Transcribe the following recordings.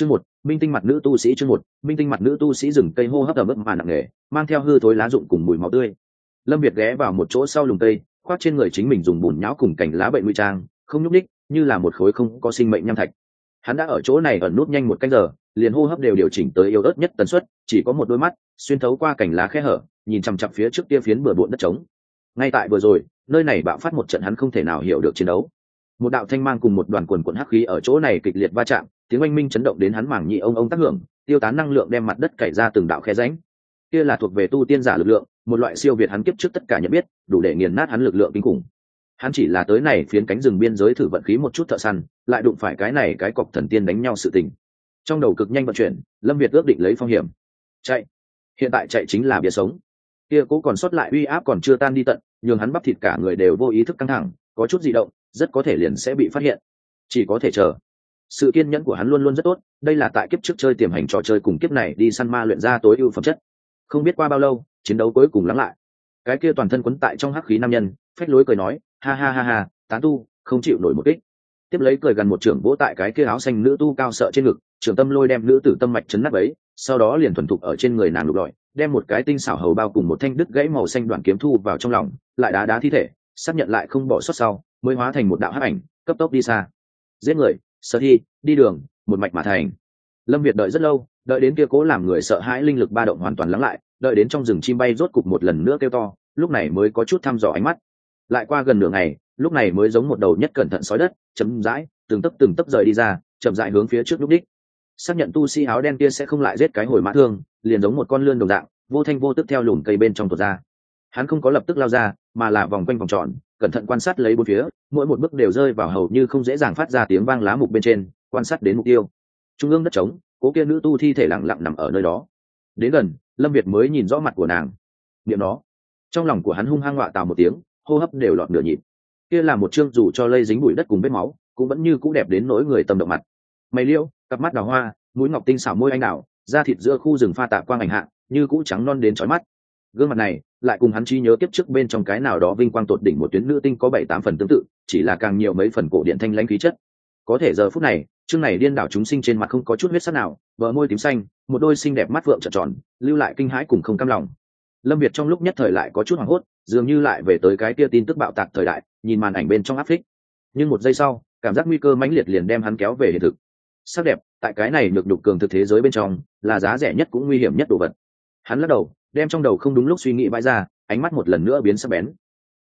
chương một minh tinh mặt nữ tu sĩ chương một minh tinh mặt nữ tu sĩ rừng cây hô hấp ẩm ướt mà nặng nề, mang theo hư thối lá rụng cùng mùi máu tươi. Lâm việt ghé vào một chỗ sau lùm cây, khoác trên người chính mình dùng bùn nhão cùng cành lá bệnh nguy trang, không nhúc ních như là một khối không có sinh mệnh nham thạch. Hắn đã ở chỗ này ẩn nút nhanh một canh giờ, liền hô hấp đều điều chỉnh tới yếu ớt nhất tần suất, chỉ có một đôi mắt, xuyên thấu qua cành lá khe hở, nhìn chằm chặp phía trước tia phiến bừa bộn đất trống. Ngay tại vừa rồi, nơi này bạo phát một trận hắn không thể nào hiểu được chiến đấu. Một đạo thanh mang cùng một đoàn quần quận hắc khí ở chỗ này kịch liệt va chạm tiếng oanh minh chấn động đến hắn mảng nhị ông ông tác hưởng, tiêu tán năng lượng đem mặt đất cày ra từng đạo khe ránh kia là thuộc về tu tiên giả lực lượng, một loại siêu việt hắn kiếp trước tất cả nhận biết, đủ để nghiền nát hắn lực lượng kinh khủng. Hắn chỉ là tới này phiến cánh rừng biên giới thử vận khí một chút thợ săn, lại đụng phải cái này cái cọc thần tiên đánh nhau sự tình. Trong đầu cực nhanh vận chuyển, lâm việt ước định lấy phong hiểm. Chạy. Hiện tại chạy chính là bia sống. Kia cố còn sót lại uy áp còn chưa tan đi tận, nhường hắn bắp thịt cả người đều vô ý thức căng thẳng, có chút di động, rất có thể liền sẽ bị phát hiện. Chỉ có thể chờ sự kiên nhẫn của hắn luôn luôn rất tốt, đây là tại kiếp trước chơi tiềm hành trò chơi cùng kiếp này đi săn ma luyện ra tối ưu phẩm chất. Không biết qua bao lâu, chiến đấu cuối cùng lắng lại. Cái kia toàn thân quấn tại trong hắc khí nam nhân, phách lối cười nói, ha ha ha ha, tán tu, không chịu nổi một kích. Tiếp lấy cười gần một trưởng vỗ tại cái kia áo xanh nữ tu cao sợ trên ngực, trưởng tâm lôi đem nữ tử tâm mạch chấn nát ấy sau đó liền thuần thục ở trên người nàng lục đọi đem một cái tinh xảo hầu bao cùng một thanh đứt gãy màu xanh đoạn kiếm thu vào trong lòng, lại đá đá thi thể, xác nhận lại không bỏ sót sau, mới hóa thành một đạo hắc ảnh, cấp tốc đi xa. Giết người sơ thi, đi đường, một mạch mà thành. Lâm việt đợi rất lâu, đợi đến kia cố làm người sợ hãi linh lực ba động hoàn toàn lắng lại, đợi đến trong rừng chim bay rốt cục một lần nữa kêu to, lúc này mới có chút thăm dò ánh mắt. Lại qua gần nửa ngày, lúc này mới giống một đầu nhất cẩn thận sói đất, chấm dãi, từng tấp từng tấp rời đi ra, chậm dại hướng phía trước lúc đích. Xác nhận tu sĩ áo đen kia sẽ không lại giết cái hồi mã thương, liền giống một con lươn đồng dạng, vô thanh vô tức theo lùm cây bên trong tuột ra. Hắn không có lập tức lao ra, mà là vòng quanh vòng tròn cẩn thận quan sát lấy bốn phía, mỗi một bước đều rơi vào hầu như không dễ dàng phát ra tiếng vang lá mục bên trên, quan sát đến mục tiêu. Trung ương đất trống, cố kia nữ tu thi thể lặng lặng nằm ở nơi đó. Đến gần, lâm việt mới nhìn rõ mặt của nàng. Niệm đó trong lòng của hắn hung hăng họa tào một tiếng, hô hấp đều lọt nửa nhịp. Kia là một chương dù cho lây dính bụi đất cùng vết máu, cũng vẫn như cũ đẹp đến nỗi người tâm động mặt. Mày liêu, cặp mắt đào hoa, mũi ngọc tinh xảo môi anh đào, da thịt giữa khu rừng pha tạ quang ảnh hạ, như cũ trắng non đến trói mắt gương mặt này, lại cùng hắn chi nhớ kiếp trước bên trong cái nào đó vinh quang tột đỉnh một tuyến nữ tinh có bảy tám phần tương tự, chỉ là càng nhiều mấy phần cổ điện thanh lãnh khí chất. Có thể giờ phút này, chương này điên đảo chúng sinh trên mặt không có chút huyết sắc nào vợ môi tím xanh, một đôi xinh đẹp mắt vượng trợn tròn, lưu lại kinh hãi cùng không cam lòng. Lâm việt trong lúc nhất thời lại có chút hoảng hốt, dường như lại về tới cái kia tin tức bạo tạc thời đại, nhìn màn ảnh bên trong áp phích. Nhưng một giây sau, cảm giác nguy cơ mãnh liệt liền đem hắn kéo về hiện thực. Sắc đẹp, tại cái này được đục cường thực thế giới bên trong, là giá rẻ nhất cũng nguy hiểm nhất đồ vật. Hắn lắc đầu đem trong đầu không đúng lúc suy nghĩ bãi ra, ánh mắt một lần nữa biến sắc bén.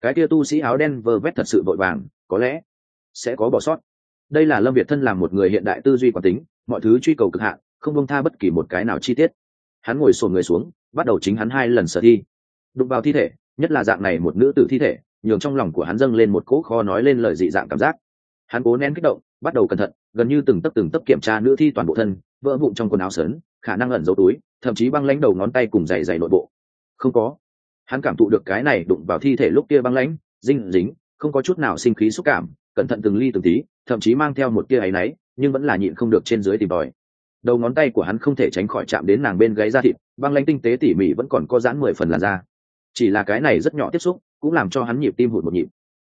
Cái kia tu sĩ áo đen vơ vét thật sự vội vàng, có lẽ sẽ có bỏ sót. Đây là lâm việt thân làm một người hiện đại tư duy quản tính, mọi thứ truy cầu cực hạn, không bông tha bất kỳ một cái nào chi tiết. Hắn ngồi sồn người xuống, bắt đầu chính hắn hai lần sở thi. Đụng vào thi thể, nhất là dạng này một nữ tử thi thể, nhường trong lòng của hắn dâng lên một cỗ kho nói lên lời dị dạng cảm giác. Hắn cố nén kích động, bắt đầu cẩn thận, gần như từng tấc từng tấc kiểm tra nữ thi toàn bộ thân, vỡ vụn trong quần áo sớn khả năng ẩn dấu túi, thậm chí băng lãnh đầu ngón tay cùng dày dày nội bộ. Không có. Hắn cảm thụ được cái này đụng vào thi thể lúc kia băng lãnh, dinh dính, không có chút nào sinh khí xúc cảm, cẩn thận từng ly từng tí, thậm chí mang theo một tia áy náy, nhưng vẫn là nhịn không được trên dưới tìm tòi. Đầu ngón tay của hắn không thể tránh khỏi chạm đến nàng bên gáy da thịt, băng lãnh tinh tế tỉ mỉ vẫn còn có giãn mười phần làn da. Chỉ là cái này rất nhỏ tiếp xúc, cũng làm cho hắn nhịp tim hụt một nhịp.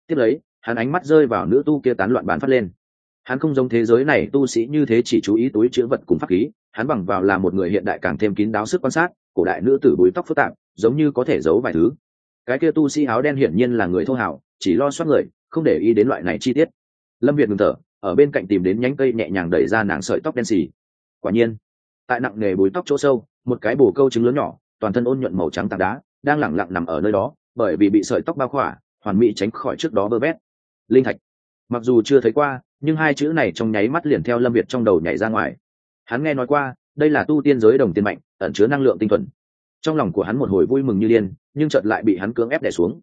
Tiếp lấy, hắn ánh mắt rơi vào nữ tu kia tán loạn bán phát lên. Hắn không giống thế giới này tu sĩ như thế chỉ chú ý túi chữ vật cùng pháp khí hắn bằng vào là một người hiện đại càng thêm kín đáo sức quan sát, cổ đại nữ tử búi tóc phức tạp, giống như có thể giấu vài thứ. Cái kia tu sĩ áo đen hiển nhiên là người thô hào chỉ lo soát người, không để ý đến loại này chi tiết. Lâm việt ngừng thở, ở bên cạnh tìm đến nhánh cây nhẹ nhàng đẩy ra nàng sợi tóc đen xì. Quả nhiên, tại nặng nghề bùi tóc chỗ sâu, một cái bồ câu trứng lớn nhỏ, toàn thân ôn nhuận màu trắng tảng đá, đang lẳng lặng nằm ở nơi đó, bởi vì bị sợi tóc bao khỏa, hoàn mỹ tránh khỏi trước đó bơ vét linh thạch. Mặc dù chưa thấy qua, nhưng hai chữ này trong nháy mắt liền theo lâm việt trong đầu nhảy ra ngoài hắn nghe nói qua, đây là tu tiên giới đồng tiên mạnh, ẩn chứa năng lượng tinh thuần. Trong lòng của hắn một hồi vui mừng như điên, nhưng chợt lại bị hắn cưỡng ép đẻ xuống.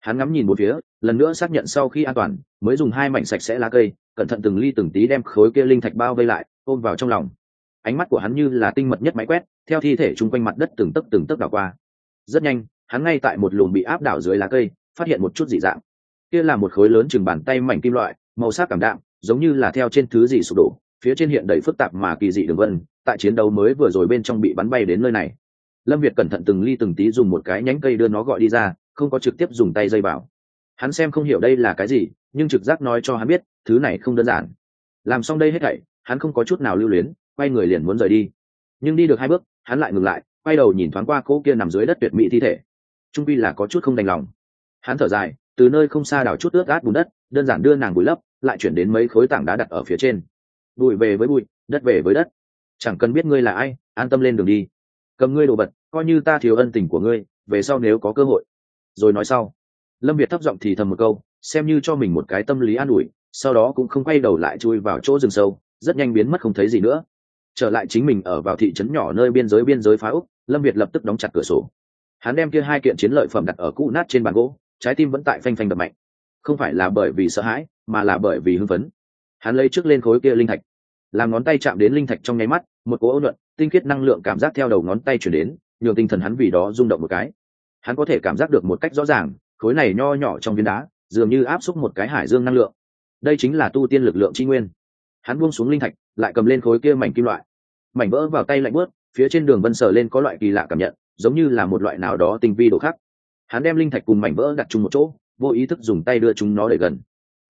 Hắn ngắm nhìn một phía, lần nữa xác nhận sau khi an toàn, mới dùng hai mảnh sạch sẽ lá cây, cẩn thận từng ly từng tí đem khối kia linh thạch bao vây lại, ôm vào trong lòng. Ánh mắt của hắn như là tinh mật nhất máy quét, theo thi thể chung quanh mặt đất từng tấc từng tấc đảo qua. Rất nhanh, hắn ngay tại một lùm bị áp đảo dưới lá cây, phát hiện một chút dị dạng. Kia là một khối lớn chừng bàn tay mảnh kim loại, màu sắc cảm đạm, giống như là theo trên thứ gì sụp đổ phía trên hiện đầy phức tạp mà kỳ dị đường vân, tại chiến đấu mới vừa rồi bên trong bị bắn bay đến nơi này. Lâm việt cẩn thận từng ly từng tí dùng một cái nhánh cây đưa nó gọi đi ra, không có trực tiếp dùng tay dây vào. Hắn xem không hiểu đây là cái gì, nhưng trực giác nói cho hắn biết, thứ này không đơn giản. Làm xong đây hết thảy, hắn không có chút nào lưu luyến, quay người liền muốn rời đi. Nhưng đi được hai bước, hắn lại ngừng lại, quay đầu nhìn thoáng qua cỗ kia nằm dưới đất tuyệt mỹ thi thể. Trung pi là có chút không đành lòng. Hắn thở dài, từ nơi không xa đào chút ướt át bùn đất, đơn giản đưa nàng bùi lấp, lại chuyển đến mấy khối tảng đá đặt ở phía trên bụi về với bụi đất về với đất. Chẳng cần biết ngươi là ai, an tâm lên đường đi. Cầm ngươi đồ vật, coi như ta thiếu ân tình của ngươi, về sau nếu có cơ hội. Rồi nói sau. Lâm việt thấp giọng thì thầm một câu, xem như cho mình một cái tâm lý an ủi, sau đó cũng không quay đầu lại chui vào chỗ rừng sâu, rất nhanh biến mất không thấy gì nữa. Trở lại chính mình ở vào thị trấn nhỏ nơi biên giới biên giới phá úc, lâm việt lập tức đóng chặt cửa sổ. Hắn đem kia hai kiện chiến lợi phẩm đặt ở cũ nát trên bàn gỗ, trái tim vẫn tại phanh phanh đập mạnh. Không phải là bởi vì sợ hãi, mà là bởi vì hưng phấn hắn lấy trước lên khối kia linh thạch, làm ngón tay chạm đến linh thạch trong nháy mắt, một cỗ ấu luận, tinh khiết năng lượng cảm giác theo đầu ngón tay chuyển đến, nhường tinh thần hắn vì đó rung động một cái. Hắn có thể cảm giác được một cách rõ ràng, khối này nho nhỏ trong viên đá, dường như áp xúc một cái hải dương năng lượng. Đây chính là tu tiên lực lượng tri nguyên. Hắn buông xuống linh thạch, lại cầm lên khối kia mảnh kim loại. Mảnh vỡ vào tay lạnh bớt phía trên đường vân sờ lên có loại kỳ lạ cảm nhận, giống như là một loại nào đó tinh vi đồ khác. Hắn đem linh thạch cùng mảnh vỡ đặt chung một chỗ, vô ý thức dùng tay đưa chúng nó để gần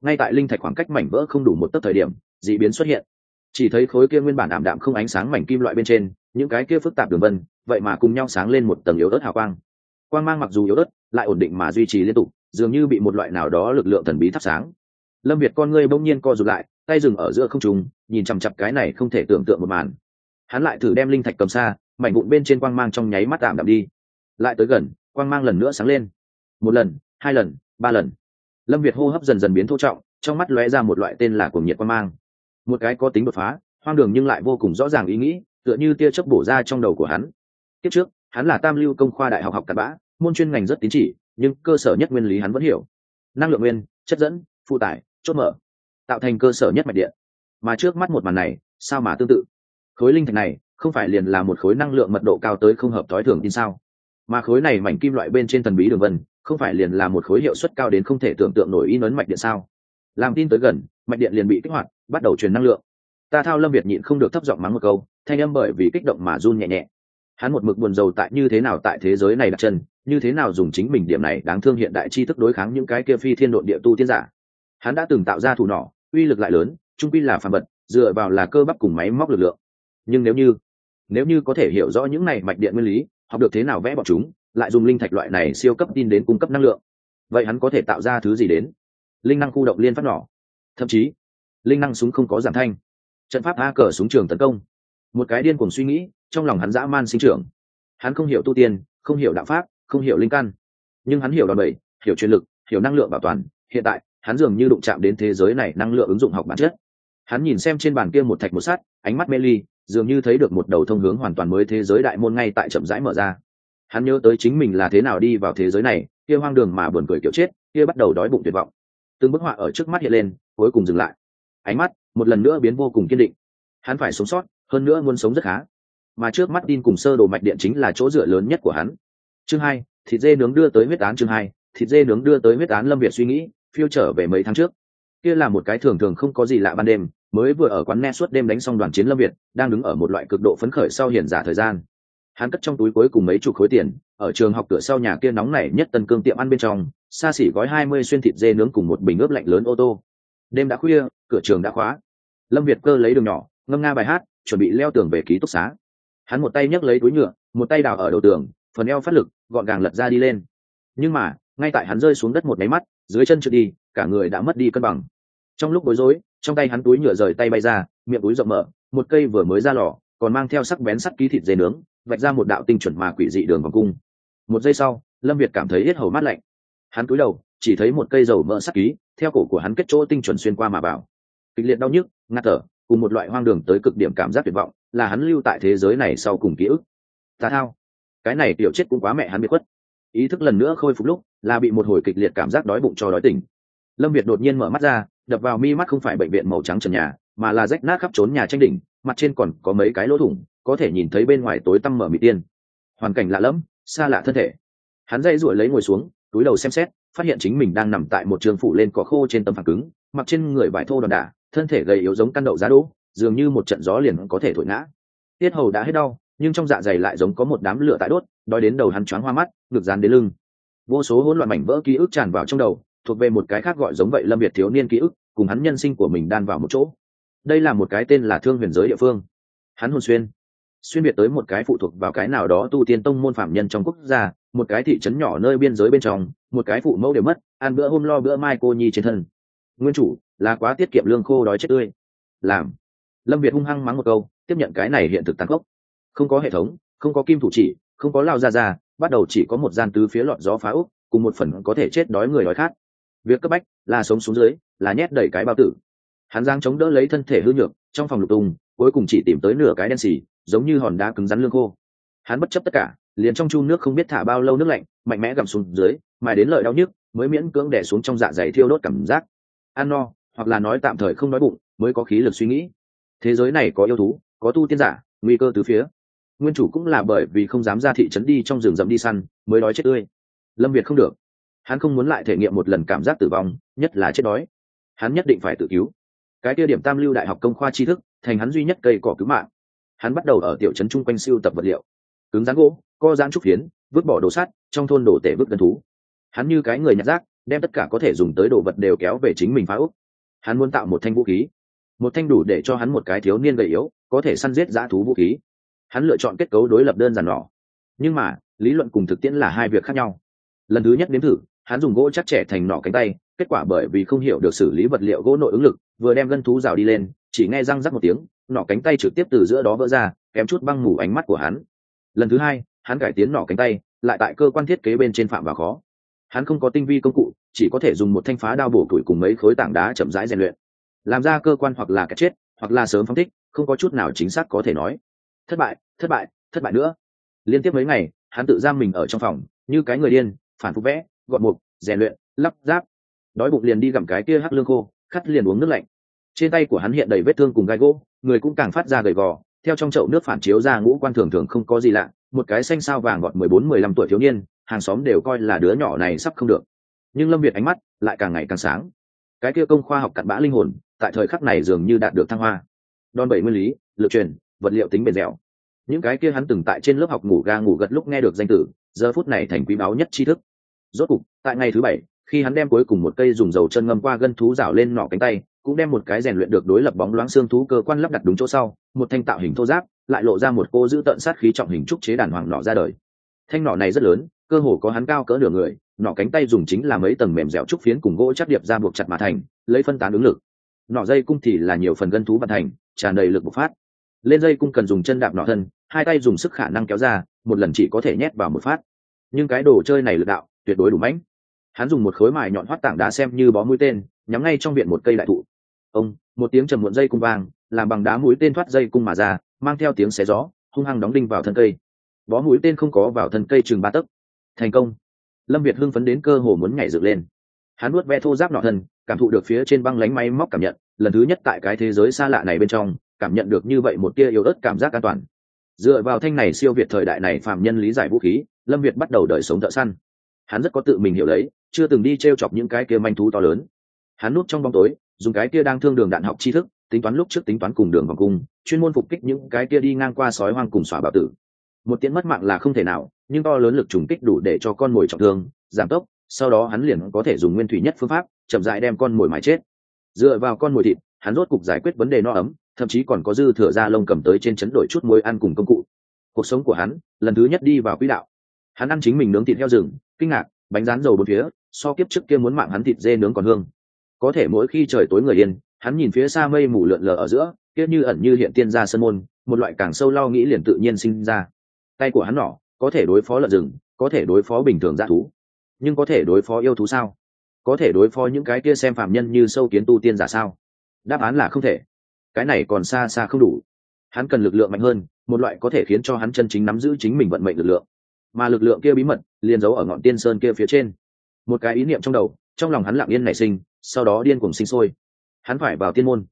ngay tại linh thạch khoảng cách mảnh vỡ không đủ một tấc thời điểm dị biến xuất hiện. Chỉ thấy khối kia nguyên bản ảm đạm không ánh sáng mảnh kim loại bên trên, những cái kia phức tạp đường vân, vậy mà cùng nhau sáng lên một tầng yếu ớt hào quang. Quang mang mặc dù yếu ớt, lại ổn định mà duy trì liên tục, dường như bị một loại nào đó lực lượng thần bí thắp sáng. Lâm việt con ngươi bỗng nhiên co rụt lại, tay dừng ở giữa không trùng nhìn chằm chặp cái này không thể tưởng tượng một màn. Hắn lại thử đem linh thạch cầm xa, mảnh vụn bên trên quang mang trong nháy mắt tạm đạm đi. Lại tới gần, quang mang lần nữa sáng lên. Một lần, hai lần, ba lần lâm việt hô hấp dần dần biến thô trọng, trong mắt lóe ra một loại tên là cuồng nhiệt quan mang. Một cái có tính đột phá, hoang đường nhưng lại vô cùng rõ ràng ý nghĩ, tựa như tia chớp bổ ra trong đầu của hắn. Tiếp trước, hắn là tam lưu công khoa đại học học cặn bã, môn chuyên ngành rất tín chỉ, nhưng cơ sở nhất nguyên lý hắn vẫn hiểu. Năng lượng nguyên, chất dẫn, phụ tải, chốt mở, tạo thành cơ sở nhất mạch điện. Mà trước mắt một màn này, sao mà tương tự? Khối linh thạch này, không phải liền là một khối năng lượng mật độ cao tới không hợp thói thường tin sao? Mà khối này mảnh kim loại bên trên thần bí đường vân, không phải liền là một khối hiệu suất cao đến không thể tưởng tượng nổi in ấn mạch điện sao? Làm tin tới gần, mạch điện liền bị kích hoạt, bắt đầu truyền năng lượng. Ta thao lâm việt nhịn không được thấp giọng mắng một câu, thanh âm bởi vì kích động mà run nhẹ nhẹ. Hắn một mực buồn rầu tại như thế nào tại thế giới này đặt chân, như thế nào dùng chính mình điểm này đáng thương hiện đại tri thức đối kháng những cái kia phi thiên độn địa tu tiên giả. Hắn đã từng tạo ra thủ nỏ, uy lực lại lớn, trung pi là phản vật, dựa vào là cơ bắp cùng máy móc lực lượng. Nhưng nếu như nếu như có thể hiểu rõ những này mạch điện nguyên lý học được thế nào vẽ bọn chúng, lại dùng linh thạch loại này siêu cấp tin đến cung cấp năng lượng. Vậy hắn có thể tạo ra thứ gì đến? Linh năng khu động liên phát nỏ thậm chí, linh năng súng không có giảm thanh. Trận pháp a cờ súng trường tấn công. Một cái điên cuồng suy nghĩ, trong lòng hắn dã man sinh trưởng. Hắn không hiểu tu tiên, không hiểu đạo pháp, không hiểu linh căn. Nhưng hắn hiểu đòn bẩy, hiểu chuyên lực, hiểu năng lượng bảo toàn. Hiện tại, hắn dường như đụng chạm đến thế giới này năng lượng ứng dụng học bản chất. Hắn nhìn xem trên bàn kia một thạch một sắt, ánh mắt mê ly dường như thấy được một đầu thông hướng hoàn toàn mới thế giới đại môn ngay tại chậm rãi mở ra. Hắn nhớ tới chính mình là thế nào đi vào thế giới này, kia hoang đường mà buồn cười kiểu chết, kia bắt đầu đói bụng tuyệt vọng. Từng bức họa ở trước mắt hiện lên, cuối cùng dừng lại. Ánh mắt, một lần nữa biến vô cùng kiên định. Hắn phải sống sót, hơn nữa muốn sống rất khá. Mà trước mắt tin cùng sơ đồ mạch điện chính là chỗ dựa lớn nhất của hắn. Chương hai, thịt dê nướng đưa tới huyết án chương hai, thịt dê nướng đưa tới huyết án lâm việt suy nghĩ, phiêu trở về mấy tháng trước. Kia là một cái thường thường không có gì lạ ban đêm mới vừa ở quán ne suốt đêm đánh xong đoàn chiến lâm việt, đang đứng ở một loại cực độ phấn khởi sau hiển giả thời gian. Hắn cất trong túi cuối cùng mấy chục khối tiền, ở trường học cửa sau nhà kia nóng nảy nhất tân cương tiệm ăn bên trong, xa xỉ gói hai mươi xuyên thịt dê nướng cùng một bình ướp lạnh lớn ô tô. Đêm đã khuya, cửa trường đã khóa. Lâm việt cơ lấy đường nhỏ, ngâm nga bài hát, chuẩn bị leo tường về ký túc xá. Hắn một tay nhấc lấy túi nhựa, một tay đào ở đầu tường, phần eo phát lực, gọn gàng lật ra đi lên. Nhưng mà, ngay tại hắn rơi xuống đất một máy mắt, dưới chân trượt đi, cả người đã mất đi cân bằng. Trong lúc bối rối trong tay hắn túi nhựa rời tay bay ra, miệng túi rộng mở, một cây vừa mới ra lò, còn mang theo sắc bén sắt ký thịt dê nướng, vạch ra một đạo tinh chuẩn mà quỷ dị đường vòng cung. Một giây sau, lâm việt cảm thấy hết hầu mát lạnh. Hắn cúi đầu, chỉ thấy một cây dầu mỡ sắt ký, theo cổ của hắn kết chỗ tinh chuẩn xuyên qua mà vào. Kịch liệt đau nhức, ngạt thở, cùng một loại hoang đường tới cực điểm cảm giác tuyệt vọng, là hắn lưu tại thế giới này sau cùng ký ức. Ta thao. Cái này tiểu chết cũng quá mẹ hắn bị khuất. Ý thức lần nữa khôi phục lúc, là bị một hồi kịch liệt cảm giác đói bụng cho đói tỉnh lâm việt đột nhiên mở mắt ra, đập vào mi mắt không phải bệnh viện màu trắng trần nhà, mà là rách nát khắp trốn nhà tranh đỉnh, mặt trên còn có mấy cái lỗ thủng, có thể nhìn thấy bên ngoài tối tăm mở mị tiên. Hoàn cảnh lạ lẫm, xa lạ thân thể. Hắn dây ruổi lấy ngồi xuống, túi đầu xem xét, phát hiện chính mình đang nằm tại một trường phủ lên cỏ khô trên tấm phản cứng, mặc trên người vải thô đòn đả, thân thể gầy yếu giống căn đậu giá đỗ, dường như một trận gió liền có thể thổi ngã. Tiết hầu đã hết đau, nhưng trong dạ dày lại giống có một đám lửa tại đốt, đói đến đầu hắn choáng hoa mắt, ngực dán đến lưng. Vô số hỗn loạn mảnh vỡ ký ức tràn vào trong đầu thuộc về một cái khác gọi giống vậy lâm việt thiếu niên ký ức, cùng hắn nhân sinh của mình đan vào một chỗ. Đây là một cái tên là thương huyền giới địa phương. Hắn hồn xuyên. Xuyên biệt tới một cái phụ thuộc vào cái nào đó tu tiên tông môn phạm nhân trong quốc gia, một cái thị trấn nhỏ nơi biên giới bên trong, một cái phụ mẫu đều mất, ăn bữa hôm lo bữa mai cô nhi trên thân. Nguyên chủ, là quá tiết kiệm lương khô đói chết tươi. Làm. Lâm việt hung hăng mắng một câu, tiếp nhận cái này hiện thực tăng khốc. Không có hệ thống, không có kim thủ chỉ, không có lao ra ra, bắt đầu chỉ có một gian tứ phía lọt gió phá úc cùng một phần có thể chết đói người đói khát việc cấp bách là sống xuống dưới, là nhét đầy cái bao tử. Hắn giang chống đỡ lấy thân thể hư nhược, trong phòng lục tung cuối cùng chỉ tìm tới nửa cái đen xì, giống như hòn đá cứng rắn lương khô. Hắn bất chấp tất cả, liền trong chu nước không biết thả bao lâu nước lạnh, mạnh mẽ gầm xuống dưới, mài đến lợi đau nhức, mới miễn cưỡng đẻ xuống trong dạ dày thiêu đốt cảm giác. Ăn no, hoặc là nói tạm thời không nói bụng, mới có khí lực suy nghĩ. Thế giới này có yêu thú, có tu tiên giả, nguy cơ từ phía. Nguyên chủ cũng là bởi vì không dám ra thị trấn đi trong rừng rậm đi săn, mới đói chết tươi. Lâm việt không được hắn không muốn lại thể nghiệm một lần cảm giác tử vong, nhất là chết đói. Hắn nhất định phải tự cứu. Cái tiêu điểm tam lưu đại học công khoa tri thức, thành hắn duy nhất cây cỏ cứu mạng. Hắn bắt đầu ở tiểu trấn chung quanh siêu tập vật liệu. Cứng rán gỗ, co rán trúc phiến, vứt bỏ đồ sắt, trong thôn đổ tể vứt gần thú. Hắn như cái người nhặt rác, đem tất cả có thể dùng tới đồ vật đều kéo về chính mình phá úc hắn muốn tạo một thanh vũ khí. Một thanh đủ để cho hắn một cái thiếu niên gầy yếu, có thể săn giết dã thú vũ khí. Hắn lựa chọn kết cấu đối lập đơn giản nhỏ. Nhưng mà, lý luận cùng thực tiễn là hai việc khác nhau. Lần thứ nhất nếm thử hắn dùng gỗ chắc trẻ thành nỏ cánh tay, kết quả bởi vì không hiểu được xử lý vật liệu gỗ nội ứng lực, vừa đem gân thú rào đi lên, chỉ nghe răng rắc một tiếng, nỏ cánh tay trực tiếp từ giữa đó vỡ ra, kém chút băng mủ ánh mắt của hắn. Lần thứ hai, hắn cải tiến nỏ cánh tay, lại tại cơ quan thiết kế bên trên phạm và khó. Hắn không có tinh vi công cụ, chỉ có thể dùng một thanh phá đao bổ tuổi cùng mấy khối tảng đá chậm rãi rèn luyện. Làm ra cơ quan hoặc là cái chết, hoặc là sớm phóng thích, không có chút nào chính xác có thể nói. Thất bại thất bại thất bại nữa. Liên tiếp mấy ngày, hắn tự giam mình ở trong phòng, như cái người điên, phản phục vẽ gọn mục, rèn luyện, lắp ráp. Đói bụng liền đi gặm cái kia hắc lương khô, khắt liền uống nước lạnh. Trên tay của hắn hiện đầy vết thương cùng gai gỗ, người cũng càng phát ra gầy gò. Theo trong chậu nước phản chiếu ra ngũ quan thường thường không có gì lạ, một cái xanh sao vàng gọn mười bốn, mười lăm tuổi thiếu niên, hàng xóm đều coi là đứa nhỏ này sắp không được. Nhưng lâm việt ánh mắt lại càng ngày càng sáng. Cái kia công khoa học cặn bã linh hồn, tại thời khắc này dường như đạt được thăng hoa. Đòn bảy nguyên lý, lực truyền, vật liệu tính bền dẻo. Những cái kia hắn từng tại trên lớp học ngủ ga ngủ gật lúc nghe được danh tử giờ phút này thành quý báu nhất tri thức rốt cục, tại ngày thứ bảy, khi hắn đem cuối cùng một cây dùng dầu chân ngâm qua gân thú rào lên nỏ cánh tay, cũng đem một cái rèn luyện được đối lập bóng loáng xương thú cơ quan lắp đặt đúng chỗ sau, một thanh tạo hình thô giáp, lại lộ ra một cô giữ tận sát khí trọng hình trúc chế đàn hoàng nỏ ra đời. Thanh nỏ này rất lớn, cơ hồ có hắn cao cỡ nửa người nỏ cánh tay dùng chính là mấy tầng mềm dẻo trúc phiến cùng gỗ chắc điệp ra buộc chặt mà thành, lấy phân tán ứng lực. Nỏ dây cung thì là nhiều phần gân thú vận thành tràn đầy lực bộc phát. Lên dây cung cần dùng chân đạp nỏ thân, hai tay dùng sức khả năng kéo ra, một lần chỉ có thể nhét vào một phát. Nhưng cái đồ chơi này lực đạo tuyệt đối đủ mãnh. Hắn dùng một khối mài nhọn hoắt tảng đá xem như bó mũi tên, nhắm ngay trong viện một cây đại thụ. Ông, một tiếng trầm muộn dây cung vang, làm bằng đá mũi tên thoát dây cung mà ra, mang theo tiếng xé gió, hung hăng đóng đinh vào thân cây. Bó mũi tên không có vào thân cây chừng ba tấc. Thành công. Lâm việt hưng phấn đến cơ hồ muốn nhảy dựng lên. Hắn nuốt ve thô giáp nọ thân, cảm thụ được phía trên băng lánh máy móc cảm nhận, lần thứ nhất tại cái thế giới xa lạ này bên trong, cảm nhận được như vậy một tia yếu ớt cảm giác an toàn. Dựa vào thanh này siêu việt thời đại này phạm nhân lý giải vũ khí, lâm việt bắt đầu đời sống thợ săn hắn rất có tự mình hiểu đấy chưa từng đi t r e o chọc những cái kia manh thú to lớn. Hắn núp trong bóng tối, dùng cái kia đang thương đường đạn học tri thức, tính toán lúc trước tính toán cùng đường vòng cung, chuyên môn phục kích những cái kia đi ngang qua sói hoang cùng xỏa bảo tử. Một tiễn mất mạng là không thể nào, nhưng to lớn lực trùng kích đủ để cho con mồi trọng thương, giảm tốc, sau đó hắn liền có thể dùng nguyên thủy nhất phương pháp, chậm dại đem con mồi mái chết. Dựa vào con mồi thịt, hắn rốt cục giải quyết vấn đề no ấm, thậm chí còn có dư thừa da lông cầm tới trên chấn đổi chút muối ăn cùng công cụ. Cuộc sống của hắn, lần thứ nhất đi vào quỹ đạo. Hắn ăn chính mình nướng thịt heo rừng kinh ngạc, bánh rán dầu bốn phía, so kiếp trước kia muốn mạng hắn thịt dê nướng còn hương. Có thể mỗi khi trời tối người yên, hắn nhìn phía xa mây mù lượn lờ ở giữa kiếp như ẩn như hiện tiên ra sân môn, một loại càng sâu lo nghĩ liền tự nhiên sinh ra. Tay của hắn nỏ có thể đối phó lợn rừng, có thể đối phó bình thường dã thú. Nhưng có thể đối phó yêu thú sao? Có thể đối phó những cái kia xem phạm nhân như sâu kiến tu tiên giả sao? Đáp án là không thể. Cái này còn xa xa không đủ. Hắn cần lực lượng mạnh hơn, một loại có thể khiến cho hắn chân chính nắm giữ chính mình vận mệnh lực lượng mà lực lượng kia bí mật liền giấu ở ngọn tiên sơn kia phía trên. Một cái ý niệm trong đầu, trong lòng hắn lặng yên nảy sinh, sau đó điên cùng sinh sôi. Hắn phải vào tiên môn.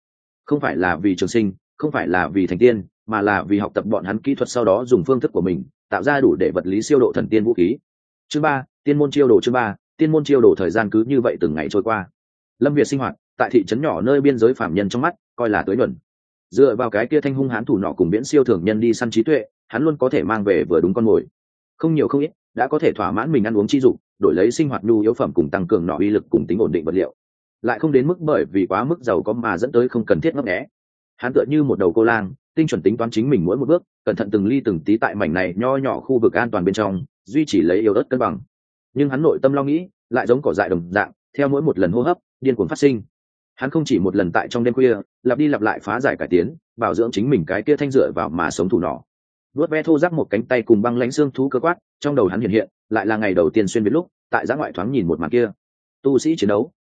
Không phải là vì trường sinh, không phải là vì thành tiên, mà là vì học tập bọn hắn kỹ thuật sau đó dùng phương thức của mình, tạo ra đủ để vật lý siêu độ thần tiên vũ khí. Chương ba, tiên môn chiêu đồ chương ba, tiên môn chiêu đồ thời gian cứ như vậy từng ngày trôi qua. Lâm việt sinh hoạt, tại thị trấn nhỏ nơi biên giới phạm nhân trong mắt, coi là tới nhuần dựa vào cái kia thanh hung hán thủ nọ cùng viễn siêu thường nhân đi săn trí tuệ, hắn luôn có thể mang về vừa đúng con mồi không nhiều không ít, đã có thể thỏa mãn mình ăn uống chi dụng đổi lấy sinh hoạt nhu yếu phẩm cùng tăng cường nọ uy lực cùng tính ổn định vật liệu. Lại không đến mức bởi vì quá mức giàu có mà dẫn tới không cần thiết ngấp nghẽ. hắn tựa như một đầu cô lang, tinh chuẩn tính toán chính mình mỗi một bước, cẩn thận từng ly từng tí tại mảnh này nho nhỏ khu vực an toàn bên trong, duy trì lấy yếu ớt cân bằng. Nhưng hắn nội tâm lo nghĩ, lại giống cỏ dại đồng dạng, theo mỗi một lần hô hấp, điên cuồng phát sinh. Hắn không chỉ một lần tại trong đêm khuya, lặp đi lặp lại phá giải cải tiến, bảo dưỡng chính mình cái kia thanh dựa vào mà sống thủ nọ vuốt ve thô giáp một cánh tay cùng băng lãnh xương thú cơ quát, trong đầu hắn hiện hiện, lại là ngày đầu tiên xuyên biết lúc, tại giã ngoại thoáng nhìn một màn kia. Tu sĩ chiến đấu.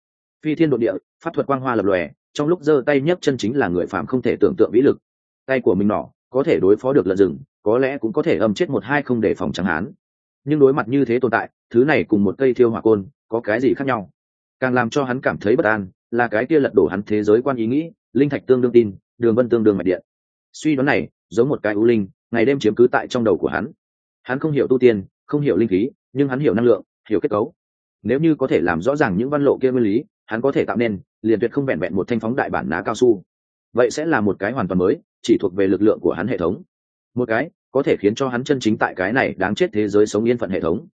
Phi thiên đ ộ địa, pháp thuật quang hoa lập lòe, trong lúc giơ tay nhấc chân chính là người phạm không thể tưởng tượng vĩ lực. Tay của mình nỏ có thể đối phó được lợn rừng, có lẽ cũng có thể âm chết một hai không để phòng chẳng hán. Nhưng đối mặt như thế tồn tại, thứ này cùng một cây thiêu hỏa côn, có cái gì khác nhau? Càng làm cho hắn cảm thấy bất an, là cái kia lật đổ hắn thế giới quan ý nghĩ, linh thạch tương đương tin, đường vân tương đương mạch điện. Suy đoán này, giống một cái ưu linh ngày đêm chiếm cứ tại trong đầu của hắn. Hắn không hiểu tu tiên, không hiểu linh khí, nhưng hắn hiểu năng lượng, hiểu kết cấu. Nếu như có thể làm rõ ràng những văn lộ kia nguyên lý, hắn có thể tạo nên, liền tuyệt không vẹn vẹn một thanh phóng đại bản ná cao su. Vậy sẽ là một cái hoàn toàn mới, chỉ thuộc về lực lượng của hắn hệ thống. Một cái, có thể khiến cho hắn chân chính tại cái này đáng chết thế giới sống yên phận hệ thống.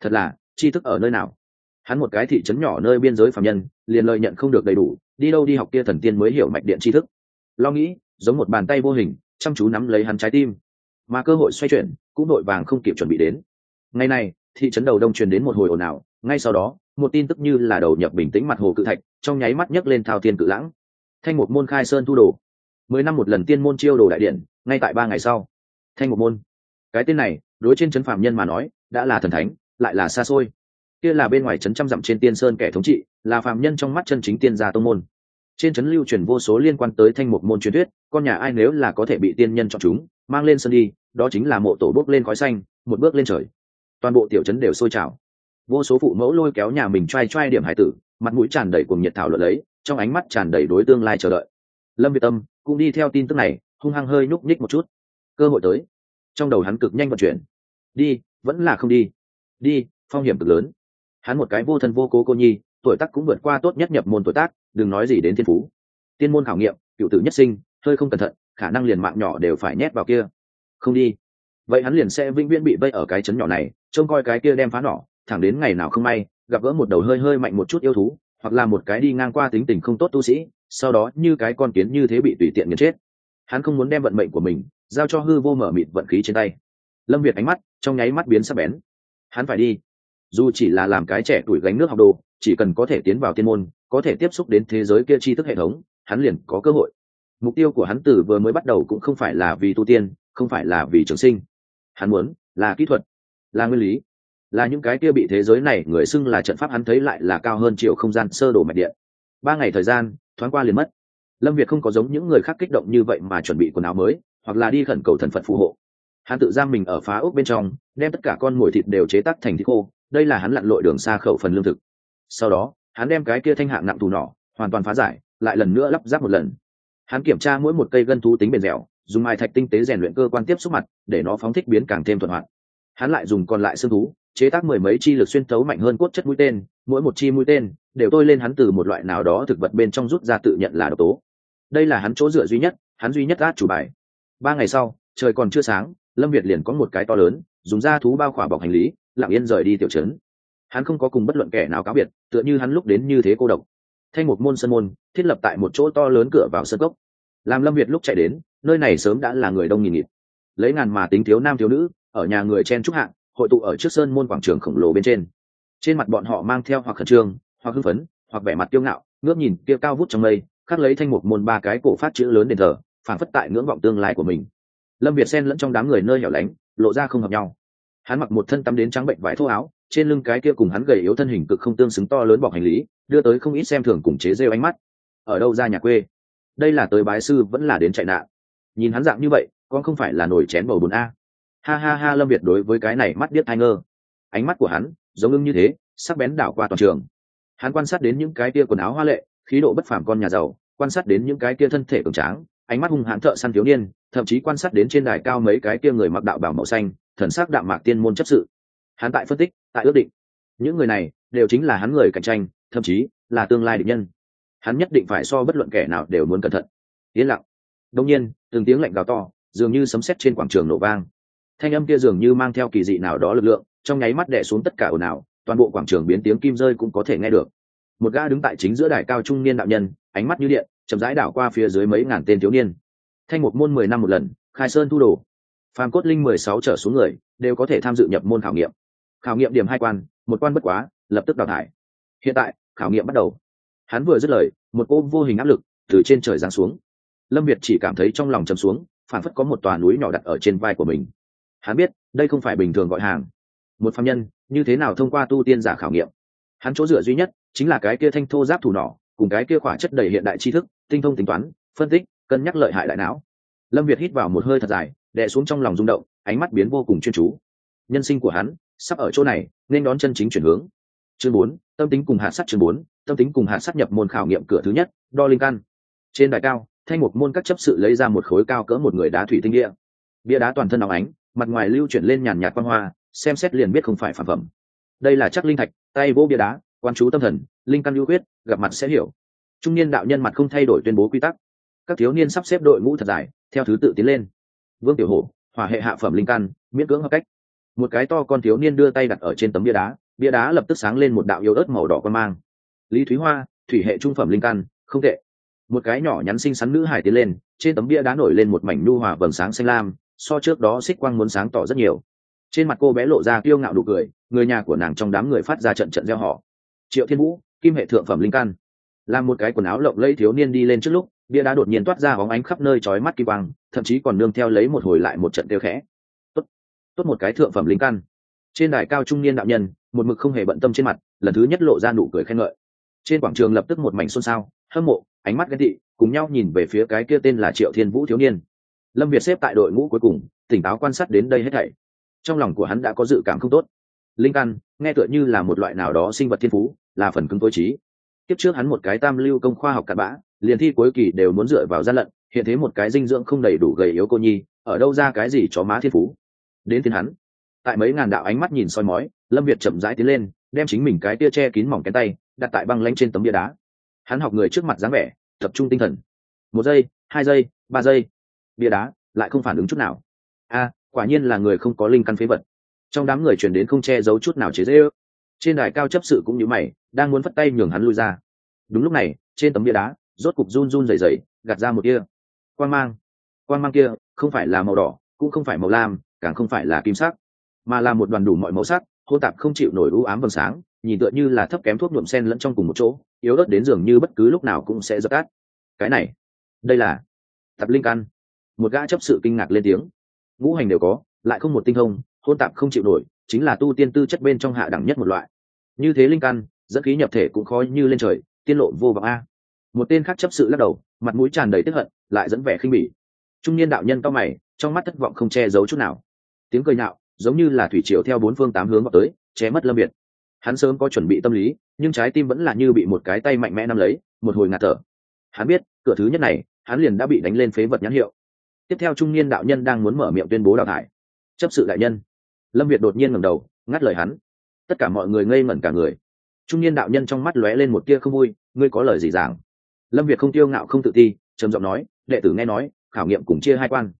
Thật là, tri thức ở nơi nào? Hắn một cái thị trấn nhỏ nơi biên giới phạm nhân, liền lợi nhận không được đầy đủ, đi đâu đi học kia thần tiên mới hiểu mạch điện tri thức. Lo nghĩ, giống một bàn tay vô hình, chăm chú nắm lấy hắn trái tim mà cơ hội xoay chuyển cũng đội vàng không kịp chuẩn bị đến. Ngày này, thị trấn đầu đông truyền đến một hồi ồn ào, ngay sau đó, một tin tức như là đầu nhập bình tĩnh mặt hồ cự thạch, trong nháy mắt nhấc lên thao thiên cự lãng. Thanh một môn khai sơn thu đồ. Mười năm một lần tiên môn chiêu đồ đại điện ngay tại ba ngày sau. Thanh một môn. Cái tên này, đối trên trấn phạm nhân mà nói, đã là thần thánh, lại là xa xôi. Kia là bên ngoài trấn trăm dặm trên tiên sơn kẻ thống trị, là phạm nhân trong mắt chân chính tiên gia tông môn. Trên trấn lưu truyền vô số liên quan tới thanh một môn truyền thuyết, con nhà ai nếu là có thể bị tiên nhân chọn chúng, mang lên sân đi đó chính là mộ tổ bước lên khói xanh, một bước lên trời. Toàn bộ tiểu trấn đều sôi trào. Vô số phụ mẫu lôi kéo nhà mình t r a i t r a i điểm hải tử, mặt mũi tràn đầy cùng nhiệt thảo luận lấy, trong ánh mắt tràn đầy đối tương lai chờ đợi. Lâm việt tâm cũng đi theo tin tức này, hung hăng hơi nhúc nhích một chút. Cơ hội tới. Trong đầu hắn cực nhanh vận chuyển. Đi, vẫn là không đi. Đi, phong hiểm cực lớn. Hắn một cái vô thân vô cố cô nhi, tuổi tác cũng vượt qua tốt nhất nhập môn tuổi tác, đừng nói gì đến thiên phú. Tiên môn khảo nghiệm, cựu tử nhất sinh, hơi không cẩn thận, khả năng liền mạng nhỏ đều phải nhét vào kia không đi. Vậy hắn liền sẽ vĩnh viễn bị vây ở cái chấn nhỏ này, trông coi cái kia đem phá nỏ, thẳng đến ngày nào không may, gặp gỡ một đầu hơi hơi mạnh một chút yêu thú, hoặc là một cái đi ngang qua tính tình không tốt tu sĩ, sau đó như cái con kiến như thế bị tùy tiện nghiền chết. Hắn không muốn đem vận mệnh của mình giao cho hư vô mở mịt vận khí trên tay. Lâm việt ánh mắt trong nháy mắt biến sắc bén. Hắn phải đi. Dù chỉ là làm cái trẻ tuổi gánh nước học đồ, chỉ cần có thể tiến vào tiên môn, có thể tiếp xúc đến thế giới kia tri thức hệ thống, hắn liền có cơ hội. Mục tiêu của hắn từ vừa mới bắt đầu cũng không phải là vì tu tiên không phải là vì trường sinh. Hắn muốn là kỹ thuật, là nguyên lý, là những cái kia bị thế giới này người xưng là trận pháp hắn thấy lại là cao hơn triệu không gian sơ đồ mạch điện. Ba ngày thời gian, thoáng qua liền mất. Lâm việt không có giống những người khác kích động như vậy mà chuẩn bị quần áo mới, hoặc là đi khẩn cầu thần phật phù hộ. Hắn tự giam mình ở phá ốc bên trong, đem tất cả con mồi thịt đều chế tắc thành thịt khô, đây là hắn lặn lội đường xa khẩu phần lương thực. Sau đó, hắn đem cái kia thanh hạng nặng tù nỏ hoàn toàn phá giải, lại lần nữa lắp ráp một lần. Hắn kiểm tra mỗi một cây gân thú tính bền dẻo dùng mai thạch tinh tế rèn luyện cơ quan tiếp xúc mặt, để nó phóng thích biến càng thêm thuận hoạt. Hắn lại dùng còn lại xương thú, chế tác mười mấy chi lực xuyên thấu mạnh hơn cốt chất mũi tên, mỗi một chi mũi tên đều tôi lên hắn từ một loại nào đó thực vật bên trong rút ra tự nhận là độc tố. Đây là hắn chỗ dựa duy nhất, hắn duy nhất át chủ bài. Ba ngày sau, trời còn chưa sáng, lâm việt liền có một cái to lớn, dùng da thú bao khỏa bọc hành lý, lặng yên rời đi tiểu trấn. Hắn không có cùng bất luận kẻ nào cáo biệt, tựa như hắn lúc đến như thế cô độc. Thanh một môn sân môn, thiết lập tại một chỗ to lớn cửa vào sân cốc. Làm lâm việt lúc chạy đến nơi này sớm đã là người đông nghìn nghịt. Lấy ngàn mà tính thiếu nam thiếu nữ, ở nhà người chen trúc hạng hội tụ ở trước sơn môn quảng trường khổng lồ bên trên. Trên mặt bọn họ mang theo hoặc khẩn trương, hoặc hưng phấn, hoặc vẻ mặt kiêu ngạo, ngước nhìn kia cao vút trong mây, khắc lấy thanh một môn ba cái cổ phát chữ lớn đền thờ phản phất tại ngưỡng vọng tương lai của mình. Lâm việt xen lẫn trong đám người nơi hẻo lánh, lộ ra không hợp nhau. Hắn mặc một thân tắm đến trắng bệnh vải thô áo, trên lưng cái kia cùng hắn gầy yếu thân hình cực không tương xứng to lớn bọc hành lý, đưa tới không ít xem thường cùng chế rêu ánh mắt. Ở đâu ra nhà quê? Đây là tới bái sư vẫn là đến chạy nạn nhìn hắn dạng như vậy, con không phải là nổi chén bầu bùn a. Ha ha ha, lâm việt đối với cái này mắt biết thai ngơ. Ánh mắt của hắn giống ưng như thế, sắc bén đảo qua toàn trường. Hắn quan sát đến những cái kia quần áo hoa lệ, khí độ bất phàm con nhà giàu, quan sát đến những cái kia thân thể cường tráng, ánh mắt hung hãn thợ săn thiếu niên, thậm chí quan sát đến trên đài cao mấy cái kia người mặc đạo bảo màu xanh, thần sắc đạm mạc tiên môn chấp sự. Hắn tại phân tích, tại ước định. Những người này đều chính là hắn người cạnh tranh, thậm chí là tương lai địch nhân. Hắn nhất định phải so bất luận kẻ nào đều muốn cẩn thận. Yên lặng đông nhiên, từng tiếng lạnh gào to, dường như sấm sét trên quảng trường nổ vang. Thanh âm kia dường như mang theo kỳ dị nào đó lực lượng, trong nháy mắt đẻ xuống tất cả ồn ào, toàn bộ quảng trường biến tiếng kim rơi cũng có thể nghe được. Một gã đứng tại chính giữa đài cao trung niên đạo nhân, ánh mắt như điện, chậm rãi đảo qua phía dưới mấy ngàn tên thiếu niên. Thanh một môn mười năm một lần, khai sơn thu đồ. Phàm cốt linh mười sáu trở xuống người, đều có thể tham dự nhập môn khảo nghiệm. Khảo nghiệm điểm hai quan, một quan bất quá, lập tức đào thải. Hiện tại, khảo nghiệm bắt đầu. Hắn vừa dứt lời, một cô vô hình áp lực từ trên trời giáng xuống lâm việt chỉ cảm thấy trong lòng chầm xuống phản phất có một tòa núi nhỏ đặt ở trên vai của mình. Hắn biết, đây không phải bình thường gọi hàng. Một phạm nhân, như thế nào thông qua tu tiên giả khảo nghiệm? Hắn chỗ dựa duy nhất, chính là cái kia thanh thô giáp thủ nỏ, cùng cái kia khỏa chất đầy hiện đại tri thức, tinh thông tính toán, phân tích, cân nhắc lợi hại đại não. Lâm việt hít vào một hơi thật dài, đè xuống trong lòng rung động, ánh mắt biến vô cùng chuyên chú. Nhân sinh của hắn, sắp ở chỗ này, nên đón chân chính chuyển hướng. Chương bốn, tâm tính cùng hạ sát chương bốn, tâm tính cùng hạ sát nhập môn khảo nghiệm cửa thứ nhất, đo linh căn. Trên đài cao thanh mục môn các chấp sự lấy ra một khối cao cỡ một người đá thủy tinh địa bia đá toàn thân óng ánh, mặt ngoài lưu chuyển lên nhàn nhạt quan hoa, xem xét liền biết không phải phản phẩm. Đây là chắc linh thạch, tay vỗ bia đá, quan chú tâm thần, linh căn lưu huyết gặp mặt sẽ hiểu. Trung niên đạo nhân mặt không thay đổi tuyên bố quy tắc. Các thiếu niên sắp xếp đội ngũ thật dài, theo thứ tự tiến lên. Vương tiểu hổ, hỏa hệ hạ phẩm linh căn, miễn cưỡng hợp cách. Một cái to con thiếu niên đưa tay đặt ở trên tấm bia đá bia đá lập tức sáng lên một đạo yếu ớt màu đỏ quan mang. Lý thúy hoa, thủy hệ trung phẩm linh căn, không tệ một cái nhỏ nhắn xinh xắn nữ hải tiến lên, trên tấm bia đá nổi lên một mảnh nu hòa vầng sáng xanh lam, so trước đó xích quang muốn sáng tỏ rất nhiều. Trên mặt cô bé lộ ra kiêu ngạo đủ cười, người nhà của nàng trong đám người phát ra trận trận gieo họ triệu thiên vũ, kim hệ thượng phẩm linh căn. Làm một cái quần áo lộng lẫy thiếu niên đi lên trước lúc, bia đá đột nhiên toát ra bóng ánh khắp nơi chói mắt kỳ quang, thậm chí còn nương theo lấy một hồi lại một trận tiêu khẽ. Tốt tốt một cái thượng phẩm linh căn. Trên đài cao trung niên đạo nhân, một mực không hề bận tâm trên mặt, lần thứ nhất lộ ra nụ cười khen ngợi. Trên quảng trường lập tức một mảnh xôn xao hâm mộ, ánh mắt ghen tị, cùng nhau nhìn về phía cái kia tên là triệu thiên vũ thiếu niên. Lâm việt xếp tại đội ngũ cuối cùng, tỉnh táo quan sát đến đây hết thảy. Trong lòng của hắn đã có dự cảm không tốt. Linh căn, nghe tựa như là một loại nào đó sinh vật thiên phú, là phần cứng tối trí. Tiếp trước hắn một cái tam lưu công khoa học cặn bã, liền thi cuối kỳ đều muốn dựa vào gian lận, hiện thế một cái dinh dưỡng không đầy đủ gầy yếu cô nhi, ở đâu ra cái gì chó má thiên phú? Đến thiên hắn. Tại mấy ngàn đạo ánh mắt nhìn soi mói, lâm việt chậm rãi tiến lên, đem chính mình cái tia che kín mỏng cái tay, đặt tại băng lanh trên tấm bia đá hắn học người trước mặt dáng vẻ, tập trung tinh thần. Một giây, hai giây, ba giây. Bia đá, lại không phản ứng chút nào. A, quả nhiên là người không có linh căn phế vật. Trong đám người chuyển đến không che giấu chút nào chế dễ ước trên đài cao chấp sự cũng như mày, đang muốn phất tay nhường hắn lui ra. Đúng lúc này, trên tấm bia đá, rốt cục run run rẩy rẩy, gạt ra một kia quan mang. Quan mang kia, không phải là màu đỏ, cũng không phải màu lam, càng không phải là kim sắc, mà là một đoàn đủ mọi màu sắc hô tạp không chịu nổi u ám vầng sáng nhìn tựa như là thấp kém thuốc nhuộm sen lẫn trong cùng một chỗ, yếu ớt đến dường như bất cứ lúc nào cũng sẽ dập tắt. Cái này, đây là tập linh căn. Một gã chấp sự kinh ngạc lên tiếng. Ngũ hành đều có, lại không một tinh thông, hôn tạp không chịu nổi, chính là tu tiên tư chất bên trong hạ đẳng nhất một loại. Như thế linh căn, dẫn khí nhập thể cũng khó như lên trời, tiên lộ vô vọng a. Một tên khác chấp sự lắc đầu, mặt mũi tràn đầy tức hận, lại dẫn vẻ khinh bỉ. Trung niên đạo nhân cao mày, trong mắt thất vọng không che giấu chút nào. Tiếng cười nhạo, giống như là thủy triều theo bốn phương tám hướng vào tới, che mất lâm biệt hắn sớm có chuẩn bị tâm lý, nhưng trái tim vẫn là như bị một cái tay mạnh mẽ nắm lấy, một hồi ngạt thở. Hắn biết, cửa thứ nhất này, hắn liền đã bị đánh lên phế vật nhãn hiệu. Tiếp theo trung niên đạo nhân đang muốn mở miệng tuyên bố đào thải. Chấp sự đại nhân. Lâm việt đột nhiên ngẩng đầu, ngắt lời hắn. Tất cả mọi người ngây ngẩn cả người. Trung niên đạo nhân trong mắt lóe lên một tia không vui, ngươi có lời gì giảng? Lâm việt không tiêu ngạo, không tự ti, trầm giọng nói, đệ tử nghe nói, khảo nghiệm cùng chia hai quan.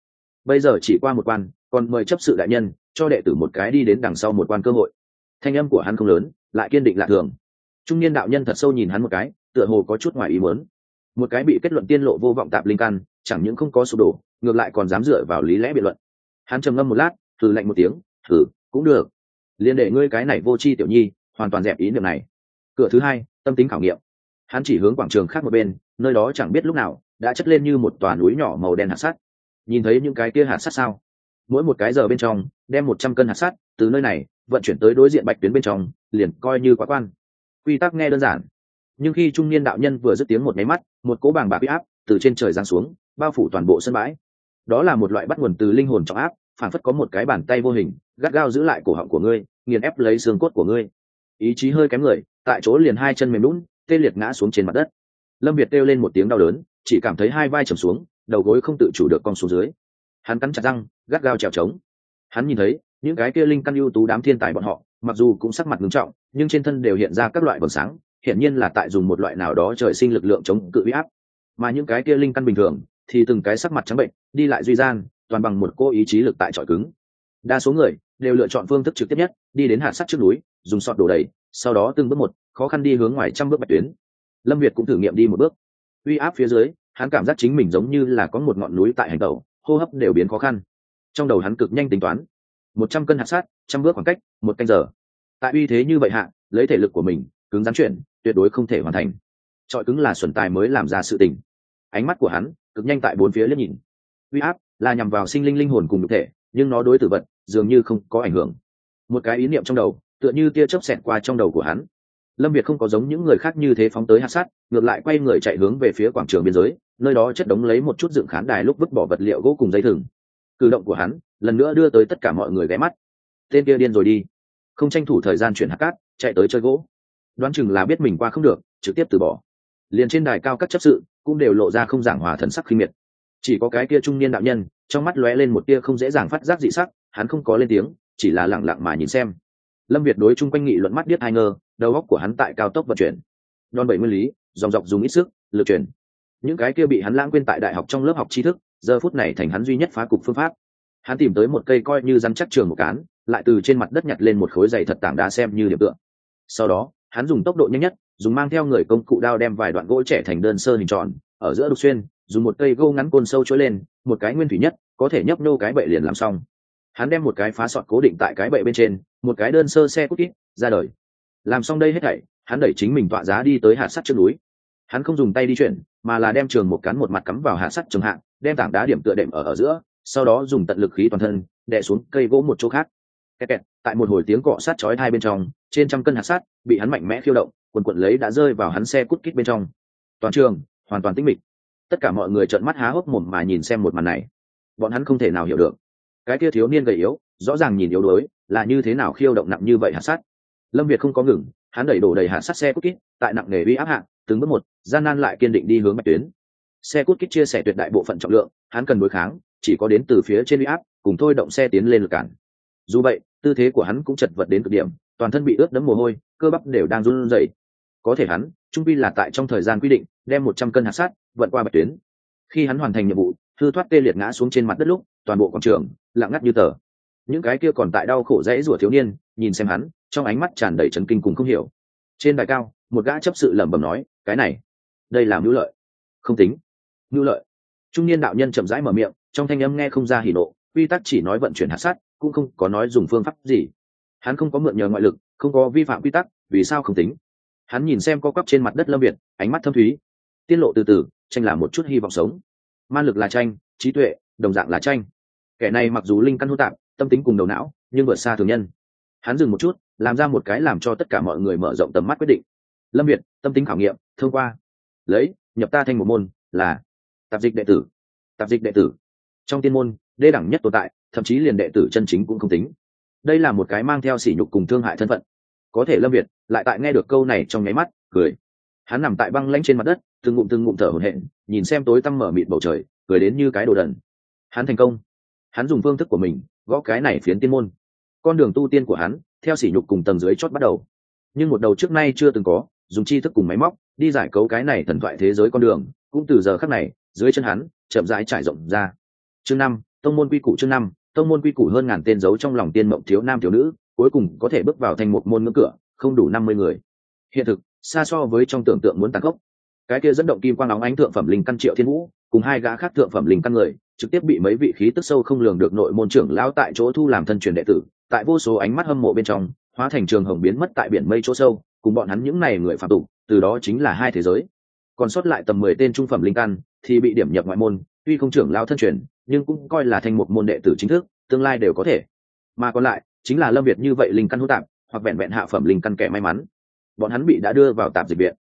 Bây giờ chỉ qua một quan, còn mời chấp sự đại nhân, cho đệ tử một cái đi đến đằng sau một quan cơ hội thanh âm của hắn không lớn, lại kiên định lạ thường. Trung niên đạo nhân thật sâu nhìn hắn một cái, tựa hồ có chút ngoài ý muốn. Một cái bị kết luận tiên lộ vô vọng tạp linh căn, chẳng những không có sụp đổ, ngược lại còn dám dựa vào lý lẽ biện luận. Hắn trầm ngâm một lát, thử lạnh một tiếng, thử, cũng được. Liên đệ ngươi cái này vô c h i tiểu nhi, hoàn toàn dẹp ý niệm này. Cửa thứ hai, tâm tính khảo nghiệm. Hắn chỉ hướng quảng trường khác một bên, nơi đó chẳng biết lúc nào, đã chất lên như một tòa núi nhỏ màu đen hạt sắt. Nhìn thấy những cái kia hạt sắt sao? Mỗi một cái giờ bên trong, đem một trăm cân hạt sắt từ nơi này vận chuyển tới đối diện bạch tuyến bên trong, liền coi như quá quan. Quy tắc nghe đơn giản. Nhưng khi trung niên đạo nhân vừa dứt tiếng một máy mắt, một cố bàng bạc huy áp từ trên trời giáng xuống, bao phủ toàn bộ sân bãi. Đó là một loại bắt nguồn từ linh hồn trọng áp phản phất có một cái bàn tay vô hình, gắt gao giữ lại cổ họng của ngươi, nghiền ép lấy xương cốt của ngươi. Ý chí hơi kém người, tại chỗ liền hai chân mềm lún tê liệt ngã xuống trên mặt đất. Lâm việt kêu lên một tiếng đau đớn, chỉ cảm thấy hai vai trầm xuống, đầu gối không tự chủ được con xuống dưới. Hắn cắn chặt răng, gắt gao trèo trống. Hắn nhìn thấy những cái kia linh căn ưu tú đám thiên tài bọn họ, mặc dù cũng sắc mặt ngưng trọng, nhưng trên thân đều hiện ra các loại vầng sáng, hiển nhiên là tại dùng một loại nào đó trời sinh lực lượng chống cự huy áp. Mà những cái kia linh căn bình thường, thì từng cái sắc mặt trắng bệnh, đi lại duy gian, toàn bằng một cô ý chí lực tại trọi cứng. Đa số người đều lựa chọn phương thức trực tiếp nhất, đi đến hạ sát trước núi, dùng sọt đổ đầy, sau đó từng bước một, khó khăn đi hướng ngoài trăm bước bạch tuyến. Lâm việt cũng thử nghiệm đi một bước. Uy áp phía dưới, hắn cảm giác chính mình giống như là có một ngọn núi tại hành tẩu, hô hấp đều biến khó khăn. Trong đầu hắn cực nhanh tính toán một trăm cân hạt sát trăm bước khoảng cách, một canh giờ. Tại uy thế như vậy hạ, lấy thể lực của mình, cứng rắn chuyển, tuyệt đối không thể hoàn thành. Trọi cứng là xuẩn tài mới làm ra sự tình. Ánh mắt của hắn, cực nhanh tại bốn phía liếc nhìn. Uy áp là nhằm vào sinh linh linh hồn cùng nhục thể, nhưng nó đối tử vật, dường như không có ảnh hưởng. Một cái ý niệm trong đầu, tựa như tia chớp xẹt qua trong đầu của hắn. Lâm việt không có giống những người khác như thế phóng tới hạt sát ngược lại quay người chạy hướng về phía quảng trường biên giới, nơi đó chất đống lấy một chút dựng khán đài lúc vứt bỏ vật liệu gỗ cùng dây thừng cử động của hắn, lần nữa đưa tới tất cả mọi người ghé mắt. Tên kia điên rồi đi. Không tranh thủ thời gian chuyển hạt cát, chạy tới chơi gỗ. Đoán chừng là biết mình qua không được, trực tiếp từ bỏ. Liền trên đài cao các chấp sự cũng đều lộ ra không giảng hòa thần sắc khinh miệt. Chỉ có cái kia trung niên đạo nhân, trong mắt lóe lên một tia không dễ dàng phát giác dị sắc, hắn không có lên tiếng, chỉ là lẳng lặng mà nhìn xem. Lâm việt đối chung quanh nghị luận mắt biết hai ngơ, đầu óc của hắn tại cao tốc vận chuyển. Đòn bảy nguyên lý, dòng dọc dùng ít sức, lực chuyển. Những cái kia bị hắn lãng quên tại đại học trong lớp học tri thức giờ phút này thành hắn duy nhất phá cục phương pháp. Hắn tìm tới một cây coi như rắn chắc trường một cán, lại từ trên mặt đất nhặt lên một khối dày thật tảng đá xem như điểm tượng sau đó, hắn dùng tốc độ nhanh nhất, dùng mang theo người công cụ đao đem vài đoạn gỗ trẻ thành đơn sơ hình tròn, ở giữa đục xuyên, dùng một cây gô ngắn côn sâu trôi lên, một cái nguyên thủy nhất, có thể nhấp nô cái bệ liền làm xong. Hắn đem một cái phá sọt cố định tại cái bệ bên trên, một cái đơn sơ xe cút kít, ra đời. Làm xong đây hết thảy, hắn đẩy chính mình tọa giá đi tới hạt sắt trước núi hắn không dùng tay đi chuyển, mà là đem trường một cắn một mặt cắm vào hạ sắt trường hạng đem tảng đá điểm tựa đệm ở ở giữa, sau đó dùng tận lực khí toàn thân, đè xuống cây gỗ một chỗ khác. Kẹt kẹt, tại một hồi tiếng cọ sát chói hai bên trong, trên trăm cân hạt sắt bị hắn mạnh mẽ khiêu động, quần quần lấy đã rơi vào hắn xe cút kít bên trong. Toàn trường, hoàn toàn tĩnh mịch. Tất cả mọi người trợn mắt há hốc mồm mà nhìn xem một màn này. Bọn hắn không thể nào hiểu được. Cái kia thiếu niên gầy yếu, rõ ràng nhìn yếu đuối, là như thế nào khiêu động nặng như vậy hạt sắt? Lâm việt không có ngừng, hắn đẩy đổ đầy hạt sắt xe cút kít, tại nặng nghề uy áp hạng từng bước một, gian nan lại kiên định đi hướng mạch tuyến. Xe cút kít chia sẻ tuyệt đại bộ phận trọng lượng, hắn cần đối kháng, chỉ có đến từ phía trên huy áp, cùng thôi động xe tiến lên lực cản. Dù vậy, tư thế của hắn cũng chật vật đến cực điểm, toàn thân bị ướt đẫm mồ hôi, cơ bắp đều đang run rẩy. Có thể hắn, trung vi là tại trong thời gian quy định, đem một trăm cân hạt sát vận qua bạch tuyến. Khi hắn hoàn thành nhiệm vụ thư thoát tê liệt ngã xuống trên mặt đất lúc, toàn bộ quảng trường, lặng ngắt như tờ. Những cái kia còn tại đau khổ rẽ rủa thiếu niên, nhìn xem hắn, trong ánh mắt tràn đầy trấn kinh cùng không hiểu. Trên đài cao một gã chấp sự lẩm bẩm nói, cái này, đây là mưu lợi. Không tính. Mưu lợi? Trung niên đạo nhân chậm rãi mở miệng, trong thanh âm nghe không ra hỉ nộ, quy tắc chỉ nói vận chuyển hạt sát cũng không có nói dùng phương pháp gì. Hắn không có mượn nhờ ngoại lực, không có vi phạm quy tắc, vì sao không tính? Hắn nhìn xem co quắp trên mặt đất lâm việt, ánh mắt thâm thúy. Tiết lộ từ từ, tranh là một chút hy vọng sống. Ma lực là tranh, trí tuệ, đồng dạng là tranh. Kẻ này mặc dù linh căn hô tạp, tâm tính cùng đầu não, nhưng vượt xa thường nhân. Hắn dừng một chút, làm ra một cái làm cho tất cả mọi người mở rộng tầm mắt quyết định lâm việt, tâm tính khảo nghiệm, thông qua. Lấy, nhập ta thành một môn, là tạp dịch đệ tử. Tạp dịch đệ tử. Trong tiên môn, đê đẳng nhất tồn tại, thậm chí liền đệ tử chân chính cũng không tính. Đây là một cái mang theo sỉ nhục cùng thương hại thân phận. Có thể lâm việt lại tại nghe được câu này trong nháy mắt, cười. Hắn nằm tại băng lanh trên mặt đất, từng ngụm từng ngụm thở hổn hển, nhìn xem tối tăm mở mịt bầu trời, cười đến như cái đồ đần. Hắn thành công. Hắn dùng phương thức của mình, gõ cái này phiến tiên môn. Con đường tu tiên của hắn, theo sỉ nhục cùng tầng dưới chót bắt đầu. Nhưng một đầu trước nay chưa từng có dùng chi thức cùng máy móc, đi giải cấu cái này thần thoại thế giới con đường, cũng từ giờ khắc này, dưới chân hắn, chậm rãi trải rộng ra. Chương năm, tông môn quy củ chương năm, tông môn quy củ hơn ngàn tên dấu trong lòng tiên mộng thiếu nam thiếu nữ, cuối cùng có thể bước vào thành một môn ngưỡng cửa, không đủ năm mươi người. Hiện thực, xa so với trong tưởng tượng muốn tăng gốc cái kia dẫn động kim quang óng ánh thượng phẩm linh căn triệu thiên vũ, cùng hai gã khác thượng phẩm linh căn người, trực tiếp bị mấy vị khí tức sâu không lường được nội môn trưởng lão tại chỗ thu làm thân truyền đệ tử, tại vô số ánh mắt hâm mộ bên trong, hóa thành trường hồng biến mất tại biển mây chỗ sâu cùng bọn hắn những này người phạm tục, từ đó chính là hai thế giới. Còn sót lại tầm mười tên trung phẩm linh căn, thì bị điểm nhập ngoại môn, tuy không trưởng lão thân truyền, nhưng cũng coi là thành một môn đệ tử chính thức, tương lai đều có thể. Mà còn lại, chính là lâm việt như vậy linh căn hữu tạp, hoặc vẹn vẹn hạ phẩm linh căn kẻ may mắn. Bọn hắn bị đã đưa vào tạp dịch viện.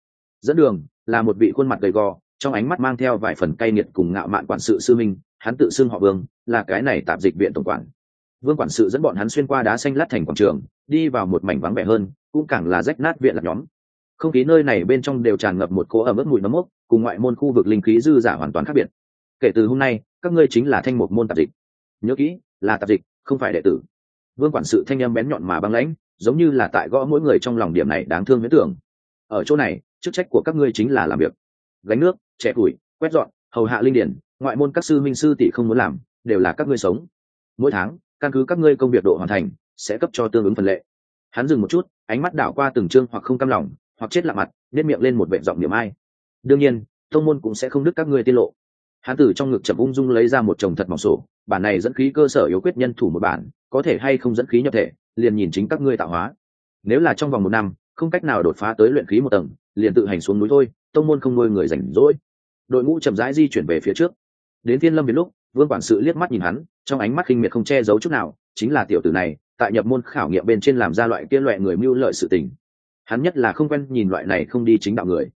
Dẫn đường, là một vị khuôn mặt gầy gò, trong ánh mắt mang theo vài phần cay nghiệt cùng ngạo mạn quản sự sư minh, hắn tự xưng họ vương, là cái này tạp dịch viện tổng quản. Vương quản sự dẫn bọn hắn xuyên qua đá xanh lát thành quảng trường đi vào một mảnh vắng vẻ hơn, cũng càng là rách nát viện lạc nhóm. Không khí nơi này bên trong đều tràn ngập một cỗ ẩm ướt mùi nấm mốc, cùng ngoại môn khu vực linh khí dư giả hoàn toàn khác biệt. Kể từ hôm nay, các ngươi chính là thanh một môn tạp dịch. Nhớ kỹ, là tạp dịch, không phải đệ tử. Vương quản sự thanh em bén nhọn mà băng lãnh, giống như là tại gõ mỗi người trong lòng điểm này đáng thương huyết tưởng. Ở chỗ này, chức trách của các ngươi chính là làm việc. Gánh nước trẻ củi, quét dọn, hầu hạ linh điển, ngoại môn các sư minh sư tỷ không muốn làm, đều là các ngươi sống. Mỗi tháng, căn cứ các ngươi công việc độ hoàn thành sẽ cấp cho tương ứng phần lệ. Hắn dừng một chút, ánh mắt đảo qua từng chương hoặc không cam lòng, hoặc chết lạ mặt nếp miệng lên một vệ giọng niệm ai. Đương nhiên thông môn cũng sẽ không đứt các ngươi tiết lộ. Hắn từ trong ngực chậm ung dung lấy ra một chồng thật mỏng sổ, bản này dẫn khí cơ sở yếu quyết nhân thủ một bản, có thể hay không dẫn khí nhập thể, liền nhìn chính các ngươi tạo hóa. Nếu là trong vòng một năm, không cách nào đột phá tới luyện khí một tầng, liền tự hành xuống núi thôi, tông môn không nuôi người rảnh rỗi. Đội ngũ chậm rãi di chuyển về phía trước. Đến thiên lâm việt lúc, vương quản sự liếc mắt nhìn hắn, trong ánh mắt khinh miệt không che giấu chút nào, chính là tiểu tử này tại nhập môn khảo nghiệm bên trên làm ra loại kia loại người mưu lợi sự tình. Hắn nhất là không quen nhìn loại này không đi chính đạo người.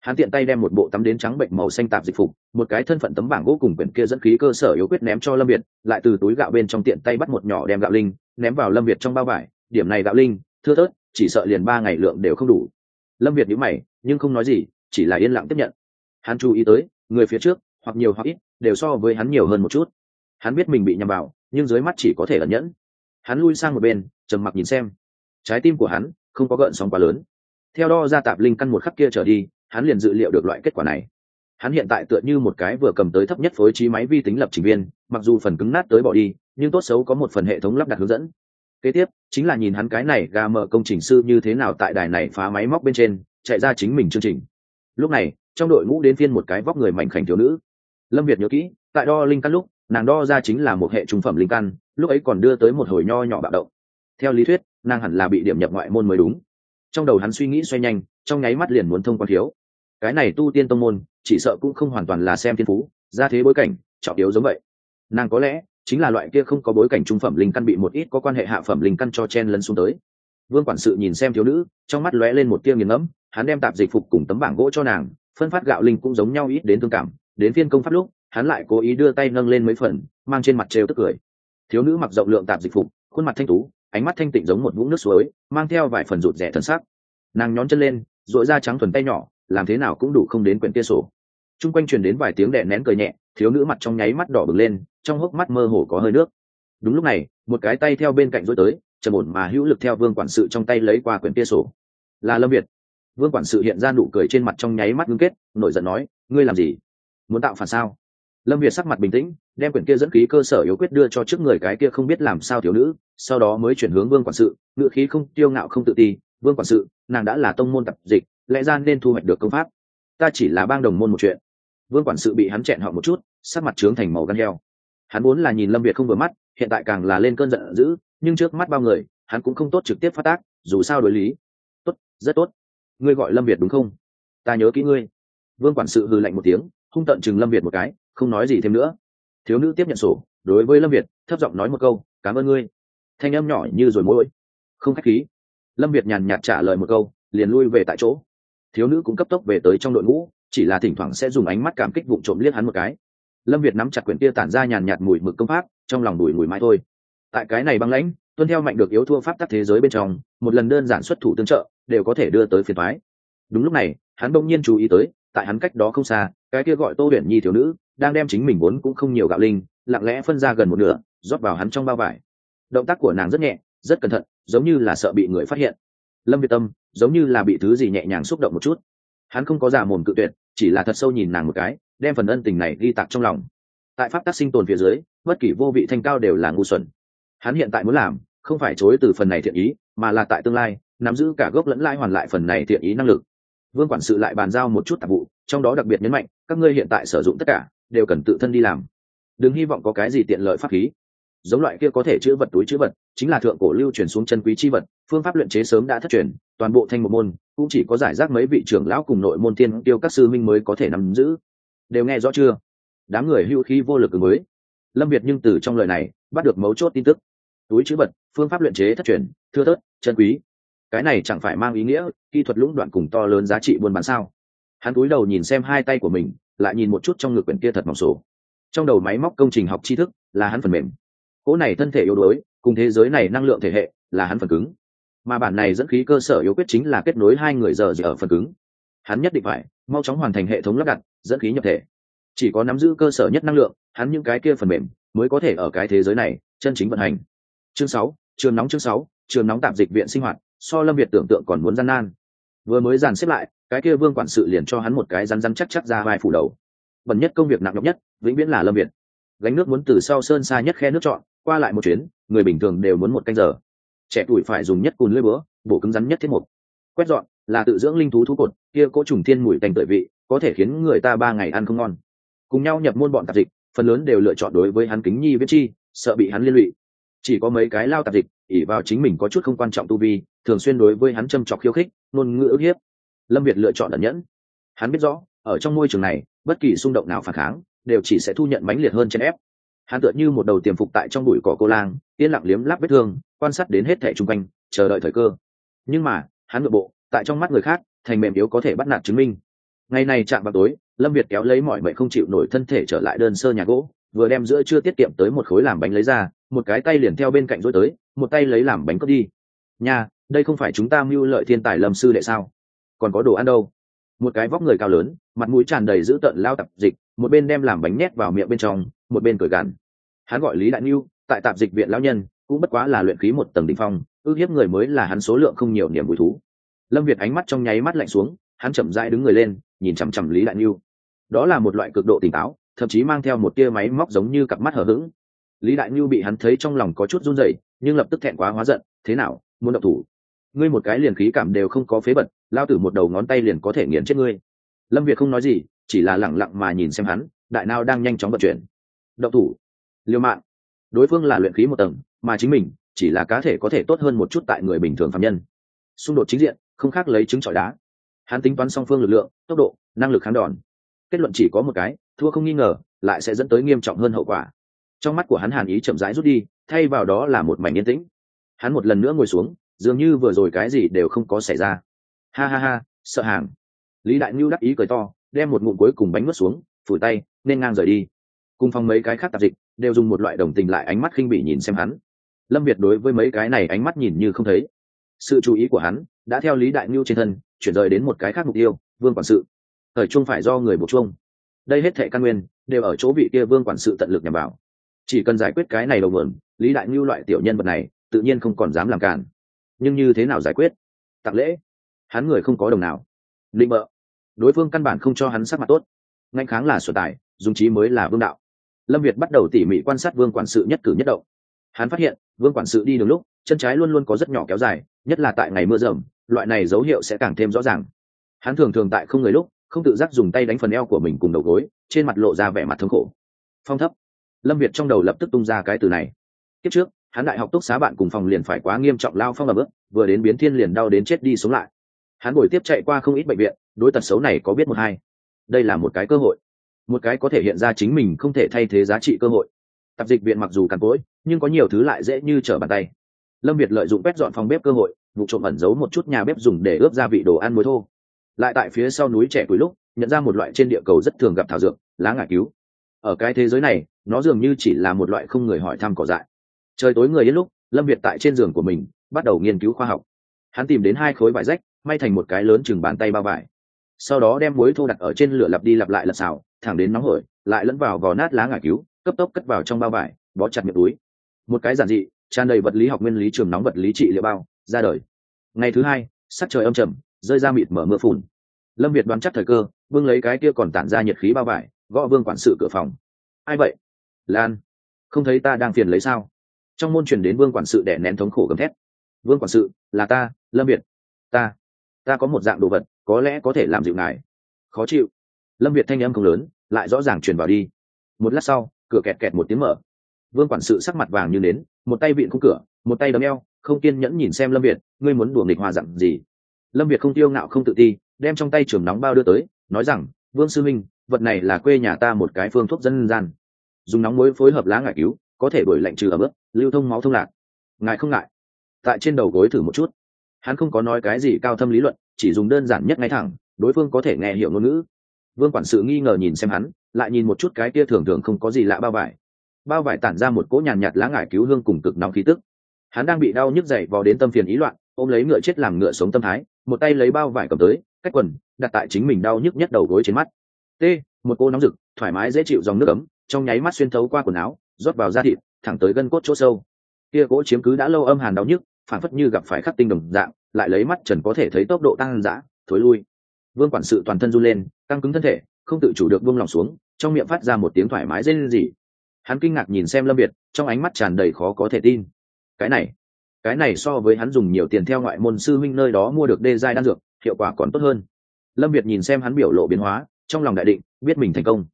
Hắn tiện tay đem một bộ tắm đến trắng bệnh màu xanh tạp dịch phục, một cái thân phận tấm bảng gỗ cùng quyển kia dẫn khí cơ sở yếu quyết ném cho lâm việt, lại từ túi gạo bên trong tiện tay bắt một nhỏ đem gạo linh, ném vào lâm việt trong bao vải. Điểm này gạo linh, thưa thớt, chỉ sợ liền ba ngày lượng đều không đủ. Lâm việt nhữ mày, nhưng không nói gì, chỉ là yên lặng tiếp nhận. Hắn chú ý tới, người phía trước, hoặc nhiều hoặc ít, đều so với hắn nhiều hơn một chút. Hắn biết mình bị nhầm vào, nhưng dưới mắt chỉ có thể ẩn nhẫn hắn lui sang một bên, trầm mặc nhìn xem. Trái tim của hắn không có gợn sóng quá lớn. Theo đo ra tạp linh căn một khắc kia trở đi, hắn liền dự liệu được loại kết quả này. Hắn hiện tại tựa như một cái vừa cầm tới thấp nhất phối trí máy vi tính lập trình viên, mặc dù phần cứng nát tới bỏ đi, nhưng tốt xấu có một phần hệ thống lắp đặt hướng dẫn. Kế tiếp, chính là nhìn hắn cái này ga mở công trình sư như thế nào tại đài này phá máy móc bên trên, chạy ra chính mình chương trình. Lúc này, trong đội ngũ đến phiên một cái vóc người mảnh khảnh thiếu nữ. Lâm việt nhớ kỹ, tại đo linh căn lúc nàng đo ra chính là một hệ trung phẩm linh căn, lúc ấy còn đưa tới một hồi nho nhỏ bạo động. Theo lý thuyết, nàng hẳn là bị điểm nhập ngoại môn mới đúng. Trong đầu hắn suy nghĩ xoay nhanh, trong nháy mắt liền muốn thông quan thiếu. Cái này tu tiên tông môn, chỉ sợ cũng không hoàn toàn là xem thiên phú, ra thế bối cảnh, trọng yếu giống vậy. Nàng có lẽ, chính là loại kia không có bối cảnh trung phẩm linh căn bị một ít có quan hệ hạ phẩm linh căn cho chen lấn xuống tới. Vương quản sự nhìn xem thiếu nữ, trong mắt lóe lên một tia nghiền ngẫm, hắn đem tạp dịch phục cùng tấm bảng gỗ cho nàng, phân phát gạo linh cũng giống nhau ít đến thương cảm, đến phiên công pháp lúc hắn lại cố ý đưa tay nâng lên mấy phần, mang trên mặt trêu tức cười. Thiếu nữ mặc rộng lượng tạp dịch phục, khuôn mặt thanh tú, ánh mắt thanh tịnh giống một vũng nước suối, mang theo vài phần rụt rẻ thân sắc. Nàng nhón chân lên dội da trắng thuần tay nhỏ, làm thế nào cũng đủ không đến quyển kia sổ. T r u n g quanh truyền đến vài tiếng đè nén cười nhẹ, thiếu nữ mặt trong nháy mắt đỏ bừng lên, trong hốc mắt mơ hồ có hơi nước. Đúng lúc này, một cái tay theo bên cạnh dối tới, trầm ổn mà hữu lực theo vương quản sự trong tay lấy qua quyển kia sổ. Là lâm việt. Vương quản sự hiện ra nụ cười trên mặt trong nháy mắt ngưng kết, nổi giận nói, ngươi làm gì? Muốn tạo phản sao? Lâm việt sắc mặt bình tĩnh, đem quyển kia dẫn khí cơ sở yếu quyết đưa cho trước người cái kia không biết làm sao thiếu nữ, sau đó mới chuyển hướng vương quản sự. Ngự khí không tiêu ngạo không tự ti, vương quản sự, nàng đã là tông môn tập dịch, lẽ ra nên thu hoạch được công pháp. Ta chỉ là bang đồng môn một chuyện. Vương quản sự bị hắn chẹn họ một chút, sắc mặt trướng thành màu gan heo. Hắn muốn là nhìn lâm việt không vừa mắt, hiện tại càng là lên cơn giận dữ, nhưng trước mắt bao người, hắn cũng không tốt trực tiếp phát tác, dù sao đối lý. Tốt, rất tốt. Ngươi gọi lâm việt đúng không? Ta nhớ kỹ ngươi. Vương quản sự hừ lạnh một tiếng, hung tận chừng lâm việt một cái không nói gì thêm nữa. Thiếu nữ tiếp nhận sổ, đối với lâm việt, thấp giọng nói một câu, cảm ơn ngươi. Thanh âm nhỏ như rồi mỗi. Không khách khí. Lâm việt nhàn nhạt trả lời một câu, liền lui về tại chỗ. Thiếu nữ cũng cấp tốc về tới trong đội ngũ, chỉ là thỉnh thoảng sẽ dùng ánh mắt cảm kích vụ trộm liếc hắn một cái. Lâm việt nắm chặt quyển kia tản ra nhàn nhạt mùi mực công pháp, trong lòng đùi mùi mãi thôi. Tại cái này băng lãnh, tuân theo mạnh được yếu thua pháp tắc thế giới bên trong, một lần đơn giản xuất thủ tương trợ, đều có thể đưa tới phiền thoái đúng lúc này, hắn bỗng nhiên chú ý tới, tại hắn cách đó không xa, cái kia gọi tô huyền nhi thiếu nữ đang đem chính mình vốn cũng không nhiều gạo linh, lặng lẽ phân ra gần một nửa, rót vào hắn trong bao vải. Động tác của nàng rất nhẹ, rất cẩn thận, giống như là sợ bị người phát hiện. Lâm việt tâm, giống như là bị thứ gì nhẹ nhàng xúc động một chút. Hắn không có giả mồm cự tuyệt, chỉ là thật sâu nhìn nàng một cái, đem phần ân tình này ghi tạc trong lòng. Tại pháp tác sinh tồn phía dưới, bất kỳ vô vị thanh cao đều là ngu xuẩn. Hắn hiện tại muốn làm, không phải chối từ phần này thiện ý, mà là tại tương lai, nắm giữ cả gốc lẫn lai hoàn lại phần này thiện ý năng lực. Vương quản sự lại bàn giao một chút tạp vụ, trong đó đặc biệt nhấn mạnh, các ngươi hiện tại sử dụng tất cả đều cần tự thân đi làm. Đừng hy vọng có cái gì tiện lợi pháp khí. Giống loại kia có thể chữ vật túi chữ vật, chính là thượng cổ lưu truyền xuống chân quý chi vật, phương pháp luyện chế sớm đã thất truyền, toàn bộ thanh một môn, cũng chỉ có giải rác mấy vị trưởng lão cùng nội môn tiên tiêu các sư minh mới có thể nắm giữ. Đều nghe rõ chưa? Đám người hưu khí vô lực mới. Lâm việt nhưng từ trong lời này, bắt được mấu chốt tin tức. Túi chữ vật, phương pháp luyện chế thất truyền, thưa thớt, chân quý. Cái này chẳng phải mang ý nghĩa kỹ thuật lũng đoạn cùng to lớn giá trị buôn bán sao? Hắn cúi đầu nhìn xem hai tay của mình lại nhìn một chút trong ngực quyển kia thật mỏng sổ. Trong đầu máy móc công trình học tri thức là hắn phần mềm. Cỗ này thân thể yếu đuối, cùng thế giới này năng lượng thể hệ là hắn phần cứng. Mà bản này dẫn khí cơ sở yếu quyết chính là kết nối hai người giờ ở phần cứng. Hắn nhất định phải mau chóng hoàn thành hệ thống lắp đặt, dẫn khí nhập thể. Chỉ có nắm giữ cơ sở nhất năng lượng, hắn những cái kia phần mềm mới có thể ở cái thế giới này chân chính vận hành. Chương sáu, trường nóng chương sáu, trường nóng tạm dịch viện sinh hoạt, so lâm việt tưởng tượng còn muốn gian nan vừa mới dàn xếp lại, cái kia vương quản sự liền cho hắn một cái rắn rắn chắc chắc ra vai phủ đầu. Bẩn nhất công việc nặng nhọc nhất, vĩnh viễn là lâm việt. Gánh nước muốn từ sau sơn xa nhất khe nước chọn, qua lại một chuyến, người bình thường đều muốn một canh giờ. Trẻ tuổi phải dùng nhất cùn lưỡi búa, bổ cứng rắn nhất thiết mục. Quét dọn, là tự dưỡng linh thú thú cột, kia cỗ trùng thiên mùi canh tợi vị, có thể khiến người ta ba ngày ăn không ngon. Cùng nhau nhập môn bọn tạp dịch, phần lớn đều lựa chọn đối với hắn kính nhi viết chi, sợ bị hắn liên lụy. Chỉ có mấy cái lao tạp dịch ỉ vào chính mình có chút không quan trọng tu vi, thường xuyên đối với hắn châm chọc khiêu khích, ngôn ngữ ức hiếp. Lâm việt lựa chọn ẩn nhẫn. Hắn biết rõ, ở trong môi trường này, bất kỳ xung động nào phản kháng, đều chỉ sẽ thu nhận mãnh liệt hơn trên ép. Hắn tựa như một đầu tiềm phục tại trong bụi cỏ cô lang, yên lặng liếm láp vết thương, quan sát đến hết thẻ chung quanh, chờ đợi thời cơ. Nhưng mà, hắn nội bộ, tại trong mắt người khác, thành mềm yếu có thể bắt nạt chứng minh. Ngày này chạm vào tối, lâm việt kéo lấy mọi mệnh không chịu nổi thân thể trở lại đơn sơ nhà gỗ, vừa đem giữa chưa tiết kiệm tới một khối làm bánh lấy ra một cái tay liền theo bên cạnh rối tới, một tay lấy làm bánh cướp đi. Nha, đây không phải chúng ta mưu lợi thiên tài lâm sư đệ sao? Còn có đồ ăn đâu? Một cái vóc người cao lớn, mặt mũi tràn đầy dữ tợn lao tạp dịch, một bên đem làm bánh nhét vào miệng bên trong, một bên cười gằn. Hắn gọi lý đại niu tại tạp dịch viện lão nhân, cũng bất quá là luyện khí một tầng đ ỉ n h phong, ước hiếp người mới là hắn số lượng không nhiều niềm vui thú. Lâm việt ánh mắt trong nháy mắt lạnh xuống, hắn chậm rãi đứng người lên, nhìn chằm chằm lý đại niu đó là một loại cực độ tỉnh táo, thậm chí mang theo một tia máy móc giống như cặp mắt hở h ữ g lý đại niu bị hắn thấy trong lòng có chút run rẩy, nhưng lập tức thẹn quá hóa giận, thế nào, muốn độc thủ? Ngươi một cái liền khí cảm đều không có phế bật, lao tử một đầu ngón tay liền có thể nghiền chết ngươi. Lâm việt không nói gì, chỉ là lẳng lặng mà nhìn xem hắn, đại nào đang nhanh chóng vận chuyển. Độc thủ? Liêu mạng đối phương là luyện khí một tầng, mà chính mình chỉ là cá thể có thể tốt hơn một chút tại người bình thường phạm nhân. Xung đột chính diện, không khác lấy trứng trọi đá. Hắn tính toán song phương lực lượng, tốc độ, năng lực kháng đòn. Kết luận chỉ có một cái, thua không nghi ngờ, lại sẽ dẫn tới nghiêm trọng hơn hậu quả trong mắt của hắn hàn ý chậm rãi rút đi, thay vào đó là một mảnh yên tĩnh. Hắn một lần nữa ngồi xuống, dường như vừa rồi cái gì đều không có xảy ra. Ha ha ha, sợ hàng. Lý đại ngưu đắc ý cười to, đem một ngụm cuối cùng bánh nuốt xuống, phủi tay, nên ngang rời đi. Cùng phòng mấy cái khác tạp dịch, đều dùng một loại đồng tình lại ánh mắt khinh bỉ nhìn xem hắn. Lâm việt đối với mấy cái này ánh mắt nhìn như không thấy. Sự chú ý của hắn đã theo lý đại ngưu trên thân, chuyển rời đến một cái khác mục tiêu, vương quản sự. Thời trung phải do người buộc chung đây hết thệ căn nguyên, đều ở chỗ vị kia vương quản sự tận lực nhằm vào chỉ cần giải quyết cái này đầu mượn, lý đại ngưu loại tiểu nhân vật này, tự nhiên không còn dám làm cản nhưng như thế nào giải quyết? Tặng lễ. Hắn người không có đồng nào. Định bợ. Đối phương căn bản không cho hắn sắc mặt tốt. Ngạnh kháng là sở tài, dùng trí mới là vương đạo. Lâm việt bắt đầu tỉ mỉ quan sát vương quản sự nhất cử nhất động. Hắn phát hiện, vương quản sự đi đường lúc, chân trái luôn luôn có rất nhỏ kéo dài, nhất là tại ngày mưa rầm, loại này dấu hiệu sẽ càng thêm rõ ràng. Hắn thường thường tại không người lúc, không tự giác dùng tay đánh phần eo của mình cùng đầu gối, trên mặt lộ ra vẻ mặt thống khổ. Phong thấp lâm việt trong đầu lập tức tung ra cái từ này. Kiếp trước, hắn đại học túc xá bạn cùng phòng liền phải quá nghiêm trọng lao phong ở bước vừa đến biến thiên liền đau đến chết đi sống lại. Hắn buổi tiếp chạy qua không ít bệnh viện, đối tật xấu này có biết một hai. Đây là một cái cơ hội. Một cái có thể hiện ra chính mình không thể thay thế giá trị cơ hội. Tạp dịch viện mặc dù càn cỗi, nhưng có nhiều thứ lại dễ như trở bàn tay. Lâm việt lợi dụng quét dọn phòng bếp cơ hội, vụ trộm ẩn giấu một chút nhà bếp dùng để ướp gia vị đồ ăn muối thô. Lại tại phía sau núi trẻ cuối lúc, nhận ra một loại trên địa cầu rất thường gặp thảo dược, lá ngải cứu. Ở cái thế giới này nó dường như chỉ là một loại không người hỏi thăm cỏ dại. Trời tối người đến lúc, lâm việt tại trên giường của mình, bắt đầu nghiên cứu khoa học. Hắn tìm đến hai khối vải rách, may thành một cái lớn chừng bàn tay bao vải. Sau đó đem muối thô đặt ở trên lửa lặp đi lặp lại lật xào, thẳng đến nóng hổi, lại lẫn vào vò nát lá ngải cứu, cấp tốc cất vào trong bao vải, bó chặt miệng túi. Một cái giản dị, tràn đầy vật lý học nguyên lý trường nóng vật lý trị liệu bao, ra đời. Ngày thứ hai, sắc trời âm trầm, rơi ra mịt mở mưa phùn. Lâm việt đoán chắc thời cơ, vương lấy cái kia còn tản ra nhiệt khí bao vải, gõ vương quản sự cửa phòng. Ai vậy? Lan, không thấy ta đang phiền lấy sao? Trong môn truyền đến vương quản sự đẻ nén thống khổ gầm thét. Vương quản sự, là ta, lâm việt. Ta ta có một dạng đồ vật, có lẽ có thể làm dịu ngài. Khó chịu. Lâm việt thanh âm không lớn, lại rõ ràng truyền vào đi. Một lát sau, cửa kẹt kẹt một tiếng mở. Vương quản sự sắc mặt vàng như nến, một tay vịn khung cửa, một tay đấm eo, không kiên nhẫn nhìn xem lâm việt, ngươi muốn đùa nghịch hòa dặn gì? Lâm việt không tiêu ngạo không tự ti, đem trong tay trường nóng bao đưa tới, nói rằng, vương sư minh, vật này là quê nhà ta một cái phương thuốc dân gian dùng nóng muối phối hợp lá ngải cứu, có thể đổi lạnh trừ ở bước lưu thông máu thông lạc. Ngài không ngại. Tại trên đầu gối thử một chút. Hắn không có nói cái gì cao thâm lý luận, chỉ dùng đơn giản nhất ngay thẳng, đối phương có thể nghe hiểu ngôn ngữ. Vương quản sự nghi ngờ nhìn xem hắn, lại nhìn một chút cái kia thường thường không có gì lạ bao vải. Bao vải tản ra một cỗ nhàn nhạt lá ngải cứu hương cùng cực nóng khí tức. Hắn đang bị đau nhức dậy vào đến tâm phiền ý loạn, ôm lấy ngựa chết làm ngựa sống tâm thái, một tay lấy bao vải cầm tới, cách quần, đặt tại chính mình đau nhức nhất đầu gối trên mắt. T một cô nóng rực, thoải mái dễ chịu dòng nước ấm trong nháy mắt xuyên thấu qua quần áo, rót vào da thịt, thẳng tới gân cốt chỗ sâu. Kia cỗ chiếm cứ đã lâu âm hàn đau nhức phản phất như gặp phải khắc tinh đồng dạng, lại lấy mắt trần có thể thấy tốc độ tăng dã, thối lui. Vương quản sự toàn thân run lên, căng cứng thân thể, không tự chủ được buông lòng xuống, trong miệng phát ra một tiếng thoải mái dây lên gì hắn kinh ngạc nhìn xem lâm việt, trong ánh mắt tràn đầy khó có thể tin. Cái này cái này so với hắn dùng nhiều tiền theo ngoại môn sư minh nơi đó mua được đê giai đan dược, hiệu quả còn tốt hơn. Lâm việt nhìn xem hắn biểu lộ biến hóa, trong lòng đại định, biết mình thành công.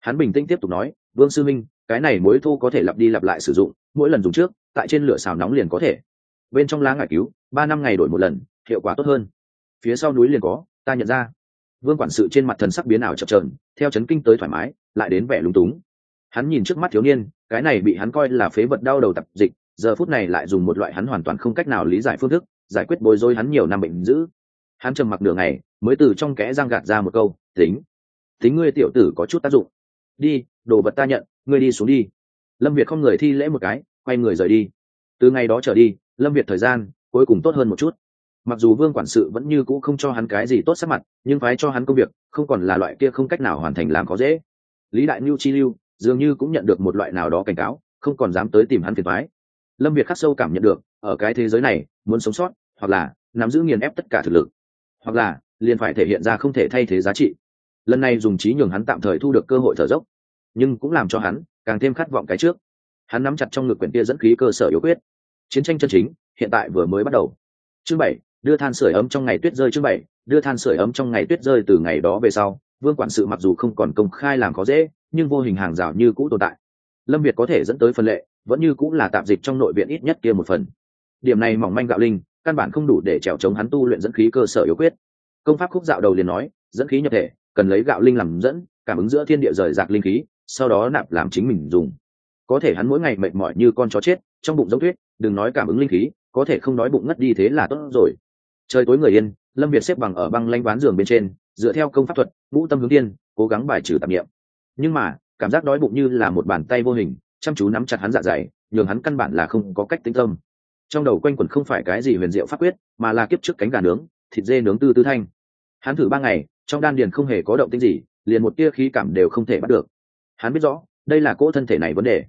Hắn bình tĩnh tiếp tục nói vương sư minh, cái này muối thô có thể lặp đi lặp lại sử dụng, mỗi lần dùng trước, tại trên lửa xào nóng liền có thể. Bên trong lá ngải cứu, ba năm ngày đổi một lần, hiệu quả tốt hơn. Phía sau núi liền có, ta nhận ra. Vương quản sự trên mặt thần sắc biến ảo chập trờn theo chấn kinh tới thoải mái, lại đến vẻ lúng túng. Hắn nhìn trước mắt thiếu niên, cái này bị hắn coi là phế vật đau đầu tập dịch, giờ phút này lại dùng một loại hắn hoàn toàn không cách nào lý giải phương thức, giải quyết bối rối hắn nhiều năm bệnh dữ. Hắn trầm mặc nửa ngày, mới từ trong kẽ răng gạt ra một câu, tính tính ngươi tiểu tử có chút tác dụng. Đi đồ vật ta nhận, ngươi đi xuống đi. Lâm việt không người thi lễ một cái, quay người rời đi. Từ ngày đó trở đi, lâm việt thời gian cuối cùng tốt hơn một chút. Mặc dù vương quản sự vẫn như cũ không cho hắn cái gì tốt sắc mặt, nhưng phái cho hắn công việc, không còn là loại kia không cách nào hoàn thành làm có dễ. Lý đại mưu chi lưu dường như cũng nhận được một loại nào đó cảnh cáo, không còn dám tới tìm hắn phiền thoái lâm việt khắc sâu cảm nhận được, ở cái thế giới này, muốn sống sót, hoặc là nắm giữ nghiền ép tất cả thực lực, hoặc là liền phải thể hiện ra không thể thay thế giá trị. Lần này dùng trí nhường hắn tạm thời thu được cơ hội thở dốc nhưng cũng làm cho hắn càng thêm khát vọng cái trước. Hắn nắm chặt trong ngực quyển kia dẫn khí cơ sở yếu quyết. Chiến tranh chân chính, hiện tại vừa mới bắt đầu. Chương bảy, đưa than sửa ấm trong ngày tuyết rơi chương bảy, đưa than sửa ấm trong ngày tuyết rơi từ ngày đó về sau, vương quản sự mặc dù không còn công khai làm khó dễ, nhưng vô hình hàng rào như cũ tồn tại. Lâm việt có thể dẫn tới phân lệ, vẫn như cũng là tạm dịch trong nội viện ít nhất kia một phần. Điểm này mỏng manh gạo linh, căn bản không đủ để trèo chống hắn tu luyện dẫn khí cơ sở yếu quyết. Công pháp khúc dạo đầu liền nói, dẫn khí nhập thể, cần lấy gạo linh làm dẫn, cảm ứng giữa thiên địa rời rạc linh khí sau đó nạp làm chính mình dùng. Có thể hắn mỗi ngày mệt mỏi như con chó chết, trong bụng giống tuyết, đừng nói cảm ứng linh khí, có thể không nói bụng ngất đi thế là tốt rồi. Trời tối người yên, lâm việt xếp bằng ở băng lanh ván giường bên trên, dựa theo công pháp thuật, ngũ tâm hướng tiên cố gắng bài trừ tạp nghiệm nhưng mà, cảm giác đói bụng như là một bàn tay vô hình, chăm chú nắm chặt hắn dạ dày, nhường hắn căn bản là không có cách tĩnh tâm. Trong đầu quanh quẩn không phải cái gì huyền diệu pháp quyết, mà là kiếp trước cánh gà nướng, thịt dê nướng tư tư thanh. Hắn thử ba ngày, trong đan điền không hề có động tĩnh gì, liền một tia khí cảm đều không thể bắt được hắn biết rõ, đây là cỗ thân thể này vấn đề.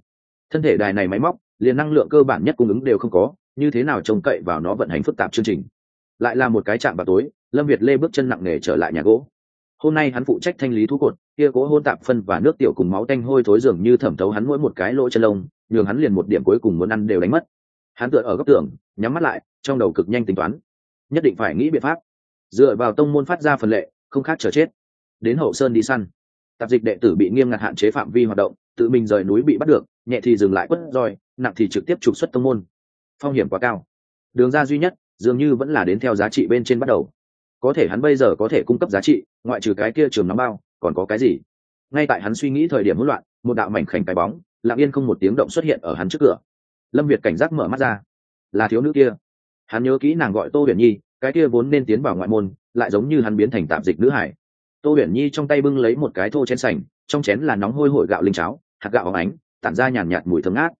Thân thể đài này máy móc, liền năng lượng cơ bản nhất cung ứng đều không có, như thế nào trông cậy vào nó vận hành phức tạp chương trình? Lại là một cái chạm vào tối, lâm việt lê bước chân nặng nề trở lại nhà gỗ. Hôm nay hắn phụ trách thanh lý thú cột, kia cố hôn tạp phân và nước tiểu cùng máu tanh hôi thối dường như thẩm thấu hắn mỗi một cái lỗ chân lông, nhường hắn liền một điểm cuối cùng muốn ăn đều đánh mất. Hắn tựa ở góc tường, nhắm mắt lại, trong đầu cực nhanh tính toán. Nhất định phải nghĩ biện pháp. Dựa vào tông môn phát ra phần lệ, không khác chờ chết. Đến hậu sơn đi săn tạp dịch đệ tử bị nghiêm ngặt hạn chế phạm vi hoạt động, tự mình rời núi bị bắt được, nhẹ thì dừng lại quất roi, nặng thì trực tiếp trục xuất tông môn. Phong hiểm quá cao. Đường ra duy nhất, dường như vẫn là đến theo giá trị bên trên bắt đầu. Có thể hắn bây giờ có thể cung cấp giá trị, ngoại trừ cái kia trường nắm bao, còn có cái gì? Ngay tại hắn suy nghĩ thời điểm hỗn loạn, một đạo mảnh khảnh cái bóng, lặng yên không một tiếng động xuất hiện ở hắn trước cửa. Lâm việt cảnh giác mở mắt ra. Là thiếu nữ kia. Hắn nhớ kỹ nàng gọi tô huyền nhi, cái kia vốn nên tiến vào ngoại môn, lại giống như hắn biến thành tạp dịch nữ hải tô huyền nhi trong tay bưng lấy một cái thô chén sành trong chén là nóng hôi hổi gạo linh cháo hạt gạo óng ánh tản ra nhàn nhạt, mùi thơm ngát.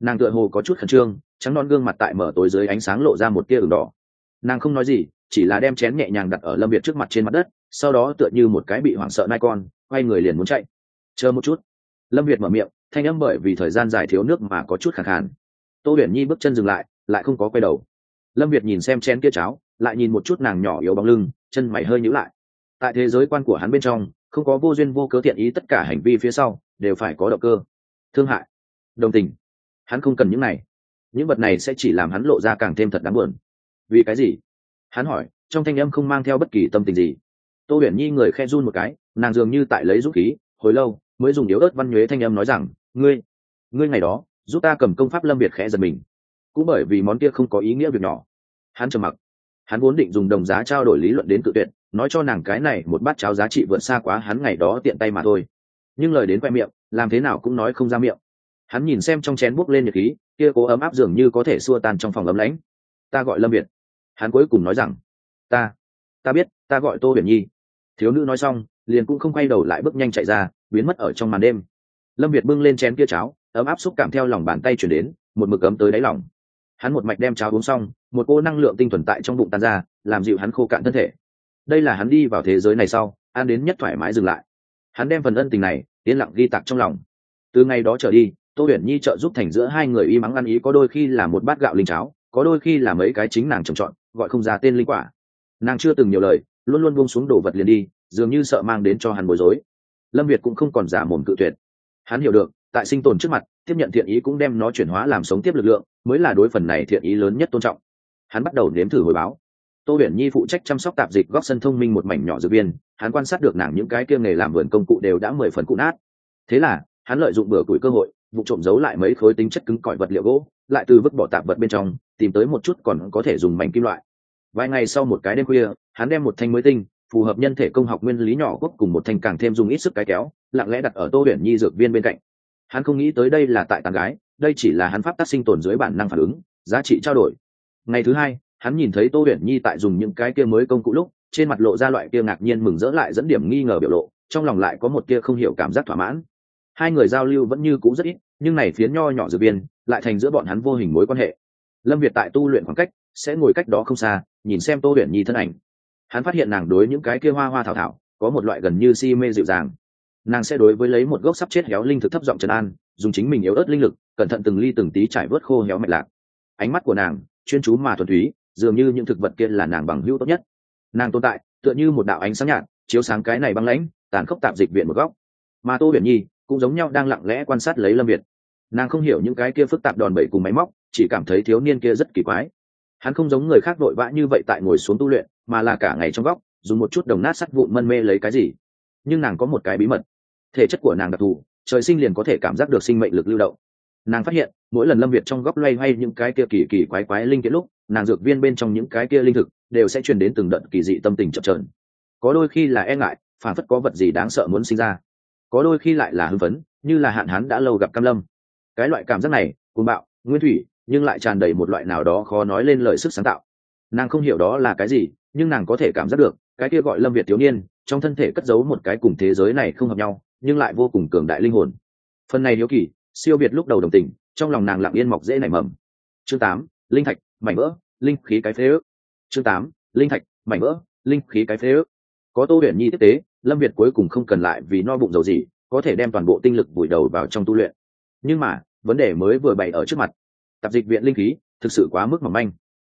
Nàng tựa hồ có chút khẩn trương trắng non gương mặt tại mở tối dưới ánh sáng lộ ra một tia ửng đỏ. Nàng không nói gì chỉ là đem chén nhẹ nhàng đặt ở lâm việt trước mặt trên mặt đất sau đó tựa như một cái bị hoảng sợ nai con quay người liền muốn chạy. Chờ một chút. Lâm việt mở miệng thanh âm bởi vì thời gian dài thiếu nước mà có chút khẳng khàn. Tô huyền nhi bước chân dừng lại lại không có quay đầu. Lâm việt nhìn xem chén kia cháo lại nhìn một chút nàng nhỏ yếu bóng lưng chân mày hơi nhữ lại tại thế giới quan của hắn bên trong, không có vô duyên vô cớ thiện ý tất cả hành vi phía sau, đều phải có động cơ. Thương hại. Đồng tình. Hắn không cần những này. Những vật này sẽ chỉ làm hắn lộ ra càng thêm thật đáng buồn. Vì cái gì? Hắn hỏi, trong thanh âm không mang theo bất kỳ tâm tình gì. Tô huyền nhi người khe run một cái, nàng dường như tại lấy dũng khí, hồi lâu, mới dùng yếu ớt văn nhuế thanh âm nói rằng, ngươi ngươi ngày đó, giúp ta cầm công pháp lâm biệt khẽ giật mình. Cũng bởi vì món kia không có ý nghĩa việc nhỏ. Hắn trầm mặc. Hắn vốn định dùng đồng giá trao đổi lý luận đến tự tuyệt nói cho nàng cái này một bát cháo giá trị vượt xa quá hắn ngày đó tiện tay mà thôi. Nhưng lời đến khoe miệng, làm thế nào cũng nói không ra miệng. Hắn nhìn xem trong chén bốc lên nhiệt khí, kia cố ấm áp dường như có thể xua tan trong phòng ấm lãnh. Ta gọi lâm việt. Hắn cuối cùng nói rằng, ta ta biết, ta gọi tô huyền nhi. Thiếu nữ nói xong, liền cũng không quay đầu lại bước nhanh chạy ra, biến mất ở trong màn đêm. Lâm việt bưng lên chén kia cháo, ấm áp xúc cảm theo lòng bàn tay chuyển đến, một mực ấm tới đáy lòng. Hắn một mạch đem cháo uống xong, một cô năng lượng tinh thuần tại trong bụng tan ra, làm dịu hắn khô cạn thân thể đây là hắn đi vào thế giới này sau an đến nhất thoải mái dừng lại. Hắn đem phần ân tình này, yên lặng ghi tặc trong lòng. Từ ngày đó trở đi, tô huyền nhi trợ giúp thành giữa hai người y mắng ăn ý có đôi khi là một bát gạo linh cháo, có đôi khi là mấy cái chính nàng trồng trọt, gọi không ra tên linh quả. Nàng chưa từng nhiều lời, luôn luôn buông xuống đồ vật liền đi, dường như sợ mang đến cho hắn bối rối. Lâm việt cũng không còn giả mồm cự tuyệt. Hắn hiểu được, tại sinh tồn trước mặt, tiếp nhận thiện ý cũng đem nó chuyển hóa làm sống tiếp lực lượng, mới là đối phần này thiện ý lớn nhất tôn trọng. Hắn bắt đầu nếm thử hồi báo tô huyền nhi phụ trách chăm sóc tạp dịch góc sân thông minh một mảnh nhỏ dược viên, hắn quan sát được nàng những cái kia nghề làm vườn công cụ đều đã mười phần cụ nát. Thế là, hắn lợi dụng bừa củi cơ hội, vụ trộm giấu lại mấy khối tính chất cứng cỏi vật liệu gỗ, lại từ vứt bỏ tạp vật bên trong, tìm tới một chút còn có thể dùng mảnh kim loại. Vài ngày sau một cái đêm khuya, hắn đem một thanh mới tinh, phù hợp nhân thể công học nguyên lý nhỏ gốc cùng một thanh càng thêm dùng ít sức cái kéo, lặng lẽ đặt ở tô huyền nhi dược viên bên cạnh. Hắn không nghĩ tới đây là tại tàn gái, đây chỉ là hắn pháp tác sinh tồn dưới bản năng phản ứng, giá trị trao đổi. Ngày thứ hai hắn nhìn thấy tô huyền nhi tại dùng những cái kia mới công cụ lúc, trên mặt lộ ra loại kia ngạc nhiên mừng rỡ lại dẫn điểm nghi ngờ biểu lộ, trong lòng lại có một kia không hiểu cảm giác thỏa mãn. Hai người giao lưu vẫn như cũ rất ít, nhưng này phiến nho nhỏ dược viên lại thành giữa bọn hắn vô hình mối quan hệ. Lâm việt tại tu luyện khoảng cách, sẽ ngồi cách đó không xa, nhìn xem tô huyền nhi thân ảnh. Hắn phát hiện nàng đối những cái kia hoa hoa thảo thảo, có một loại gần như si mê dịu dàng. Nàng sẽ đối với lấy một gốc sắp chết héo linh thực thấp giọng trần an, dùng chính mình yếu ớt linh lực, cẩn thận từng ly từng tí trải vớt khô héo mạch lạc. Ánh mắt của nàng chuyên chú mà thuần túy dường như những thực vật kia là nàng bằng hữu tốt nhất. Nàng tồn tại, tựa như một đạo ánh sáng nhạt, chiếu sáng cái này băng lãnh, tàn khốc tạp dịch viện một góc. Mà tô huyền nhi cũng giống nhau đang lặng lẽ quan sát lấy lâm việt. Nàng không hiểu những cái kia phức tạp đòn bẩy cùng máy móc, chỉ cảm thấy thiếu niên kia rất kỳ quái. Hắn không giống người khác vội vã như vậy tại ngồi xuống tu luyện, mà là cả ngày trong góc, dùng một chút đồng nát sắt vụn mân mê lấy cái gì. Nhưng nàng có một cái bí mật. Thể chất của nàng đặc thù, trời sinh liền có thể cảm giác được sinh mệnh lực lưu động. Nàng phát hiện, mỗi lần lâm việt trong góc loay hoay những cái kia kỳ kỳ quái quái linh kiện lúc nàng dược viên bên trong những cái kia linh thực đều sẽ truyền đến từng đợt kỳ dị tâm tình chậm trởn có đôi khi là e ngại, phản phất có vật gì đáng sợ muốn sinh ra. Có đôi khi lại là hưng phấn, như là hạn hán đã lâu gặp cam lâm. Cái loại cảm giác này, cuồng bạo, nguyên thủy, nhưng lại tràn đầy một loại nào đó khó nói lên lời sức sáng tạo. Nàng không hiểu đó là cái gì, nhưng nàng có thể cảm giác được, cái kia gọi lâm việt thiếu niên, trong thân thể cất giấu một cái cùng thế giới này không hợp nhau, nhưng lại vô cùng cường đại linh hồn. Phần này hiếu kỳ, siêu việt lúc đầu đồng tình, trong lòng nàng lặng yên mọc dễ nảy mầm. Chương tám, linh thạch mảnh vỡ, linh khí cái phế ước. Chương tám, linh thạch, mảnh vỡ, linh khí cái phế ước. Có tô huyền nhi tiếp tế, lâm việt cuối cùng không cần lại vì no bụng dầu gì, có thể đem toàn bộ tinh lực vùi đầu vào trong tu luyện. Nhưng mà, vấn đề mới vừa bày ở trước mặt. Tạp dịch viện linh khí, thực sự quá mức mỏng manh.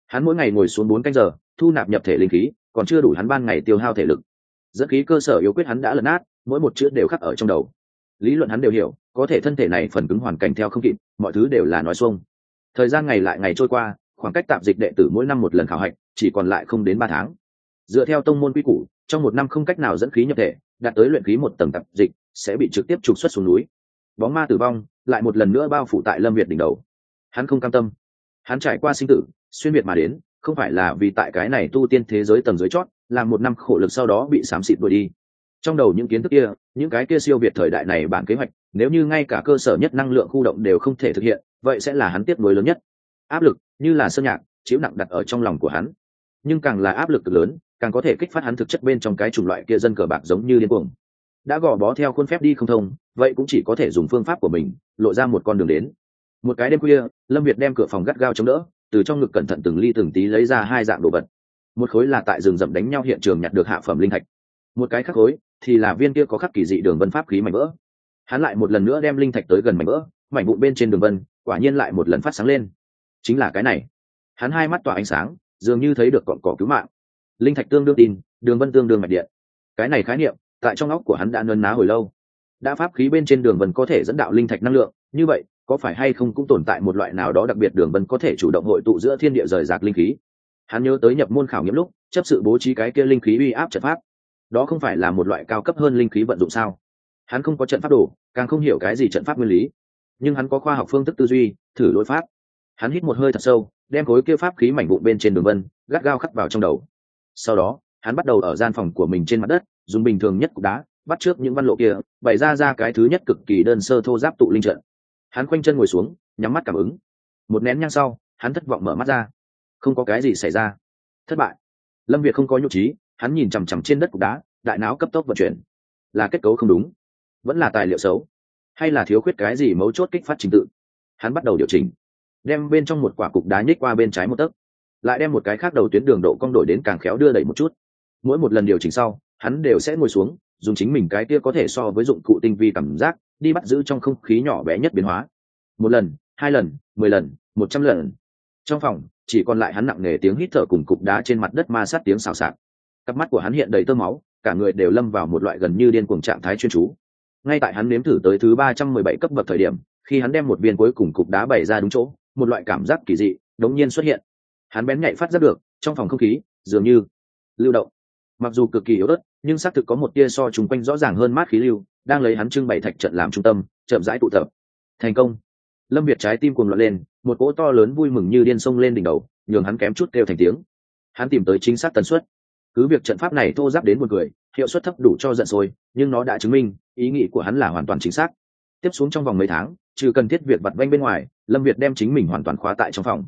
Hắn mỗi ngày ngồi xuống bốn canh giờ, thu nạp nhập thể linh khí, còn chưa đủ hắn ban ngày tiêu hao thể lực. Dẫn khí cơ sở yếu quyết hắn đã lấn át mỗi một chữ đều khắc ở trong đầu. Lý luận hắn đều hiểu, có thể thân thể này phần cứng hoàn cảnh theo không kịp, mọi thứ đều là nói xuông. Thời gian ngày lại ngày trôi qua khoảng cách tạm dịch đệ tử mỗi năm một lần khảo hạch, chỉ còn lại không đến ba tháng. Dựa theo tông môn quy củ, trong một năm không cách nào dẫn khí nhập thể, đạt tới luyện khí một tầng tạp dịch, sẽ bị trực tiếp trục xuất xuống núi. Bóng ma tử vong, lại một lần nữa bao phủ tại lâm việt đỉnh đầu. Hắn không cam tâm. Hắn trải qua sinh tử, xuyên việt mà đến, không phải là vì tại cái này tu tiên thế giới tầng dưới chót, làm một năm khổ lực sau đó bị xám xịt đuổi đi. Trong đầu những kiến thức kia, những cái kia siêu việt thời đại này bản kế hoạch, nếu như ngay cả cơ sở nhất năng lượng khu động đều không thể thực hiện, vậy sẽ là hắn tiếp nối lớn nhất. Áp lực như là sơn nhạc chịu nặng đặt ở trong lòng của hắn. Nhưng càng là áp lực cực lớn, càng có thể kích phát hắn thực chất bên trong cái chủng loại kia dân cờ bạc giống như điên cuồng. Đã gò bó theo khuôn phép đi không thông, vậy cũng chỉ có thể dùng phương pháp của mình, lộ ra một con đường đến. Một cái đêm khuya, lâm việt đem cửa phòng gắt gao chống đỡ, từ trong ngực cẩn thận từng ly từng tí lấy ra hai dạng đồ vật. Một khối là tại rừng rậm đánh nhau hiện trường nhặt được hạ phẩm linh thạch. Một cái khác khối thì là viên kia có khắc kỳ dị đường vân pháp khí mảnh vỡ. Hắn lại một lần nữa đem linh thạch tới gần mảnh vỡ, mảnh vụn bên trên đường vân quả nhiên lại một lần phát sáng lên chính là cái này. Hắn hai mắt tỏa ánh sáng, dường như thấy được cọn cỏ cứu mạng. Linh thạch tương đương tin, đường vân tương đương mạch điện. Cái này khái niệm, tại trong óc của hắn đã nân ná hồi lâu. Đã pháp khí bên trên đường vân có thể dẫn đạo linh thạch năng lượng, như vậy, có phải hay không cũng tồn tại một loại nào đó đặc biệt đường vân có thể chủ động hội tụ giữa thiên địa rời rạc linh khí? Hắn nhớ tới nhập môn khảo nghiệm lúc, chấp sự bố trí cái kia linh khí uy áp trận pháp. Đó không phải là một loại cao cấp hơn linh khí vận dụng sao? Hắn không có trận pháp đồ, càng không hiểu cái gì trận pháp nguyên lý. Nhưng hắn có khoa học phương thức tư duy, thử lỗi pháp hắn hít một hơi thật sâu, đem khối kia pháp khí mảnh vụn bên trên đường vân, gắt gao khắc vào trong đầu. Sau đó, hắn bắt đầu ở gian phòng của mình trên mặt đất, dùng bình thường nhất cục đá, bắt trước những văn lộ kia, bày ra ra cái thứ nhất cực kỳ đơn sơ thô giáp tụ linh trận. Hắn khoanh chân ngồi xuống, nhắm mắt cảm ứng. Một nén nhang sau, hắn thất vọng mở mắt ra. Không có cái gì xảy ra. Thất bại. Lâm việt không có nhục trí, hắn nhìn chằm chằm trên đất cục đá, đại não cấp tốc vận chuyển. Là kết cấu không đúng. Vẫn là tài liệu xấu. Hay là thiếu khuyết cái gì mấu chốt kích phát trình tự. Hắn bắt đầu điều chỉnh đem bên trong một quả cục đá nhích qua bên trái một tấc, lại đem một cái khác đầu tuyến đường độ cong đổi đến càng khéo đưa đẩy một chút. Mỗi một lần điều chỉnh sau, hắn đều sẽ ngồi xuống, dùng chính mình cái kia có thể so với dụng cụ tinh vi cảm giác, đi bắt giữ trong không khí nhỏ bé nhất biến hóa. Một lần, hai lần, mười lần, một trăm lần. Trong phòng, chỉ còn lại hắn nặng nề tiếng hít thở cùng cục đá trên mặt đất ma sát tiếng xào xạc. Cặp mắt của hắn hiện đầy tơ máu, cả người đều lâm vào một loại gần như điên cuồng trạng thái chuyên chú. Ngay tại hắn nếm thử tới thứ ba trăm mười bảy cấp bậc thời điểm, khi hắn đem một viên cuối cùng cục đá bày ra đúng chỗ một loại cảm giác kỳ dị đống nhiên xuất hiện. Hắn bén nhạy phát giác được, trong phòng không khí, dường như lưu động. Mặc dù cực kỳ yếu ớt, nhưng xác thực có một tia so chung quanh rõ ràng hơn mát khí lưu, đang lấy hắn trưng bày thạch trận làm trung tâm, chậm rãi tụ tập. Thành công. Lâm việt trái tim cuồng loạn lên, một cỗ to lớn vui mừng như điên sông lên đỉnh đầu, nhường hắn kém chút kêu thành tiếng. Hắn tìm tới chính xác tần suất. Cứ việc trận pháp này thô giáp đến một người hiệu suất thấp đủ cho giận sôi, nhưng nó đã chứng minh ý nghĩ của hắn là hoàn toàn chính xác. Tiếp xuống trong vòng mấy tháng, trừ cần thiết việc vặt vanh bên ngoài lâm việt đem chính mình hoàn toàn khóa tại trong phòng.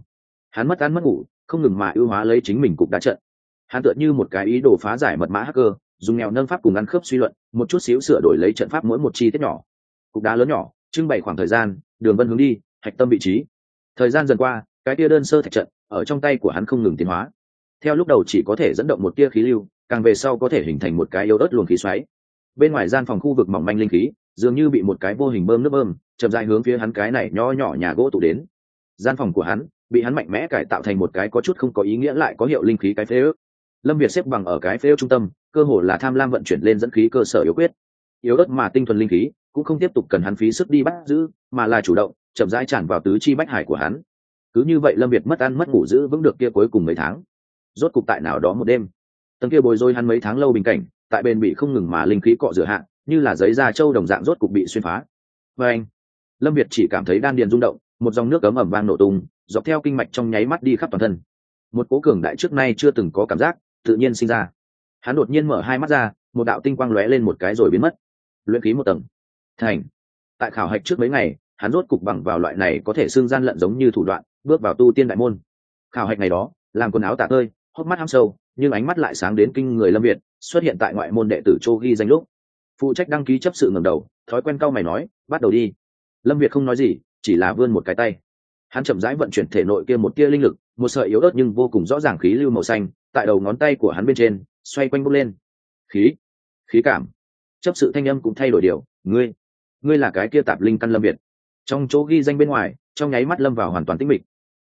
Hắn mất ăn mất ngủ, không ngừng mà ưu hóa lấy chính mình cục đá trận. Hắn tựa như một cái ý đồ phá giải mật mã hacker, dùng nghèo nâng pháp cùng ăn khớp suy luận, một chút xíu sửa đổi lấy trận pháp mỗi một chi tiết nhỏ. Cục đá lớn nhỏ, trưng bày khoảng thời gian, đường vân hướng đi, hạch tâm vị trí. Thời gian dần qua, cái tia đơn sơ thạch trận, ở trong tay của hắn không ngừng tiến hóa. Theo lúc đầu chỉ có thể dẫn động một tia khí lưu, càng về sau có thể hình thành một cái yếu ớt luồng khí xoáy. Bên ngoài gian phòng khu vực mỏng manh linh khí dường như bị một cái vô hình bơm nước bơm, chậm dài hướng phía hắn cái này nho nhỏ nhà gỗ tụ đến. Gian phòng của hắn bị hắn mạnh mẽ cải tạo thành một cái có chút không có ý nghĩa lại có hiệu linh khí cái phế ước. Lâm việt xếp bằng ở cái phế ước trung tâm, cơ hồ là tham lam vận chuyển lên dẫn khí cơ sở yếu quyết. Yếu ớt mà tinh thuần linh khí, cũng không tiếp tục cần hắn phí sức đi bắt giữ, mà là chủ động, chậm rãi tràn vào tứ chi bách hải của hắn. Cứ như vậy lâm việt mất ăn mất ngủ giữ vững được kia cuối cùng mấy tháng. Rốt cục tại nào đó một đêm, tầng kia bồi dôi hắn mấy tháng lâu bình cảnh, tại bên bị không ngừng mà linh khí cọ rửa hạn như là giấy da trâu đồng dạng rốt cục bị xuyên phá. Và anh, lâm việt chỉ cảm thấy đan điền rung động, một dòng nước ấm ẩm vang nổ tung, dọc theo kinh mạch trong nháy mắt đi khắp toàn thân. Một cố cường đại trước nay chưa từng có cảm giác, tự nhiên sinh ra. Hắn đột nhiên mở hai mắt ra, một đạo tinh quang lóe lên một cái rồi biến mất. Luyện khí một tầng. Thành. Tại khảo hạch trước mấy ngày, hắn rốt cục bằng vào loại này có thể xương gian lận giống như thủ đoạn, bước vào tu tiên đại môn. Khảo hạch ngày đó, làm quần áo tả tơi, hốc mắt ham sâu, nhưng ánh mắt lại sáng đến kinh người lâm việt, xuất hiện tại ngoại môn đệ tử châu ghi danh lúc phụ trách đăng ký chấp sự ngầm đầu, thói quen cau mày nói, bắt đầu đi. Lâm việt không nói gì, chỉ là vươn một cái tay. Hắn chậm rãi vận chuyển thể nội kia một tia linh lực, một sợi yếu ớt nhưng vô cùng rõ ràng khí lưu màu xanh, tại đầu ngón tay của hắn bên trên, xoay quanh bốc lên. Khí khí cảm. Chấp sự thanh âm cũng thay đổi điều, ngươi ngươi là cái kia tạp linh căn lâm việt. Trong chỗ ghi danh bên ngoài, trong nháy mắt lâm vào hoàn toàn tĩnh mịch.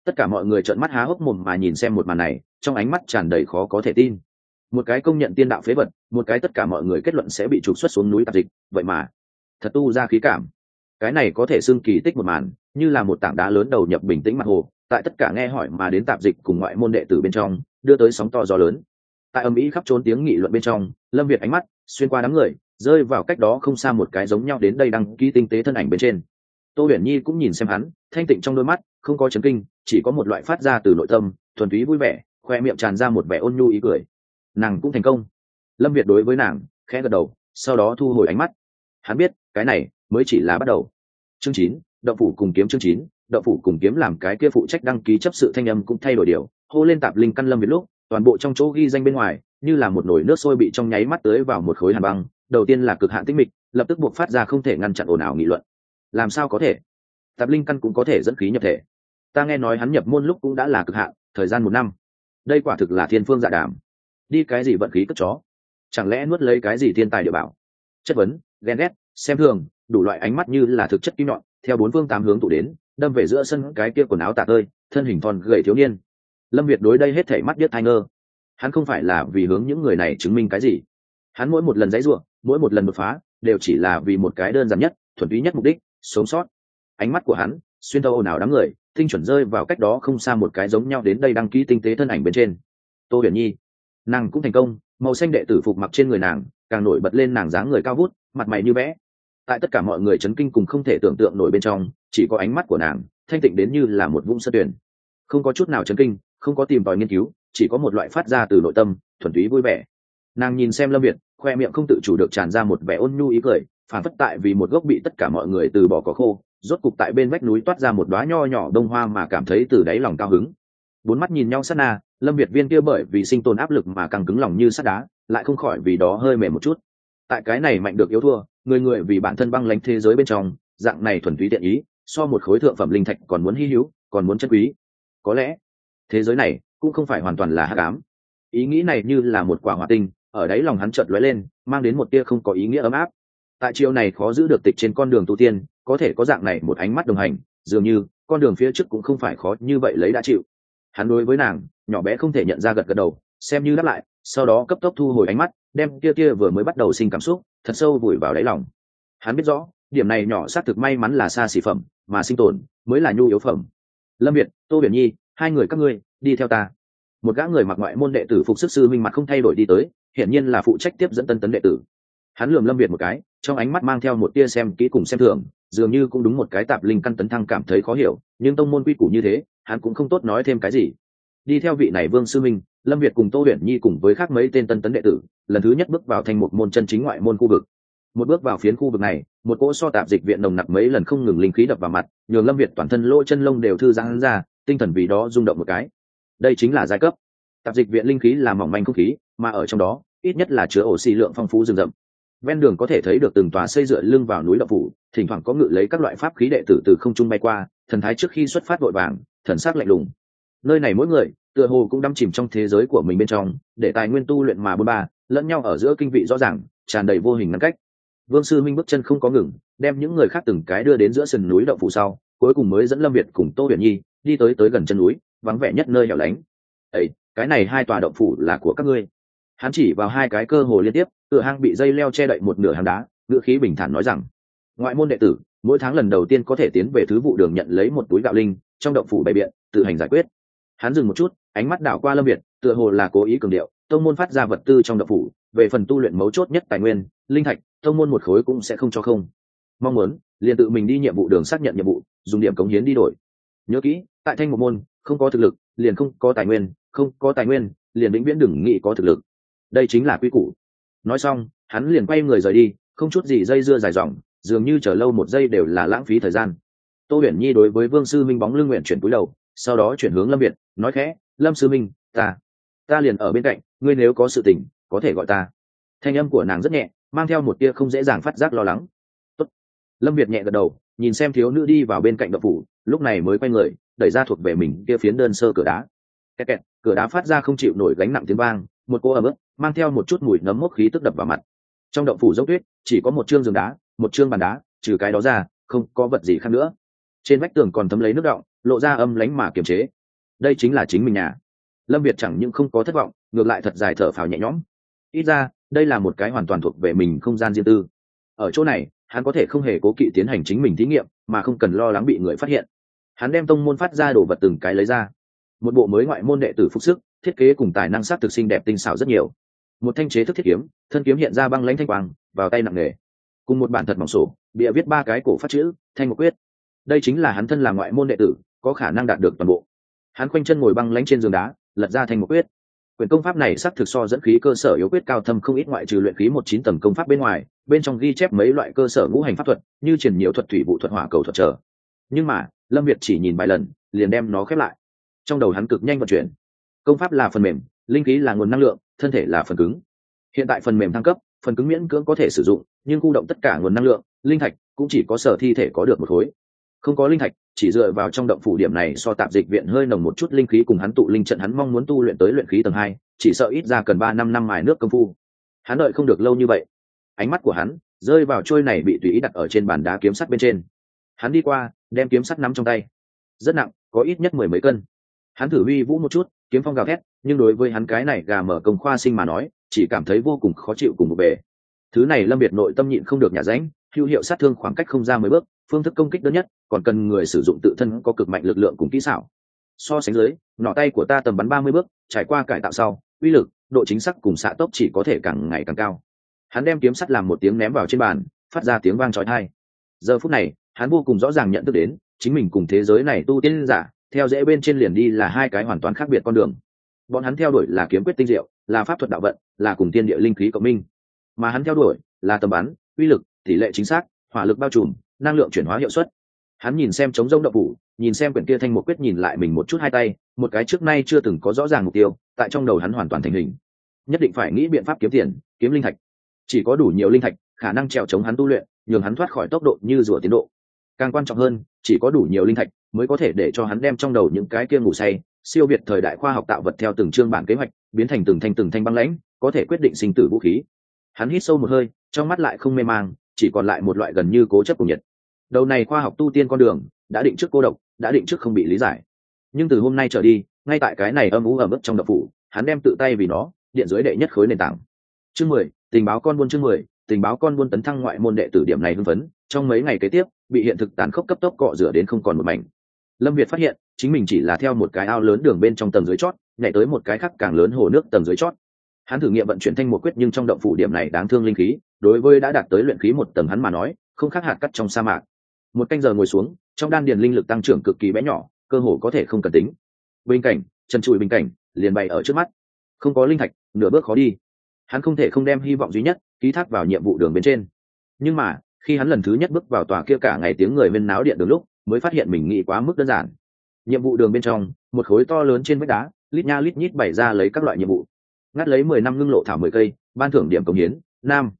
Tất cả mọi người trợn mắt há hốc mồm mà nhìn xem một màn này, trong ánh mắt tràn đầy khó có thể tin một cái công nhận tiên đạo phế vật, một cái tất cả mọi người kết luận sẽ bị trục xuất xuống núi tạp dịch, vậy mà, thật tu ra khí cảm. Cái này có thể xưng kỳ tích một màn, như là một tảng đá lớn đầu nhập bình tĩnh mặt hồ, tại tất cả nghe hỏi mà đến tạp dịch cùng ngoại môn đệ tử bên trong, đưa tới sóng to gió lớn. Tại âm ý khắp trốn tiếng nghị luận bên trong, lâm việt ánh mắt xuyên qua đám người, rơi vào cách đó không xa một cái giống nhau đến đây đăng ký tinh tế thân ảnh bên trên. Tô huyền nhi cũng nhìn xem hắn, thanh tịnh trong đôi mắt, không có chấn kinh, chỉ có một loại phát ra từ nội tâm, thuần túy vui vẻ, khoe miệng tràn ra một vẻ ôn nhu ý cười nàng cũng thành công. Lâm việt đối với nàng, khẽ gật đầu, sau đó thu hồi ánh mắt. Hắn biết, cái này mới chỉ là bắt đầu. Chương chín đậu phủ cùng kiếm chương chín đậu phủ cùng kiếm làm cái kia phụ trách đăng ký chấp sự thanh âm cũng thay đổi điều. Hô lên tạp linh căn lâm việt lúc, toàn bộ trong chỗ ghi danh bên ngoài, như là một nồi nước sôi bị trong nháy mắt tưới vào một khối hàn băng, đầu tiên là cực hạn tích mịch, lập tức buộc phát ra không thể ngăn chặn ồn ào nghị luận. Làm sao có thể? Tạp linh căn cũng có thể dẫn khí nhập thể. Ta nghe nói hắn nhập môn lúc cũng đã là cực hạn, thời gian một năm. Đây quả thực là thiên phương dạ đàm đi cái gì vận khí cất chó? Chẳng lẽ nuốt lấy cái gì thiên tài địa bảo? Chất vấn, ghen ghét, xem thường, đủ loại ánh mắt như là thực chất kim nhọn, theo bốn phương tám hướng tụ đến, đâm về giữa sân cái kia quần áo tạc ơi thân hình thon gầy thiếu niên. Lâm việt đối đây hết thể mắt biết thai ngơ. Hắn không phải là vì hướng những người này chứng minh cái gì. Hắn mỗi một lần dãy ruộng mỗi một lần đột phá, đều chỉ là vì một cái đơn giản nhất, thuần túy nhất mục đích, sống sót. Ánh mắt của hắn, xuyên tâu ồn ào đám người, tinh chuẩn rơi vào cách đó không xa một cái giống nhau đến đây đăng ký tinh tế thân ảnh bên trên. Tô huyền nhi nàng cũng thành công, màu xanh đệ tử phục mặc trên người nàng, càng nổi bật lên nàng dáng người cao vút, mặt mày như vẽ. Tại tất cả mọi người chấn kinh cùng không thể tưởng tượng nổi bên trong, chỉ có ánh mắt của nàng, thanh tịnh đến như là một vũng sơ tuyển. Không có chút nào chấn kinh, không có tìm tòi nghiên cứu, chỉ có một loại phát ra từ nội tâm, thuần túy vui vẻ. Nàng nhìn xem lâm việt, khoe miệng không tự chủ được tràn ra một vẻ ôn nhu ý cười, phản phất tại vì một gốc bị tất cả mọi người từ bỏ có khô, rốt cục tại bên vách núi toát ra một đoá nho nhỏ đông hoa mà cảm thấy từ đáy lòng cao hứng bốn mắt nhìn nhau sát na, lâm việt viên kia bởi vì sinh tồn áp lực mà càng cứng lòng như sắt đá, lại không khỏi vì đó hơi mềm một chút. Tại cái này mạnh được yếu thua, người người vì bản thân băng lánh thế giới bên trong, dạng này thuần túy tiện ý, so một khối thượng phẩm linh thạch còn muốn hy hữu, còn muốn chân quý. Có lẽ, thế giới này cũng không phải hoàn toàn là hát cám ý nghĩ này như là một quả hòa tinh, ở đấy lòng hắn chợt lóe lên, mang đến một tia không có ý nghĩa ấm áp. Tại chiều này khó giữ được tịch trên con đường tu tiên, có thể có dạng này một ánh mắt đồng hành, dường như con đường phía trước cũng không phải khó như vậy lấy đã chịu hắn đối với nàng, nhỏ bé không thể nhận ra gật gật đầu, xem như đáp lại, sau đó cấp tốc thu hồi ánh mắt, đem kia kia vừa mới bắt đầu sinh cảm xúc, thật sâu vùi vào đáy lòng. Hắn biết rõ, điểm này nhỏ xác thực may mắn là xa xỉ phẩm, mà sinh tồn mới là nhu yếu phẩm. Lâm việt, tô biển nhi, hai người các ngươi, đi theo ta. Một gã người mặc ngoại môn đệ tử phục sức sư minh mặt không thay đổi đi tới, hiển nhiên là phụ trách tiếp dẫn tân tấn đệ tử. Hắn lườm lâm việt một cái, trong ánh mắt mang theo một tia xem kỹ cùng xem thường, dường như cũng đúng một cái tạp linh căn tấn thăng cảm thấy khó hiểu, nhưng tông môn quy củ như thế hắn cũng không tốt nói thêm cái gì. Đi theo vị này vương sư minh, lâm việt cùng tô huyền nhi cùng với khác mấy tên tân tấn đệ tử, lần thứ nhất bước vào thành một môn chân chính ngoại môn khu vực. Một bước vào phiến khu vực này, một cỗ so tạp dịch viện nồng nặc mấy lần không ngừng linh khí đập vào mặt, nhường lâm việt toàn thân lỗ chân lông đều thư giãn ra, tinh thần vì đó rung động một cái. Đây chính là giai cấp. Tạp dịch viện linh khí là mỏng manh không khí, mà ở trong đó, ít nhất là chứa oxy lượng phong phú rừng rậm. Ven đường có thể thấy được từng tòa xây dựa lưng vào núi đậu phủ, thỉnh thoảng có ngự lấy các loại pháp khí đệ tử từ không trung bay qua, thần thái trước khi xuất phát vội vàng thần sắc lạnh lùng. Nơi này mỗi người, tựa hồ cũng đắm chìm trong thế giới của mình bên trong, để tài nguyên tu luyện mà bôn ba, lẫn nhau ở giữa kinh vị rõ ràng, tràn đầy vô hình ngăn cách. Vương sư minh bước chân không có ngừng, đem những người khác từng cái đưa đến giữa sườn núi động phủ sau, cuối cùng mới dẫn lâm việt cùng tô huyền nhi đi tới tới gần chân núi, vắng vẻ nhất nơi hẻo lánh. Ấy cái này hai tòa động phủ là của các ngươi. Hắn chỉ vào hai cái cơ hồ liên tiếp cửa hang bị dây leo che đậy một nửa hang đá ngựa khí bình thản nói rằng, ngoại môn đệ tử, mỗi tháng lần đầu tiên có thể tiến về thứ vụ đường nhận lấy một túi gạo linh trong động phủ bày biện, tự hành giải quyết. Hắn dừng một chút, ánh mắt đảo qua lâm việt, tựa hồ là cố ý cường điệu, tông môn phát ra vật tư trong động phủ, về phần tu luyện mấu chốt nhất tài nguyên, linh thạch, tông môn một khối cũng sẽ không cho không. Mong muốn, liền tự mình đi nhiệm vụ đường xác nhận nhiệm vụ, dùng điểm cống hiến đi đổi. Nhớ kỹ, tại thanh một môn, không có thực lực, liền không có tài nguyên, không có tài nguyên, liền vĩnh viễn đừng nghĩ có thực lực. Đây chính là quy củ. Nói xong, hắn liền quay người rời đi, không chút gì dây dưa dài dòng, dường như chờ lâu một giây đều là lãng phí thời gian tô huyền nhi đối với vương sư minh bóng lưng nguyện chuyển cúi đầu, sau đó chuyển hướng lâm việt, nói khẽ, lâm sư minh, ta ta liền ở bên cạnh, ngươi nếu có sự tình, có thể gọi ta. Thanh âm của nàng rất nhẹ, mang theo một tia không dễ dàng phát giác lo lắng. Tốt. lâm việt nhẹ gật đầu, nhìn xem thiếu nữ đi vào bên cạnh đậu phủ, lúc này mới quay người, đẩy ra thuộc về mình kia phiến đơn sơ cửa đá. Kẹt kẹt, cửa đá phát ra không chịu nổi gánh nặng tiếng vang, một cô ấm ức, mang theo một chút mùi nấm mốc khí tức đập vào mặt. Trong động phủ dốc tuyết, chỉ có một chương giường đá, một chương bàn đá, trừ cái đó ra, không có vật gì khác nữa trên vách tường còn thấm lấy nước động, lộ ra âm lánh mà kiềm chế. Đây chính là chính mình nhà. Lâm việt chẳng những không có thất vọng, ngược lại thật dài thở phào nhẹ nhõm. Ít ra, đây là một cái hoàn toàn thuộc về mình không gian riêng tư. Ở chỗ này, hắn có thể không hề cố kỵ tiến hành chính mình thí nghiệm, mà không cần lo lắng bị người phát hiện. Hắn đem tông môn phát ra đồ vật từng cái lấy ra. Một bộ mới ngoại môn đệ tử phục sức, thiết kế cùng tài năng sát thực sinh đẹp tinh xảo rất nhiều. Một thanh chế thức thiết kiếm, thân kiếm hiện ra băng lãnh thanh quang, vào tay nặng nề. Cùng một bản thật mỏng sổ bịa viết ba cái cổ phát chữ, thanh một quyết đây chính là hắn thân là ngoại môn đệ tử, có khả năng đạt được toàn bộ. Hắn khoanh chân ngồi băng lãnh trên giường đá, lật ra thành một quyết. Quyển công pháp này xác thực so dẫn khí cơ sở yếu quyết cao thâm không ít ngoại trừ luyện khí một chín tầng công pháp bên ngoài, bên trong ghi chép mấy loại cơ sở ngũ hành pháp thuật, như triển nhiều thuật thủy vụ thuật hỏa cầu thuật trở. Nhưng mà, lâm việt chỉ nhìn vài lần, liền đem nó khép lại. Trong đầu hắn cực nhanh vận chuyển. Công pháp là phần mềm, linh khí là nguồn năng lượng, thân thể là phần cứng. Hiện tại phần mềm thăng cấp, phần cứng miễn cưỡng có thể sử dụng, nhưng khu động tất cả nguồn năng lượng, linh thạch cũng chỉ có sở thi thể có được một khối không có linh thạch, chỉ dựa vào trong động phủ điểm này so tạp dịch viện hơi nồng một chút linh khí cùng hắn tụ linh trận hắn mong muốn tu luyện tới luyện khí tầng hai, chỉ sợ ít ra cần ba năm năm mài nước công phu. Hắn đợi không được lâu như vậy. Ánh mắt của hắn rơi vào trôi này bị tùy ý đặt ở trên bàn đá kiếm sắt bên trên. Hắn đi qua, đem kiếm sắt nắm trong tay. Rất nặng, có ít nhất mười mấy cân. Hắn thử huy vũ một chút, kiếm phong gào thét, nhưng đối với hắn cái này gà mở công khoa sinh mà nói, chỉ cảm thấy vô cùng khó chịu cùng một bề. Thứ này lâm biệt nội tâm nhịn không được nhả ránh, hữu hiệu sát thương khoảng cách không ra mười bước phương thức công kích đơn nhất, còn cần người sử dụng tự thân có cực mạnh lực lượng cùng kỹ xảo. So sánh dưới, nỏ tay của ta tầm bắn ba mươi bước, trải qua cải tạo sau, uy lực, độ chính xác cùng xạ tốc chỉ có thể càng ngày càng cao. Hắn đem kiếm sắt làm một tiếng ném vào trên bàn, phát ra tiếng vang trói thai giờ phút này, hắn vô cùng rõ ràng nhận thức đến, chính mình cùng thế giới này tu tiên giả, theo dễ bên trên liền đi là hai cái hoàn toàn khác biệt con đường. Bọn hắn theo đuổi là kiếm quyết tinh diệu, là pháp thuật đạo vận, là cùng tiên địa linh khí cộng minh. Mà hắn theo đuổi là tầm bắn, uy lực, tỷ lệ chính xác, hỏa lực bao trùm năng lượng chuyển hóa hiệu suất. Hắn nhìn xem chống rông đậu phủ, nhìn xem quyển kia thanh một quyết nhìn lại mình một chút hai tay, một cái trước nay chưa từng có rõ ràng mục tiêu, tại trong đầu hắn hoàn toàn thành hình. Nhất định phải nghĩ biện pháp kiếm tiền, kiếm linh thạch. Chỉ có đủ nhiều linh thạch, khả năng trèo chống hắn tu luyện, nhường hắn thoát khỏi tốc độ như rùa tiến độ. Càng quan trọng hơn, chỉ có đủ nhiều linh thạch mới có thể để cho hắn đem trong đầu những cái kia ngủ say, siêu việt thời đại khoa học tạo vật theo từng chương bản kế hoạch, biến thành từng thanh từng thanh băng lãnh, có thể quyết định sinh tử vũ khí. Hắn hít sâu một hơi, trong mắt lại không mê mang chỉ còn lại một loại gần như cố chấp của nhiệt. Đầu này khoa học tu tiên con đường, đã định trước cô độc, đã định trước không bị lý giải. Nhưng từ hôm nay trở đi, ngay tại cái này âm ú ở mức trong đập phủ, hắn đem tự tay vì nó, điện dưới đệ nhất khối nền tảng. Chương mười, tình báo con buôn chương mười, tình báo con buôn tấn thăng ngoại môn đệ tử điểm này hưng phấn, trong mấy ngày kế tiếp, bị hiện thực tàn khốc cấp tốc cọ rửa đến không còn một mảnh. Lâm việt phát hiện, chính mình chỉ là theo một cái ao lớn đường bên trong tầng dưới chót, nhảy tới một cái khác càng lớn hồ nước tầng dưới chót. Hắn thử nghiệm vận chuyển thanh một quyết nhưng trong động phủ điểm này đáng thương linh khí đối với đã đạt tới luyện khí một tầng hắn mà nói, không khác hạt cắt trong sa mạc. Một canh giờ ngồi xuống, trong đan điền linh lực tăng trưởng cực kỳ bé nhỏ, cơ hồ có thể không cần tính. Bình cảnh chân trụi bình cảnh, liền bày ở trước mắt. Không có linh thạch, nửa bước khó đi. Hắn không thể không đem hy vọng duy nhất, ký thác vào nhiệm vụ đường bên trên. Nhưng mà, khi hắn lần thứ nhất bước vào tòa kia cả ngày tiếng người bên náo điện đường lúc, mới phát hiện mình nghĩ quá mức đơn giản. Nhiệm vụ đường bên trong, một khối to lớn trên vách đá, lít nha lít nhít bày ra lấy các loại nhiệm vụ. Ngắt lấy mười năm ngưng lộ thảo mười cây, ban thưởng điểm công hiến, nam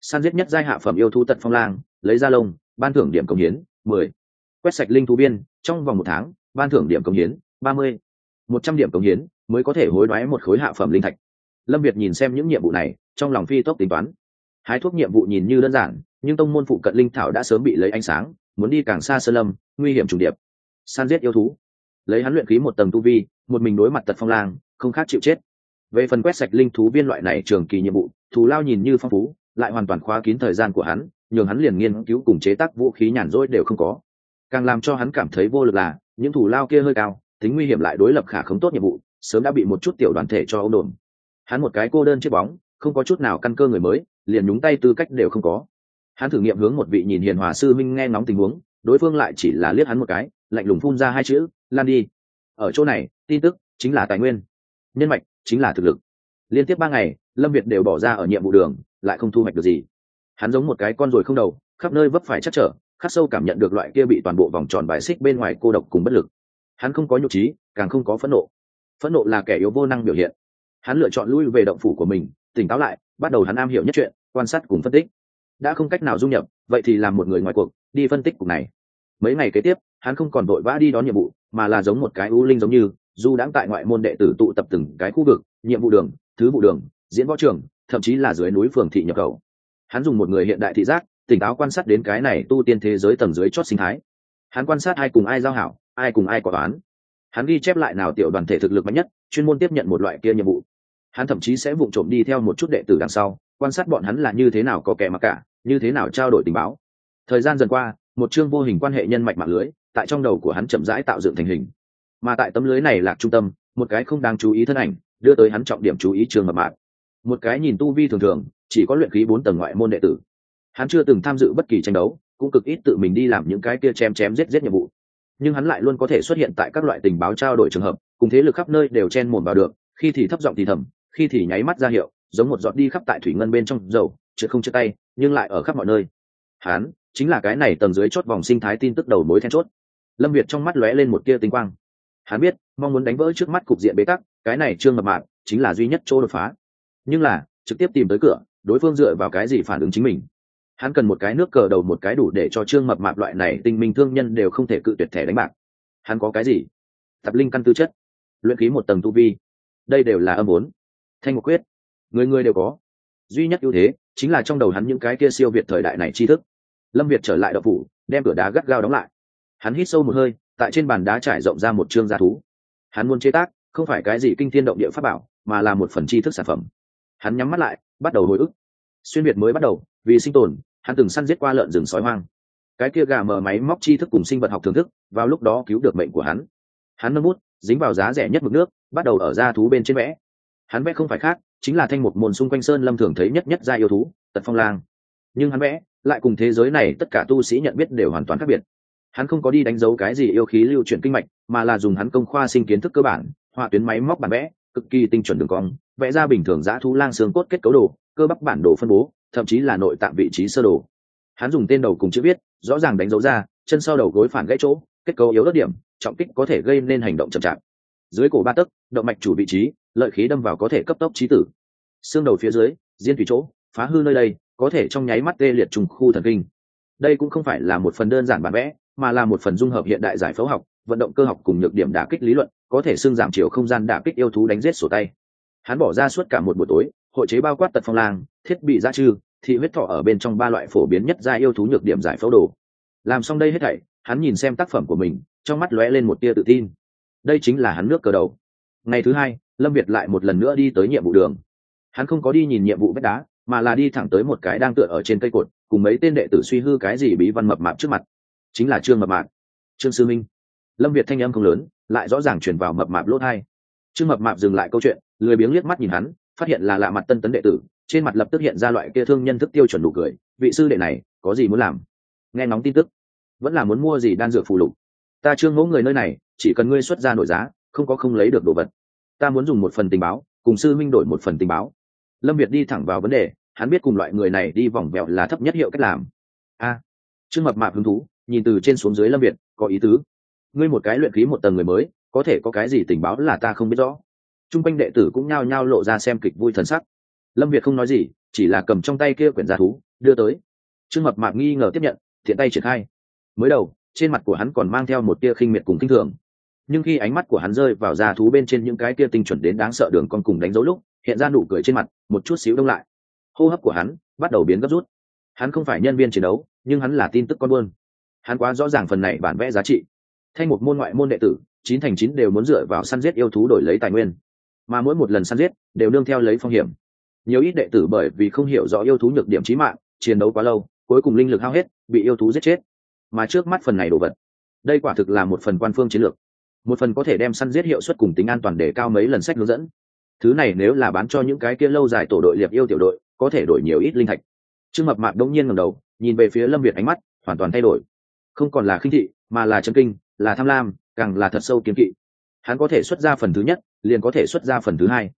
san giết nhất giai hạ phẩm yêu thú tật phong lang, lấy ra lông, ban thưởng điểm công hiến, mười. Quét sạch linh thú biên trong vòng một tháng, ban thưởng điểm công hiến, ba mươi. Một trăm điểm công hiến mới có thể hối đoái một khối hạ phẩm linh thạch. Lâm việt nhìn xem những nhiệm vụ này, trong lòng phi tốc tính toán. Hái thuốc nhiệm vụ nhìn như đơn giản, nhưng tông môn phụ cận linh thảo đã sớm bị lấy ánh sáng, muốn đi càng xa sơ lâm, nguy hiểm trùng điệp. San giết yêu thú. Lấy hắn luyện khí một tầng tu vi, một mình đối mặt tật phong lang, không khác chịu chết. Về phần quét sạch linh thú viên loại này trường kỳ nhiệm vụ, thù lao nhìn như phong phú lại hoàn toàn khóa kín thời gian của hắn, nhường hắn liền nghiên cứu cùng chế tác vũ khí nhàn rỗi đều không có. Càng làm cho hắn cảm thấy vô lực là, những thủ lao kia hơi cao, tính nguy hiểm lại đối lập khả không tốt nhiệm vụ, sớm đã bị một chút tiểu đoàn thể cho ông đồn. Hắn một cái cô đơn chiếc bóng, không có chút nào căn cơ người mới, liền nhúng tay tư cách đều không có. Hắn thử nghiệm hướng một vị nhìn hiền hòa sư minh nghe ngóng tình huống, đối phương lại chỉ là liếc hắn một cái, lạnh lùng phun ra hai chữ, lan đi. Ở chỗ này, tin tức chính là tài nguyên, nhân mạch chính là thực lực. Liên tiếp ba ngày lâm việt đều bỏ ra ở nhiệm vụ đường, lại không thu hoạch được gì. Hắn giống một cái con ruồi không đầu, khắp nơi vấp phải chắc trở, khắc sâu cảm nhận được loại kia bị toàn bộ vòng tròn bài xích bên ngoài cô độc cùng bất lực. Hắn không có nhục trí, càng không có phẫn nộ. Phẫn nộ là kẻ yếu vô năng biểu hiện. Hắn lựa chọn lui về động phủ của mình, tỉnh táo lại, bắt đầu hắn am hiểu nhất chuyện, quan sát cùng phân tích. Đã không cách nào dung nhập, vậy thì làm một người ngoài cuộc, đi phân tích cuộc này. Mấy ngày kế tiếp, hắn không còn vội vã đi đón nhiệm vụ, mà là giống một cái ưu linh giống như, du đãng tại ngoại môn đệ tử tụ tập từng cái khu vực, nhiệm vụ đường, thứ vụ đường diễn võ trường, thậm chí là dưới núi phường thị nhập khẩu. Hắn dùng một người hiện đại thị giác, tỉnh táo quan sát đến cái này tu tiên thế giới tầng dưới chót sinh thái. Hắn quan sát ai cùng ai giao hảo, ai cùng ai quả toán hắn ghi chép lại nào tiểu đoàn thể thực lực mạnh nhất, chuyên môn tiếp nhận một loại kia nhiệm vụ. Hắn thậm chí sẽ vụng trộm đi theo một chút đệ tử đằng sau, quan sát bọn hắn là như thế nào có kẻ mặc cả, như thế nào trao đổi tình báo. Thời gian dần qua, một chương vô hình quan hệ nhân mạch mạng lưới, tại trong đầu của hắn chậm rãi tạo dựng thành hình. Mà tại tấm lưới này là trung tâm, một cái không đáng chú ý thân ảnh, đưa tới hắn trọng điểm chú ý trường mập mạc một cái nhìn tu vi thường thường, chỉ có luyện khí bốn tầng ngoại môn đệ tử. Hắn chưa từng tham dự bất kỳ tranh đấu, cũng cực ít tự mình đi làm những cái kia chém chém giết giết nhiệm vụ. Nhưng hắn lại luôn có thể xuất hiện tại các loại tình báo trao đổi trường hợp, cùng thế lực khắp nơi đều chen mồn vào được, khi thì thấp giọng thì thầm, khi thì nháy mắt ra hiệu, giống một giọt đi khắp tại thủy ngân bên trong dầu, chứ không chia tay, nhưng lại ở khắp mọi nơi. Hắn chính là cái này tầng dưới chốt vòng sinh thái tin tức đầu mối then chốt. Lâm việt trong mắt lóe lên một tia tinh quang. Hắn biết, mong muốn đánh vỡ trước mắt cục diện bế tắc, cái này trương mập mạc chính là duy nhất chỗ đột phá nhưng là, trực tiếp tìm tới cửa, đối phương dựa vào cái gì phản ứng chính mình? Hắn cần một cái nước cờ đầu một cái đủ để cho trương mập mạp loại này tinh minh thương nhân đều không thể cự tuyệt thẻ đánh bạc. Hắn có cái gì? Tập linh căn tư chất. Luyện khí một tầng tu vi. Đây đều là âm vốn. Thanh ngọc quyết. Người người đều có. Duy nhất ưu thế, chính là trong đầu hắn những cái kia siêu việt thời đại này tri thức. Lâm việt trở lại đậu phủ, đem cửa đá gắt gao đóng lại. Hắn hít sâu một hơi, tại trên bàn đá trải rộng ra một chương gia thú. Hắn muốn chế tác, không phải cái gì kinh thiên động địa pháp bảo, mà là một phần tri thức sản phẩm hắn nhắm mắt lại, bắt đầu hồi ức. Xuyên việt mới bắt đầu, vì sinh tồn, hắn từng săn giết qua lợn rừng sói hoang. Cái kia gà mờ máy móc tri thức cùng sinh vật học thưởng thức, vào lúc đó cứu được mệnh của hắn. Hắn nâng bút, dính vào giá rẻ nhất mực nước, bắt đầu ở ra thú bên trên vẽ. Hắn vẽ không phải khác, chính là thanh một môn xung quanh sơn lâm thường thấy nhất nhất ra yêu thú, tật phong lang. Nhưng hắn vẽ, lại cùng thế giới này tất cả tu sĩ nhận biết đều hoàn toàn khác biệt. Hắn không có đi đánh dấu cái gì yêu khí lưu chuyển kinh mạch, mà là dùng hắn công khoa sinh kiến thức cơ bản, họa tuyến máy móc bản vẽ cực kỳ tinh chuẩn đường cong, vẽ ra bình thường giã thú lang xương cốt kết cấu đồ, cơ bắp bản đồ phân bố, thậm chí là nội tạng vị trí sơ đồ. Hắn dùng tên đầu cùng chữ viết, rõ ràng đánh dấu ra, chân sau đầu gối phản gãy chỗ, kết cấu yếu đất điểm, trọng kích có thể gây nên hành động chậm chạp. Dưới cổ ba tấc, động mạch chủ vị trí, lợi khí đâm vào có thể cấp tốc trí tử. Xương đầu phía dưới, diên tùy chỗ, phá hư nơi đây, có thể trong nháy mắt tê liệt trùng khu thần kinh. Đây cũng không phải là một phần đơn giản bản vẽ, mà là một phần dung hợp hiện đại giải phẫu học, vận động cơ học cùng nhược điểm đả kích lý luận có thể xưng giảm chiều không gian đả kích yêu thú đánh giết sổ tay. Hắn bỏ ra suốt cả một buổi tối, hội chế bao quát tật phong lang, thiết bị gia trư thị huyết thọ ở bên trong ba loại phổ biến nhất ra yêu thú nhược điểm giải phẫu đồ. Làm xong đây hết thảy, hắn nhìn xem tác phẩm của mình, trong mắt lóe lên một tia tự tin. Đây chính là hắn nước cờ đầu. Ngày thứ hai, lâm việt lại một lần nữa đi tới nhiệm vụ đường. Hắn không có đi nhìn nhiệm vụ vách đá, mà là đi thẳng tới một cái đang tựa ở trên cây cột, cùng mấy tên đệ tử suy hư cái gì bí văn mập mạp trước mặt. Chính là trương mập mạp. Trương sư minh. Lâm việt thanh âm không lớn lại rõ ràng chuyển vào mập mạp lốt hai trương mập mạp dừng lại câu chuyện, lười biếng liếc mắt nhìn hắn, phát hiện là lạ mặt tân tấn đệ tử, trên mặt lập tức hiện ra loại kia thương nhân thức tiêu chuẩn đủ cười, vị sư đệ này, có gì muốn làm? Nghe ngóng tin tức, vẫn là muốn mua gì đan dược phù lục. Ta trương ngỗ người nơi này, chỉ cần ngươi xuất ra nổi giá, không có không lấy được đồ vật. Ta muốn dùng một phần tình báo, cùng sư minh đổi một phần tình báo. Lâm việt đi thẳng vào vấn đề, hắn biết cùng loại người này đi vòng vẹo là thấp nhất hiệu cách làm. A, trương mập mạp hứng thú, nhìn từ trên xuống dưới lâm việt, có ý tứ ngươi một cái luyện khí một tầng người mới, có thể có cái gì tình báo là ta không biết rõ. T r u n g quanh đệ tử cũng nhao nhao lộ ra xem kịch vui thần sắc. Lâm việt không nói gì, chỉ là cầm trong tay kia quyển gia thú, đưa tới. Trương mập mạc nghi ngờ tiếp nhận, thiện tay triển khai. Mới đầu, trên mặt của hắn còn mang theo một tia khinh miệt cùng kinh thường. Nhưng khi ánh mắt của hắn rơi vào da thú bên trên những cái kia tinh chuẩn đến đáng sợ đường con cùng đánh dấu lúc, hiện ra nụ cười trên mặt, một chút xíu đông lại. Hô hấp của hắn bắt đầu biến gấp rút. Hắn không phải nhân viên chiến đấu, nhưng hắn là tin tức con buôn. Hắn quá rõ ràng phần này bản vẽ giá trị thanh một môn ngoại môn đệ tử, chín thành chín đều muốn dựa vào săn giết yêu thú đổi lấy tài nguyên. Mà mỗi một lần săn giết, đều nương theo lấy phong hiểm. Nhiều ít đệ tử bởi vì không hiểu rõ yêu thú nhược điểm trí mạng, chiến đấu quá lâu, cuối cùng linh lực hao hết, bị yêu thú giết chết. Mà trước mắt phần này đồ vật, đây quả thực là một phần quan phương chiến lược. Một phần có thể đem săn giết hiệu suất cùng tính an toàn để cao mấy lần sách hướng dẫn. Thứ này nếu là bán cho những cái kia lâu dài tổ đội liệp yêu tiểu đội, có thể đổi nhiều ít linh thạch. Trương mập mạp đông nhiên ngầm đầu, nhìn về phía lâm việt ánh mắt, hoàn toàn thay đổi. Không còn là khinh thị, mà là chân kinh là tham lam, càng là thật sâu kiến kỵ. Hắn có thể xuất ra phần thứ nhất, liền có thể xuất ra phần thứ hai.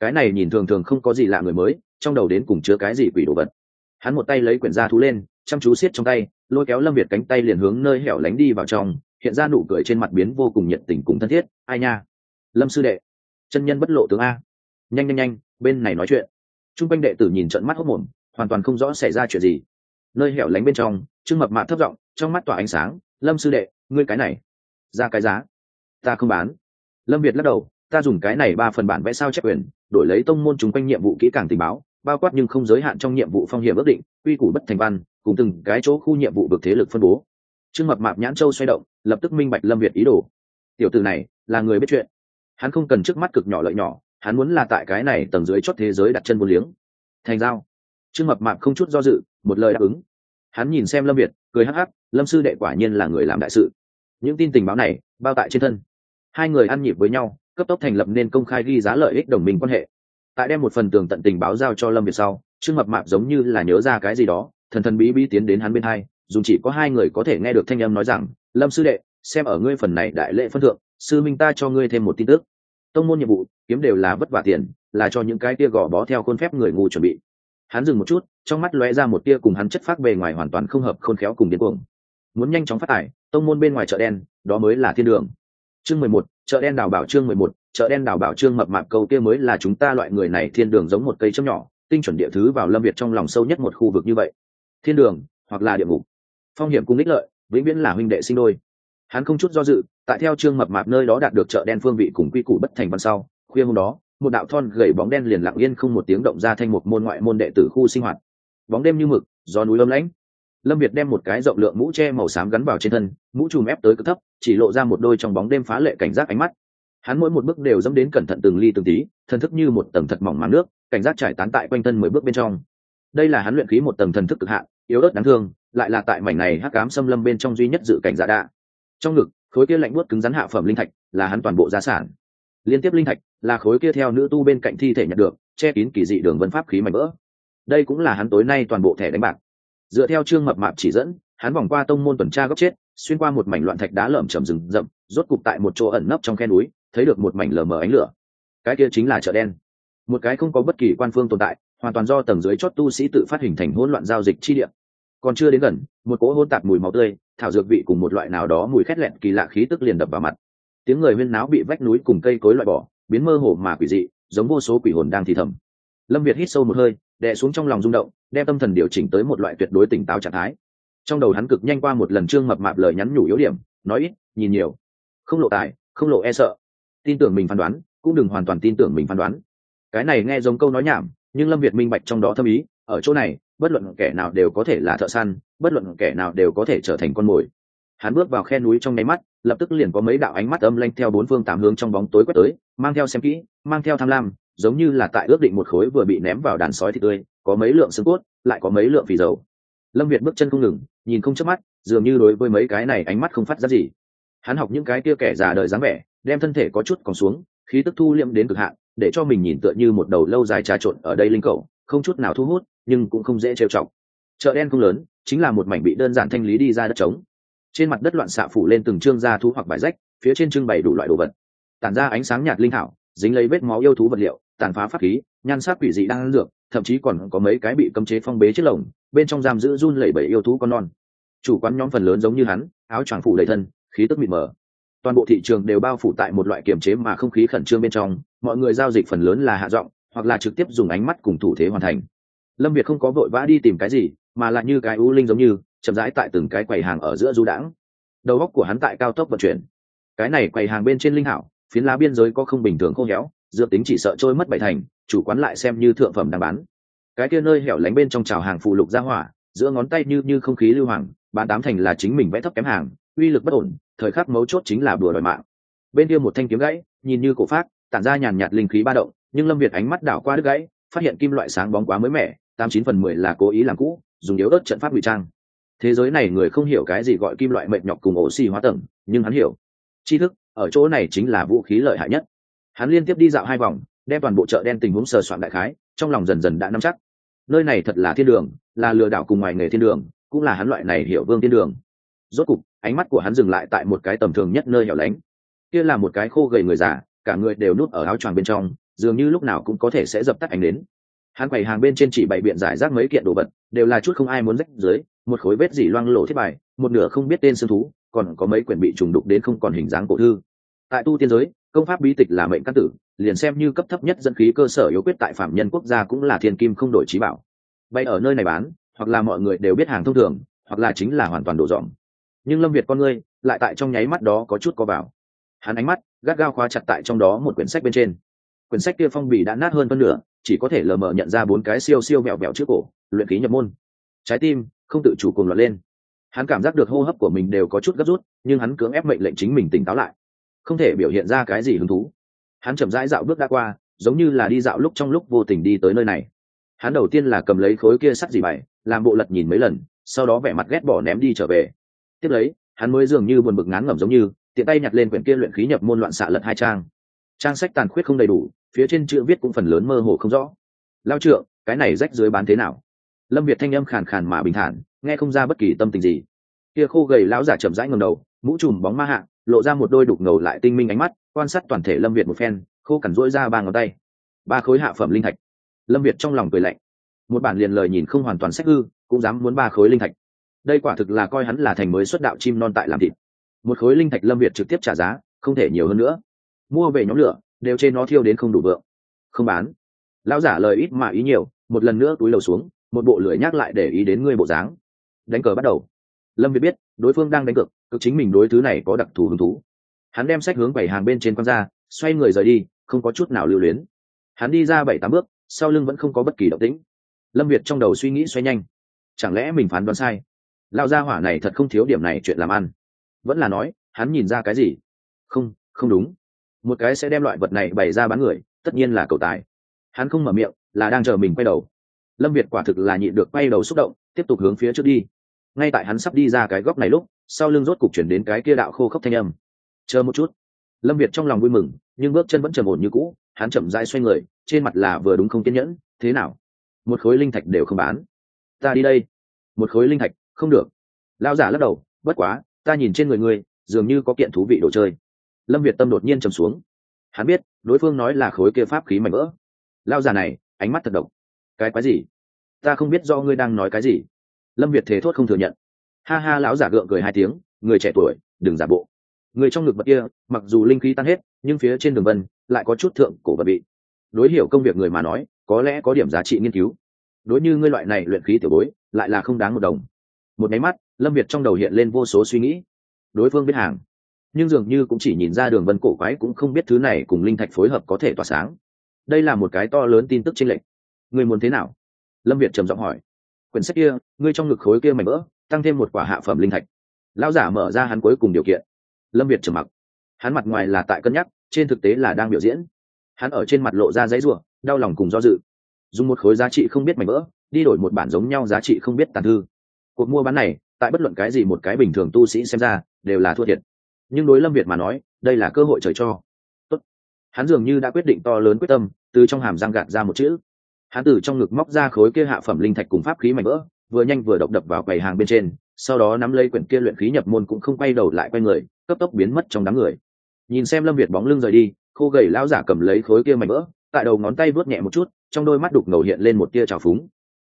Cái này nhìn thường thường không có gì lạ người mới, trong đầu đến cùng chứa cái gì quỷ đồ vật. Hắn một tay lấy quyển da thú lên, chăm chú siết trong tay, lôi kéo lâm việt cánh tay liền hướng nơi hẻo lánh đi vào trong, hiện ra nụ cười trên mặt biến vô cùng nhiệt tình cùng thân thiết. Ai nha? Lâm sư đệ. Chân nhân bất lộ tướng a. Nhanh nhanh nhanh, bên này nói chuyện. T r u n g quanh đệ tử nhìn trận mắt hốc mồm, hoàn toàn không rõ xảy ra chuyện gì. Nơi hẻo lánh bên trong, trương mập mạp thấp giọng, trong mắt tỏa ánh sáng. Lâm sư đệ, ngươi cái này ra cái giá. Ta không bán. Lâm việt lắc đầu, ta dùng cái này ba phần bản vẽ sao chép quyền, đổi lấy tông môn chung quanh nhiệm vụ kỹ càng tình báo, bao quát nhưng không giới hạn trong nhiệm vụ phong hiểm ước định, quy củ bất thành văn, cùng từng cái chỗ khu nhiệm vụ được thế lực phân bố. Trương mập mạp nhãn châu xoay động, lập tức minh bạch lâm việt ý đồ. Tiểu từ này, là người biết chuyện. Hắn không cần trước mắt cực nhỏ lợi nhỏ, hắn muốn là tại cái này tầng dưới chót thế giới đặt chân vô liếng. Thành giao. Trương mập mạp không chút do dự, một lời đáp ứng. Hắn nhìn xem lâm việt, cười hắc hắc, lâm sư đệ quả nhiên là người làm đại sự những tin tình báo này, bao tại trên thân. Hai người ăn nhịp với nhau, cấp tốc thành lập nên công khai ghi giá lợi ích đồng minh quan hệ. Tại đem một phần tường tận tình báo giao cho lâm việt sau, trương mập mạp giống như là nhớ ra cái gì đó, thần thần bí bí tiến đến hắn bên hai, dù chỉ có hai người có thể nghe được thanh âm nói rằng, lâm sư đệ, xem ở ngươi phần này đại lễ phân thượng, sư minh ta cho ngươi thêm một tin tức. Tông môn nhiệm vụ, kiếm đều là vất vả tiền, là cho những cái tia gò bó theo khuôn phép người ngu chuẩn bị. Hắn dừng một chút, trong mắt lóe ra một tia cùng hắn chất phát bề ngoài hoàn toàn không hợp khôn khéo cùng điên cuồng. Muốn nhanh chóng phát tải tông môn bên ngoài chợ đen, đó mới là thiên đường. Chương mười một, chợ đen đào bảo chương mười một, chợ đen đào bảo chương mập mạp câu kia mới là chúng ta loại người này thiên đường giống một cây châm nhỏ, tinh chuẩn địa thứ vào lâm việt trong lòng sâu nhất một khu vực như vậy. Thiên đường, hoặc là địa ngục. Phong hiểm cung ích lợi, vĩnh viễn là huynh đệ sinh đôi. Hắn không chút do dự, tại theo trương mập mạp nơi đó đạt được chợ đen phương vị cùng quy củ bất thành văn sau, khuya hôm đó, một đạo thon gầy bóng đen liền lặng yên không một tiếng động ra thành một môn ngoại môn đệ tử khu sinh hoạt. Bóng đêm như mực, gió núi lâm lãnh lâm việt đem một cái rộng lượng mũ che màu xám gắn vào trên thân, mũ chùm ép tới cực thấp, chỉ lộ ra một đôi trong bóng đêm phá lệ cảnh giác ánh mắt. Hắn mỗi một bước đều dẫm đến cẩn thận từng ly từng tí, thần thức như một tầng thật mỏng màng nước, cảnh giác trải tán tại quanh thân mười bước bên trong. Đây là hắn luyện khí một tầng thần thức cực hạn, yếu ớt đáng thương, lại là tại mảnh này hắc cám xâm lâm bên trong duy nhất dự cảnh giả đạ. Trong ngực, khối kia lạnh buốt cứng rắn hạ phẩm linh thạch, là hắn toàn bộ gia sản. Liên tiếp linh thạch, là khối kia theo nữ tu bên cạnh thi thể nhận được, che kín kỳ dị đường vân pháp khí mảnh vỡ. Đây cũng là hắn tối nay toàn bộ thẻ đánh bạc dựa theo chương mập mạp chỉ dẫn, hắn vòng qua tông môn tuần tra góc chết, xuyên qua một mảnh loạn thạch đá lởm chầm rừng rậm, rốt cục tại một chỗ ẩn nấp trong khe núi, thấy được một mảnh lờ mờ ánh lửa. Cái kia chính là chợ đen. Một cái không có bất kỳ quan phương tồn tại, hoàn toàn do tầng dưới chót tu sĩ tự phát hình thành hỗn loạn giao dịch chi địa. Còn chưa đến gần, một cỗ hôn tạp mùi máu tươi, thảo dược vị cùng một loại nào đó mùi khét lẹn kỳ lạ khí tức liền đập vào mặt. Tiếng người huyên náo bị vách núi cùng cây cối loại bỏ, biến mơ hồ mà quỷ dị, giống vô số quỷ hồn đang thì thầm. Lâm việt hít sâu một hơi, đè xuống trong lòng rung động đem tâm thần điều chỉnh tới một loại tuyệt đối tỉnh táo trạng thái. Trong đầu hắn cực nhanh qua một lần trương mập mạp lời nhắn nhủ yếu điểm, nói ít, nhìn nhiều. Không lộ tài, không lộ e sợ. Tin tưởng mình phán đoán, cũng đừng hoàn toàn tin tưởng mình phán đoán. Cái này nghe giống câu nói nhảm, nhưng lâm việt minh bạch trong đó thâm ý, ở chỗ này, bất luận kẻ nào đều có thể là thợ săn, bất luận kẻ nào đều có thể trở thành con mồi. Hắn bước vào khe núi trong nháy mắt, lập tức liền có mấy đạo ánh mắt âm lanh theo bốn phương tám hướng trong bóng tối quét tới, mang theo xem kỹ, mang theo tham lam giống như là tại ước định một khối vừa bị ném vào đàn sói thì tươi, có mấy lượng xương cốt, lại có mấy lượng phì dầu. Lâm việt bước chân không ngừng, nhìn không chớp mắt, dường như đối với mấy cái này ánh mắt không phát ra gì. Hắn học những cái kia kẻ già đời dáng vẻ, đem thân thể có chút còn xuống, khí tức thu liệm đến cực hạn, để cho mình nhìn tựa như một đầu lâu dài trà trộn ở đây linh cầu, không chút nào thu hút, nhưng cũng không dễ trêu chọc. Chợ đen không lớn, chính là một mảnh bị đơn giản thanh lý đi ra đất trống. Trên mặt đất loạn xạ phủ lên từng trương da thu hoặc bài rách, phía trên trưng bày đủ loại đồ vật. Tản ra ánh sáng nhạt linh thảo, dính lấy vết máu yêu thú vật liệu tàn phá pháp khí, nhan sắc quỷ dị đang ăn dược, thậm chí còn có mấy cái bị cấm chế phong bế chiếc lồng, bên trong giam giữ run lẩy bẩy yêu thú con non. Chủ quán nhóm phần lớn giống như hắn, áo choàng phủ đầy thân, khí tức mịt mờ. Toàn bộ thị trường đều bao phủ tại một loại kiềm chế mà không khí khẩn trương bên trong, mọi người giao dịch phần lớn là hạ giọng, hoặc là trực tiếp dùng ánh mắt cùng thủ thế hoàn thành. Lâm việt không có vội vã đi tìm cái gì, mà lại như cái u linh giống như, chậm rãi tại từng cái quầy hàng ở giữa du đãng. Đầu góc của hắn tại cao tốc vận chuyển. Cái này quầy hàng bên trên linh hảo, phiến lá biên giới có không bình thường khô héo dược tính chỉ sợ trôi mất bảy thành, chủ quán lại xem như thượng phẩm đang bán. Cái kia nơi hẻo lánh bên trong trào hàng phụ lục ra hỏa, giữa ngón tay như như không khí lưu hoàng, bán tám thành là chính mình vẽ thấp kém hàng, uy lực bất ổn, thời khắc mấu chốt chính là bừa đòi mạng. Bên kia một thanh kiếm gãy, nhìn như cổ phát, tản ra nhàn nhạt linh khí ba động, nhưng lâm việt ánh mắt đảo qua đứt gãy, phát hiện kim loại sáng bóng quá mới mẻ, tám chín phần mười là cố ý làm cũ, dùng yếu ớt trận pháp ngụy trang. Thế giới này người không hiểu cái gì gọi kim loại mệt nhọc cùng oxy hóa tầng, nhưng hắn hiểu. Tri thức, ở chỗ này chính là vũ khí lợi hại nhất hắn liên tiếp đi dạo hai vòng, đem toàn bộ chợ đen tình huống sờ soạn đại khái, trong lòng dần dần đã nắm chắc. Nơi này thật là thiên đường, là lừa đảo cùng ngoài nghề thiên đường, cũng là hắn loại này hiểu vương thiên đường. Rốt cục, ánh mắt của hắn dừng lại tại một cái tầm thường nhất nơi hẻo lánh. Kia là một cái khô gầy người già, cả người đều núp ở áo choàng bên trong, dường như lúc nào cũng có thể sẽ dập tắt ánh đến. Hắn quầy hàng bên trên chỉ bảy biện giải rác mấy kiện đồ vật, đều là chút không ai muốn rách dưới, một khối vết dỉ loang lổ thiết bài, một nửa không biết tên xương thú, còn có mấy quyển bị trùng đục đến không còn hình dáng cổ thư tại tu tiên giới, công pháp bí tịch là mệnh căn tử, liền xem như cấp thấp nhất dẫn khí cơ sở yếu quyết tại phạm nhân quốc gia cũng là thiên kim không đổi trí bảo. Bay ở nơi này bán, hoặc là mọi người đều biết hàng thông thường, hoặc là chính là hoàn toàn đổ dọn nhưng lâm việt con ngươi, lại tại trong nháy mắt đó có chút co vào. Hắn ánh mắt gắt gao khóa chặt tại trong đó một quyển sách bên trên. Quyển sách kia phong bì đã nát hơn phân nửa, chỉ có thể lờ mờ nhận ra bốn cái siêu siêu mẹo mẹo trước cổ, luyện khí nhập môn. Trái tim không tự chủ cùng loạt lên. Hắn cảm giác được hô hấp của mình đều có chút gấp rút, nhưng hắn cưỡng ép mệnh lệnh chính mình tỉnh táo lại không thể biểu hiện ra cái gì hứng thú. Hắn chậm rãi dạo bước đã qua, giống như là đi dạo lúc trong lúc vô tình đi tới nơi này. Hắn đầu tiên là cầm lấy khối kia sắt gì bày, làm bộ lật nhìn mấy lần, sau đó vẻ mặt ghét bỏ ném đi trở về. Tiếp lấy, hắn mới dường như buồn bực ngán ngẩm giống như, tiện tay nhặt lên quyển kia luyện khí nhập môn loạn xạ lật hai trang. Trang sách tàn khuyết không đầy đủ, phía trên chữ viết cũng phần lớn mơ hồ không rõ. Lao trượng, cái này rách dưới bán thế nào? Lâm việt thanh âm khàn khàn mà bình thản, nghe không ra bất kỳ tâm tình gì. Kia khô gầy lão giả chậm rãi ngầm đầu, mũ trùm bóng ma hạ lộ ra một đôi đục ngầu lại tinh minh ánh mắt, quan sát toàn thể lâm việt một phen, khô cằn rỗi ra ba ngón tay. Ba khối hạ phẩm linh thạch. Lâm việt trong lòng cười lạnh. Một bản liền lời nhìn không hoàn toàn sách hư, cũng dám muốn ba khối linh thạch. Đây quả thực là coi hắn là thành mới xuất đạo chim non tại làm thịt. Một khối linh thạch lâm việt trực tiếp trả giá, không thể nhiều hơn nữa. Mua về nhóm lửa, đều trên nó thiêu đến không đủ vượng. Không bán. Lão giả lời ít mà ý nhiều, một lần nữa túi lầu xuống, một bộ lưỡi nhắc lại để ý đến ngươi bộ dáng. Đánh cờ bắt đầu lâm việt biết, đối phương đang đánh cược, cực chính mình đối thứ này có đặc thù hứng thú. Hắn đem sách hướng bảy hàng bên trên q ra, xoay người rời đi, không có chút nào lưu luyến. Hắn đi ra bảy tám bước, sau lưng vẫn không có bất kỳ động tĩnh. Lâm việt trong đầu suy nghĩ xoay nhanh. Chẳng lẽ mình phán đoán sai? Lao ra hỏa này thật không thiếu điểm này chuyện làm ăn. Vẫn là nói, hắn nhìn ra cái gì? Không không đúng. Một cái sẽ đem loại vật này bày ra bán người, tất nhiên là cầu tài. Hắn không mở miệng, là đang chờ mình quay đầu. Lâm việt quả thực là nhịn được quay đầu xúc động, tiếp tục hướng phía trước đi ngay tại hắn sắp đi ra cái góc này lúc, sau lưng rốt cục chuyển đến cái kia đạo khô khốc thanh âm. Chờ một chút. Lâm việt trong lòng vui mừng, nhưng bước chân vẫn trầm ổn như cũ, hắn chậm dai xoay người, trên mặt là vừa đúng không kiên nhẫn, thế nào? Một khối linh thạch đều không bán? Ta đi đây. Một khối linh thạch? Không được. Lao giả lắc đầu, bất quá, ta nhìn trên người ngươi, dường như có kiện thú vị đồ chơi. Lâm việt tâm đột nhiên trầm xuống. Hắn biết, đối phương nói là khối kia pháp khí mảnh vỡ. Lao giả này, ánh mắt thật độc. Cái quái gì? Ta không biết do ngươi đang nói cái gì lâm việt thế thốt không thừa nhận. Ha ha, lão giả gượng cười hai tiếng, người trẻ tuổi, đừng giả bộ. Người trong ngực bậc kia, mặc dù linh khí tan hết, nhưng phía trên đường vân lại có chút thượng cổ vật bị đối hiểu công việc người mà nói, có lẽ có điểm giá trị nghiên cứu. Đối như ngươi loại này luyện khí tiểu bối, lại là không đáng một đồng. Một máy mắt, lâm việt trong đầu hiện lên vô số suy nghĩ. Đối phương biết hàng. Nhưng dường như cũng chỉ nhìn ra đường vân cổ quái cũng không biết thứ này cùng linh thạch phối hợp có thể tỏa sáng. Đây là một cái to lớn tin tức chênh lệch. Người muốn thế nào? Lâm việt trầm giọng hỏi quyển sách kia, ngươi trong ngực khối kia mảnh vỡ, tăng thêm một quả hạ phẩm linh thạch. Lão giả mở ra hắn cuối cùng điều kiện. Lâm việt trầm mặc. Hắn mặt ngoài là tại cân nhắc, trên thực tế là đang biểu diễn. Hắn ở trên mặt lộ ra giấy ruộng đau lòng cùng do dự. Dùng một khối giá trị không biết mảnh vỡ, đi đổi một bản giống nhau giá trị không biết tàn thư. Cuộc mua bán này, tại bất luận cái gì một cái bình thường tu sĩ xem ra, đều là thua thiệt. Nhưng đối lâm việt mà nói, đây là cơ hội trời cho. Tốt. hắn dường như đã quyết định to lớn quyết tâm, từ trong hàm răng gạt ra một chữ hắn từ trong ngực móc ra khối kia hạ phẩm linh thạch cùng pháp khí mảnh vỡ, vừa nhanh vừa độc đập vào quầy hàng bên trên, sau đó nắm lấy quyển kia luyện khí nhập môn cũng không quay đầu lại quay người, cấp tốc biến mất trong đám người. Nhìn xem lâm việt bóng lưng rời đi, khô gầy lão giả cầm lấy khối kia mảnh vỡ, tại đầu ngón tay vớt nhẹ một chút, trong đôi mắt đục ngầu hiện lên một tia trào phúng.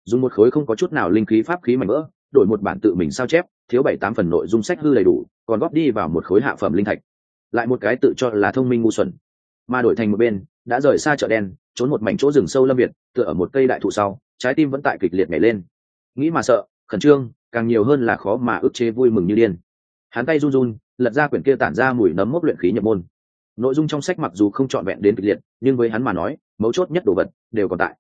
Dùng một khối không có chút nào linh khí pháp khí mảnh vỡ, đổi một bản tự mình sao chép, thiếu bảy tám phần nội dung sách hư đầy đủ, còn góp đi vào một khối hạ phẩm linh thạch. Lại một cái tự cho là thông minh ngu xuẩn, mà đổi thành một bên đã rời xa chợ đen, trốn một mảnh chỗ rừng sâu lâm việt, tựa ở một cây đại thụ sau, trái tim vẫn tại kịch liệt nhảy lên. Nghĩ mà sợ, khẩn trương, càng nhiều hơn là khó mà ức chế vui mừng như điên. Hắn tay run run, lật ra quyển kia tản ra mùi nấm mốc luyện khí nhập môn. Nội dung trong sách mặc dù không trọn vẹn đến kịch liệt, nhưng với hắn mà nói, mấu chốt nhất đồ vật đều còn tại.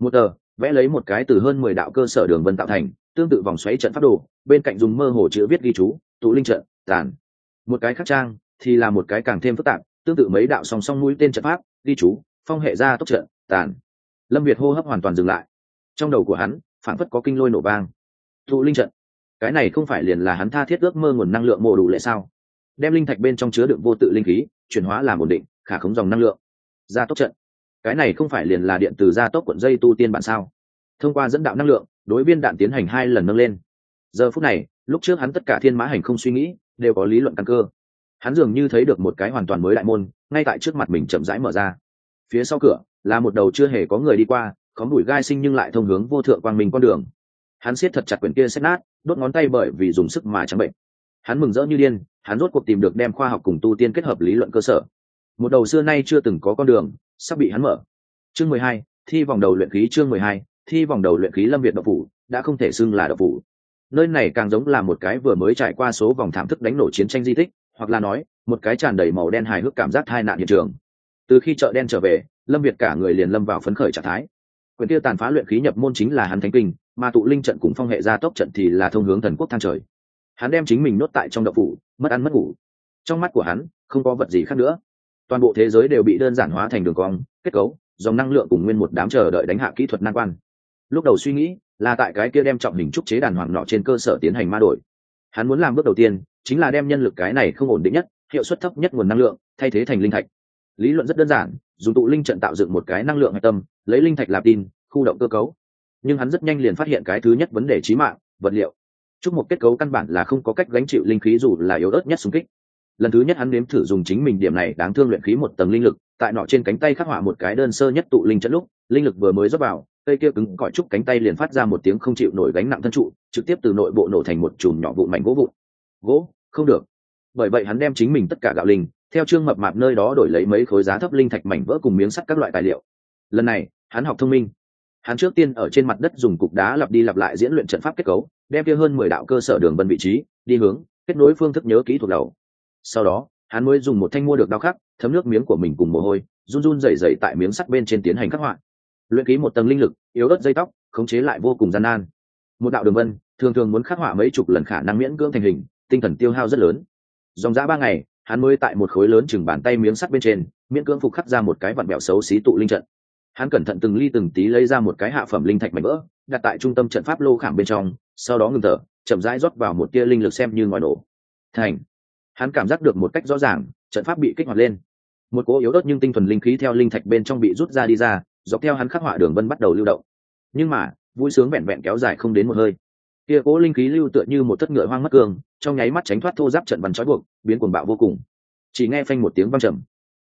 Một tờ, vẽ lấy một cái từ hơn mười đạo cơ sở đường vân tạo thành, tương tự vòng xoáy trận pháp đồ, bên cạnh dùng mơ hồ chữ viết ghi chú, tụ linh trận, tàn. Một cái khác trang thì là một cái càng thêm phức tạp, tương tự mấy đạo song song mũi tên trận pháp ghi chú, phong hệ ra tốc trận, tàn. Lâm việt hô hấp hoàn toàn dừng lại. Trong đầu của hắn phản phất có kinh lôi nổ vang. Thụ linh trận. Cái này không phải liền là hắn tha thiết ước mơ nguồn năng lượng mồ đủ lệ sao? Đem linh thạch bên trong chứa đựng vô tự linh khí, chuyển hóa làm ổn định, khả khống dòng năng lượng. Gia tốc trận. Cái này không phải liền là điện từ gia tốc cuộn dây tu tiên bản sao? Thông qua dẫn đạo năng lượng, đối viên đạn tiến hành hai lần nâng lên. Giờ phút này, lúc trước hắn tất cả thiên mã hành không suy nghĩ, đều có lý luận căn cơ hắn dường như thấy được một cái hoàn toàn mới đại môn, ngay tại trước mặt mình chậm rãi mở ra. Phía sau cửa, là một đầu chưa hề có người đi qua có đùi gai sinh nhưng lại thông hướng vô thượng quang minh con đường. Hắn siết thật chặt quyển kia xét nát, đốt ngón tay bởi vì dùng sức mà chẳng bệnh. Hắn mừng rỡ như điên, hắn rốt cuộc tìm được đem khoa học cùng tu tiên kết hợp lý luận cơ sở. Một đầu xưa nay chưa từng có con đường, sắp bị hắn mở. Chương mười hai, thi vòng đầu luyện khí chương mười hai, thi vòng đầu luyện khí lâm việt độc phủ, đã không thể xưng là độc phủ. Nơi này càng giống là một cái vừa mới trải qua số vòng thảm thức đánh nổ chiến tranh di tích hoặc là nói, một cái tràn đầy màu đen hài hước cảm giác tai nạn hiện trường. Từ khi chợ đen trở về, lâm việt cả người liền lâm vào phấn khởi trạng thái. Quyền tiêu tàn phá luyện khí nhập môn chính là hắn thánh kinh, mà tụ linh trận cùng phong hệ gia tốc trận thì là thông hướng thần quốc thang trời. Hắn đem chính mình nốt tại trong đậu phủ, mất ăn mất ngủ. Trong mắt của hắn, không có vật gì khác nữa. Toàn bộ thế giới đều bị đơn giản hóa thành đường cong, kết cấu, dòng năng lượng cùng nguyên một đám chờ đợi đánh hạ kỹ thuật nan quan. Lúc đầu suy nghĩ là tại cái kia đem trọng hình trúc chế đàn hoàng nọ trên cơ sở tiến hành ma đổi hắn muốn làm bước đầu tiên chính là đem nhân lực cái này không ổn định nhất, hiệu suất thấp nhất nguồn năng lượng, thay thế thành linh thạch. Lý luận rất đơn giản, dùng tụ linh trận tạo dựng một cái năng lượng hạch tâm, lấy linh thạch làm tin, khu động cơ cấu. Nhưng hắn rất nhanh liền phát hiện cái thứ nhất vấn đề trí mạng, vật liệu. Chúc một kết cấu căn bản là không có cách gánh chịu linh khí dù là yếu ớt nhất xung kích. Lần thứ nhất hắn nếm thử dùng chính mình điểm này đáng thương luyện khí một tầng linh lực, tại nọ trên cánh tay khắc họa một cái đơn sơ nhất tụ linh trận lúc, linh lực vừa mới rót vào cây kia cứng cỏi trúc cánh tay liền phát ra một tiếng không chịu nổi gánh nặng thân trụ, trực tiếp từ nội bộ nổ thành một chùm nhỏ vụn mảnh gỗ vụn. Gỗ? Không được. Bởi vậy hắn đem chính mình tất cả gạo linh, theo trương mập mạp nơi đó đổi lấy mấy khối giá thấp linh thạch mảnh vỡ cùng miếng sắt các loại tài liệu. Lần này, hắn học thông minh. Hắn trước tiên ở trên mặt đất dùng cục đá lặp đi lặp lại diễn luyện trận pháp kết cấu, đem kia hơn mười đạo cơ sở đường vân vị trí, đi hướng, kết nối phương thức nhớ kỹ thuộc đầu. Sau đó, hắn mới dùng một thanh mua được đao khắc, thấm nước miếng của mình cùng mồ hôi, run run dày dày tại miếng sắt bên trên tiến hành khắc họa luyện ký một tầng linh lực, yếu ớt dây tóc, khống chế lại vô cùng gian nan. Một đạo đường vân, thường thường muốn khắc họa mấy chục lần khả năng miễn cưỡng thành hình, tinh thần tiêu hao rất lớn. Dòng dã ba ngày, hắn mới tại một khối lớn chừng bàn tay miếng sắt bên trên, miễn cưỡng phục khắc ra một cái vặn bẹo xấu xí tụ linh trận. Hắn cẩn thận từng ly từng tí lấy ra một cái hạ phẩm linh thạch mảnh vỡ, đặt tại trung tâm trận pháp lô khảm bên trong, sau đó ngừng thở, chậm rãi rót vào một tia linh lực xem như ngoài nổ. Thành! Hắn cảm giác được một cách rõ ràng, trận pháp bị kích hoạt lên. Một cỗ yếu ớt nhưng tinh thuần linh khí theo linh thạch bên trong bị rút ra đi ra dọc theo hắn khắc họa đường vân bắt đầu lưu động. Nhưng mà, vui sướng vẹn vẹn kéo dài không đến một hơi. Kia cố linh khí lưu tựa như một thất ngựa hoang mất cường, trong nháy mắt tránh thoát thô giáp trận văn trói buộc, biến cuồng bạo vô cùng. Chỉ nghe phanh một tiếng văng trầm.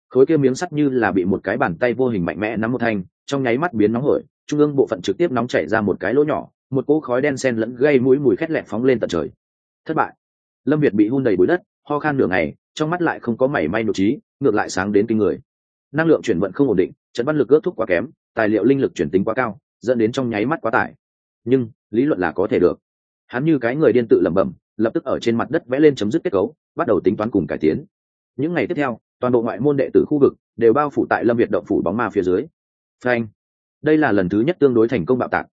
Khối kia miếng sắt như là bị một cái bàn tay vô hình mạnh mẽ nắm một thanh, trong nháy mắt biến nóng hổi, trung ương bộ phận trực tiếp nóng chảy ra một cái lỗ nhỏ, một cỗ khói đen sen lẫn gây mũi mùi khét lẹt phóng lên tận trời. Thất bại. Lâm việt bị hun đầy bụi đất, ho khan nửa ngày, trong mắt lại không có mảy may nụ trí, ngược lại sáng đến kinh người năng lượng chuyển vận không ổn định, trận văn lực ước thúc quá kém, tài liệu linh lực chuyển tính quá cao, dẫn đến trong nháy mắt quá tải. Nhưng, lý luận là có thể được. Hắn như cái người điên tự lẩm bẩm, lập tức ở trên mặt đất vẽ lên chấm dứt kết cấu, bắt đầu tính toán cùng cải tiến. Những ngày tiếp theo, toàn bộ ngoại môn đệ tử khu vực đều bao phủ tại lâm việt động phủ bóng ma phía dưới. Frank đây là lần thứ nhất tương đối thành công bạo tạc.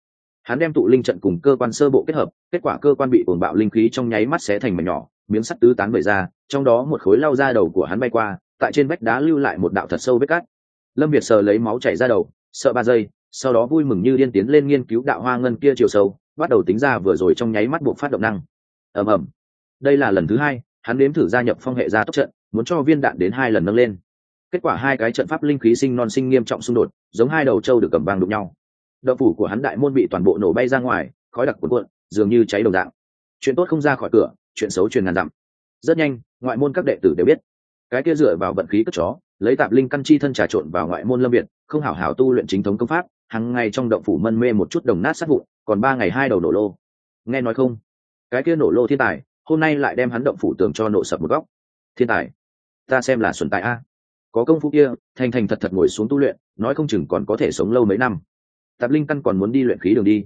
Hắn đem tụ linh trận cùng cơ quan sơ bộ kết hợp, kết quả cơ quan bị cuồng bạo linh khí trong nháy mắt xé thành mảnh nhỏ, miếng sắt tứ tán bởi ra, trong đó một khối lao ra đầu của hắn bay qua tại trên vách đá lưu lại một đạo thật sâu vết cát. Lâm việt sờ lấy máu chảy ra đầu, sợ ba giây, sau đó vui mừng như điên tiến lên nghiên cứu đạo hoa ngân kia chiều sâu, bắt đầu tính ra vừa rồi trong nháy mắt buộc phát động năng. Ầm ầm. Đây là lần thứ hai, hắn nếm thử gia nhập phong hệ gia tốc trận, muốn cho viên đạn đến hai lần nâng lên. Kết quả hai cái trận pháp linh khí sinh non sinh nghiêm trọng xung đột, giống hai đầu trâu được cầm vàng đụng nhau. Đạo phủ của hắn đại môn bị toàn bộ nổ bay ra ngoài, khói đặc cuộn cuộn, dường như cháy đồng dạng. Chuyện tốt không ra khỏi cửa, chuyện xấu truyền ngàn dặm. Rất nhanh, ngoại môn các đệ tử đều biết cái kia dựa vào vận khí cất chó, lấy tạp linh căn chi thân trà trộn vào ngoại môn lâm việt, không hảo hảo tu luyện chính thống công pháp hàng ngày trong động phủ mân mê một chút đồng nát sát vụn, còn ba ngày hai đầu nổ lô. Nghe nói không? Cái kia nổ lô thiên tài, hôm nay lại đem hắn động phủ tường cho nổ sập một góc. Thiên tài, ta xem là xuân tài a. Có công phu kia, thành thành thật thật ngồi xuống tu luyện, nói không chừng còn có thể sống lâu mấy năm. Tạp linh căn còn muốn đi luyện khí đường đi.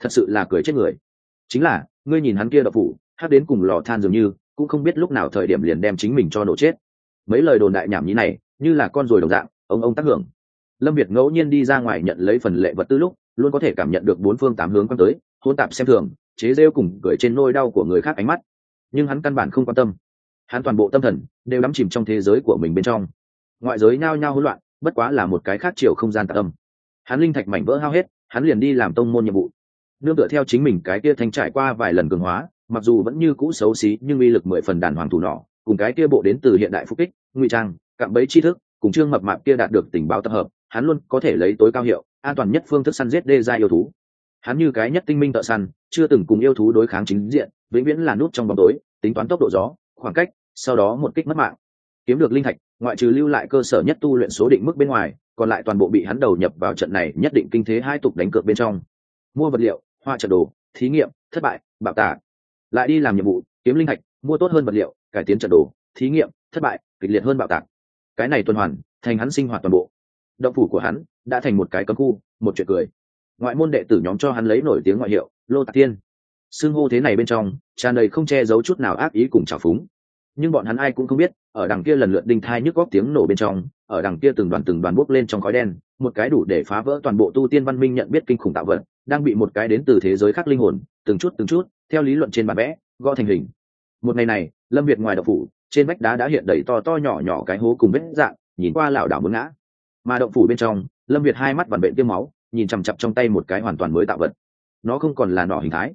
Thật sự là cười chết người. Chính là, ngươi nhìn hắn kia đậu phủ hát đến cùng lò than dường như, cũng không biết lúc nào thời điểm liền đem chính mình cho nổ chết mấy lời đồn đại nhảm nhí này, như là con ruồi đồng dạng, ông ông tác hưởng. Lâm việt ngẫu nhiên đi ra ngoài nhận lấy phần lệ vật tư lúc, luôn có thể cảm nhận được bốn phương tám hướng quan tới hôn tạp xem thường, chế rêu cùng cười trên nôi đau của người khác ánh mắt. Nhưng hắn căn bản không quan tâm. Hắn toàn bộ tâm thần đều đắm chìm trong thế giới của mình bên trong. Ngoại giới nhao nhao hỗn loạn, bất quá là một cái khác chiều không gian tạ tâm hắn linh thạch mảnh vỡ hao hết, hắn liền đi làm tông môn nhiệm vụ. Nương tựa theo chính mình cái kia thanh trải qua vài lần cường hóa, mặc dù vẫn như cũ xấu xí, nhưng uy lực mười phần đàn hoàng thủ nỏ cùng cái kia bộ đến từ hiện đại phúc kích, ngụy trang, cạm bẫy tri thức, cùng trương mập mạp kia đạt được tình báo tập hợp, hắn luôn có thể lấy tối cao hiệu, an toàn nhất phương thức săn giết đê ra yêu thú. Hắn như cái nhất tinh minh thợ săn, chưa từng cùng yêu thú đối kháng chính diện, vĩnh viễn là nút trong bóng tối, tính toán tốc độ gió, khoảng cách, sau đó một kích mất mạng. Kiếm được linh thạch, ngoại trừ lưu lại cơ sở nhất tu luyện số định mức bên ngoài, còn lại toàn bộ bị hắn đầu nhập vào trận này nhất định kinh thế hai tục đánh cược bên trong. Mua vật liệu, hoa trận đồ, thí nghiệm, thất bại, bạo tả lại đi làm nhiệm vụ, kiếm linh thạch, mua tốt hơn vật liệu cải tiến trận đồ, thí nghiệm, thất bại, kịch liệt hơn bạo tạc. Cái này tuần hoàn, thành hắn sinh hoạt toàn bộ. Động phủ của hắn đã thành một cái cấm khu, một chuyện cười. Ngoại môn đệ tử nhóm cho hắn lấy nổi tiếng ngoại hiệu, lô tạc tiên. Xưng hô thế này bên trong, tràn đầy không che giấu chút nào ác ý cùng trào phúng. Nhưng bọn hắn ai cũng không biết, ở đằng kia lần lượt đinh thai nhức góc tiếng nổ bên trong, ở đằng kia từng đoàn từng đoàn bốc lên trong khói đen, một cái đủ để phá vỡ toàn bộ tu tiên văn minh nhận biết kinh khủng tạo vật, đang bị một cái đến từ thế giới khác linh hồn, từng chút từng chút, theo lý luận trên bản vẽ, gõ thành hình. Một ngày này lâm việt ngoài đậu phủ, trên vách đá đã hiện đầy to to nhỏ nhỏ cái hố cùng vết dạng, nhìn qua lảo đảo muốn ngã. Mà động phủ bên trong, lâm việt hai mắt vằn bệnh tiêm máu, nhìn chằm chặp trong tay một cái hoàn toàn mới tạo vật. Nó không còn là nỏ hình thái.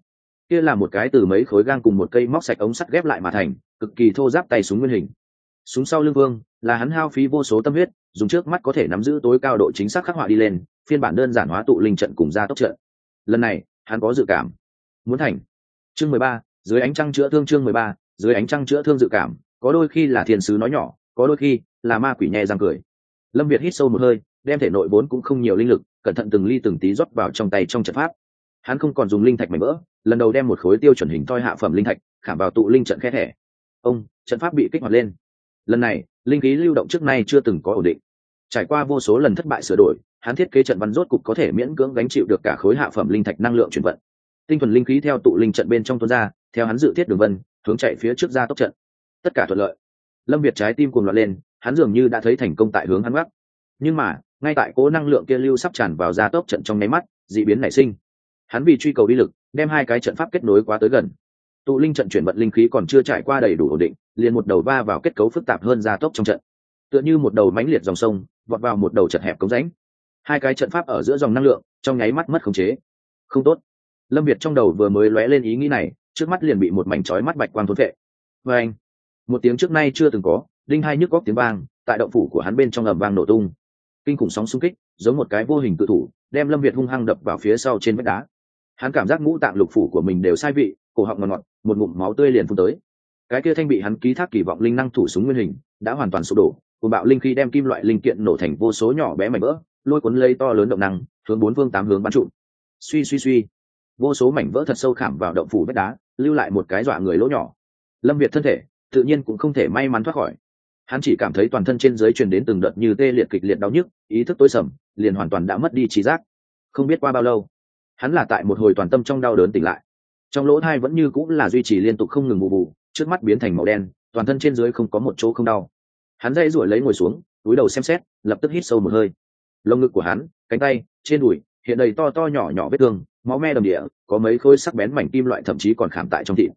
Kia là một cái từ mấy khối gang cùng một cây móc sạch ống sắt ghép lại mà thành, cực kỳ thô giáp tay súng nguyên hình. Súng sau lưng vương, là hắn hao phí vô số tâm huyết, dùng trước mắt có thể nắm giữ tối cao độ chính xác khắc họa đi lên, phiên bản đơn giản hóa tụ linh trận cùng gia tốc trận. Lần này, hắn có dự cảm. Muốn thành. Chương mười ba, dưới ánh trăng chữa thương chương mười ba dưới ánh trăng chữa thương dự cảm, có đôi khi là thiên sứ nói nhỏ, có đôi khi là ma quỷ nhẹ răng cười. Lâm việt hít sâu một hơi, đem thể nội vốn cũng không nhiều linh lực, cẩn thận từng ly từng tí rót vào trong tay trong trận pháp. Hắn không còn dùng linh thạch mảnh vỡ, lần đầu đem một khối tiêu chuẩn hình toi hạ phẩm linh thạch, khảm vào tụ linh trận khe thẻ ông, trận pháp bị kích hoạt lên. Lần này, linh khí lưu động trước nay chưa từng có ổn định. Trải qua vô số lần thất bại sửa đổi, hắn thiết kế trận văn rốt cục có thể miễn cưỡng gánh chịu được cả khối hạ phẩm linh thạch năng lượng chuyển vận. Tinh thuần linh khí theo tụ linh trận bên trong tuôn ra, theo hắn dự thiết đường vân hướng chạy phía trước ra tốc trận. Tất cả thuận lợi. Lâm việt trái tim cuồng loạn lên, hắn dường như đã thấy thành công tại hướng hắn gác. Nhưng mà, ngay tại cố năng lượng kia lưu sắp tràn vào ra tốc trận trong nháy mắt d ị biến nảy sinh. Hắn vì truy cầu uy lực, đem hai cái trận pháp kết nối quá tới gần. Tụ linh trận chuyển vận linh khí còn chưa trải qua đầy đủ ổn định, liền một đầu va vào kết cấu phức tạp hơn gia tốc trong trận. Tựa như một đầu mãnh liệt dòng sông, vọt vào một đầu chật hẹp cống rãnh. Hai cái trận pháp ở giữa dòng năng lượng, trong nháy mắt mất khống chế. Không tốt. Lâm việt trong đầu vừa mới lóe lên ý nghĩ này trước mắt liền bị một mảnh chói mắt bạch quang thôn vệ và anh, một tiếng trước nay chưa từng có, đinh hai nhức góc tiếng vang, tại động phủ của hắn bên trong ầm vang nổ tung. Kinh khủng sóng xung kích, giống một cái vô hình tự thủ, đem lâm việt hung hăng đập vào phía sau trên vách đá. Hắn cảm giác ngũ tạng lục phủ của mình đều sai vị, cổ họng ngọt ngọt, một ngụm máu tươi liền phun tới. Cái kia thanh bị hắn ký thác kỳ vọng linh năng thủ súng nguyên hình, đã hoàn toàn sụp đổ cùng bạo linh khi đem kim loại linh kiện nổ thành vô số nhỏ bé mảnh vỡ, lôi cuốn lây to lớn động năng, hướng bốn phương tám hướng bắn trụ. Suy suy suy vô số mảnh vỡ thật sâu khảm vào động phủ vách đá, lưu lại một cái dọa người lỗ nhỏ. Lâm việt thân thể, tự nhiên cũng không thể may mắn thoát khỏi. Hắn chỉ cảm thấy toàn thân trên dưới truyền đến từng đợt như tê liệt kịch liệt đau nhức, ý thức tối sầm, liền hoàn toàn đã mất đi trí giác. Không biết qua bao lâu, hắn là tại một hồi toàn tâm trong đau đớn tỉnh lại. Trong lỗ thai vẫn như cũng là duy trì liên tục không ngừng bù bù trước mắt biến thành màu đen, toàn thân trên dưới không có một chỗ không đau. Hắn dây ruổi lấy ngồi xuống, túi đầu xem xét, lập tức hít sâu một hơi. Lông ngực của hắn, cánh tay, trên đùi hiện đầy to to nhỏ nhỏ vết thương, máu me đầm địa, có mấy khối sắc bén mảnh kim loại thậm chí còn khảm tại trong thịt.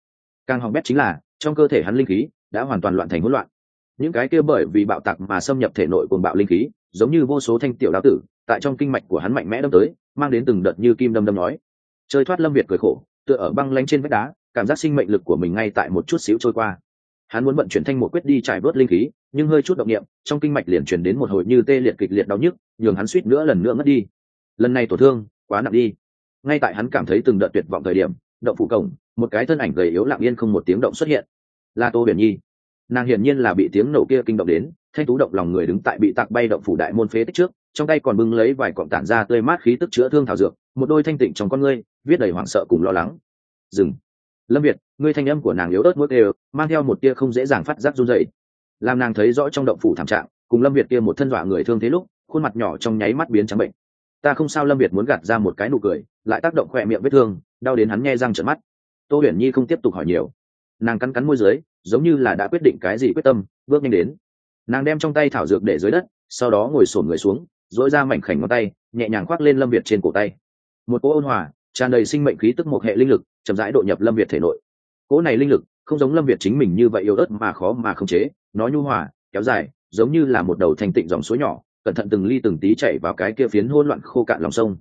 Càng hỏng bét chính là, trong cơ thể hắn linh khí đã hoàn toàn loạn thành hỗn loạn. Những cái kia bởi vì bạo tạc mà xâm nhập thể nội cuồng bạo linh khí, giống như vô số thanh tiểu đao tử, tại trong kinh mạch của hắn mạnh mẽ đâm tới, mang đến từng đợt như kim đâm đâm nói. Chơi thoát lâm việt cười khổ, tựa ở băng lanh trên vách đá, cảm giác sinh mệnh lực của mình ngay tại một chút xíu trôi qua. Hắn muốn vận chuyển thanh một quyết đi trải bớt linh khí, nhưng hơi chút động niệm, trong kinh mạch liền chuyển đến một hồi như tê liệt kịch liệt đau nhức, nhường hắn suýt nữa lần nữa ngất đi lần này tổn thương quá nặng đi. Ngay tại hắn cảm thấy từng đợt tuyệt vọng thời điểm, động phủ cổng, một cái thân ảnh gầy yếu lặng yên không một tiếng động xuất hiện. Là tô huyền nhi. Nàng hiển nhiên là bị tiếng nổ kia kinh động đến, thanh tú động lòng người đứng tại bị tạc bay động phủ đại môn phế tích trước, trong tay còn bưng lấy vài cọng tản ra tươi mát khí tức chữa thương thảo dược, một đôi thanh tịnh trong con ngươi, viết đầy hoảng sợ cùng lo lắng. Dừng. Lâm việt, ngươi thanh âm của nàng yếu ớt mỗi đều, mang theo một tia không dễ dàng phát giác run dậy làm nàng thấy rõ trong động phủ thảm trạng, cùng lâm việt kia một thân dọa người thương thế lúc, khuôn mặt nhỏ trong nháy mắt biến trắng bệnh ta không sao lâm việt muốn gạt ra một cái nụ cười, lại tác động khỏe miệng vết thương, đau đến hắn nghe răng trợn mắt. Tô huyền nhi không tiếp tục hỏi nhiều. Nàng cắn cắn môi dưới, giống như là đã quyết định cái gì quyết tâm, bước nhanh đến. Nàng đem trong tay thảo dược để dưới đất, sau đó ngồi sổn người xuống dỗi ra mảnh khảnh ngón tay, nhẹ nhàng khoác lên lâm việt trên cổ tay. Một cỗ ôn hòa, tràn đầy sinh mệnh khí tức một hệ linh lực, chậm rãi độ nhập lâm việt thể nội. Cỗ này linh lực, không giống lâm việt chính mình như vậy yếu ớt mà khó mà không chế, nó nhu hòa, kéo dài, giống như là một đầu thành tịnh dòng suối nhỏ cẩn thận từng ly từng tí chảy vào cái kia phiến hỗn loạn khô cạn lòng sông.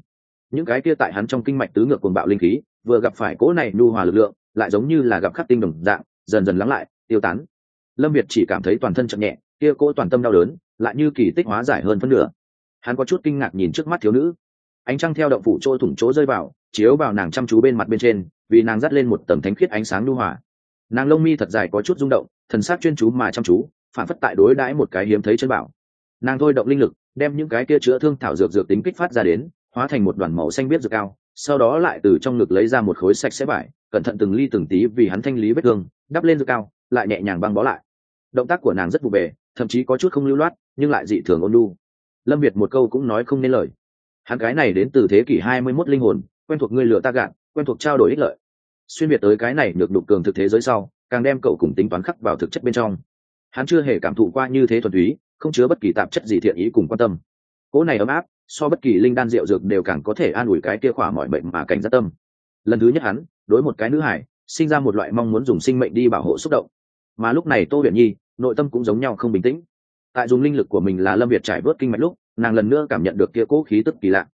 Những cái kia tại hắn trong kinh mạch tứ ngược cuồng bạo linh khí, vừa gặp phải cỗ này nhu hòa lực lượng, lại giống như là gặp khắc tinh đồng dạng, dần dần lắng lại, tiêu tán. Lâm việt chỉ cảm thấy toàn thân chậm nhẹ, kia cỗ toàn tâm đau đớn, lại như kỳ tích hóa giải hơn phân nửa. Hắn có chút kinh ngạc nhìn trước mắt thiếu nữ. Ánh trăng theo động phủ trôi thủng chỗ rơi vào, chiếu vào nàng chăm chú bên mặt bên trên, vì nàng dắt lên một tầm thánh khiết ánh sáng nhu hòa. Nàng lông mi thật dài có chút rung động, thần sắc chuyên chú mà chăm chú, phản phất tại đối đãi một cái hiếm thấy chân bảo nàng thôi động linh lực, đem những cái kia chữa thương thảo dược dược tính kích phát ra đến, hóa thành một đoàn màu xanh biết dược cao, sau đó lại từ trong ngực lấy ra một khối sạch sẽ vải, cẩn thận từng ly từng tí vì hắn thanh lý vết thương, đắp lên dược cao, lại nhẹ nhàng băng bó lại. Động tác của nàng rất vụ bề, thậm chí có chút không lưu loát, nhưng lại dị thường ôn lu lâm việt một câu cũng nói không nên lời. Hắn cái này đến từ thế kỷ hai mươi 21 linh hồn, quen thuộc ngươi lựa ta gạn quen thuộc trao đổi ích lợi. Xuyên việt tới cái này được đục cường thực thế giới sau, càng đem cậu cùng tính toán khắc vào thực chất bên trong. Hắn chưa hề cảm thụ qua như thế thuần túy không chứa bất kỳ tạp chất gì thiện ý cùng quan tâm. Cỗ này ấm áp, so bất kỳ linh đan rượu dược đều càng có thể an ủi cái kia khỏa mọi bệnh mà cảnh giác tâm. Lần thứ nhất hắn, đối một cái nữ hải, sinh ra một loại mong muốn dùng sinh mệnh đi bảo hộ xúc động. Mà lúc này tô huyền nhi, nội tâm cũng giống nhau không bình tĩnh. Tại dùng linh lực của mình là lâm việt trải bớt kinh mạch lúc, nàng lần nữa cảm nhận được kia cố khí tức kỳ lạ.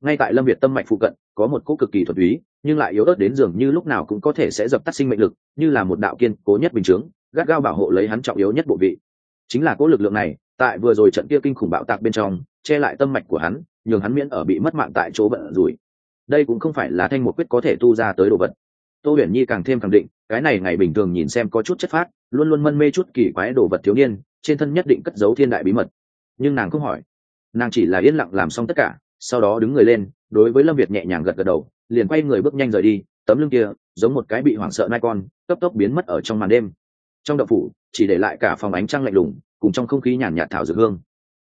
Ngay tại lâm việt tâm mạch phụ cận, có một cỗ cực kỳ thuật túy, nhưng lại yếu ớt đến dường như lúc nào cũng có thể sẽ dập tắt sinh mệnh lực, như là một đạo kiên cố nhất bình chướng, gắt gao bảo hộ lấy hắn trọng yếu nhất bộ vị. Chính là cỗ lực lượng này tại vừa rồi trận kia kinh khủng bạo tạc bên trong, che lại tâm mạch của hắn, nhường hắn miễn ở bị mất mạng tại chỗ vận rủi. Đây cũng không phải là thanh một quyết có thể tu ra tới đồ vật. Tô huyền nhi càng thêm khẳng định, cái này ngày bình thường nhìn xem có chút chất phát, luôn luôn mân mê chút kỳ quái đồ vật thiếu niên, trên thân nhất định cất giấu thiên đại bí mật. Nhưng nàng không hỏi. Nàng chỉ là yên lặng làm xong tất cả, sau đó đứng người lên, đối với lâm việt nhẹ nhàng gật gật đầu, liền quay người bước nhanh rời đi, tấm lưng kia, giống một cái bị hoảng sợ nai con, cấp tốc biến mất ở trong màn đêm. Trong đậu phủ, chỉ để lại cả phòng ánh trăng lạnh lùng cùng trong không khí nhàn nhạt thảo dược hương.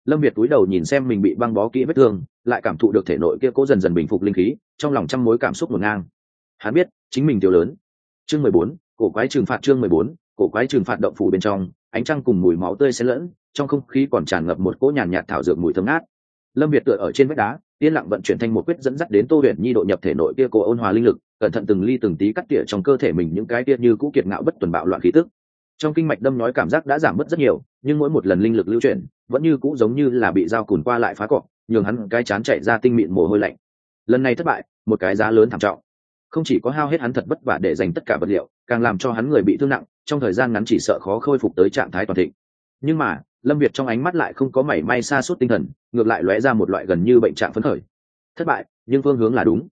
Lâm việt túi đầu nhìn xem mình bị băng bó kỹ vết thương, lại cảm thụ được thể nội kia cố dần dần bình phục linh khí, trong lòng trăm mối cảm xúc ngổn ngang. Hắn biết, chính mình tiểu lớn. Chương mười bốn, cổ quái trừng phạt chương mười bốn, cổ quái trừng phạt động phủ bên trong, ánh trăng cùng mùi máu tươi xen lẫn, trong không khí còn tràn ngập một cỗ nhàn nhạt thảo dược mùi thơm ngát. Lâm việt tựa ở trên vách đá, yên lặng vận chuyển thành một quyết dẫn dắt đến tô huyền nhi độ nhập thể nội kia cổ ôn hòa linh lực, cẩn thận từng ly từng tí cắt tỉa trong cơ thể mình những cái tia như cũ kiệt ngạo bất tuần bạo loạn khí tức trong kinh mạch đâm nói cảm giác đã giảm mất rất nhiều, nhưng mỗi một lần linh lực lưu chuyển, vẫn như cũ giống như là bị dao cùn qua lại phá cọ, nhường hắn cái chán chạy ra tinh mịn mồ hôi lạnh. Lần này thất bại, một cái giá lớn thảm trọng. Không chỉ có hao hết hắn thật vất vả để dành tất cả vật liệu, càng làm cho hắn người bị thương nặng, trong thời gian ngắn chỉ sợ khó khôi phục tới trạng thái toàn thịnh. Nhưng mà, lâm việt trong ánh mắt lại không có mảy may xa suốt tinh thần, ngược lại lóe ra một loại gần như bệnh trạng phấn khởi. Thất bại, nhưng phương hướng là đúng.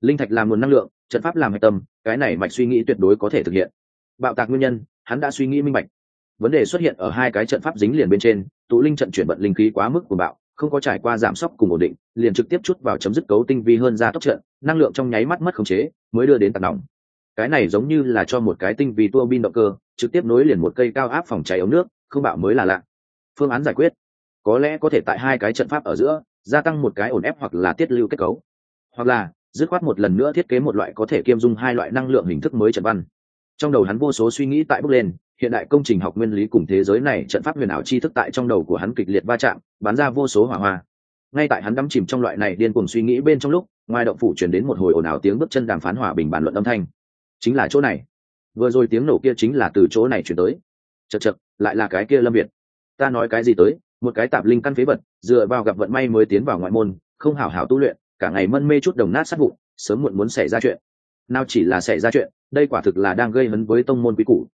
Linh thạch làm nguồn năng lượng, trận pháp làm hạch tâm, cái này mạch suy nghĩ tuyệt đối có thể thực hiện. Bạo tạc nguyên nhân hắn đã suy nghĩ minh bạch. Vấn đề xuất hiện ở hai cái trận pháp dính liền bên trên, tụ linh trận chuyển vận linh khí quá mức của bạo, không có trải qua giảm sốc cùng ổn định, liền trực tiếp chút vào chấm dứt cấu tinh vi hơn ra tốc trận, năng lượng trong nháy mắt mất khống chế, mới đưa đến tạt nòng. Cái này giống như là cho một cái tinh vi tua bin động cơ, trực tiếp nối liền một cây cao áp phòng cháy ống nước, không bạo mới là lạ. Phương án giải quyết. Có lẽ có thể tại hai cái trận pháp ở giữa, gia tăng một cái ổn ép hoặc là tiết lưu kết cấu. Hoặc là, dứt khoát một lần nữa thiết kế một loại có thể kiêm dung hai loại năng lượng hình thức mới trận văn trong đầu hắn vô số suy nghĩ tại bước lên, hiện đại công trình học nguyên lý cùng thế giới này trận pháp huyền ảo tri thức tại trong đầu của hắn kịch liệt va chạm bán ra vô số hỏa hoa. Ngay tại hắn đắm chìm trong loại này điên cuồng suy nghĩ bên trong lúc, ngoài động phủ chuyển đến một hồi ồn ào tiếng bước chân đàm phán hòa bình bàn luận âm thanh. Chính là chỗ này. Vừa rồi tiếng nổ kia chính là từ chỗ này chuyển tới. Chật chật lại là cái kia lâm việt. Ta nói cái gì tới? Một cái tạp linh căn phế vật, dựa vào gặp vận may mới tiến vào ngoại môn, không hảo hảo tu luyện, cả ngày mân mê chút đồng nát sát vụn, sớm muộn muốn xảy ra chuyện. Nào chỉ là xảy ra chuyện đây quả thực là đang gây hấn với tông môn quý củ.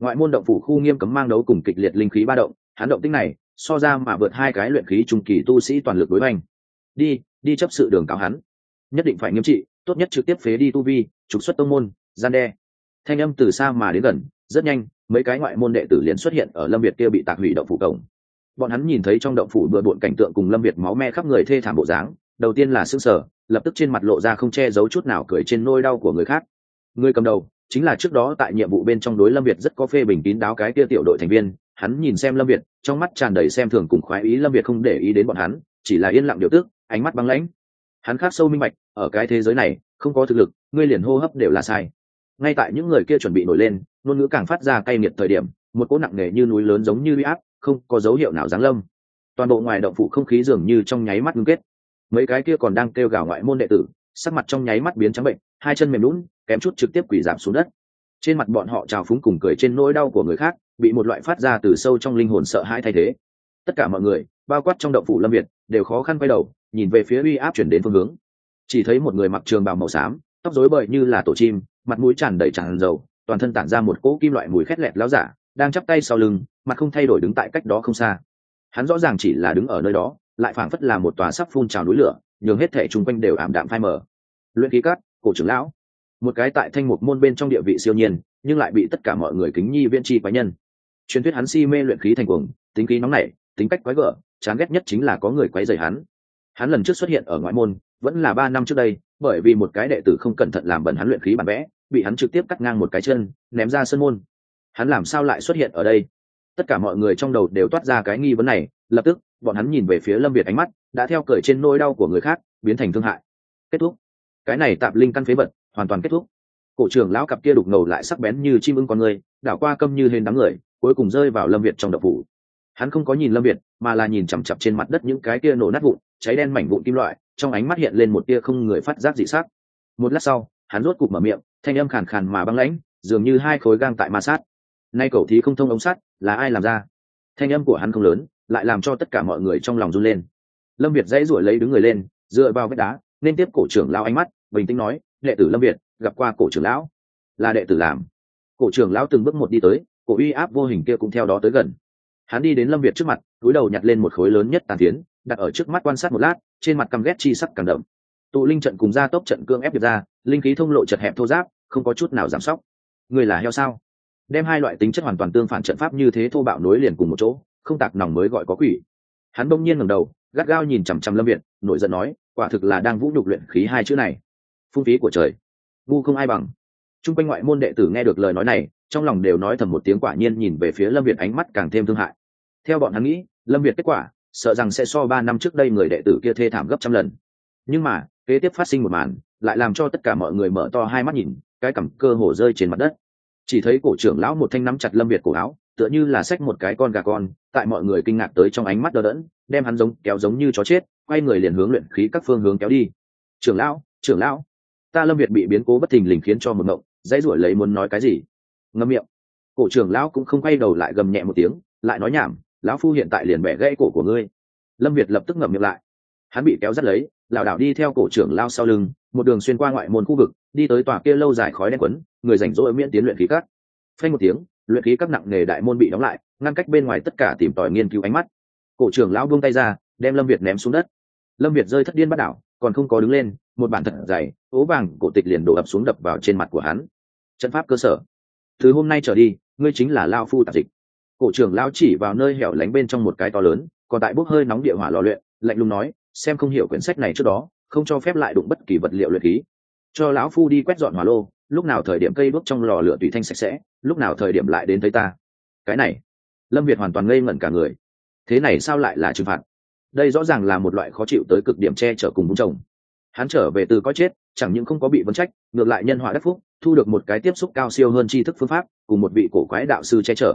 Ngoại môn động phủ khu nghiêm cấm mang đấu cùng kịch liệt linh khí ba động, hắn động tích này, so ra mà vượt hai cái luyện khí trung kỳ tu sĩ toàn lực đối oanh đi đi chấp sự đường cáo hắn. Nhất định phải nghiêm trị, tốt nhất trực tiếp phế đi tu vi, trục xuất tông môn, gian đe. Thanh âm từ xa mà đến gần, rất nhanh, mấy cái ngoại môn đệ tử liền xuất hiện ở lâm việt kia bị tạc hủy động phủ cổng. Bọn hắn nhìn thấy trong động phủ bừa bộn cảnh tượng cùng lâm việt máu me khắp người thê thảm bộ dáng, đầu tiên là s ư sở lập tức trên mặt lộ ra không che giấu chút nào cười trên nôi đau của người khác người cầm đầu, chính là trước đó tại nhiệm vụ bên trong đối lâm việt rất có phê bình kín đáo cái kia tiểu đội thành viên. Hắn nhìn xem lâm việt, trong mắt tràn đầy xem thường cùng khoái ý, lâm việt không để ý đến bọn hắn, chỉ là yên lặng điều tước ánh mắt băng lãnh. Hắn khác sâu minh bạch, ở cái thế giới này, không có thực lực, ngươi liền hô hấp đều là sai. Ngay tại những người kia chuẩn bị nổi lên, ngôn ngữ càng phát ra cay nghiệt thời điểm, một cỗ nặng nề như núi lớn giống như huy áp, không có dấu hiệu nào giáng lâm. Toàn bộ ngoài động phủ không khí dường như trong nháy mắt ngưng kết. Mấy cái kia còn đang kêu gào ngoại môn đệ tử, sắc mặt trong nháy mắt biến trắng bệnh, hai chân mềm lún kém chút trực tiếp quỷ giảm xuống đất. Trên mặt bọn họ trào phúng cùng cười trên nỗi đau của người khác, bị một loại phát ra từ sâu trong linh hồn sợ hãi thay thế. Tất cả mọi người, bao quát trong động phủ lâm việt, đều khó khăn quay đầu, nhìn về phía uy áp chuyển đến phương hướng. Chỉ thấy một người mặc trường bào màu xám, tóc rối bời như là tổ chim, mặt mũi tràn đầy tràn dầu, toàn thân tản ra một cỗ kim loại mùi khét lẹt láo giả, đang chắp tay sau lưng, mặt không thay đổi đứng tại cách đó không xa. Hắn rõ ràng chỉ là đứng ở nơi đó, lại phảng phất là một tòa sắp phun trào núi lửa, nhường hết thể chung quanh đều ảm đạm phai mờ. Luyện khí cát cổ trưởng lão một cái tại thanh mục môn bên trong địa vị siêu nhiên, nhưng lại bị tất cả mọi người kính nhi viên tri quái nhân. Truyền thuyết hắn si mê luyện khí thành cuồng, tính khí nóng nảy, tính cách quái gở, chán ghét nhất chính là có người quấy rầy hắn. Hắn lần trước xuất hiện ở ngoại môn, vẫn là ba năm trước đây, bởi vì một cái đệ tử không cẩn thận làm bẩn hắn luyện khí bản vẽ, bị hắn trực tiếp cắt ngang một cái chân, ném ra sân môn. Hắn làm sao lại xuất hiện ở đây? Tất cả mọi người trong đầu đều toát ra cái nghi vấn này, lập tức, bọn hắn nhìn về phía lâm việt ánh mắt, đã theo cởi trên nỗi đau của người khác, biến thành thương hại. Kết thúc. Cái này tạm linh căn phế vật hoàn toàn kết thúc. Cổ trưởng lão cặp kia đục ngầu lại sắc bén như chim ưng con người, đảo qua câm như hên đám người, cuối cùng rơi vào lâm việt trong đậu phủ. Hắn không có nhìn lâm việt, mà là nhìn chằm chặp trên mặt đất những cái kia nổ nát vụn, cháy đen mảnh vụn kim loại, trong ánh mắt hiện lên một tia không người phát giác dị sắc. Một lát sau, hắn rốt cục mở miệng, thanh âm khàn khàn mà băng lãnh, dường như hai khối gang tại ma sát. Nay cậu thí không thông ống sắt, là ai làm ra? Thanh âm của hắn không lớn, lại làm cho tất cả mọi người trong lòng run lên. Lâm việt dãy ruổi lấy đứng người lên, dựa vào vách đá, nên tiếp cổ trưởng lao ánh mắt, bình tĩnh nói đệ tử lâm việt, gặp qua cổ trưởng lão. Là đệ tử làm. Cổ trưởng lão từng bước một đi tới, cổ uy áp vô hình kia cũng theo đó tới gần. Hắn đi đến lâm việt trước mặt, túi đầu nhặt lên một khối lớn nhất tàn tiến đặt ở trước mắt quan sát một lát, trên mặt căm ghét chi sắc càng đậm. Tụ linh trận cùng gia tốc trận cương ép được ra, linh khí thông lộ chật hẹp thô giáp không có chút nào giảm sóc. Người là heo sao? Đem hai loại tính chất hoàn toàn tương phản trận pháp như thế thô bạo nối liền cùng một chỗ, không tạc nòng mới gọi có quỷ. Hắn bỗng nhiên ngẩng đầu, gắt gao nhìn chằm chằm lâm việt, nổi giận nói, quả thực là đang vũ nhục luyện khí hai chữ này phung phí của trời. Ngu không ai bằng. T r u n g quanh ngoại môn đệ tử nghe được lời nói này, trong lòng đều nói thầm một tiếng quả nhiên nhìn về phía lâm việt ánh mắt càng thêm thương hại. Theo bọn hắn nghĩ, lâm việt kết quả, sợ rằng sẽ so ba năm trước đây người đệ tử kia thê thảm gấp trăm lần. Nhưng mà, kế tiếp phát sinh một màn, lại làm cho tất cả mọi người mở to hai mắt nhìn, cái cằm cơ hồ rơi trên mặt đất. Chỉ thấy cổ trưởng lão một thanh nắm chặt lâm việt cổ áo, tựa như là xách một cái con gà con, tại mọi người kinh ngạc tới trong ánh mắt đờ đẫn, đem hắn giống, kéo giống như chó chết, quay người liền hướng luyện khí các phương hướng kéo đi. Trưởng lão trưởng lão ta lâm việt bị biến cố bất thình lình khiến cho một mộng dãy ruổi lấy muốn nói cái gì? Ngâm miệng. Cổ trưởng lão cũng không quay đầu lại gầm nhẹ một tiếng, lại nói nhảm, lão phu hiện tại liền bẻ gãy cổ của ngươi. Lâm việt lập tức ngậm miệng lại. Hắn bị kéo dắt lấy, lảo đảo đi theo cổ trưởng lao sau lưng, một đường xuyên qua ngoại môn khu vực, đi tới tòa kia lâu dài khói đen quấn, người rảnh rỗi miễn tiến luyện khí cắt phanh một tiếng, luyện khí các nặng nghề đại môn bị đóng lại, ngăn cách bên ngoài tất cả tìm tòi nghiên cứu ánh mắt. Cổ trưởng lão buông tay ra, đem lâm việt ném xuống đất. Lâm việt rơi thất điên bắt đảo, còn không có đứng lên một bản thật dày ố vàng, cổ tịch liền đổ ập xuống đập vào trên mặt của hắn. Trận pháp cơ sở. Từ hôm nay trở đi, ngươi chính là lao phu tạp dịch. Cổ trưởng lão chỉ vào nơi hẻo lánh bên trong một cái to lớn, còn tại bốc hơi nóng địa hỏa lò luyện, lạnh lùng nói, xem không hiểu quyển sách này trước đó, không cho phép lại đụng bất kỳ vật liệu luyện khí. Cho lão phu đi quét dọn hỏa lô, lúc nào thời điểm cây đốt trong lò lửa tùy thanh sạch sẽ, lúc nào thời điểm lại đến thấy ta. Cái này, lâm việt hoàn toàn ngây ngẩn cả người. Thế này sao lại là trừng phạt? Đây rõ ràng là một loại khó chịu tới cực điểm che chở cùng bún chồng hắn trở về từ có chết, chẳng những không có bị vấn trách, ngược lại nhân họa đắc phúc, thu được một cái tiếp xúc cao siêu hơn tri thức phương pháp, cùng một vị cổ quái đạo sư che chở.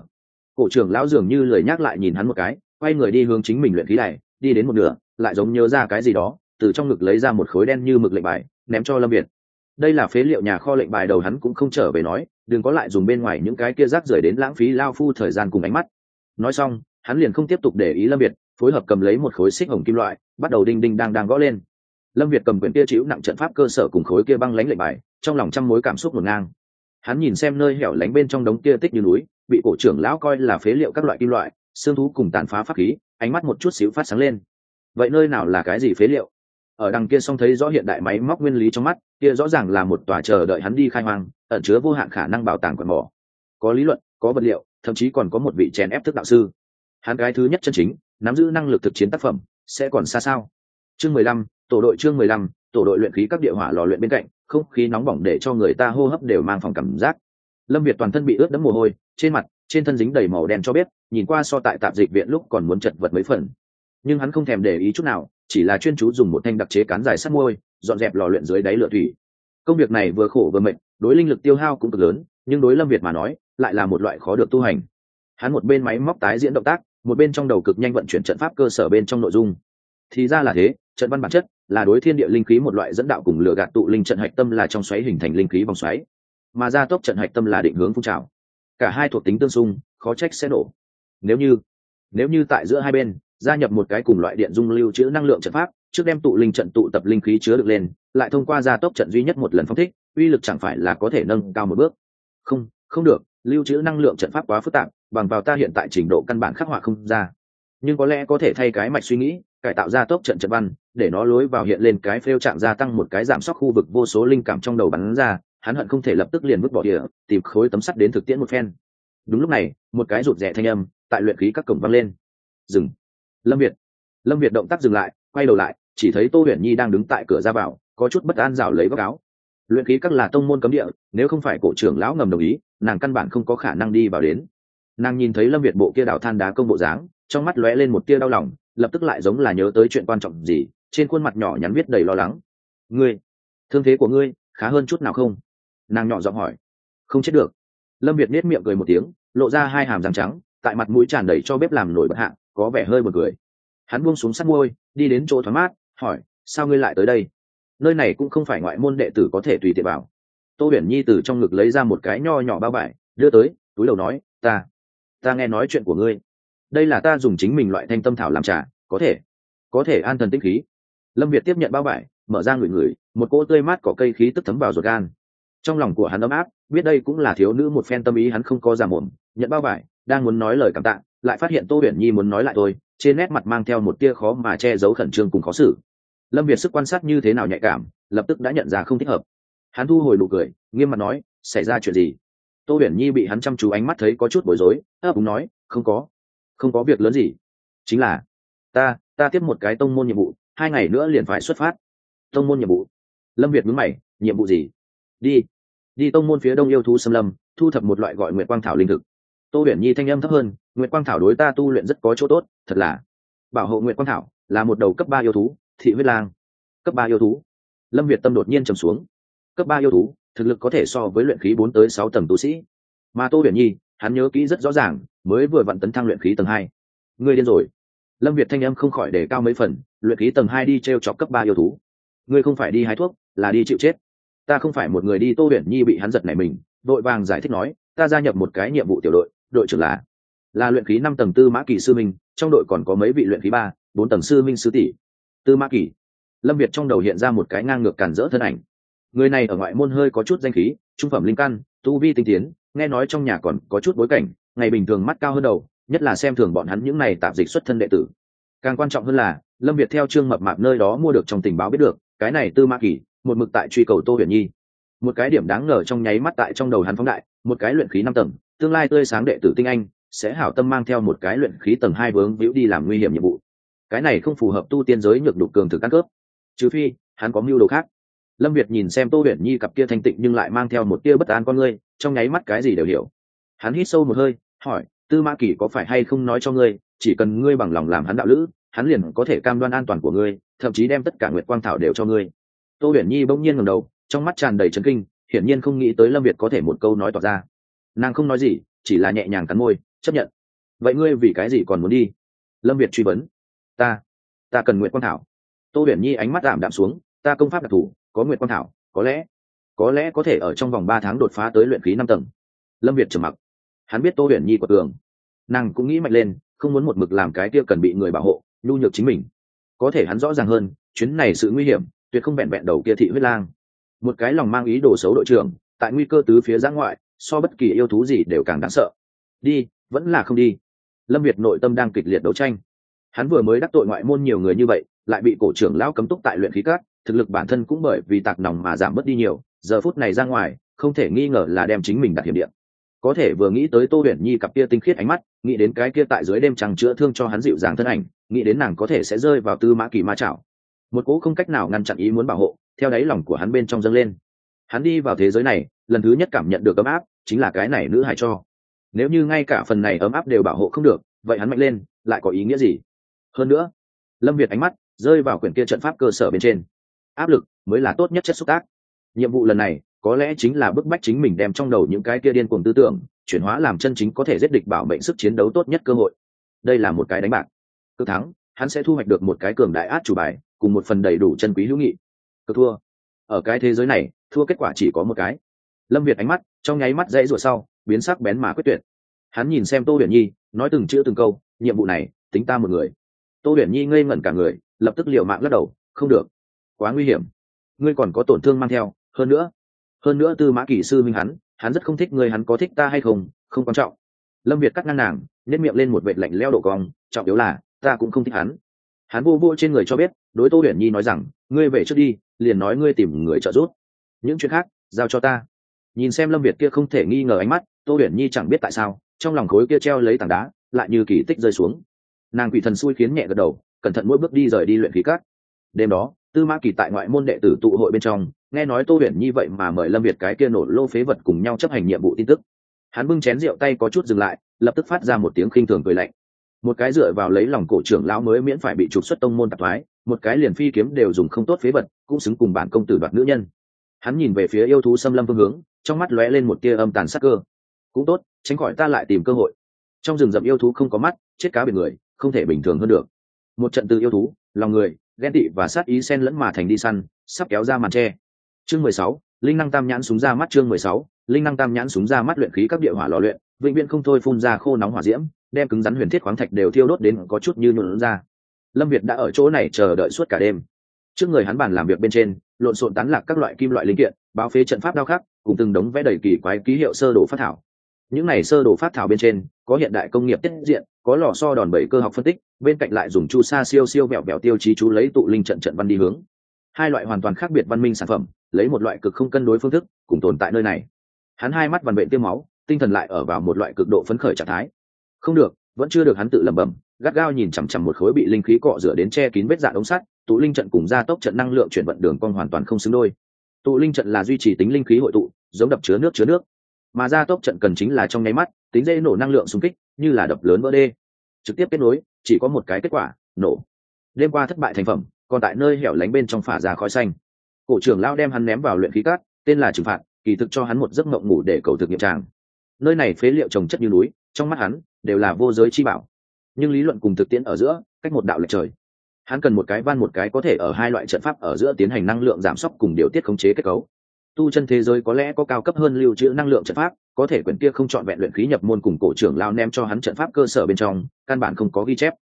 Cổ trưởng lão dường như lời nhắc lại nhìn hắn một cái, quay người đi hướng chính mình luyện khí này đi đến một nửa, lại giống nhớ ra cái gì đó, từ trong ngực lấy ra một khối đen như mực lệnh bài, ném cho lâm việt. Đây là phế liệu nhà kho lệnh bài đầu hắn cũng không trở về nói, đừng có lại dùng bên ngoài những cái kia rác rưởi đến lãng phí lao phu thời gian cùng ánh mắt. Nói xong, hắn liền không tiếp tục để ý lâm việt, phối hợp cầm lấy một khối xích hồng kim loại, bắt đầu đinh đinh đang đang gõ lên lâm việt cầm quyển kia chịu nặng trận pháp cơ sở cùng khối kia băng lánh lệnh bài, trong lòng trăm mối cảm xúc ngổn ngang. Hắn nhìn xem nơi hẻo lánh bên trong đống kia tích như núi, bị cổ trưởng lão coi là phế liệu các loại kim loại, xương thú cùng tàn phá pháp khí, ánh mắt một chút xíu phát sáng lên. Vậy nơi nào là cái gì phế liệu? Ở đằng kia xong thấy rõ hiện đại máy móc nguyên lý trong mắt, kia rõ ràng là một tòa chờ đợi hắn đi khai hoang, ẩn chứa vô hạn khả năng bảo tàng quần mỏ. Có lý luận, có vật liệu, thậm chí còn có một vị chèn ép thức đạo sư. Hắn cái thứ nhất chân chính, nắm giữ năng lực thực chiến tác phẩm, sẽ còn xa sao? Chương mười lăm tổ đội chương mười lăm, tổ đội luyện khí các địa hỏa lò luyện bên cạnh, không khí nóng bỏng để cho người ta hô hấp đều mang phòng cảm giác. Lâm việt toàn thân bị ướt đẫm mồ hôi, trên mặt, trên thân dính đầy màu đen cho biết nhìn qua so tại tạp dịch viện lúc còn muốn chật vật mấy phần. Nhưng hắn không thèm để ý chút nào, chỉ là chuyên chú dùng một thanh đặc chế cán dài sắt môi, dọn dẹp lò luyện dưới đáy lửa thủy. Công việc này vừa khổ vừa mệt, đối linh lực tiêu hao cũng cực lớn, nhưng đối lâm việt mà nói, lại là một loại khó được tu hành. Hắn một bên máy móc tái diễn động tác, một bên trong đầu cực nhanh vận chuyển trận pháp cơ sở bên trong nội dung. Thì ra là thế, trận văn bản chất là đối thiên địa linh khí một loại dẫn đạo cùng lửa gạt tụ linh trận hạch tâm là trong xoáy hình thành linh khí vòng xoáy. Mà gia tốc trận hạch tâm là định hướng phun trào. Cả hai thuộc tính tương xung, khó trách sẽ nổ. Nếu như nếu như tại giữa hai bên, gia nhập một cái cùng loại điện dung lưu trữ năng lượng trận pháp, trước đem tụ linh trận tụ tập linh khí chứa được lên, lại thông qua gia tốc trận duy nhất một lần phong thích, uy lực chẳng phải là có thể nâng cao một bước. Không không được, lưu trữ năng lượng trận pháp quá phức tạp, bằng vào ta hiện tại trình độ căn bản khắc họa không ra nhưng có lẽ có thể thay cái mạch suy nghĩ, cải tạo ra tốc trận trận văn, để nó lối vào hiện lên cái phêu trạng gia tăng một cái giảm sóc khu vực vô số linh cảm trong đầu bắn ra, hắn hận không thể lập tức liền vứt bỏ địa, tìm khối tấm sắt đến thực tiễn một phen. Đúng lúc này, một cái rụt rẻ thanh âm tại luyện khí các cổng văng lên. Dừng. Lâm việt. Lâm việt động tác dừng lại, quay đầu lại, chỉ thấy tô huyền nhi đang đứng tại cửa ra vào, có chút bất an rào lấy góc áo. Luyện khí các là tông môn cấm địa, nếu không phải cổ trưởng lão ngầm đồng ý, nàng căn bản không có khả năng đi vào đến. Nàng nhìn thấy lâm việt bộ kia đảo than đá công bộ dáng trong mắt lóe lên một tia đau lòng, lập tức lại giống là nhớ tới chuyện quan trọng gì, trên khuôn mặt nhỏ nhắn viết đầy lo lắng. Ngươi, thương thế của ngươi khá hơn chút nào không? Nàng nhỏ giọng hỏi. Không chết được. Lâm việt nết miệng cười một tiếng, lộ ra hai hàm răng trắng, tại mặt mũi tràn đầy cho bếp làm nổi bật hạ, có vẻ hơi một cười. Hắn buông xuống sắt môi, đi đến chỗ thoáng mát, hỏi, sao ngươi lại tới đây? Nơi này cũng không phải ngoại môn đệ tử có thể tùy tiện vào. Tô huyền nhi từ trong ngực lấy ra một cái nho nhỏ bao vải, đưa tới, túi đầu nói, ta ta nghe nói chuyện của ngươi đây là ta dùng chính mình loại thanh tâm thảo làm trà, có thể có thể an thần tinh khí. Lâm việt tiếp nhận bao vải, mở ra ngửi ngửi, một cỗ tươi mát có cây khí tức thấm vào ruột gan. Trong lòng của hắn ấm áp, biết đây cũng là thiếu nữ một phen tâm ý hắn không có giả mồm, nhận bao vải, đang muốn nói lời cảm tạ, lại phát hiện tô huyền nhi muốn nói lại tôi trên nét mặt mang theo một tia khó mà che giấu khẩn trương cùng khó xử. Lâm việt sức quan sát như thế nào nhạy cảm, lập tức đã nhận ra không thích hợp. Hắn thu hồi nụ cười, nghiêm mặt nói, xảy ra chuyện gì? Tô huyền nhi bị hắn chăm chú ánh mắt thấy có chút bối rối, ấp úng nói, không có không có việc lớn gì. Chính là, ta ta tiếp một cái tông môn nhiệm vụ, hai ngày nữa liền phải xuất phát. Tông môn nhiệm vụ. Lâm việt mướn mày, nhiệm vụ gì? Đi đi tông môn phía đông yêu thú xâm lâm, thu thập một loại gọi nguyệt quang thảo linh thực. Tô huyền nhi thanh âm thấp hơn, nguyệt quang thảo đối ta tu luyện rất có chỗ tốt, thật là. Bảo hộ nguyệt quang thảo là một đầu cấp ba yêu thú, thị huyết lang. Cấp ba yêu thú. Lâm việt tâm đột nhiên trầm xuống. Cấp ba yêu thú, thực lực có thể so với luyện khí bốn tới sáu tầng tu sĩ. Mà tô huyền nhi hắn nhớ kỹ rất rõ ràng, mới vừa vặn tấn thăng luyện khí tầng hai. Ngươi điên rồi. Lâm việt thanh âm không khỏi để cao mấy phần, luyện khí tầng hai đi t r e o chọc cấp ba yêu thú. Ngươi không phải đi hái thuốc, là đi chịu chết. Ta không phải một người đi tô huyền nhi bị hắn giật này mình, đội vàng giải thích nói, ta gia nhập một cái nhiệm vụ tiểu đội đội trưởng là là luyện khí năm tầng tư mã kỳ sư minh, trong đội còn có mấy vị luyện khí ba, bốn tầng sư minh sư tỷ. Tư mã kỳ. Lâm việt trong đầu hiện ra một cái ngang ngược cản rỡ thân ảnh. Người này ở ngoại môn hơi có chút danh khí, trung phẩm linh căn, tu vi tinh tiến nghe nói trong nhà còn có chút bối cảnh ngày bình thường mắt cao hơn đầu nhất là xem thường bọn hắn những này tạp dịch xuất thân đệ tử. Càng quan trọng hơn là lâm việt theo trương mập mạp nơi đó mua được trong tình báo biết được cái này tư ma Kỷ, một mực tại truy cầu tô huyền nhi. Một cái điểm đáng ngờ trong nháy mắt tại trong đầu hắn phóng đại một cái luyện khí năm tầng tương lai tươi sáng đệ tử tinh anh sẽ hảo tâm mang theo một cái luyện khí tầng hai vướng víu đi làm nguy hiểm nhiệm vụ. Cái này không phù hợp tu tiên giới nhược đục cường thực căn cướp trừ phi hắn có mưu đồ khác. Lâm việt nhìn xem tô huyền nhi cặp kia thanh tịnh nhưng lại mang theo một tia bất an con ngươi trong nháy mắt cái gì đều hiểu. Hắn hít sâu một hơi, hỏi, tư mã kỳ có phải hay không nói cho ngươi, chỉ cần ngươi bằng lòng làm hắn đạo lữ, hắn liền có thể cam đoan an toàn của ngươi, thậm chí đem tất cả nguyệt quang thảo đều cho ngươi. Tô huyền nhi bỗng nhiên ngầm đầu, trong mắt tràn đầy trấn kinh, hiển nhiên không nghĩ tới lâm việt có thể một câu nói tỏ ra. Nàng không nói gì, chỉ là nhẹ nhàng cắn môi, chấp nhận. Vậy ngươi vì cái gì còn muốn đi? Lâm việt truy vấn. Ta ta cần nguyệt quang thảo. Tô huyền nhi ánh mắt giảm đạm xuống, ta công pháp đặc thù, có nguyệt quang thảo, có lẽ có lẽ có thể ở trong vòng ba tháng đột phá tới luyện khí năm tầng. Lâm việt trầm mặc. Hắn biết tô huyền nhi của tường. Nàng cũng nghĩ mạnh lên, không muốn một mực làm cái kia cần bị người bảo hộ, nhu nhược chính mình. Có thể hắn rõ ràng hơn, chuyến này sự nguy hiểm, tuyệt không vẹn vẹn đầu kia thị huyết lang. Một cái lòng mang ý đồ xấu đội trưởng, tại nguy cơ tứ phía giã ngoại, so bất kỳ yêu thú gì đều càng đáng sợ. Đi, vẫn là không đi. Lâm việt nội tâm đang kịch liệt đấu tranh. Hắn vừa mới đắc tội ngoại môn nhiều người như vậy, lại bị cổ trưởng lão cấm túc tại luyện khí cát thực lực bản thân cũng bởi vì tạc nòng mà giảm mất đi nhiều giờ phút này ra ngoài, không thể nghi ngờ là đem chính mình đặt hiểm điện có thể vừa nghĩ tới tô huyền nhi cặp kia tinh khiết ánh mắt, nghĩ đến cái kia tại dưới đêm chẳng chữa thương cho hắn dịu dàng thân ảnh, nghĩ đến nàng có thể sẽ rơi vào tư mã kỳ ma chảo một cỗ không cách nào ngăn chặn ý muốn bảo hộ, theo đáy lòng của hắn bên trong dâng lên. Hắn đi vào thế giới này, lần thứ nhất cảm nhận được ấm áp, chính là cái này nữ hải cho. Nếu như ngay cả phần này ấm áp đều bảo hộ không được, vậy hắn mạnh lên, lại có ý nghĩa gì? Hơn nữa, lâm việt ánh mắt rơi vào quyển kia trận pháp cơ sở bên trên. Áp lực mới là tốt nhất chất xúc tác nhiệm vụ lần này, có lẽ chính là bức bách chính mình đem trong đầu những cái kia điên cuồng tư tưởng, chuyển hóa làm chân chính có thể giết địch bảo mệnh sức chiến đấu tốt nhất cơ hội. Đây là một cái đánh bạc. Cực thắng, hắn sẽ thu hoạch được một cái cường đại át chủ bài, cùng một phần đầy đủ chân quý hữu nghị. Cực thua. Ở cái thế giới này, thua kết quả chỉ có một cái. Lâm việt ánh mắt, trong nháy mắt dãy ruột sau, biến sắc bén mà quyết tuyệt. Hắn nhìn xem tô huyền nhi, nói từng chữ từng câu, nhiệm vụ này, tính ta một người. Tô huyền nhi ngây ngẩn cả người, lập tức liệu mạng lắc đầu, không được. Quá nguy hiểm. Ngươi còn có tổn thương mang theo hơn nữa hơn nữa tư mã kỷ sư minh hắn hắn rất không thích người hắn có thích ta hay không không quan trọng. Lâm việt cắt ngang nàng nhét miệng lên một vệ lạnh leo độ cong, trọng yếu là, ta cũng không thích hắn. Hắn vô vô trên người cho biết, đối tô huyền nhi nói rằng, ngươi về trước đi, liền nói ngươi tìm người trợ giúp. Những chuyện khác, giao cho ta. Nhìn xem lâm việt kia không thể nghi ngờ ánh mắt, tô huyền nhi chẳng biết tại sao, trong lòng khối kia treo lấy tảng đá, lại như kỳ tích rơi xuống. Nàng quỷ thần xui khiến nhẹ gật đầu, cẩn thận mỗi bước đi rời đi luyện khí cát đêm đó, tư mã kỳ tại ngoại môn đệ tử tụ hội bên trong nghe nói tô huyền nhi vậy mà mời lâm việt cái kia nổ lô phế vật cùng nhau chấp hành nhiệm vụ tin tức. Hắn bưng chén rượu tay có chút dừng lại, lập tức phát ra một tiếng khinh thường cười lạnh. Một cái dựa vào lấy lòng cổ trưởng lão mới miễn phải bị trục xuất tông môn tạp thoái, một cái liền phi kiếm đều dùng không tốt phế vật, cũng xứng cùng bản công tử đoạt nữ nhân. Hắn nhìn về phía yêu thú xâm lâm phương hướng, trong mắt lóe lên một tia âm tàn sắc cơ. Cũng tốt, tránh khỏi ta lại tìm cơ hội. Trong rừng rậm yêu thú không có mắt, chết cá biển người, không thể bình thường hơn được. Một trận từ yêu thú, lòng người, ghen tị và sát ý sen lẫn mà thành đi săn, sắp kéo ra màn tre chương mười sáu, linh năng tam nhãn súng ra mắt chương mười sáu, linh năng tam nhãn súng ra mắt luyện khí các địa hỏa lò luyện, vĩnh viễn không thôi phun ra khô nóng hỏa diễm, đem cứng rắn huyền thiết khoáng thạch đều thiêu đốt đến có chút như nhuộn ra. Lâm việt đã ở chỗ này chờ đợi suốt cả đêm. Trước người hắn bàn làm việc bên trên, lộn xộn tán lạc các loại kim loại linh kiện, báo phế trận pháp đao khắc, cùng từng đống vẽ đầy kỳ quái ký hiệu sơ đồ phát thảo. Những này sơ đồ phát thảo bên trên, có hiện đại công nghiệp tiết diện, có lò so đòn bẩy cơ học phân tích, bên cạnh lại dùng chu sa siêu siêu vẹo vẹo tiêu chí chú lấy tụ linh trận trận văn đi hướng hai loại hoàn toàn khác biệt văn minh sản phẩm, lấy một loại cực không cân đối phương thức cùng tồn tại nơi này. Hắn hai mắt vằn vệ tiêm máu, tinh thần lại ở vào một loại cực độ phấn khởi trạng thái. Không được, vẫn chưa được hắn tự lẩm bẩm, gắt gao nhìn chằm chằm một khối bị linh khí cọ rửa đến che kín vết dạ ống sắt, tụ linh trận cùng gia tốc trận năng lượng chuyển vận đường cong hoàn toàn không xứng đôi. Tụ linh trận là duy trì tính linh khí hội tụ, giống đập chứa nước chứa nước. Mà gia tốc trận cần chính là trong nháy mắt, tính dễ nổ năng lượng xung kích, như là đập lớn vỡ đê. Trực tiếp kết nối, chỉ có một cái kết quả, nổ. Đêm qua thất bại thành phẩm còn tại nơi hẻo lánh bên trong phả ra khói xanh. Cổ trưởng lao đem hắn ném vào luyện khí cát, tên là trừng phạt, kỳ thực cho hắn một giấc mộng ngủ để cầu thực nghiệm tràng. Nơi này phế liệu trồng chất như núi, trong mắt hắn đều là vô giới chi bảo. Nhưng lý luận cùng thực tiễn ở giữa, cách một đạo lệch trời. Hắn cần một cái van một cái có thể ở hai loại trận pháp ở giữa tiến hành năng lượng giảm sốc cùng điều tiết khống chế kết cấu. Tu chân thế giới có lẽ có cao cấp hơn lưu trữ năng lượng trận pháp, có thể quyển kia không chọn vẹn luyện khí nhập môn cùng cổ trưởng lao ném cho hắn trận pháp cơ sở bên trong, căn bản không có ghi chép.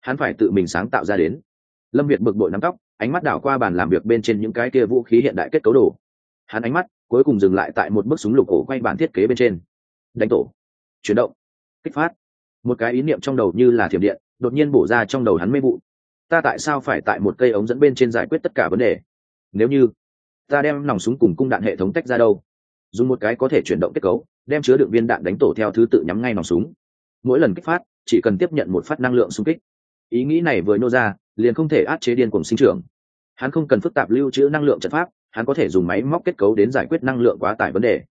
Hắn phải tự mình sáng tạo ra đến lâm việt bực bội nắm tóc, ánh mắt đảo qua bàn làm việc bên trên những cái kia vũ khí hiện đại kết cấu đồ. Hắn ánh mắt cuối cùng dừng lại tại một bức súng lục cổ quay bản thiết kế bên trên. Đánh tổ. Chuyển động. Kích phát. Một cái ý niệm trong đầu như là thiểm điện, đột nhiên bổ ra trong đầu hắn mê vụ. Ta tại sao phải tại một cây ống dẫn bên trên giải quyết tất cả vấn đề? Nếu như ta đem nòng súng cùng cung đạn hệ thống tách ra đâu? Dùng một cái có thể chuyển động kết cấu, đem chứa đựng viên đạn đánh tổ theo thứ tự nhắm ngay nòng súng. Mỗi lần kích phát, chỉ cần tiếp nhận một phát năng lượng xung kích. Ý nghĩ này vừa nô ra liền không thể áp chế điên cùng sinh trưởng. Hắn không cần phức tạp lưu trữ năng lượng trận pháp, hắn có thể dùng máy móc kết cấu đến giải quyết năng lượng quá tải vấn đề.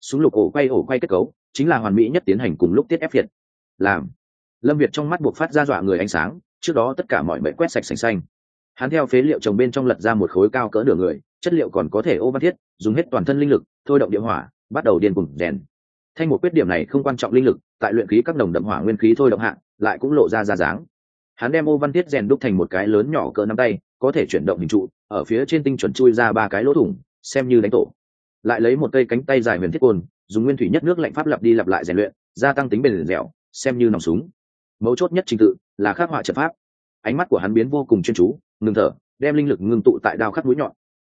Súng lục ổ quay ổ quay kết cấu, chính là hoàn mỹ nhất tiến hành cùng lúc tiết ép việt. Làm. Lâm việt trong mắt buộc phát ra dọa người ánh sáng, trước đó tất cả mọi mệnh quét sạch sành xanh. Hắn theo phế liệu trồng bên trong lật ra một khối cao cỡ nửa người, chất liệu còn có thể ô văn thiết, dùng hết toàn thân linh lực, thôi động địa hỏa, bắt đầu điên cùng rèn. Thanh một quyết điểm này không quan trọng linh lực, tại luyện khí các đồng đậm hỏa nguyên khí thôi động hạng lại cũng lộ ra ra dáng hắn đem ô văn thiết rèn đúc thành một cái lớn nhỏ cỡ nắm tay, có thể chuyển động hình trụ, ở phía trên tinh chuẩn chui ra ba cái lỗ thủng, xem như đánh tổ. Lại lấy một cây cánh tay dài huyền thiết côn, dùng nguyên thủy nhất nước lạnh pháp lặp đi lặp lại rèn luyện, gia tăng tính bền dẻo, xem như nòng súng. Mấu chốt nhất trình tự là khắc họa trận pháp. Ánh mắt của hắn biến vô cùng chuyên chú, ngừng thở, đem linh lực ngưng tụ tại đao khắc mũi nhọn.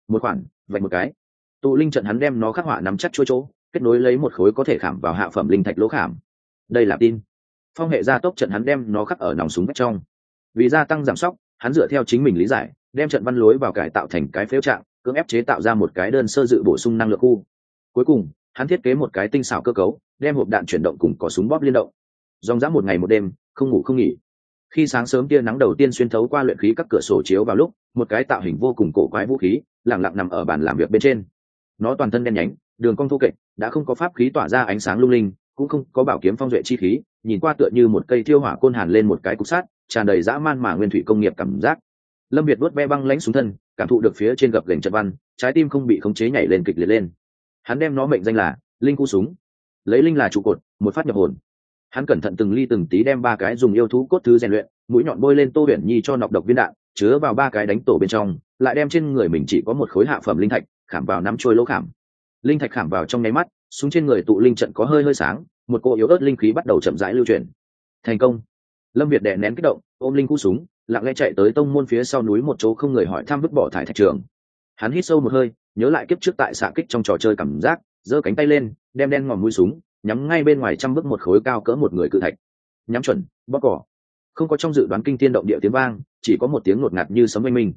Một khoản vạch một cái. Tụ linh trận hắn đem nó khắc họa nắm chắc chỗ chỗ, kết nối lấy một khối có thể khảm vào hạ phẩm linh thạch lỗ khảm. Đây là tin phong hệ gia tốc trận hắn đem nó khắc ở nòng súng vách trong. Vì gia tăng giảm sóc, hắn dựa theo chính mình lý giải, đem trận văn lối vào cải tạo thành cái phếu trạng, cưỡng ép chế tạo ra một cái đơn sơ dự bổ sung năng lượng khu. Cuối cùng, hắn thiết kế một cái tinh xảo cơ cấu, đem hộp đạn chuyển động cùng có súng bóp liên động. Dòng dã một ngày một đêm, không ngủ không nghỉ. Khi sáng sớm tia nắng đầu tiên xuyên thấu qua luyện khí các cửa sổ chiếu vào lúc, một cái tạo hình vô cùng cổ quái vũ khí lẳng lặng nằm ở bàn làm việc bên trên. Nó toàn thân đen nhánh, đường cong thô kệch, đã không có pháp khí tỏa ra ánh sáng lung linh cũng không có bảo kiếm phong duệ chi khí, nhìn qua tựa như một cây thiêu hỏa côn hàn lên một cái cục sát tràn đầy dã man mà nguyên thủy công nghiệp cảm giác. Lâm việt vuốt ve băng lãnh xuống thân, cảm thụ được phía trên gập gành trận văn, trái tim không bị khống chế nhảy lên kịch liệt lên. Hắn đem nó mệnh danh là linh khu súng. Lấy linh là trụ cột, một phát nhập hồn. Hắn cẩn thận từng ly từng tí đem ba cái dùng yêu thú cốt thứ rèn luyện, mũi nhọn bôi lên tô huyền nhi cho nọc độc viên đạn, chứa vào ba cái đánh tổ bên trong, lại đem trên người mình chỉ có một khối hạ phẩm linh thạch, khảm vào nắm trôi lỗ khảm. Linh thạch khảm vào trong nháy mắt súng trên người tụ linh trận có hơi hơi sáng, một cô yếu ớt linh khí bắt đầu chậm rãi lưu chuyển. Thành công. Lâm việt đè nén kích động, ôm linh cú súng, lặng lẽ chạy tới tông môn phía sau núi một chỗ không người hỏi thăm vứt bỏ thải thạch trường. Hắn hít sâu một hơi, nhớ lại kiếp trước tại xạ kích trong trò chơi cảm giác, giơ cánh tay lên, đem đen ngòm mũi súng, nhắm ngay bên ngoài trăm bước một khối cao cỡ một người cự thạch. Nhắm chuẩn bóc cỏ. Không có trong dự đoán kinh tiên động địa tiếng vang, chỉ có một tiếng ngột ngạt như sấm oanh minh.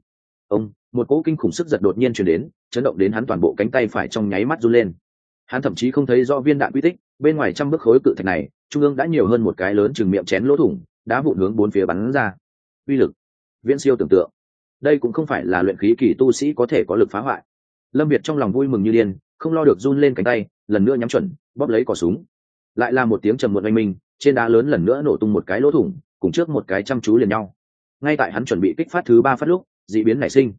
Ông, một cỗ kinh khủng sức giật đột nhiên chuyển đến, chấn động đến hắn toàn bộ cánh tay phải trong nháy mắt run lên hắn thậm chí không thấy rõ viên đạn quy tích, bên ngoài trăm bức khối cự thạch này, trung ương đã nhiều hơn một cái lớn chừng miệng chén lỗ thủng, đá vụn hướng bốn phía bắn ra. Uy lực, viễn siêu tưởng tượng. Đây cũng không phải là luyện khí kỳ tu sĩ có thể có lực phá hoại. Lâm việt trong lòng vui mừng như điên, không lo được run lên cánh tay, lần nữa nhắm chuẩn, bóp lấy cỏ súng. Lại là một tiếng trầm một oanh minh, trên đá lớn lần nữa nổ tung một cái lỗ thủng, cùng trước một cái chăm chú liền nhau. Ngay tại hắn chuẩn bị kích phát thứ ba phát lúc d ị biến nảy sinh.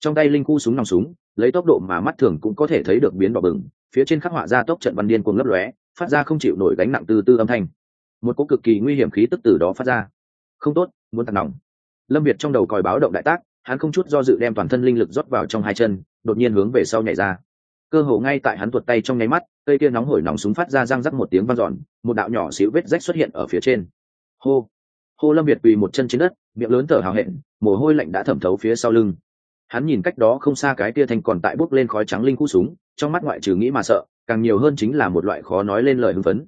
Trong tay linh khu súng nòng súng, lấy tốc độ mà mắt thường cũng có thể thấy được biến đỏ bừng phía trên khắc họa ra tốc trận văn điên cuồng lấp lóe, phát ra không chịu nổi gánh nặng từ tư âm thanh. Một cỗ cực kỳ nguy hiểm khí tức từ đó phát ra. Không tốt, muốn tạt nòng. Lâm việt trong đầu còi báo động đại tác, hắn không chút do dự đem toàn thân linh lực rót vào trong hai chân, đột nhiên hướng về sau nhảy ra. Cơ hồ ngay tại hắn tuột tay trong nháy mắt, cây kia nóng hổi nòng súng phát ra răng rắc một tiếng vang dọn, một đạo nhỏ xíu vết rách xuất hiện ở phía trên. Hô! Hô lâm việt quỳ một chân trên đất, miệng lớn thở hào hẹn, mồ hôi lạnh đã thẩm thấu phía sau lưng. Hắn nhìn cách đó không xa cái kia thanh còn tại bốc lên khói trắng linh cú súng trong mắt ngoại trừ nghĩ mà sợ, càng nhiều hơn chính là một loại khó nói lên lời hưng phấn.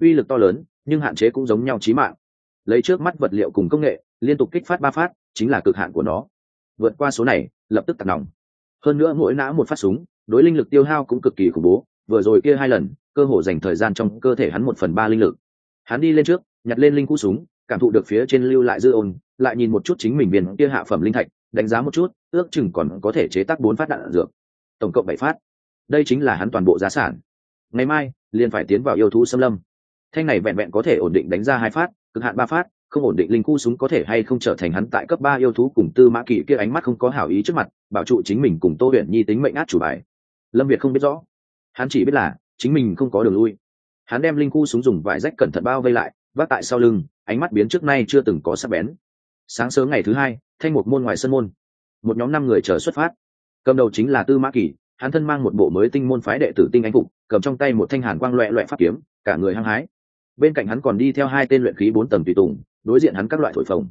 Uy lực to lớn, nhưng hạn chế cũng giống nhau chí mạng. Lấy trước mắt vật liệu cùng công nghệ, liên tục kích phát ba phát, chính là cực hạn của nó. Vượt qua số này, lập tức tạt nòng. Hơn nữa mỗi nã một phát súng, đối linh lực tiêu hao cũng cực kỳ khủng bố, vừa rồi kia hai lần, cơ hồ dành thời gian trong cơ thể hắn một phần ba linh lực. Hắn đi lên trước, nhặt lên linh cũ súng, cảm thụ được phía trên lưu lại dư ôn, lại nhìn một chút chính mình viên kia hạ phẩm linh thạch, đánh giá một chút, ước chừng còn có thể chế tác bốn phát đạn dược. Tổng cộng bảy phát đây chính là hắn toàn bộ giá sản. Ngày mai, liền phải tiến vào yêu thú xâm lâm. Thanh này vẹn vẹn có thể ổn định đánh ra hai phát, cực hạn ba phát, không ổn định linh khu súng có thể hay không trở thành hắn tại cấp ba yêu thú cùng tư mã kỳ kia ánh mắt không có hảo ý trước mặt, bảo trụ chính mình cùng tô huyện nhi tính mệnh át chủ bài. Lâm việt không biết rõ. Hắn chỉ biết là, chính mình không có đường lui. Hắn đem linh khu súng dùng vải rách cẩn thận bao vây lại, vác tại sau lưng, ánh mắt biến trước nay chưa từng có sắc bén. Sáng sớm ngày thứ hai, thanh một môn ngoài sân môn. Một nhóm năm người chờ xuất phát. Cầm đầu chính là tư mã kỳ hắn thân mang một bộ mới tinh môn phái đệ tử tinh anh phục, cầm trong tay một thanh hàn quang loẹ loẹ pháp kiếm, cả người hăng hái. Bên cạnh hắn còn đi theo hai tên luyện khí bốn tầng tùy tùng, đối diện hắn các loại thổi phồng.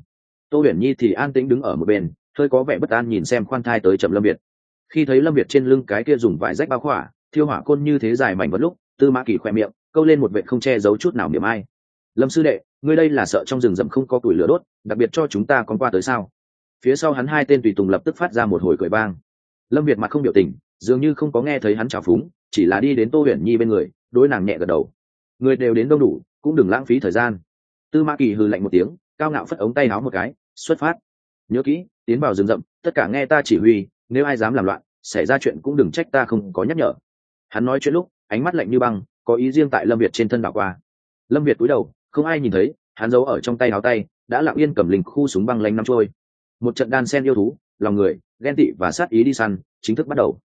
Tô huyền nhi thì an tĩnh đứng ở một bên, hơi có vẻ bất an nhìn xem khoan thai tới chậm lâm việt. Khi thấy lâm việt trên lưng cái kia dùng vải rách bao khỏa, thiêu hỏa côn như thế dài mảnh vật lúc, tư mã kỳ khoe miệng, câu lên một vệ không che giấu chút nào niềm ai. Lâm sư đệ, ngươi đây là sợ trong rừng rậm không có củi lửa đốt, đặc biệt cho chúng ta còn qua tới sao? Phía sau hắn hai tên tùy tùng lập tức phát ra một hồi cười vang. lâm việt mặt không biểu tình dường như không có nghe thấy hắn trào phúng, chỉ là đi đến tô huyền nhi bên người, đối nàng nhẹ gật đầu. Người đều đến đông đủ, cũng đừng lãng phí thời gian. Tư ma kỳ hừ lạnh một tiếng, cao ngạo phất ống tay háo một cái, xuất phát. Nhớ kỹ, tiến vào rừng rậm, tất cả nghe ta chỉ huy, nếu ai dám làm loạn, xảy ra chuyện cũng đừng trách ta không có nhắc nhở. Hắn nói chuyện lúc, ánh mắt lạnh như băng, có ý riêng tại lâm việt trên thân đảo qua. Lâm việt cúi đầu, không ai nhìn thấy, hắn giấu ở trong tay háo tay, đã lặng yên cầm linh khu súng băng lanh năm trôi. Một trận đan sen yêu thú, lòng người, ghen tị và sát ý đi săn, chính thức bắt đầu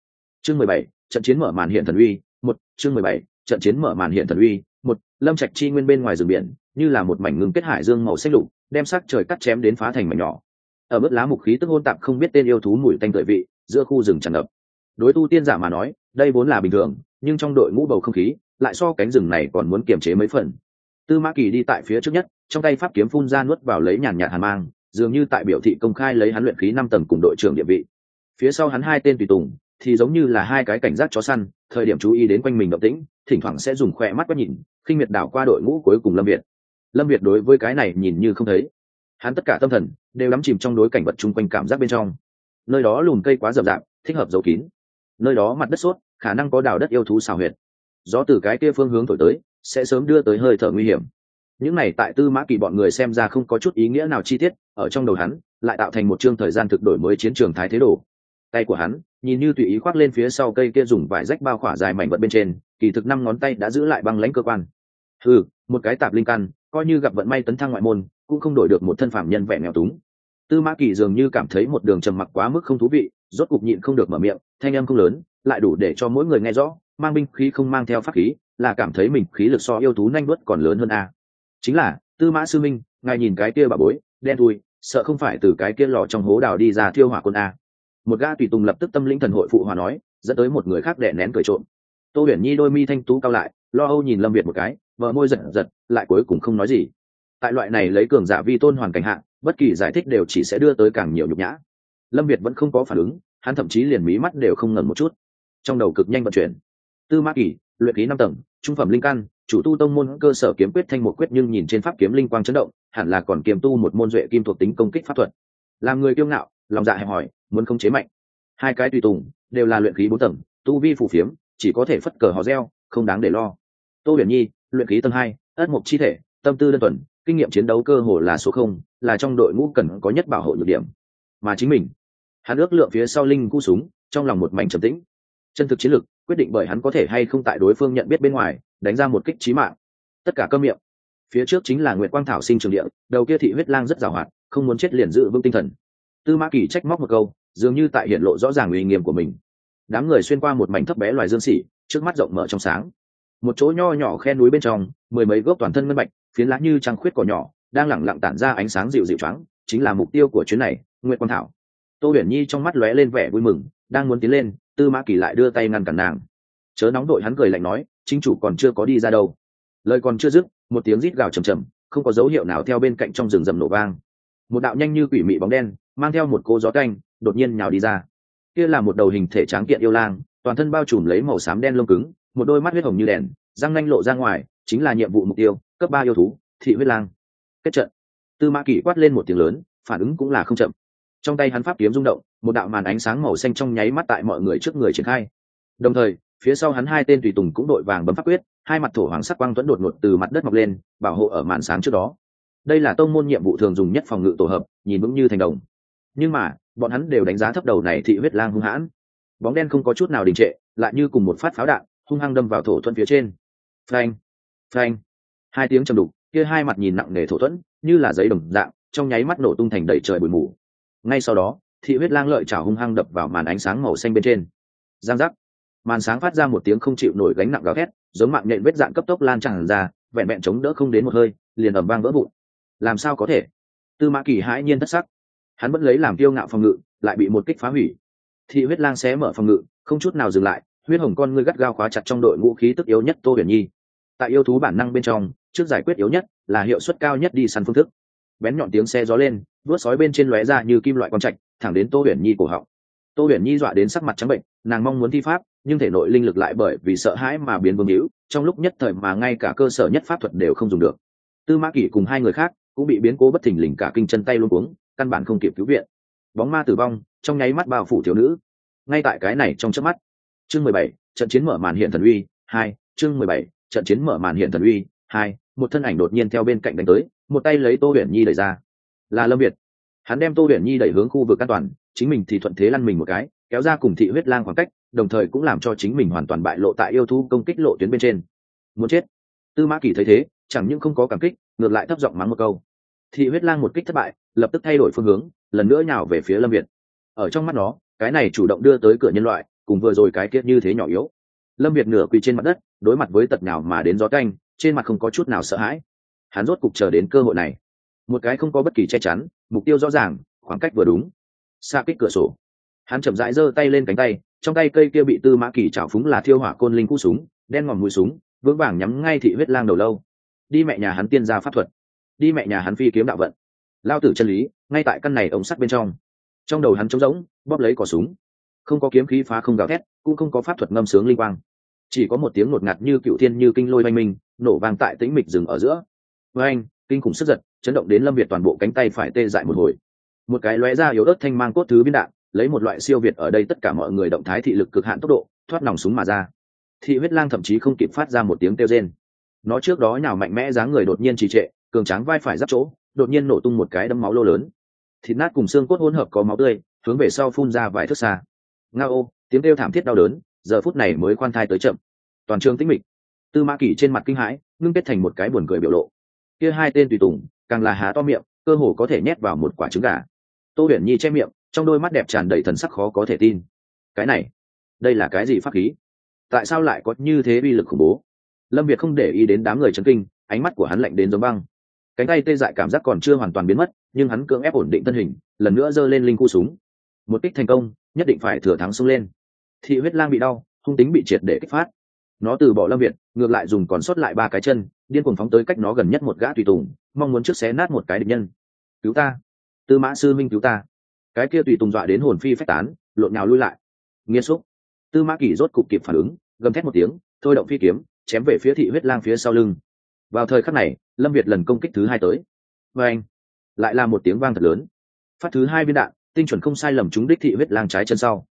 chương mười bảy, trận chiến mở màn hiện thần uy, một, chương mười bảy, trận chiến mở màn hiện thần uy, một, lâm trạch chi nguyên bên ngoài rừng biển, như là một mảnh ngưng kết hải dương màu xanh lục, đem sắc trời cắt chém đến phá thành mảnh nhỏ. Ở mức lá mục khí tức hôn tạp không biết tên yêu thú mùi tanh tợi vị, giữa khu rừng tràn ngập. Đối tu tiên giả mà nói, đây vốn là bình thường, nhưng trong đội ngũ bầu không khí, lại so cánh rừng này còn muốn kiềm chế mấy phần. Tư mã kỳ đi tại phía trước nhất, trong tay pháp kiếm phun ra nuốt vào lấy nhàn nhạt hàn mang, dường như tại biểu thị công khai lấy hắn luyện khí năm tầng cùng đội trưởng địa vị. Phía sau hắn hai tên tùy tùng thì giống như là hai cái cảnh giác chó săn, thời điểm chú ý đến quanh mình động tĩnh, thỉnh thoảng sẽ dùng khoe mắt quét nhìn, khinh miệt đảo qua đội ngũ cuối cùng lâm việt. Lâm việt đối với cái này nhìn như không thấy. Hắn tất cả tâm thần đều đắm chìm trong đối cảnh vật chung quanh cảm giác bên trong. Nơi đó lùm cây quá rậm rạp, thích hợp giấu kín. Nơi đó mặt đất sốt, khả năng có đào đất yêu thú xào huyệt. Gió từ cái kia phương hướng thổi tới, sẽ sớm đưa tới hơi thở nguy hiểm. Những này tại tư mã kỳ bọn người xem ra không có chút ý nghĩa nào chi tiết, ở trong đầu hắn, lại tạo thành một chương thời gian thực đổi mới chiến trường thái thế đồ tay của hắn, nhìn như tùy ý khoác lên phía sau cây kia dùng vải rách bao khỏa dài mảnh vật bên trên, kỳ thực năm ngón tay đã giữ lại băng lãnh cơ quan. Ừ một cái tạp linh căn, coi như gặp vận may tấn thăng ngoại môn, cũng không đổi được một thân phạm nhân vẻ nghèo túng. Tư mã kỳ dường như cảm thấy một đường trầm mặc quá mức không thú vị, rốt cục nhịn không được mở miệng, thanh âm không lớn, lại đủ để cho mỗi người nghe rõ, mang binh khí không mang theo pháp khí, là cảm thấy mình khí lực so yêu thú nhanh đuất còn lớn hơn a. Chính là, tư mã sư minh, ngài nhìn cái kia bà bối, đen thui, sợ không phải từ cái kia lò trong hố đào đi ra thiêu hỏa quân a một ga tùy tùng lập tức tâm linh thần hội phụ hòa nói dẫn tới một người khác đẻ nén cười trộm. Tô huyền nhi đôi mi thanh tú cao lại lo âu nhìn lâm việt một cái vợ môi giật giật lại cuối cùng không nói gì. Tại loại này lấy cường giả vi tôn hoàn cảnh hạ bất kỳ giải thích đều chỉ sẽ đưa tới càng nhiều nhục nhã. Lâm việt vẫn không có phản ứng hắn thậm chí liền mí mắt đều không ngẩn một chút. Trong đầu cực nhanh vận chuyển. Tư Ma kỷ, luyện ký năm tầng trung phẩm linh căn chủ tu tông môn cơ sở kiếm quyết thanh một quyết nhưng nhìn trên pháp kiếm linh quang chấn động hẳn là còn kiềm tu một môn duệ kim thuộc tính công kích pháp thuật. Làm người kiêu ngạo lòng dạ hẹp hỏi muốn không chế mạnh. Hai cái tùy tùng đều là luyện khí bốn tầng, tu vi phù phiếm, chỉ có thể phất cờ hò reo, không đáng để lo. Tô huyền nhi, luyện khí tầng hai, ất mục chi thể, tâm tư đơn thuần, kinh nghiệm chiến đấu cơ hồ là số không, là trong đội ngũ cần có nhất bảo hộ nhược điểm. Mà chính mình, hắn ước lượng phía sau linh cú súng, trong lòng một mảnh trầm tĩnh. Chân thực chiến lược, quyết định bởi hắn có thể hay không tại đối phương nhận biết bên ngoài, đánh ra một kích trí mạng. Tất cả cơ miệng. Phía trước chính là nguyệt quang thảo sinh trường địa, đầu kia thị huyết lang rất giàu hoạt, không muốn chết liền giữ vững tinh thần tư mã kỳ trách móc một câu, dường như tại hiện lộ rõ ràng uy nghiêm của mình. Đám người xuyên qua một mảnh thấp bé loài dương xỉ, trước mắt rộng mở trong sáng. Một chỗ nho nhỏ khe núi bên trong, mười mấy gốc toàn thân ngân bạch, phiến lá như trăng khuyết cỏ nhỏ, đang lẳng lặng tản ra ánh sáng dịu dịu trắng chính là mục tiêu của chuyến này, nguyệt quang thảo. Tô huyền nhi trong mắt lóe lên vẻ vui mừng, đang muốn tiến lên, tư mã kỳ lại đưa tay ngăn cản nàng. Chớ nóng đội hắn cười lạnh nói, chính chủ còn chưa có đi ra đâu. Lời còn chưa dứt, một tiếng rít gào trầm trầm, không có dấu hiệu nào theo bên cạnh trong rừng rầm nổ vang một đạo nhanh như quỷ mị bóng đen, mang theo một cô gió canh, đột nhiên nhào đi ra. Kia là một đầu hình thể tráng kiện yêu lang, toàn thân bao trùm lấy màu xám đen lông cứng, một đôi mắt huyết hồng như đèn, răng nanh lộ ra ngoài, chính là nhiệm vụ mục tiêu, cấp ba yêu thú, thị huyết lang. Kết trận. Tư mã kỷ quát lên một tiếng lớn, phản ứng cũng là không chậm. Trong tay hắn pháp kiếm rung động, một đạo màn ánh sáng màu xanh trong nháy mắt tại mọi người trước người triển khai. Đồng thời, phía sau hắn hai tên tùy tùng cũng đội vàng bấm pháp quyết, hai mặt thổ hoàng sắc quang tuấn đột ngột từ mặt đất mọc lên, bảo hộ ở màn sáng trước đó đây là tông môn nhiệm vụ thường dùng nhất phòng ngự tổ hợp, nhìn vững như thành đồng. Nhưng mà, bọn hắn đều đánh giá thấp đầu này thị huyết lang hung hãn. Bóng đen không có chút nào đình trệ, lại như cùng một phát pháo đạn, hung hăng đâm vào thổ thuận phía trên. Phanh phanh. Hai tiếng trầm đục, kia hai mặt nhìn nặng nề thổ thuẫn, như là giấy đồng dạng, trong nháy mắt nổ tung thành đầy trời bụi mù. Ngay sau đó, thị huyết lang lợi chảo hung hăng đập vào màn ánh sáng màu xanh bên trên. Giang giác. Màn sáng phát ra một tiếng không chịu nổi gánh nặng gào thét, giống mạng nhện vết dạng cấp tốc lan tràn ra, vẹn vẹn chống đỡ không đến một hơi, liền ầm vang vỡ vụn làm sao có thể? Tư mã kỳ hãi nhiên thất sắc. Hắn vẫn lấy làm kiêu ngạo phòng ngự, lại bị một kích phá hủy. Thị huyết lang xé mở phòng ngự, không chút nào dừng lại, huyết hồng con ngươi gắt gao khóa chặt trong đội ngũ khí tức yếu nhất tô huyền nhi. Tại yêu thú bản năng bên trong, trước giải quyết yếu nhất là hiệu suất cao nhất đi săn phương thức. Bén nhọn tiếng xe gió lên vớt sói bên trên lóe ra như kim loại con trạch, thẳng đến tô huyền nhi cổ họng. Tô huyền nhi dọa đến sắc mặt trắng bệnh, nàng mong muốn thi pháp, nhưng thể nội linh lực lại bởi vì sợ hãi mà biến vương hữu, trong lúc nhất thời mà ngay cả cơ sở nhất pháp thuật đều không dùng được. Tư mã kỷ cùng hai người khác cũng bị biến cố bất thình lình cả kinh chân tay luôn cuống, căn bản không kịp cứu viện. Bóng ma tử vong, trong nháy mắt bao phủ thiếu nữ. Ngay tại cái này trong chớp mắt. Chương mười bảy, trận chiến mở màn hiện thần uy, hai, chương mười bảy, trận chiến mở màn hiện thần uy, hai, một thân ảnh đột nhiên theo bên cạnh đánh tới, một tay lấy tô huyền nhi đẩy ra. Là lâm việt. Hắn đem tô huyền nhi đẩy hướng khu vực an toàn, chính mình thì thuận thế lăn mình một cái, kéo ra cùng thị huyết lang khoảng cách, đồng thời cũng làm cho chính mình hoàn toàn bại lộ tại yêu thú công kích lộ tuyến bên trên. Muốn chết. Tư mã kỳ thấy thế, chẳng những không có cảm kích, ngược lại thấp giọng mắng một câu thị huyết lang một kích thất bại, lập tức thay đổi phương hướng, lần nữa nhào về phía lâm việt. Ở trong mắt nó, cái này chủ động đưa tới cửa nhân loại, cùng vừa rồi cái kiết như thế nhỏ yếu. Lâm việt nửa quỳ trên mặt đất, đối mặt với tật nào mà đến gió canh, trên mặt không có chút nào sợ hãi. Hắn rốt cục chờ đến cơ hội này. Một cái không có bất kỳ che chắn, mục tiêu rõ ràng, khoảng cách vừa đúng. Xa kích cửa sổ. Hắn chậm rãi giơ tay lên cánh tay, trong tay cây kia bị tư mã kỳ trào phúng là thiêu hỏa côn linh cũ súng, đen ngòm mũi súng, vững vàng nhắm ngay thị huyết lang đầu lâu. Đi mẹ nhà hắn tiên gia pháp thuật đi mẹ nhà hắn phi kiếm đạo vận. Lao tử chân lý, ngay tại căn này ống sắt bên trong. Trong đầu hắn trống rỗng, bóp lấy cỏ súng. Không có kiếm khí phá không gào thét, cũng không có pháp thuật ngâm sướng linh quang. Chỉ có một tiếng ngột ngạt như cựu thiên như kinh lôi oanh minh, nổ vang tại tĩnh mịch rừng ở giữa. Với anh, kinh khủng sức giật, chấn động đến lâm việt toàn bộ cánh tay phải tê dại một hồi. Một cái lóe ra yếu ớt thanh mang cốt thứ biên đạn, lấy một loại siêu việt ở đây tất cả mọi người động thái thị lực cực hạn tốc độ, thoát nòng súng mà ra. Thị huyết lang thậm chí không kịp phát ra một tiếng kêu rên. Nó trước đó nhào mạnh mẽ dáng người đột nhiên trì trệ cường tráng vai phải giáp chỗ, đột nhiên nổ tung một cái đấm máu lô lớn. Thịt nát cùng xương cốt hỗn hợp có máu tươi, hướng về sau phun ra vài thước xa. Nga ô, tiếng kêu thảm thiết đau đớn, giờ phút này mới khoan thai tới chậm. Toàn trường tĩnh mịch. Tư mã kỷ trên mặt kinh hãi, ngưng kết thành một cái buồn cười biểu lộ. Kia hai tên tùy tùng, càng là há to miệng, cơ hồ có thể nhét vào một quả trứng gà. Tô huyền nhi che miệng, trong đôi mắt đẹp tràn đầy thần sắc khó có thể tin. Cái này, đây là cái gì pháp khí? Tại sao lại có như thế uy lực khủng bố? Lâm việt không để ý đến đám người chấn kinh, ánh mắt của hắn lạnh đến giống băng cánh tay tê dại cảm giác còn chưa hoàn toàn biến mất, nhưng hắn cưỡng ép ổn định thân hình, lần nữa giơ lên linh khu súng. Một kích thành công, nhất định phải thừa thắng xông lên. Thị huyết lang bị đau, hung tính bị triệt để kích phát. Nó từ bỏ lâm việt, ngược lại dùng còn sót lại ba cái chân, điên cuồng phóng tới cách nó gần nhất một gã tùy tùng, mong muốn trước xé nát một cái địch nhân. Cứu ta. Tư mã sư minh cứu ta. Cái kia tùy tùng dọa đến hồn phi phách tán, lộn nhào lui lại. Nghiêm xúc. Tư mã kỷ rốt cục kịp phản ứng, gầm thét một tiếng, thôi động phi kiếm, chém về phía thị huyết lang phía sau lưng vào thời khắc này, lâm việt lần công kích thứ hai tới. Và anh, lại là một tiếng vang thật lớn. Phát thứ hai viên đạn, tinh chuẩn không sai lầm trúng đích thị huyết lang trái chân sau.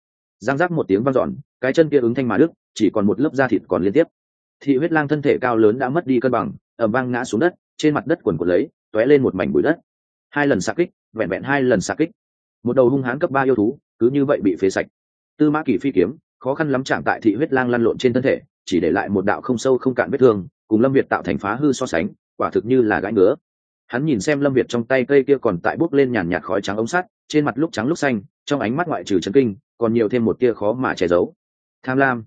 Giang giác một tiếng vang dọn, cái chân kia ứng thanh mà đức chỉ còn một lớp da thịt còn liên tiếp. Thị huyết lang thân thể cao lớn đã mất đi cân bằng ẩm vang ngã xuống đất, trên mặt đất quần quần lấy t ó é lên một mảnh bụi đất. Hai lần xa kích, vẹn vẹn hai lần xa kích. Một đầu hung hãn cấp ba yêu thú, cứ như vậy bị phế sạch. Tư mã kỳ phi kiếm, khó khăn lắm chạm tại thị huyết lang lăn lộn trên thân thể, chỉ để lại một đạo không sâu không cạn vết thương cùng lâm việt tạo thành phá hư so sánh, quả thực như là gãi ngứa. Hắn nhìn xem lâm việt trong tay cây kia còn tại bốc lên nhàn nhạt khói trắng ống sắt, trên mặt lúc trắng lúc xanh, trong ánh mắt ngoại trừ chấn kinh, còn nhiều thêm một tia khó mà che giấu. Tham lam.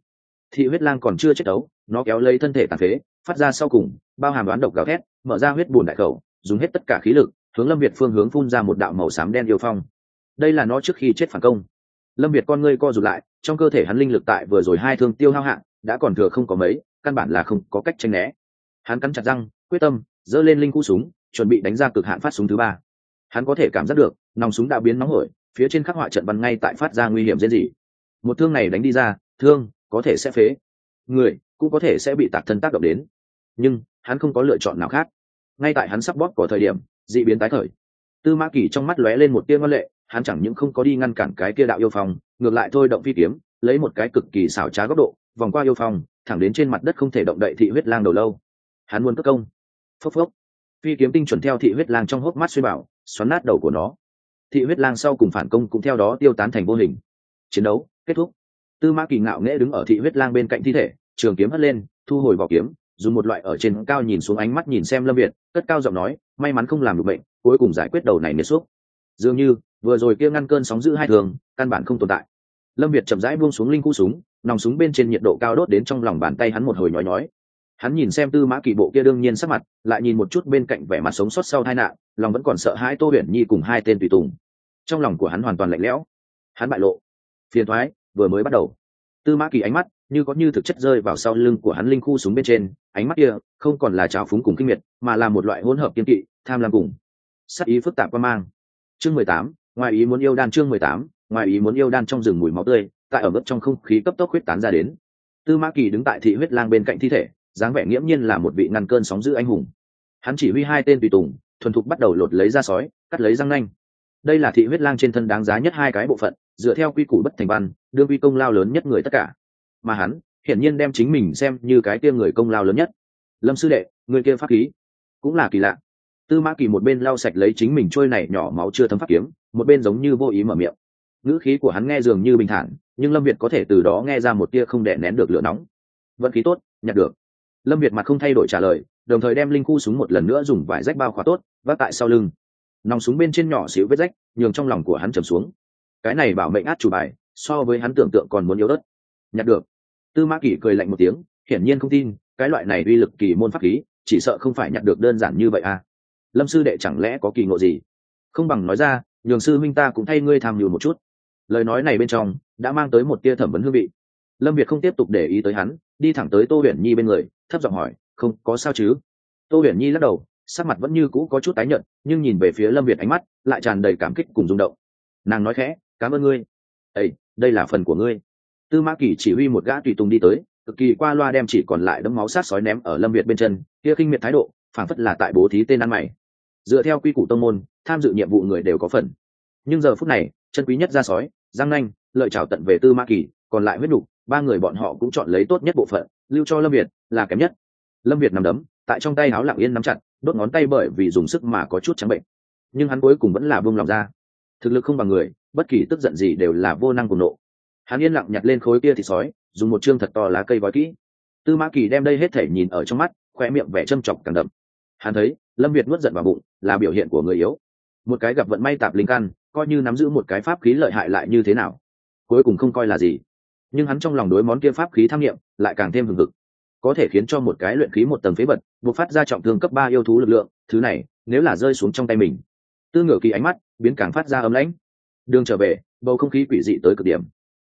Thị huyết lang còn chưa chết đấu, nó kéo lấy thân thể tàn phế, phát ra sau cùng, bao hàm đoán độc gào thét, mở ra huyết bùn đại khẩu, dùng hết tất cả khí lực, hướng lâm việt phương hướng phun ra một đạo màu xám đen yêu phong. Đây là nó trước khi chết phản công. Lâm việt con ngươi co rụt lại, trong cơ thể hắn linh lực tại vừa rồi hai thương tiêu hao hạn đã còn thừa không có mấy căn bản là không có cách tranh né. Hắn cắn chặt răng, quyết tâm dỡ lên linh khu súng, chuẩn bị đánh ra cực hạn phát súng thứ ba. Hắn có thể cảm giác được, nòng súng đã biến nóng hổi, phía trên khắc họa trận văn ngay tại phát ra nguy hiểm dễ gì. Một thương này đánh đi ra, thương, có thể sẽ phế. Người, cũng có thể sẽ bị tạc thân tác động đến. Nhưng, hắn không có lựa chọn nào khác. Ngay tại hắn sắp bóp của thời điểm, dị biến tái khởi. Tư mã kỳ trong mắt lóe lên một tia ngân lệ, hắn chẳng những không có đi ngăn cản cái kia đạo yêu phong, ngược lại thôi động phi kiếm, lấy một cái cực kỳ xảo trá góc độ vòng qua yêu phòng thẳng đến trên mặt đất không thể động đậy thị huyết lang đầu lâu. Hắn muốn cất công. Phốc phốc. Phi kiếm tinh chuẩn theo thị huyết lang trong hốc mắt suy bảo, xoắn nát đầu của nó. Thị huyết lang sau cùng phản công cũng theo đó tiêu tán thành vô hình. Chiến đấu kết thúc. Tư mã kỳ ngạo nghễ đứng ở thị huyết lang bên cạnh thi thể, trường kiếm hất lên, thu hồi vỏ kiếm, dùng một loại ở trên cao nhìn xuống ánh mắt nhìn xem lâm việt, cất cao giọng nói, may mắn không làm được bệnh, cuối cùng giải quyết đầu này miệt xúc. Dường như, vừa rồi kia ngăn cơn sóng giữ hai thường, căn bản không tồn tại. Lâm việt chậm rãi buông xuống linh khu súng nòng súng bên trên nhiệt độ cao đốt đến trong lòng bàn tay hắn một hồi nhói nhói. Hắn nhìn xem tư mã kỳ bộ kia đương nhiên sắc mặt, lại nhìn một chút bên cạnh vẻ mặt sống sót sau tai nạn, lòng vẫn còn sợ hãi tô huyền nhi cùng hai tên tùy tùng. Trong lòng của hắn hoàn toàn lạnh lẽo. Hắn bại lộ. Phiền thoái vừa mới bắt đầu. Tư mã kỳ ánh mắt như có như thực chất rơi vào sau lưng của hắn linh khu súng bên trên, ánh mắt kia không còn là trào phúng cùng kinh miệt, mà là một loại hỗn hợp kiên kỵ, tham lam cùng sắc ý phức tạp qua mang. Chương mười tám, ngoài ý muốn yêu đan chương mười tám, ngoài ý muốn yêu đan trong rừng mùi máu tươi tại ở mức trong không khí cấp tốc huyết tán ra đến. Tư mã kỳ đứng tại thị huyết lang bên cạnh thi thể, dáng vẻ nghiễm nhiên là một vị ngăn cơn sóng giữ anh hùng. Hắn chỉ huy hai tên tùy tùng, thuần thục bắt đầu lột lấy da sói, cắt lấy răng nanh. Đây là thị huyết lang trên thân đáng giá nhất hai cái bộ phận, dựa theo quy củ bất thành văn đưa quy công lao lớn nhất người tất cả. Mà hắn, hiển nhiên đem chính mình xem như cái kia người công lao lớn nhất. Lâm sư đệ, người kia pháp khí, cũng là kỳ lạ. Tư mã kỳ một bên lau sạch lấy chính mình trôi này nhỏ máu chưa thấm pháp kiếm, một bên giống như vô ý mở miệng. Ngữ khí của hắn nghe dường như bình thản nhưng lâm việt có thể từ đó nghe ra một tia không đè nén được lửa nóng. Vận khí tốt, nhặt được. Lâm việt mặt không thay đổi trả lời, đồng thời đem linh khu súng một lần nữa dùng vải rách bao khóa tốt, vác tại sau lưng. Nòng súng bên trên nhỏ xíu vết rách, nhường trong lòng của hắn trầm xuống. Cái này bảo mệnh át chủ bài, so với hắn tưởng tượng còn muốn yếu đất nhặt được. Tư mã kỷ cười lạnh một tiếng, hiển nhiên không tin, cái loại này uy lực kỳ môn pháp khí, chỉ sợ không phải nhặt được đơn giản như vậy à. Lâm sư đệ chẳng lẽ có kỳ ngộ gì? Không bằng nói ra, nhường sư minh ta cũng thay ngươi tham nhiều một chút lời nói này bên trong đã mang tới một tia thẩm vấn hương vị. Lâm việt không tiếp tục để ý tới hắn, đi thẳng tới tô huyền nhi bên người, thấp giọng hỏi, không, có sao chứ? Tô huyền nhi lắc đầu, sắc mặt vẫn như cũ có chút tái nhợt, nhưng nhìn về phía lâm việt ánh mắt lại tràn đầy cảm kích cùng rung động. Nàng nói khẽ, cảm ơn ngươi. Ây đây là phần của ngươi. Tư mã kỳ chỉ huy một gã tùy tùng đi tới, cực kỳ qua loa đem chỉ còn lại đấm máu sát sói ném ở lâm việt bên chân, kia kinh miệt thái độ, phảng phất là tại bố thí tên ăn mày. Dựa theo quy củ tông môn, tham dự nhiệm vụ người đều có phần. Nhưng giờ phút này chân quý nhất ra sói giang nanh lợi trào tận về tư ma kỳ còn lại huyết đủ, ba người bọn họ cũng chọn lấy tốt nhất bộ phận lưu cho lâm việt là kém nhất. Lâm việt nằm đấm tại trong tay áo lặng yên nắm chặt đốt ngón tay bởi vì dùng sức mà có chút trắng bệnh. Nhưng hắn cuối cùng vẫn là buông lòng ra. Thực lực không bằng người bất kỳ tức giận gì đều là vô năng cùng nộ. Hắn yên lặng nhặt lên khối kia thịt sói dùng một chương thật to lá cây gói kỹ. Tư mã kỳ đem đây hết thể nhìn ở trong mắt khoe miệng vẻ châm chọc càng đậm. Hắn thấy lâm việt nuốt giận vào bụng là biểu hiện của người yếu. Một cái gặp vận may tạp linh căn coi như nắm giữ một cái pháp khí lợi hại lại như thế nào. Cuối cùng không coi là gì. Nhưng hắn trong lòng đối món kia pháp khí tham nghiệm lại càng thêm hừng hực. Có thể khiến cho một cái luyện khí một tầng phế vật buộc phát ra trọng thương cấp ba yêu thú lực lượng, thứ này, nếu là rơi xuống trong tay mình, tư ngửa kỳ ánh mắt biến càng phát ra ấm lãnh. Đường trở về, bầu không khí quỷ dị tới cực điểm.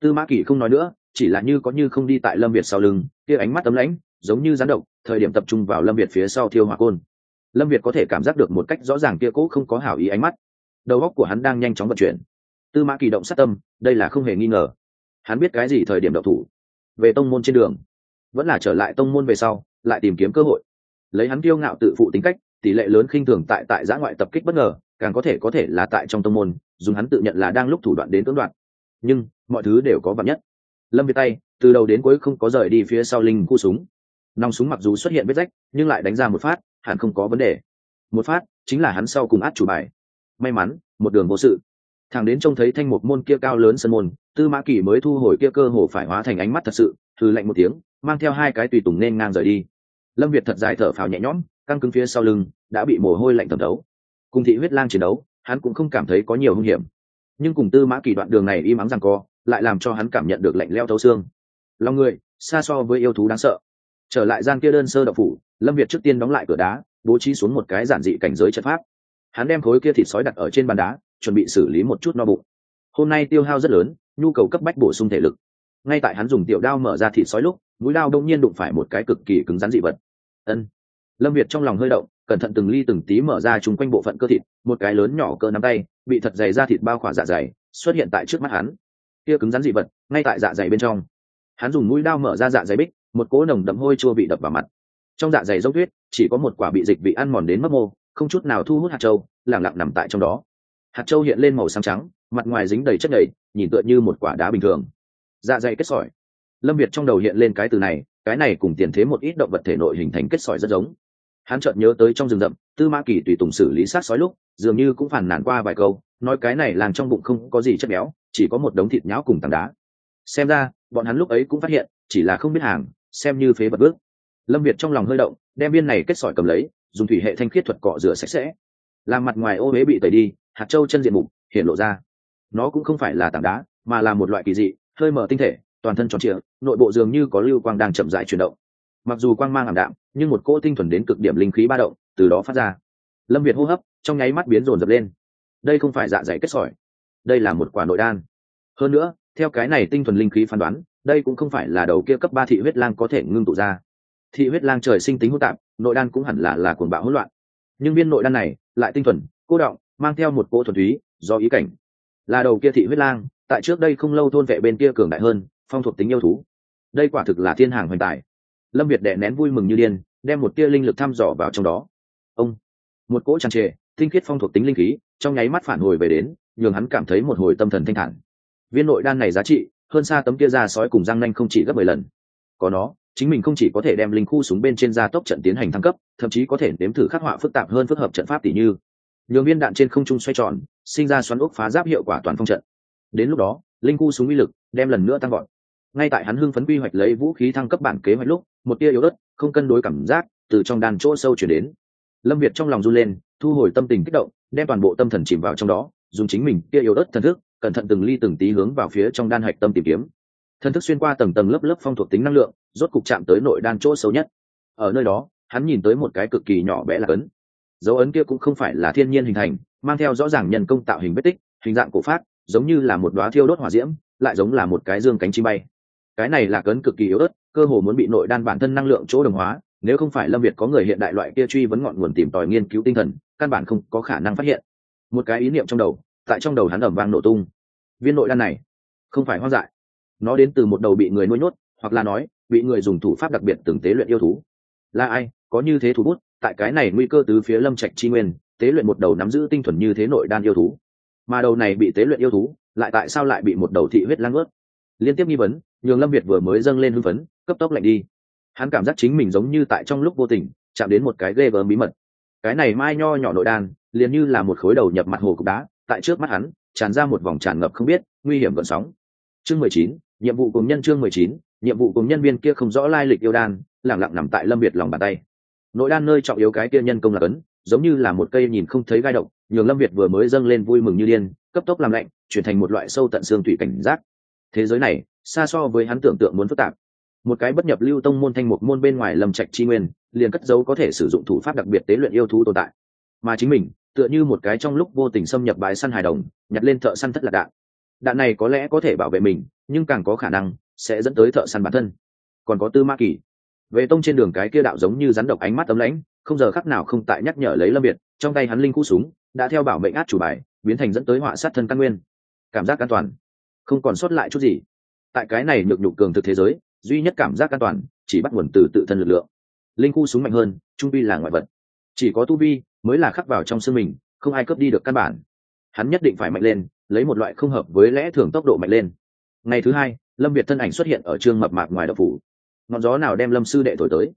Tư mã kỳ không nói nữa, chỉ là như có như không đi tại lâm việt sau lưng, kia ánh mắt ấm lãnh, giống như rán độc, thời điểm tập trung vào lâm việt phía sau thiêu hỏa côn. Lâm việt có thể cảm giác được một cách rõ ràng kia cũ không có hảo ý ánh mắt đầu óc của hắn đang nhanh chóng vận chuyển. Tư mã kỳ động sát tâm, đây là không hề nghi ngờ. Hắn biết cái gì thời điểm đậu thủ? Về tông môn trên đường. Vẫn là trở lại tông môn về sau, lại tìm kiếm cơ hội. Lấy hắn kiêu ngạo tự phụ tính cách, tỷ lệ lớn khinh thường tại tại giã ngoại tập kích bất ngờ, càng có thể có thể là tại trong tông môn, dùng hắn tự nhận là đang lúc thủ đoạn đến cưỡng đoạn nhưng, mọi thứ đều có vật nhất. Lâm việt tay, từ đầu đến cuối không có rời đi phía sau linh khu súng. Nòng súng mặc dù xuất hiện vết rách, nhưng lại đánh ra một phát, hẳn không có vấn đề. Một phát, chính là hắn sau cùng át chủ bài may mắn, một đường vô sự. Thằng đến trông thấy thanh một môn kia cao lớn sân môn, tư mã kỳ mới thu hồi kia cơ hồ phải hóa thành ánh mắt thật sự thư lạnh một tiếng, mang theo hai cái tùy tùng nên ngang rời đi. Lâm việt thật dài thở phào nhẹ nhõm, căng cứng phía sau lưng, đã bị mồ hôi lạnh thẩm đấu cùng thị huyết lang chiến đấu, hắn cũng không cảm thấy có nhiều hung hiểm. Nhưng cùng tư mã kỳ đoạn đường này im ắng rằng co, lại làm cho hắn cảm nhận được lạnh leo thấu xương. Lòng người, xa so với yêu thú đáng sợ. Trở lại gian kia đơn sơ đậu phủ, lâm việt trước tiên đóng lại cửa đá, bố trí xuống một cái giản dị cảnh giới chất pháp hắn đem khối kia thịt sói đặt ở trên bàn đá, chuẩn bị xử lý một chút no bụng. Hôm nay tiêu hao rất lớn, nhu cầu cấp bách bổ sung thể lực. Ngay tại hắn dùng tiểu đao mở ra thịt sói lúc, mũi đao đông nhiên đụng phải một cái cực kỳ cứng rắn dị vật. Ân. Lâm việt trong lòng hơi động, cẩn thận từng ly từng tí mở ra chung quanh bộ phận cơ thịt, một cái lớn nhỏ cơ nắm tay, bị thật dày ra thịt bao khỏa dạ dày, xuất hiện tại trước mắt hắn. Kia cứng rắn dị vật, ngay tại dạ dày bên trong. Hắn dùng mũi đao mở ra dạ dày bích, một cỗ nồng đậm hôi chua bị đập vào mặt. Trong dạ dày dốc tuyết, chỉ có một quả bị dịch bị ăn mòn đến mất mô không chút nào thu hút hạt châu, lẳng lặng nằm tại trong đó. Hạt châu hiện lên màu xám trắng mặt ngoài dính đầy chất nhầy nhìn tựa như một quả đá bình thường. Dạ dày kết sỏi. Lâm việt trong đầu hiện lên cái từ này cái này cùng tiền thế một ít động vật thể nội hình thành kết sỏi rất giống. Hắn chợt nhớ tới trong rừng rậm tư mã kỳ tùy tùng xử lý sát sói lúc dường như cũng phản nản qua vài câu nói cái này làm trong bụng không có gì chất béo chỉ có một đống thịt nhão cùng tảng đá. Xem ra bọn hắn lúc ấy cũng phát hiện chỉ là không biết hàng xem như phế bật bước. Lâm việt trong lòng hơi động đem viên này kết sỏi cầm lấy dùng thủy hệ thanh khiết thuật cọ rửa sạch sẽ. Làm mặt ngoài ô huế bị tẩy đi, hạt trâu chân diện mục hiện lộ ra. Nó cũng không phải là tảng đá, mà là một loại kỳ dị, hơi mở tinh thể, toàn thân tròn trịa, nội bộ dường như có lưu quang đang chậm rãi chuyển động. Mặc dù quang mang ảm đạm, nhưng một cỗ tinh thuần đến cực điểm linh khí ba động, từ đó phát ra. Lâm việt hô hấp, trong nháy mắt biến rồn dập lên. Đây không phải dạ dày kết sỏi. Đây là một quả nội đan. Hơn nữa, theo cái này tinh thuần linh khí phán đoán, đây cũng không phải là đầu kia cấp ba thị huyết lang có thể ngưng tụ ra thị huyết lang trời sinh tính hỗn tạp, nội đan cũng hẳn là là cuồng bạo hỗn loạn. Nhưng viên nội đan này, lại tinh thuần, cô động, mang theo một cỗ thuần túy, do ý cảnh. Là đầu kia thị huyết lang, tại trước đây không lâu thôn vệ bên kia cường đại hơn, phong thuộc tính yêu thú. Đây quả thực là thiên hàng hoành tài. Lâm việt đệ nén vui mừng như điên, đem một tia linh lực thăm dò vào trong đó. Ông! Một cỗ tràn trề, tinh khiết phong thuộc tính linh khí, trong nháy mắt phản hồi về đến, nhường hắn cảm thấy một hồi tâm thần thanh thản. Viên nội đan này giá trị, hơn xa tấm kia ra sói cùng răng nanh không chỉ gấp mười lần. Có nó chính mình không chỉ có thể đem linh khu súng bên trên gia tốc trận tiến hành thăng cấp thậm chí có thể nếm thử khắc họa phức tạp hơn phức hợp trận pháp tỷ như. Nhường viên đạn trên không trung xoay tròn sinh ra xoắn ốc phá giáp hiệu quả toàn phong trận. Đến lúc đó linh khu súng uy lực đem lần nữa tăng gọn ngay tại hắn hưng phấn quy hoạch lấy vũ khí thăng cấp bản kế hoạch lúc một tia yếu ớt, không cân đối cảm giác từ trong đàn chỗ sâu chuyển đến. Lâm việt trong lòng run lên thu hồi tâm tình kích động đem toàn bộ tâm thần chìm vào trong đó dùng chính mình tia yếu ớt thần thức cẩn thận từng ly từng tí hướng vào phía trong đan hạch tâm tìm kiếm thần thức xuyên qua tầng tầng lớp lớp phong thuộc tính năng lượng, rốt cục chạm tới nội đan chỗ sâu nhất. Ở nơi đó, hắn nhìn tới một cái cực kỳ nhỏ bé là ấn. Dấu ấn kia cũng không phải là thiên nhiên hình thành, mang theo rõ ràng nhân công tạo hình vết tích, hình dạng cổ phát, giống như là một đoá thiêu đốt hỏa diễm, lại giống là một cái dương cánh chim bay. Cái này là cấn cực kỳ yếu ớt, cơ hồ muốn bị nội đan bản thân năng lượng chỗ đồng hóa, nếu không phải lâm việt có người hiện đại loại kia truy vấn ngọn nguồn tìm tòi nghiên cứu tinh thần, căn bản không có khả năng phát hiện. Một cái ý niệm trong đầu, tại trong đầu hắn ẩm vang nổ tung. Viên nội đan này, không phải hoang dại nó đến từ một đầu bị người nuôi nhốt, hoặc là nói, bị người dùng thủ pháp đặc biệt từng tế luyện yêu thú. Là ai, có như thế thú bút, tại cái này nguy cơ từ phía lâm trạch chi nguyên, tế luyện một đầu nắm giữ tinh thuần như thế nội đan yêu thú. Mà đầu này bị tế luyện yêu thú, lại tại sao lại bị một đầu thị huyết lang ướt? Liên tiếp nghi vấn, nhường lâm việt vừa mới dâng lên hưng phấn, cấp tốc lạnh đi. Hắn cảm giác chính mình giống như tại trong lúc vô tình, chạm đến một cái ghê gớm bí mật. Cái này mai nho nhỏ nội đan, liền như là một khối đầu nhập mặt hồ cục đá, tại trước mắt hắn, tràn ra một vòng tràn ngập không biết, nguy hiểm gợn sóng. Chương mười chín nhiệm vụ cùng nhân chương mười chín, nhiệm vụ cùng nhân viên kia không rõ lai lịch yêu đan, lẳng lặng nằm tại lâm việt lòng bàn tay. Nội đan nơi trọng yếu cái kia nhân công là cấn giống như là một cây nhìn không thấy gai động nhường lâm việt vừa mới dâng lên vui mừng như điên, cấp tốc làm lạnh, chuyển thành một loại sâu tận xương thủy cảnh giác. Thế giới này, xa so với hắn tưởng tượng muốn phức tạp. Một cái bất nhập lưu tông môn thanh một môn bên ngoài lâm trạch chi nguyên, liền cất dấu có thể sử dụng thủ pháp đặc biệt tế luyện yêu thú tồn tại. Mà chính mình, tựa như một cái trong lúc vô tình xâm nhập bãi săn hài đồng, nhặt lên thợ săn thất lạc đạn đạn này có lẽ có thể bảo vệ mình, nhưng càng có khả năng sẽ dẫn tới thợ săn bản thân. Còn có tư ma kỳ. Về tông trên đường cái kia đạo giống như rắn độc ánh mắt ấm lãnh, không giờ khắc nào không tại nhắc nhở lấy lâm việt, trong tay hắn linh khu súng, đã theo bảo mệnh át chủ bài, biến thành dẫn tới họa sát thân căn nguyên. Cảm giác an toàn. Không còn sót lại chút gì. Tại cái này nhược nhục cường thực thế giới, duy nhất cảm giác an toàn chỉ bắt nguồn từ tự thân lực lượng. Linh khu súng mạnh hơn, trung vi là ngoại vật. Chỉ có tu vi mới là khắc vào trong xương mình, không ai cướp đi được căn bản. Hắn nhất định phải mạnh lên lấy một loại không hợp với lẽ thường tốc độ mạnh lên. Ngày thứ hai, lâm việt thân ảnh xuất hiện ở trương mập mạp ngoài đậu phủ. Ngọn gió nào đem lâm sư đệ thổi tới?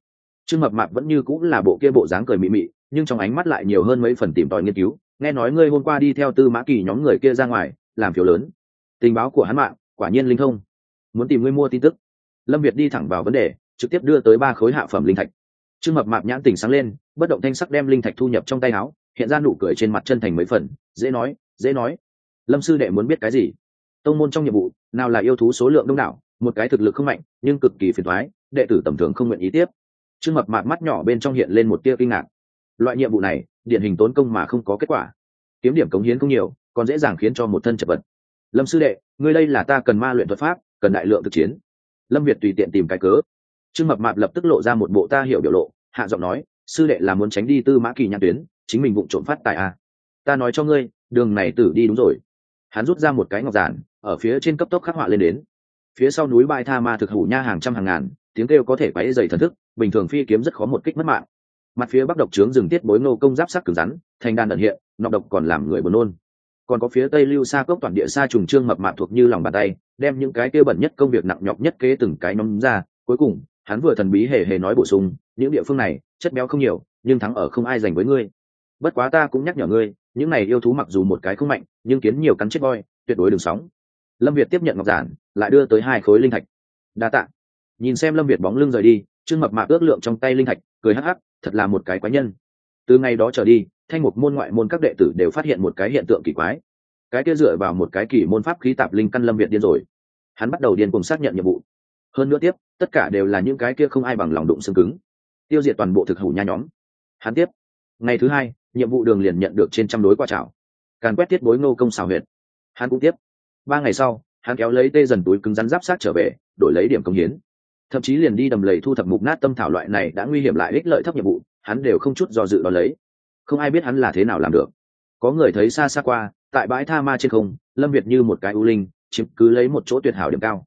Trương mập mạp vẫn như cũng là bộ kia bộ dáng cười mị mị, nhưng trong ánh mắt lại nhiều hơn mấy phần tìm tòi nghiên cứu, nghe nói ngươi hôm qua đi theo tư mã kỳ nhóm người kia ra ngoài, làm phiếu lớn. Tình báo của hắn mạng, quả nhiên linh thông. Muốn tìm ngươi mua tin tức. Lâm việt đi thẳng vào vấn đề, trực tiếp đưa tới ba khối hạ phẩm linh thạch. Trương mập mạp nhãn tỉnh sáng lên, bất động thanh sắc đem linh thạch thu nhập trong tay áo, hiện ra nụ cười trên mặt chân thành mấy phần, dễ nói dễ nói lâm sư đệ muốn biết cái gì? Tông môn trong nhiệm vụ, nào là yêu thú số lượng đông đảo, một cái thực lực không mạnh, nhưng cực kỳ phiền thoái đệ tử tầm thường không nguyện ý tiếp. Trương mập mạp mắt nhỏ bên trong hiện lên một tia kinh ngạc. Loại nhiệm vụ này, điển hình tốn công mà không có kết quả. Kiếm điểm cống hiến không nhiều, còn dễ dàng khiến cho một thân chật vật. Lâm sư đệ, ngươi đây là ta cần ma luyện thuật pháp, cần đại lượng thực chiến. Lâm việt tùy tiện tìm cái cớ. Trương mập mạp lập tức lộ ra một bộ ta hiểu biểu lộ, hạ giọng nói, sư đệ là muốn tránh đi tư mã kỳ nhãn tuyến, chính mình vụng trộm phát tài à. ta nói cho ngươi, đường này tử đi đúng rồi hắn rút ra một cái ngọc giản, ở phía trên cấp tốc khắc họa lên đến. Phía sau núi bãi tha ma thực hủ nha hàng trăm hàng ngàn, tiếng kêu có thể quáy dày thần thức, bình thường phi kiếm rất khó một kích mất mạng. Mặt phía bắc độc trướng rừng tiết bối nô công giáp sắc cứng rắn, thành đàn ẩn hiện, nọc độc còn làm người buồn nôn. Còn có phía tây lưu xa cốc toàn địa xa trùng trương mập mạp thuộc như lòng bàn tay, đem những cái kia bẩn nhất công việc nặng nhọc nhất kế từng cái nóng ra. Cuối cùng, hắn vừa thần bí hề hề nói bổ sung, những địa phương này, chất béo không nhiều, nhưng thắng ở không ai dành với ngươi. Bất quá ta cũng nhắc nhở ngươi những này yêu thú mặc dù một cái không mạnh, nhưng kiến nhiều cắn chết voi, tuyệt đối đừng sóng. Lâm việt tiếp nhận ngọc giản, lại đưa tới hai khối linh thạch. Đa t ạ nhìn xem lâm việt bóng lưng rời đi, trương mập mạp ước lượng trong tay linh thạch, cười hắc hắc, thật là một cái quái nhân. Từ ngày đó trở đi, thanh mục môn ngoại môn các đệ tử đều phát hiện một cái hiện tượng kỳ quái. Cái kia dựa vào một cái kỳ môn pháp khí tạp linh căn lâm việt điên rồi. Hắn bắt đầu điên cùng xác nhận nhiệm vụ. Hơn nữa tiếp, tất cả đều là những cái kia không ai bằng lòng đụng xương cứng. Tiêu diệt toàn bộ thực hủ nha nhóm. Hắn tiếp. Ngày thứ hai nhiệm vụ đường liền nhận được trên trăm đối qua chảo, càn quét tiết bối ngô công xào huyệt. Hắn cũng tiếp. Ba ngày sau hắn kéo lấy tê dần túi cứng rắn giáp sát trở về đổi lấy điểm công hiến. Thậm chí liền đi đầm lầy thu thập mục nát tâm thảo loại này đã nguy hiểm lại ích lợi thấp nhiệm vụ hắn đều không chút do dự đo lấy. Không ai biết hắn là thế nào làm được. Có người thấy xa xa qua tại bãi tha ma trên không lâm việt như một cái ưu linh chiếm cứ lấy một chỗ tuyệt hảo điểm cao.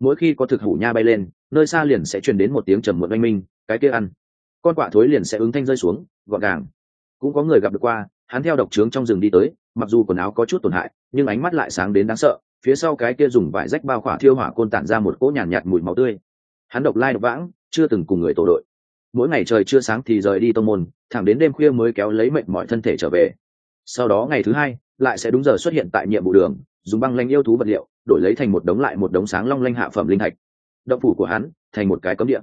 Mỗi khi có thực hủ nha bay lên nơi xa liền sẽ truyền đến một tiếng trầm muộn oanh minh cái kia ăn. Con quạ thối liền sẽ ứng thanh rơi xuống gọn gàng cũng có người gặp được qua hắn theo độc trướng trong rừng đi tới mặc dù quần áo có chút tổn hại nhưng ánh mắt lại sáng đến đáng sợ phía sau cái kia dùng vải rách bao khỏa thiêu hỏa côn tản ra một cỗ nhàn nhạt, nhạt mùi máu tươi. Hắn độc lai độc vãng chưa từng cùng người tổ đội. Mỗi ngày trời chưa sáng thì rời đi tông môn thẳng đến đêm khuya mới kéo lấy mệnh mọi thân thể trở về. Sau đó ngày thứ hai lại sẽ đúng giờ xuất hiện tại nhiệm vụ đường dùng băng lanh yêu thú vật liệu đổi lấy thành một đống lại một đống sáng long lanh hạ phẩm linh thạch. Động phủ của hắn thành một cái cấm địa.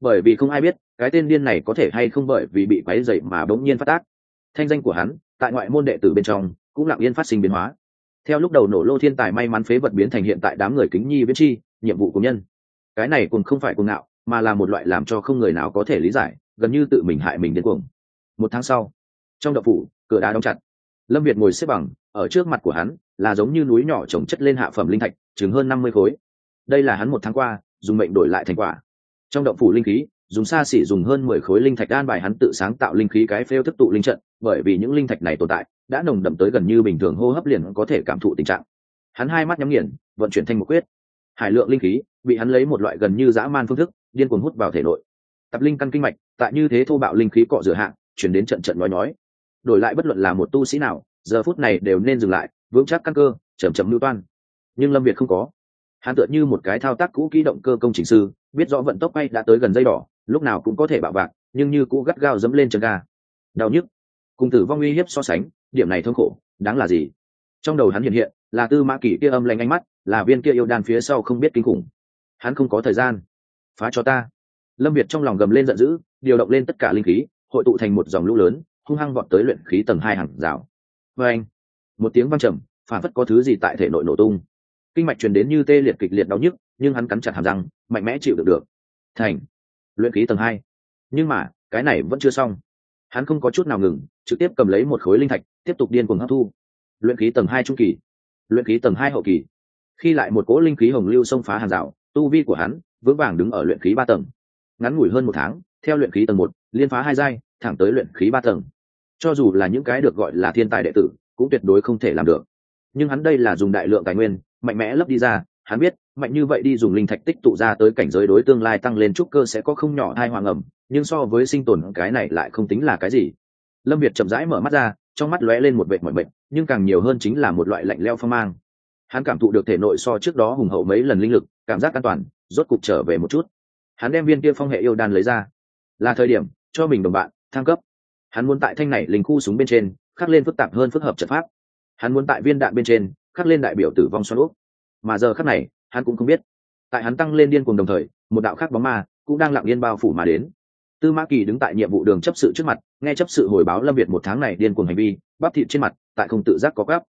Bởi vì không ai biết cái tên điên này có thể hay không bởi vì bị quáy dậy mà bỗng nhiên phát tác thanh danh của hắn, tại ngoại môn đệ tử bên trong, cũng lặng yên phát sinh biến hóa. Theo lúc đầu nổ lô thiên tài may mắn phế vật biến thành hiện tại đám người kính nhi viễn chi, nhiệm vụ của nhân. Cái này cùng không phải cuồng ngạo, mà là một loại làm cho không người nào có thể lý giải, gần như tự mình hại mình đến cuồng. Một tháng sau, trong đậu phủ, cửa đá đóng chặt. Lâm việt ngồi xếp bằng, ở trước mặt của hắn, là giống như núi nhỏ trồng chất lên hạ phẩm linh thạch, chừng hơn năm mươi khối. Đây là hắn một tháng qua, dùng mệnh đổi lại thành quả. Trong động phủ linh khí dùng xa xỉ dùng hơn mười khối linh thạch an bài hắn tự sáng tạo linh khí cái phêu thức tụ linh trận, bởi vì những linh thạch này tồn tại, đã nồng đậm tới gần như bình thường, hô hấp liền có thể cảm thụ tình trạng. Hắn hai mắt nhắm nghiền, vận chuyển thành một quyết. Hải lượng linh khí, bị hắn lấy một loại gần như dã man phương thức, điên cuồng hút vào thể nội. Tập linh căn kinh mạch, tại như thế thô bạo linh khí cọ rửa hạng chuyển đến trận trận nói nói đổi lại bất luận là một tu sĩ nào, giờ phút này đều nên dừng lại, vững chắc căn cơ, chậm chậm lưu toan. Nhưng lâm việt không có. Hắn tựa như một cái thao tác cũ kỹ động cơ công trình sư, biết rõ vận tốc bay đã tới gần dây đỏ lúc nào cũng có thể bạo vạc, nhưng như cũ gắt gao dẫm lên chân ga. Đau nhức. Cùng tử vong uy hiếp so sánh, điểm này thương khổ, đáng là gì? Trong đầu hắn hiện hiện, là tư mã kỷ kia âm lanh ánh mắt, là viên kia yêu đan phía sau không biết kinh khủng. Hắn không có thời gian. Phá cho ta. Lâm việt trong lòng gầm lên giận dữ, điều động lên tất cả linh khí, hội tụ thành một dòng lũ lớn, hung hăng vọt tới luyện khí tầng hai hàng rào. Vê anh, một tiếng văng trầm, phản phất có thứ gì tại thể nội nổ tung. Kinh mạch truyền đến như tê liệt kịch liệt đau nhức, nhưng hắn cắn chặt hàm răng, mạnh mẽ chịu được được. Thành luyện khí tầng hai. Nhưng mà, cái này vẫn chưa xong. Hắn không có chút nào ngừng, trực tiếp cầm lấy một khối linh thạch, tiếp tục điên cuồng hấp thu. Luyện khí tầng hai trung kỳ, luyện khí tầng hai hậu kỳ. Khi lại một cỗ linh khí hồng lưu xông phá hàng rào, tu vi của hắn vững vàng đứng ở luyện khí ba tầng. Ngắn ngủi hơn một tháng, theo luyện khí tầng một, liên phá hai giai, thẳng tới luyện khí ba tầng. Cho dù là những cái được gọi là thiên tài đệ tử, cũng tuyệt đối không thể làm được. Nhưng hắn đây là dùng đại lượng tài nguyên, mạnh mẽ lấp đi ra, hắn biết mạnh như vậy đi dùng linh thạch tích tụ ra tới cảnh giới đối tương lai tăng lên trúc cơ sẽ có không nhỏ hai hoàng ẩm, nhưng so với sinh tồn cái này lại không tính là cái gì. Lâm việt chậm rãi mở mắt ra, trong mắt lóe lên một vệ mọi bệnh nhưng càng nhiều hơn chính là một loại lạnh leo phong mang. Hắn cảm thụ được thể nội so trước đó hùng hậu mấy lần linh lực, cảm giác an toàn, rốt cục trở về một chút. Hắn đem viên kia phong hệ yêu đan lấy ra. Là thời điểm, cho mình đồng bạn, thăng cấp. Hắn muốn tại thanh này linh khu súng bên trên, khắc lên phức tạp hơn phức hợp trật pháp. Hắn muốn tại viên đạn bên trên, khắc lên đại biểu tử vong xoan úp mà giờ khắc này hắn cũng không biết. Tại hắn tăng lên điên cùng đồng thời, một đạo khác bóng ma cũng đang lặng yên bao phủ mà đến. Tư mã kỳ đứng tại nhiệm vụ đường chấp sự trước mặt, nghe chấp sự hồi báo lâm việt một tháng này điên cuồng hành vi, bắp thịt trên mặt, tại không tự giác có gáp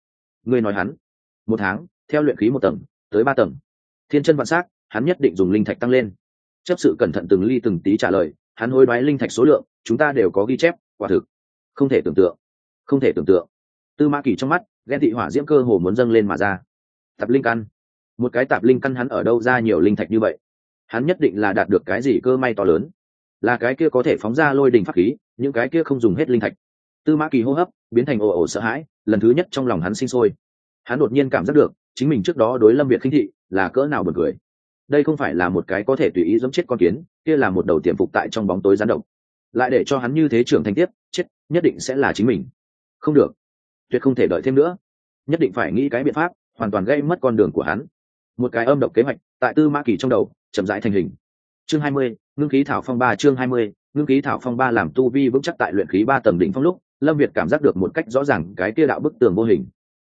ngươi nói hắn, một tháng, theo luyện khí một tầng, tới ba tầng. Thiên chân vạn s á c hắn nhất định dùng linh thạch tăng lên. Chấp sự cẩn thận từng ly từng tí trả lời, hắn hối đoái linh thạch số lượng, chúng ta đều có ghi chép, quả thực. Không thể tưởng tượng. Không thể tưởng tượng. Tư mã kỳ trong mắt, ghen thị hỏa diễm cơ hồ muốn dâng lên mà ra. Tập linh căn một cái tạp linh căn hắn ở đâu ra nhiều linh thạch như vậy? Hắn nhất định là đạt được cái gì cơ may to lớn? Là cái kia có thể phóng ra lôi đình pháp khí, những cái kia không dùng hết linh thạch. Tư mã kỳ hô hấp, biến thành ồ ồ sợ hãi, lần thứ nhất trong lòng hắn sinh sôi. Hắn đột nhiên cảm giác được, chính mình trước đó đối lâm việt khinh thị, là cỡ nào bật cười. Đây không phải là một cái có thể tùy ý giống chết con kiến, kia là một đầu tiềm phục tại trong bóng tối gián động lại để cho hắn như thế trưởng thành tiếp, chết, nhất định sẽ là chính mình. Không được. Tuyệt không thể đợi thêm nữa. Nhất định phải nghĩ cái biện pháp, hoàn toàn gây mất con đường của hắn một cái âm độc kế hoạch, tại tư mã kỳ trong đầu, chậm rãi thành hình. Chương hai mươi, ngưng khí thảo phong ba, chương hai mươi, ngưng khí thảo phong ba làm tu vi vững chắc tại luyện khí ba tầng đỉnh phong lúc, lâm việt cảm giác được một cách rõ ràng cái kia đạo bức tường vô hình.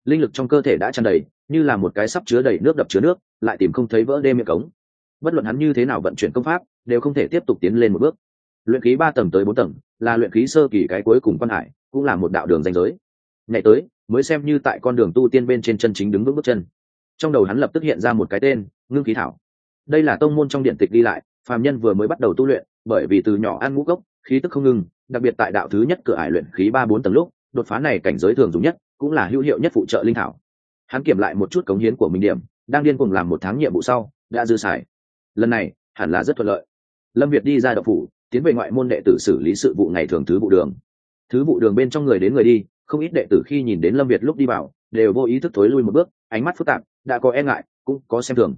Linh lực trong cơ thể đã tràn đầy, như là một cái sắp chứa đầy nước đập chứa nước, lại tìm không thấy vỡ đê miệng cống. Bất luận hắn như thế nào vận chuyển công pháp, đều không thể tiếp tục tiến lên một bước. Luyện khí ba tầng tới bốn tầng, là luyện khí sơ kỳ cái cuối cùng quan hải, cũng là một đạo đường danh giới. Nhảy tới, mới xem như tại con đường tu tiên bên trên chân chính đứng vững bước chân trong đầu hắn lập tức hiện ra một cái tên, ngưng khí thảo. Đây là tông môn trong điện tịch đi lại, phàm nhân vừa mới bắt đầu tu luyện, bởi vì từ nhỏ ăn ngũ gốc, khí tức không ngừng, đặc biệt tại đạo thứ nhất cửa ải luyện khí ba bốn tầng lúc, đột phá này cảnh giới thường dùng nhất, cũng là hữu hiệu nhất phụ trợ linh thảo. Hắn kiểm lại một chút cống hiến của mình điểm, đang điên cùng làm một tháng nhiệm vụ sau, đã dư xài. Lần này, hẳn là rất thuận lợi. Lâm việt đi ra đậu phủ, tiến về ngoại môn đệ tử xử lý sự vụ ngày thường thứ vụ đường. Thứ vụ đường bên trong người đến người đi, không ít đệ tử khi nhìn đến lâm việt lúc đi vào, đều vô ý thức thối lui một bước, ánh mắt phức tạp đã có e ngại, cũng có xem thường.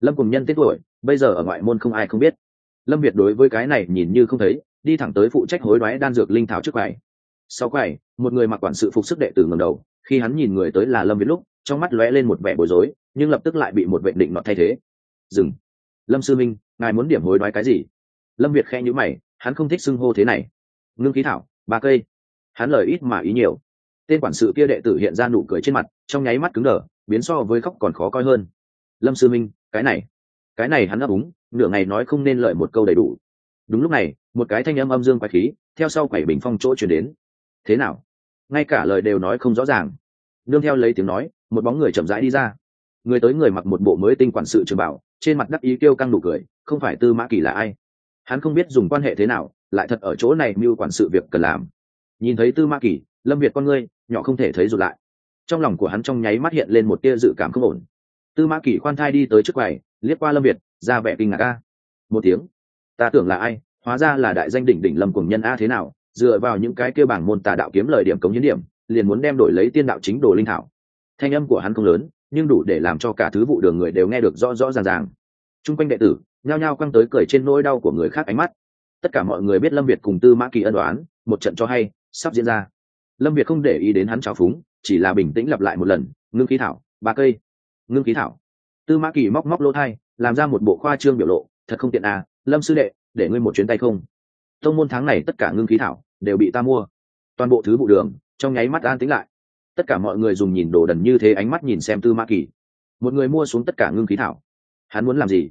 Lâm cùng nhân tên tuổi, bây giờ ở ngoại môn không ai không biết. Lâm việt đối với cái này nhìn như không thấy, đi thẳng tới phụ trách hối đoái đan dược linh thảo trước quầy. Sau quầy, một người mặc quản sự phục sức đệ tử ngầm đầu, khi hắn nhìn người tới là lâm việt lúc, trong mắt lóe lên một vẻ bối rối, nhưng lập tức lại bị một vệ định nọ thay thế. Dừng. Lâm sư minh, ngài muốn điểm hối đoái cái gì? Lâm việt khe nhữ mày, hắn không thích xưng hô thế này. Ngưng khí thảo, ba cây. Hắn lời ít mà ý nhiều. Tên quản sự kia đệ tử hiện ra nụ cười trên mặt, trong nháy mắt cứng đờ biến so với khóc còn khó coi hơn. Lâm sư minh, cái này cái này hắn ấp úng nửa ngày nói không nên lợi một câu đầy đủ. Đúng lúc này, một cái thanh âm âm dương quái khí, theo sau quẩy bình phong chỗ chuyển đến. Thế nào? Ngay cả lời đều nói không rõ ràng. Nương theo lấy tiếng nói, một bóng người chậm rãi đi ra. Người tới người mặc một bộ mới tinh quản sự trường bảo, trên mặt đắc ý kêu căng đủ cười, không phải tư mã kỳ là ai? Hắn không biết dùng quan hệ thế nào, lại thật ở chỗ này mưu quản sự việc cần làm. Nhìn thấy tư mã kỳ, lâm việt con ngươi, nhỏ không thể thấy rụt lại trong lòng của hắn trong nháy mắt hiện lên một tia dự cảm không ổn. Tư mã kỳ khoan thai đi tới trước quầy, liếc qua lâm việt, ra vẻ kinh ngạc a. Một tiếng. Ta tưởng là ai, hóa ra là đại danh đỉnh đỉnh lâm cùng nhân a thế nào, dựa vào những cái kêu bảng môn tà đạo kiếm lời điểm cống hiến điểm, liền muốn đem đổi lấy tiên đạo chính đồ linh thảo. Thanh âm của hắn không lớn, nhưng đủ để làm cho cả thứ vụ đường người đều nghe được rõ rõ ràng ràng. T r u n g quanh đệ tử, nhao nhao quăng tới cười trên nỗi đau của người khác ánh mắt. Tất cả mọi người biết lâm việt cùng tư mã kỳ ân đoán một trận cho hay, sắp diễn ra lâm việt không để ý đến hắn trào phúng, chỉ là bình tĩnh lặp lại một lần, ngưng khí thảo, ba cây. Ngưng khí thảo. Tư mã kỳ móc móc lỗ thai, làm ra một bộ khoa trương biểu lộ, thật không tiện à lâm sư đệ, để ngươi một chuyến tay không? Tông môn tháng này tất cả ngưng khí thảo đều bị ta mua. Toàn bộ thứ vụ đường, trong nháy mắt an tính lại. Tất cả mọi người dùng nhìn đồ đần như thế ánh mắt nhìn xem tư mã kỳ. Một người mua xuống tất cả ngưng khí thảo. Hắn muốn làm gì?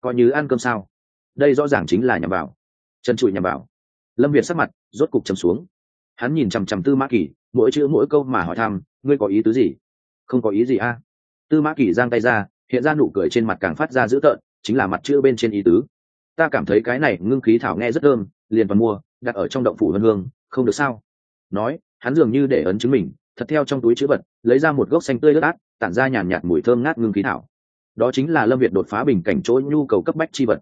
Coi như ăn cơm sao? Đây rõ ràng chính là nhằm vào. Chân trụi nhằm vào. Lâm việt sắc mặt rốt cục chầm xuống hắn nhìn chằm chằm tư mã kỳ, mỗi chữ mỗi câu mà hỏi thăm, ngươi có ý tứ gì? Không có ý gì a. Tư mã kỳ giang tay ra, hiện ra nụ cười trên mặt càng phát ra dữ tợn, chính là mặt chữ bên trên ý tứ. Ta cảm thấy cái này ngưng khí thảo nghe rất thơm, liền vào mua, đặt ở trong động phủ hân hương, không được sao? Nói, hắn dường như để ấn chứng mình, thật theo trong túi chữ vật, lấy ra một gốc xanh tươi ướt át, tản ra nhàn nhạt mùi thơm ngát ngưng khí thảo. Đó chính là lâm việt đột phá bình cảnh chỗ nhu cầu cấp bách chi vật.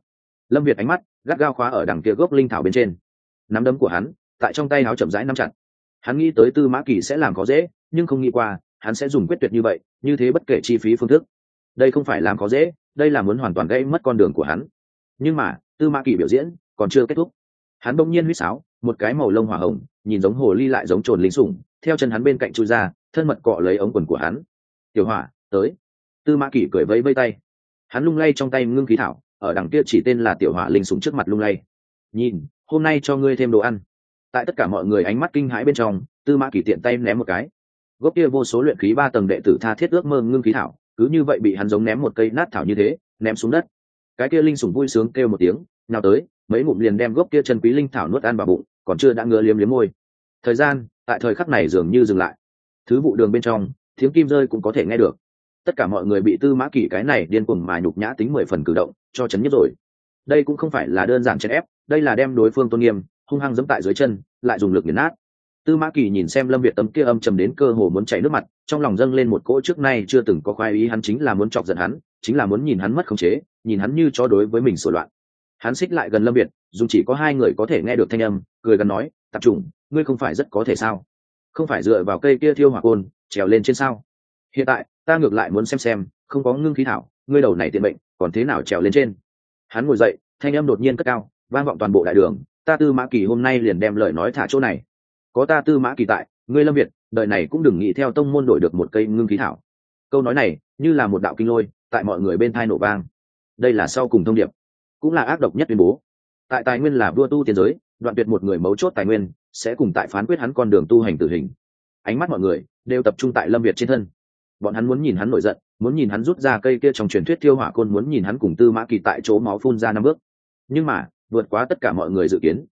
Lâm việt ánh mắt gắt gao khóa ở đằng kia gốc linh thảo bên trên. Nắm đấm của hắn tại trong tay áo chậm rãi nắm chặt. Hắn nghĩ tới tư mã kỳ sẽ làm có dễ, nhưng không nghĩ qua, hắn sẽ dùng quyết tuyệt như vậy, như thế bất kể chi phí phương thức. Đây không phải làm có dễ, đây là muốn hoàn toàn gây mất con đường của hắn. Nhưng mà, tư mã kỳ biểu diễn còn chưa kết thúc. Hắn bỗng nhiên huýt sáo, một cái màu lông hỏa hồng, nhìn giống hồ ly lại giống trồn lính sủng, theo chân hắn bên cạnh chui ra, thân mật cọ lấy ống quần của hắn. Tiểu hỏa, tới. Tư mã kỳ cười vẫy vây tay. Hắn lung lay trong tay ngưng khí thảo, ở đằng kia chỉ tên là tiểu hỏa linh sủng trước mặt lung lay. Nhìn, hôm nay cho ngươi thêm đồ ăn tại tất cả mọi người ánh mắt kinh hãi bên trong, tư mã kỳ tiện tay ném một cái. Gốc kia vô số luyện khí ba tầng đệ tử tha thiết ước mơ ngưng khí thảo, cứ như vậy bị hắn giống ném một cây nát thảo như thế, ném xuống đất. Cái kia linh sủng vui sướng kêu một tiếng, nào tới, mấy ngụm liền đem gốc kia chân quý linh thảo nuốt ăn vào bụng, còn chưa đã ngứa liếm liếm môi. Thời gian, tại thời khắc này dường như dừng lại. Thứ vụ đường bên trong, tiếng kim rơi cũng có thể nghe được. Tất cả mọi người bị tư mã kỳ cái này điên cuồng mà nhục nhã tính mười phần cử động, cho chấn nhất rồi. Đây cũng không phải là đơn giản chèn ép, đây là đem đối phương tôn nghiêm hung hăng dẫm tại dưới chân, lại dùng lực nghiền nát. Tư mã kỳ nhìn xem lâm việt tấm kia âm trầm đến cơ hồ muốn chảy nước mặt, trong lòng dâng lên một cỗ trước nay chưa từng có khoái ý, hắn chính là muốn chọc giận hắn, chính là muốn nhìn hắn mất khống chế, nhìn hắn như cho đối với mình sửa loạn. Hắn xích lại gần lâm việt dùng chỉ có hai người có thể nghe được thanh âm, cười gần nói, tập trung ngươi không phải rất có thể sao? Không phải dựa vào cây kia thiêu hỏa côn, trèo lên trên sao? Hiện tại, ta ngược lại muốn xem xem, không có ngưng khí thảo, ngươi đầu này tiện bệnh, còn thế nào trèo lên trên? Hắn ngồi dậy, thanh âm đột nhiên cất cao, vang vọng toàn bộ đại đường ta tư mã kỳ hôm nay liền đem lời nói thả chỗ này. Có ta tư mã kỳ tại, ngươi lâm việt đợi này cũng đừng nghĩ theo tông môn đổi được một cây ngưng khí thảo. Câu nói này, như là một đạo kinh lôi, tại mọi người bên thai nổ vang. Đây là sau cùng thông điệp, cũng là ác độc nhất tuyên bố. Tại tài nguyên là vua tu tiên giới, đoạn tuyệt một người mấu chốt tài nguyên, sẽ cùng tại phán quyết hắn con đường tu hành tử hình. Ánh mắt mọi người đều tập trung tại lâm việt trên thân. Bọn hắn muốn nhìn hắn nổi giận, muốn nhìn hắn rút ra cây kia trong truyền thuyết tiêu hỏa côn, muốn nhìn hắn cùng tư mã kỳ tại chỗ máu phun ra năm bước. Nhưng mà vượt quá tất cả mọi người dự kiến.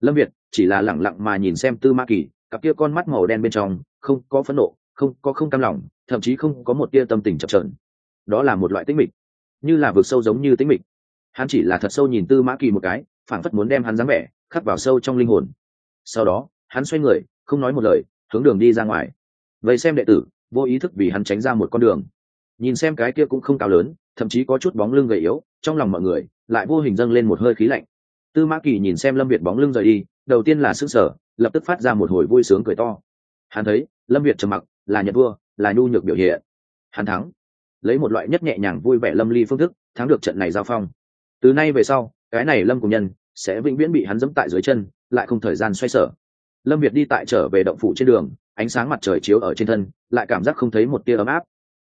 Lâm việt chỉ là lẳng lặng mà nhìn xem tư Ma kỳ, cặp kia con mắt màu đen bên trong, không có phẫn nộ, không có không cam lòng, thậm chí không có một tia tâm tình chập trờn đó là một loại tĩnh mịch, như là vượt sâu giống như tĩnh mịch. Hắn chỉ là thật sâu nhìn tư mã kỳ một cái, phảng phất muốn đem hắn dáng vẻ khắc vào sâu trong linh hồn. Sau đó, hắn xoay người, không nói một lời, hướng đường đi ra ngoài. Vậy xem đệ tử, vô ý thức vì hắn tránh ra một con đường. Nhìn xem cái kia cũng không cao lớn, thậm chí có chút bóng lưng gầy yếu, trong lòng mọi người lại vô hình dâng lên một hơi khí lạnh tư mã kỳ nhìn xem lâm việt bóng lưng rời đi, đầu tiên là sức sở lập tức phát ra một hồi vui sướng cười to. Hắn thấy, lâm việt trầm mặc, là nhật vua, là nhu nhược biểu hiện. Hắn thắng. Lấy một loại nhất nhẹ nhàng vui vẻ lâm ly phương thức, thắng được trận này giao phong. Từ nay về sau, cái này lâm cùng nhân sẽ vĩnh viễn bị hắn dẫm tại dưới chân, lại không thời gian xoay sở. Lâm việt đi tại trở về động phủ trên đường, ánh sáng mặt trời chiếu ở trên thân, lại cảm giác không thấy một tia ấm áp.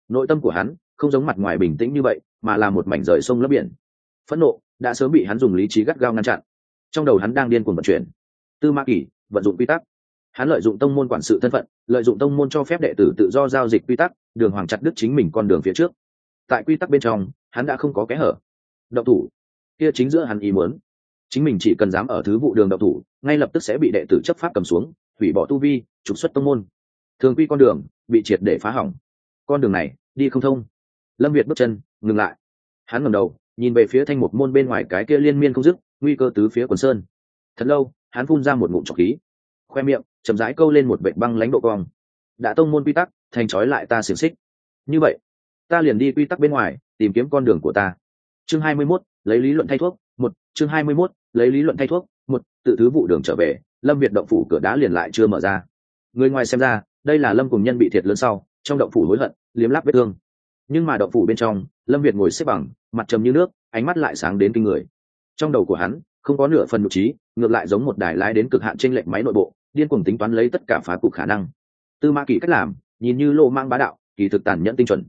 Nội tâm của hắn không giống mặt ngoài bình tĩnh như vậy, mà là một mảnh rời sông lấp biển. Phẫn nộ đã sớm bị hắn dùng lý trí gắt gao ngăn chặn. Trong đầu hắn đang điên cuồng vận chuyển. Tư ma kỷ, vận dụng quy tắc. Hắn lợi dụng tông môn quản sự thân phận, lợi dụng tông môn cho phép đệ tử tự do giao dịch quy tắc, đường hoàng chặt đứt chính mình con đường phía trước. Tại quy tắc bên trong, hắn đã không có kẽ hở. Đậu thủ. Kia chính giữa hắn ý muốn. Chính mình chỉ cần dám ở thứ vụ đường đậu thủ, ngay lập tức sẽ bị đệ tử chấp pháp cầm xuống, hủy bỏ tu vi, trục xuất tông môn. Thường quy con đường bị triệt để phá hỏng. Con đường này đi không thông. Lâm việt bước chân, ngừng lại. Hắn ngầm đầu nhìn về phía thanh một môn bên ngoài cái kia liên miên không dứt nguy cơ tứ phía quần sơn. Thật lâu hắn phun ra một ngụm trọc khí. Khoe miệng chậm rãi câu lên một vệ băng lãnh độ cong. Đã tông môn quy tắc thành trói lại ta xiềng xích. Như vậy ta liền đi quy tắc bên ngoài tìm kiếm con đường của ta. Chương hai mươi 21, lấy lý luận thay thuốc. Một chương hai mươi 21, lấy lý luận thay thuốc. Một tự thứ vụ đường trở về lâm việt động phủ cửa đá liền lại chưa mở ra. Người ngoài xem ra đây là lâm cùng nhân bị thiệt lớn sau trong động phủ hối hận liếm láp vết thương nhưng mà động phủ bên trong, lâm việt ngồi xếp bằng, mặt trầm như nước, ánh mắt lại sáng đến kinh người. Trong đầu của hắn, không có nửa phần nhục trí, ngược lại giống một đài lái đến cực hạn trên lệnh máy nội bộ, điên cuồng tính toán lấy tất cả phá cục khả năng. Tư ma kỳ cách làm, nhìn như lô mang bá đạo, kỳ thực tàn nhẫn tinh chuẩn.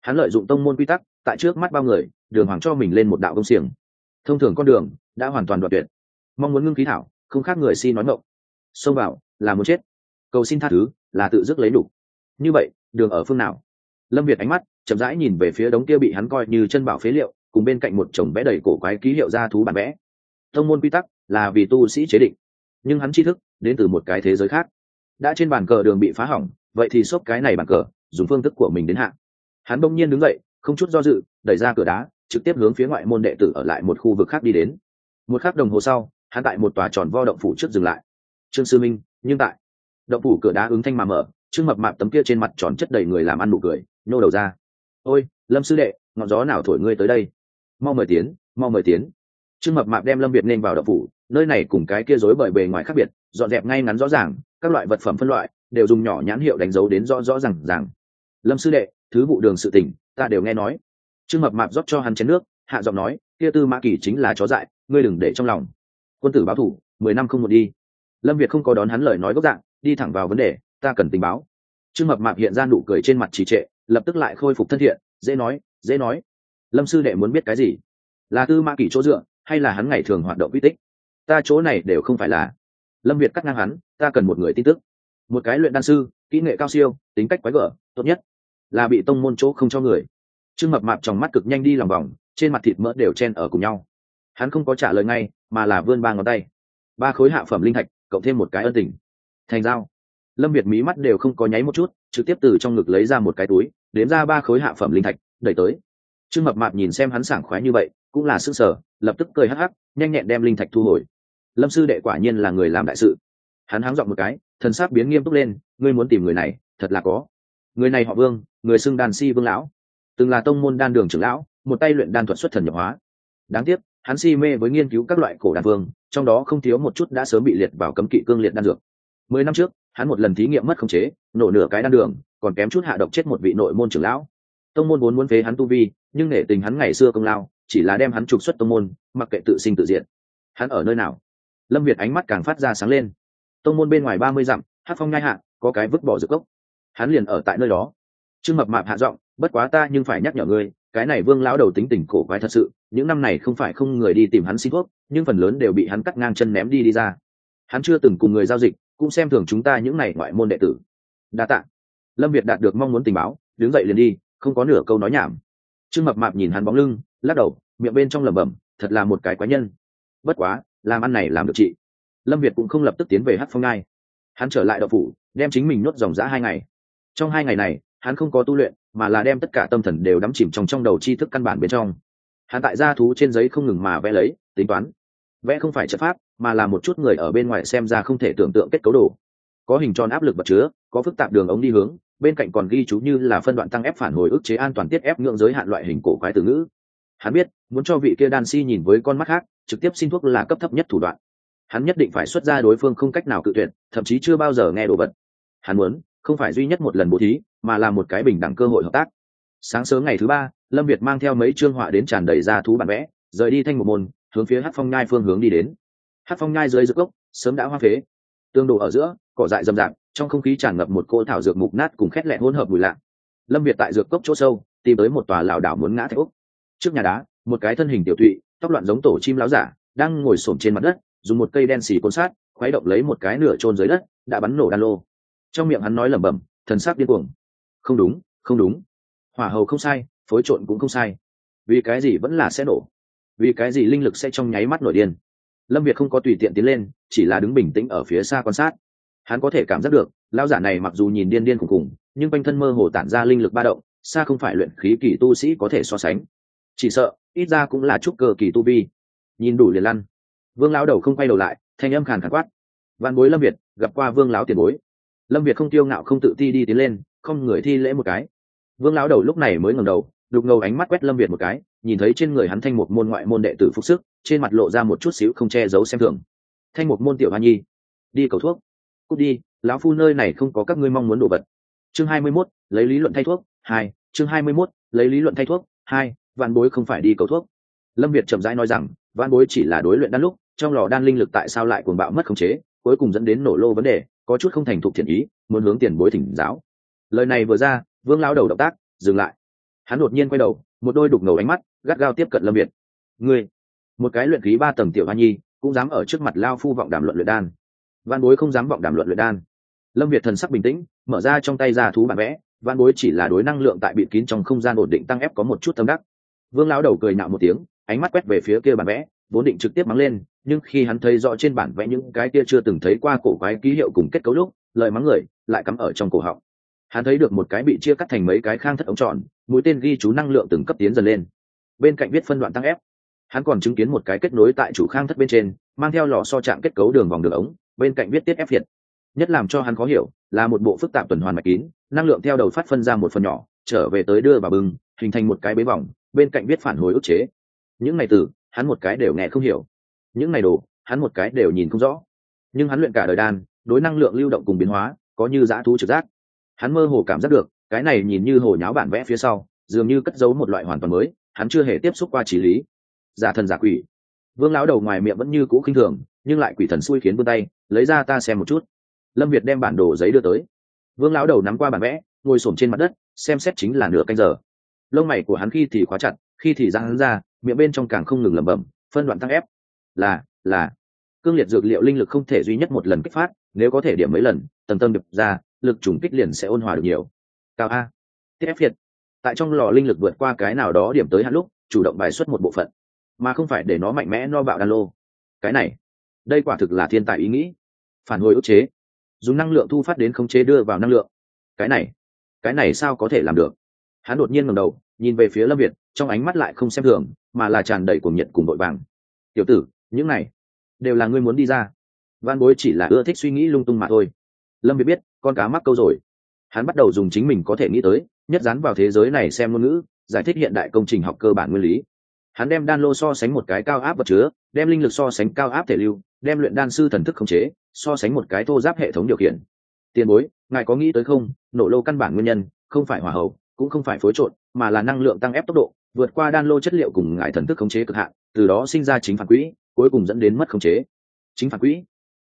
Hắn lợi dụng tông môn quy tắc, tại trước mắt bao người, đường hoàng cho mình lên một đạo công xiềng. Thông thường con đường đã hoàn toàn đoạt tuyệt. Mong muốn ngưng khí thảo, không khác người si nói mộng. Xông vào là muốn chết. Cầu xin tha thứ là tự dứt lấy đủ. Như vậy, đường ở phương nào? Lâm việt ánh mắt chậm rãi nhìn về phía đống kia bị hắn coi như chân bảo phế liệu, cùng bên cạnh một chồng vẽ đầy cổ quái ký hiệu ra thú bản vẽ. Thông môn quy tắc là vì tu sĩ chế định, nhưng hắn tri thức đến từ một cái thế giới khác. Đã trên bàn cờ đường bị phá hỏng, vậy thì xốp cái này bàn cờ, dùng phương thức của mình đến hạ. Hắn bỗng nhiên đứng dậy, không chút do dự, đẩy ra cửa đá, trực tiếp hướng phía ngoại môn đệ tử ở lại một khu vực khác đi đến. Một khắc đồng hồ sau, hắn tại một tòa tròn vo động phủ trước dừng lại. Trương sư minh, nhưng tại. Động phủ cửa đá ứng thanh mà mở, trương mập mạp tấm kia trên mặt tròn chất đầy người làm ăn nụ cười nhô đầu ra. Ôi, lâm sư đệ, ngọn gió nào thổi ngươi tới đây? Mau mời tiến, mau mời tiến. Trương mập mạp đem lâm việt nên vào động phủ, nơi này cùng cái kia rối bởi bề ngoài khác biệt, dọn dẹp ngay ngắn rõ ràng, các loại vật phẩm phân loại đều dùng nhỏ nhãn hiệu đánh dấu đến rõ rõ r à n g rằng lâm sư đệ, thứ vụ đường sự tỉnh ta đều nghe nói. Trương mập mạp rót cho hắn chén nước, hạ giọng nói, kia tư mã kỳ chính là chó dại, ngươi đừng để trong lòng. Quân tử báo thủ, mười năm không một đi. Lâm việt không có đón hắn lời nói gốc dạng, đi thẳng vào vấn đề, ta cần tình báo. Trương mập mạp hiện ra nụ cười trên mặt trì trệ lập tức lại khôi phục thân thiện, dễ nói dễ nói. Lâm sư đệ muốn biết cái gì? Là tư mã kỷ chỗ dựa, hay là hắn ngày thường hoạt động uy tích? Ta chỗ này đều không phải là. Lâm việt cắt ngang hắn, ta cần một người tin tức. Một cái luyện đan sư, kỹ nghệ cao siêu, tính cách quái gở, tốt nhất. Là bị tông môn chỗ không cho người. Trương mập mạp trong mắt cực nhanh đi lòng vòng, trên mặt thịt mỡ đều chen ở cùng nhau. Hắn không có trả lời ngay, mà là vươn ba ngón tay. Ba khối hạ phẩm linh thạch, cộng thêm một cái ân tình. Thành dao lâm việt mí mắt đều không có nháy một chút, trực tiếp từ trong ngực lấy ra một cái túi, đếm ra ba khối hạ phẩm linh thạch, đẩy tới. Trương mập mạp nhìn xem hắn sảng khoái như vậy, cũng là s ư n g sở lập tức cười hắc hắc, nhanh nhẹn đem linh thạch thu hồi. Lâm sư đệ quả nhiên là người làm đại sự. Hắn háng dọn một cái, thần sắc biến nghiêm túc lên, ngươi muốn tìm người này, thật là có. Người này họ vương, người xưng đàn si vương lão. Từng là tông môn đan đường trưởng lão, một tay luyện đan thuật xuất thần nhập hóa. Đáng tiếc, hắn si mê với nghiên cứu các loại cổ đan vương, trong đó không thiếu một chút đã sớm bị liệt vào cấm kỵ cương liệt đan dược. Mười năm trước hắn một lần thí nghiệm mất khống chế, nổ nửa cái đan đường, còn kém chút hạ độc chết một vị nội môn trưởng lão. Tông môn vốn muốn phế hắn tu vi, nhưng nể tình hắn ngày xưa công lao, chỉ là đem hắn trục xuất tông môn, mặc kệ tự sinh tự diện hắn ở nơi nào? Lâm việt ánh mắt càng phát ra sáng lên. Tông môn bên ngoài ba mươi dặm hát phong nhai hạ, có cái vứt bỏ rực gốc. Hắn liền ở tại nơi đó. Trương mập mạp hạ giọng, bất quá ta nhưng phải nhắc nhở ngươi, cái này vương lão đầu tính tình cổ quái thật sự, những năm này không phải không người đi tìm hắn xin thuốc, nhưng phần lớn đều bị hắn cắt ngang chân ném đi đi ra. Hắn chưa từng cùng người giao dịch cũng xem thường chúng ta những này ngoại môn đệ tử. Đa tạ. Lâm việt đạt được mong muốn tình báo, đứng dậy liền đi, không có nửa câu nói nhảm. Trương mập mạp nhìn hắn bóng lưng, lắc đầu, miệng bên trong lẩm bẩm, thật là một cái quái nhân. Bất quá, làm ăn này làm được chị. Lâm việt cũng không lập tức tiến về hát phong ngai. Hắn trở lại đậu phủ, đem chính mình nuốt dòng dã hai ngày. Trong hai ngày này, hắn không có tu luyện, mà là đem tất cả tâm thần đều đắm chìm trong trong đầu tri thức căn bản bên trong. Hắn tại gia thú trên giấy không ngừng mà vẽ lấy, tính toán. Vẽ không phải chất pháp mà là một chút người ở bên ngoài xem ra không thể tưởng tượng kết cấu đồ. Có hình tròn áp lực vật chứa, có phức tạp đường ống đi hướng, bên cạnh còn ghi chú như là phân đoạn tăng ép phản hồi ức chế an toàn tiết ép ngưỡng giới hạn loại hình cổ quái từ ngữ. Hắn biết, muốn cho vị kia đan si nhìn với con mắt khác, trực tiếp xin thuốc là cấp thấp nhất thủ đoạn. Hắn nhất định phải xuất ra đối phương không cách nào cự tuyệt, thậm chí chưa bao giờ nghe đồ vật. Hắn muốn, không phải duy nhất một lần bố thí, mà là một cái bình đẳng cơ hội hợp tác. Sáng sớm ngày thứ ba, lâm việt mang theo mấy chương họa đến tràn đầy ra thú bản vẽ, rời đi thanh một môn, hướng phía hát phong nhai phương hướng đi đến hát phong nhai dưới dược gốc, sớm đã hoa phế. Tương đồ ở giữa, cỏ dại rậm rạp, trong không khí tràn ngập một cỗ thảo dược mục nát cùng khét lẹ hỗn hợp bụi lạ. Lâm việt tại dược cốc chỗ sâu, tìm tới một tòa lảo đảo muốn ngã thạch úc trước nhà đá, một cái thân hình tiểu thụy tóc loạn giống tổ chim láo giả, đang ngồi xổm trên mặt đất, dùng một cây đen xì côn sát, khuấy động lấy một cái nửa trôn dưới đất, đã bắn nổ đan lô. Trong miệng hắn nói lẩm bẩm, thần sắc điên cuồng. Không đúng không đúng. Hỏa hầu không sai, phối trộn cũng không sai. Vì cái gì vẫn là sẽ nổ? Vì cái gì linh lực sẽ trong nháy mắt nổi điên? Lâm việt không có tùy tiện tiến lên, chỉ là đứng bình tĩnh ở phía xa quan sát. Hắn có thể cảm giác được lao giả này mặc dù nhìn điên điên khùng khùng nhưng quanh thân mơ hồ tản ra linh lực ba động, xa không phải luyện khí kỳ tu sĩ có thể so sánh. Chỉ sợ, ít ra cũng là chút cơ kỳ tu vi. Nhìn đủ liền lăn. Vương lão đầu không quay đầu lại, thanh âm khàn khàn quát. Văn bối lâm việt, gặp qua vương lão tiền bối. Lâm việt không tiêu ngạo không tự ti đi tiến lên, không người thi lễ một cái. Vương lão đầu lúc này mới ngẩng đầu, đục ngầu ánh mắt quét lâm việt một cái, nhìn thấy trên người hắn thanh một môn ngoại môn đệ tử phúc sức trên mặt lộ ra một chút xíu không che giấu xem thường. Thanh một môn tiểu hoa nhi đi cầu thuốc. Cút đi lão phu nơi này không có các ngươi mong muốn đồ vật. Chương hai mươi 21, lấy lý luận thay thuốc. Hai chương hai mươi 21, lấy lý luận thay thuốc. Hai vạn bối không phải đi cầu thuốc. Lâm việt chậm rãi nói rằng vạn bối chỉ là đối luyện đan lúc trong lò đan linh lực tại sao lại cuồng bạo mất khống chế cuối cùng dẫn đến nổ lô vấn đề có chút không thành thục thiện ý muốn hướng tiền bối thỉnh giáo. Lời này vừa ra vương lao đầu động tác dừng lại. Hắn đột nhiên quay đầu một đôi đục ngầu ánh mắt gắt gao tiếp cận lâm việt. Ngươi một cái luyện khí ba tầng tiểu hoa nhi, cũng dám ở trước mặt lao phu vọng đàm luận luyện đan. Văn bối không dám vọng đàm luận luyện đan. Lâm việt thần sắc bình tĩnh, mở ra trong tay ra thú bản vẽ. Văn bối chỉ là đối năng lượng tại bịt kín trong không gian ổn định tăng ép có một chút tâm đắc. Vương lão đầu cười nạo một tiếng, ánh mắt quét về phía kia bản vẽ, vốn định trực tiếp mắng lên, nhưng khi hắn thấy rõ trên bản vẽ những cái kia chưa từng thấy qua cổ quái ký hiệu cùng kết cấu lúc, lời mắng người lại cắm ở trong cổ họng. Hắn thấy được một cái bị chia cắt thành mấy cái khang thất ống tròn, mũi tên ghi chú năng lượng từng cấp tiến dần lên. Bên cạnh viết phân đoạn tăng ép hắn còn chứng kiến một cái kết nối tại chủ khang thất bên trên, mang theo lò so chạm kết cấu đường vòng đường ống, bên cạnh viết tiết ép việt nhất làm cho hắn khó hiểu, là một bộ phức tạp tuần hoàn mạch kín, năng lượng theo đầu phát phân ra một phần nhỏ, trở về tới đưa vào bưng, hình thành một cái bế vòng, bên cạnh viết phản hồi ức chế. Những ngày từ, hắn một cái đều nghe không hiểu. Những ngày đồ, hắn một cái đều nhìn không rõ. Nhưng hắn luyện cả đời đan, đối năng lượng lưu động cùng biến hóa, có như dã thú trực giác. Hắn mơ hồ cảm giác được, cái này nhìn như hồ nháo bản vẽ phía sau, dường như cất giấu một loại hoàn toàn mới, hắn chưa hề tiếp xúc qua trí lý giả thần giả quỷ. Vương lão đầu ngoài miệng vẫn như cũ khinh thường, nhưng lại quỷ thần xui khiến vươn tay, lấy ra ta xem một chút. Lâm việt đem bản đồ giấy đưa tới. Vương lão đầu nắm qua bản vẽ, ngồi s trên mặt đất, xem xét chính là nửa canh giờ. Lông mày của hắn khi thì khóa chặt, khi thì ra hắn ra, miệng bên trong càng không ngừng lẩm bẩm, phân đoạn tăng ép. Là là. Cương liệt dược liệu linh lực không thể duy nhất một lần kích phát, nếu có thể điểm mấy lần, tầng tâm đập ra, lực trùng kích liền sẽ ôn hòa được nhiều. Cao a. Tiếp ép việt. Tại trong lò linh lực vượt qua cái nào đó điểm tới hạn lúc, chủ động bài xuất một bộ phận mà không phải để nó mạnh mẽ no bạo đan lô. Cái này, đây quả thực là thiên tài ý nghĩ. Phản hồi ức chế. Dùng năng lượng thu phát đến khống chế đưa vào năng lượng. Cái này cái này sao có thể làm được? Hắn đột nhiên ngẩng đầu, nhìn về phía lâm việt, trong ánh mắt lại không xem thường, mà là tràn đầy cuồng nhiệt cùng đội vàng. Tiểu tử, những này đều là ngươi muốn đi ra. Văn bối chỉ là ưa thích suy nghĩ lung tung mà thôi. Lâm việt biết, con cá mắc câu rồi. Hắn bắt đầu dùng chính mình có thể nghĩ tới, nhất dán vào thế giới này xem ngôn ngữ, giải thích hiện đại công trình học cơ bản nguyên lý hắn đem đan lô so sánh một cái cao áp vật chứa, đem linh lực so sánh cao áp thể lưu, đem luyện đan sư thần thức khống chế, so sánh một cái thô giáp hệ thống điều khiển. Tiền bối, ngài có nghĩ tới không? Nổ lô căn bản nguyên nhân, không phải hỏa hậu, cũng không phải phối trộn, mà là năng lượng tăng ép tốc độ, vượt qua đan lô chất liệu cùng ngài thần thức khống chế cực hạn, từ đó sinh ra chính phản quỹ, cuối cùng dẫn đến mất khống chế. Chính phản quỹ.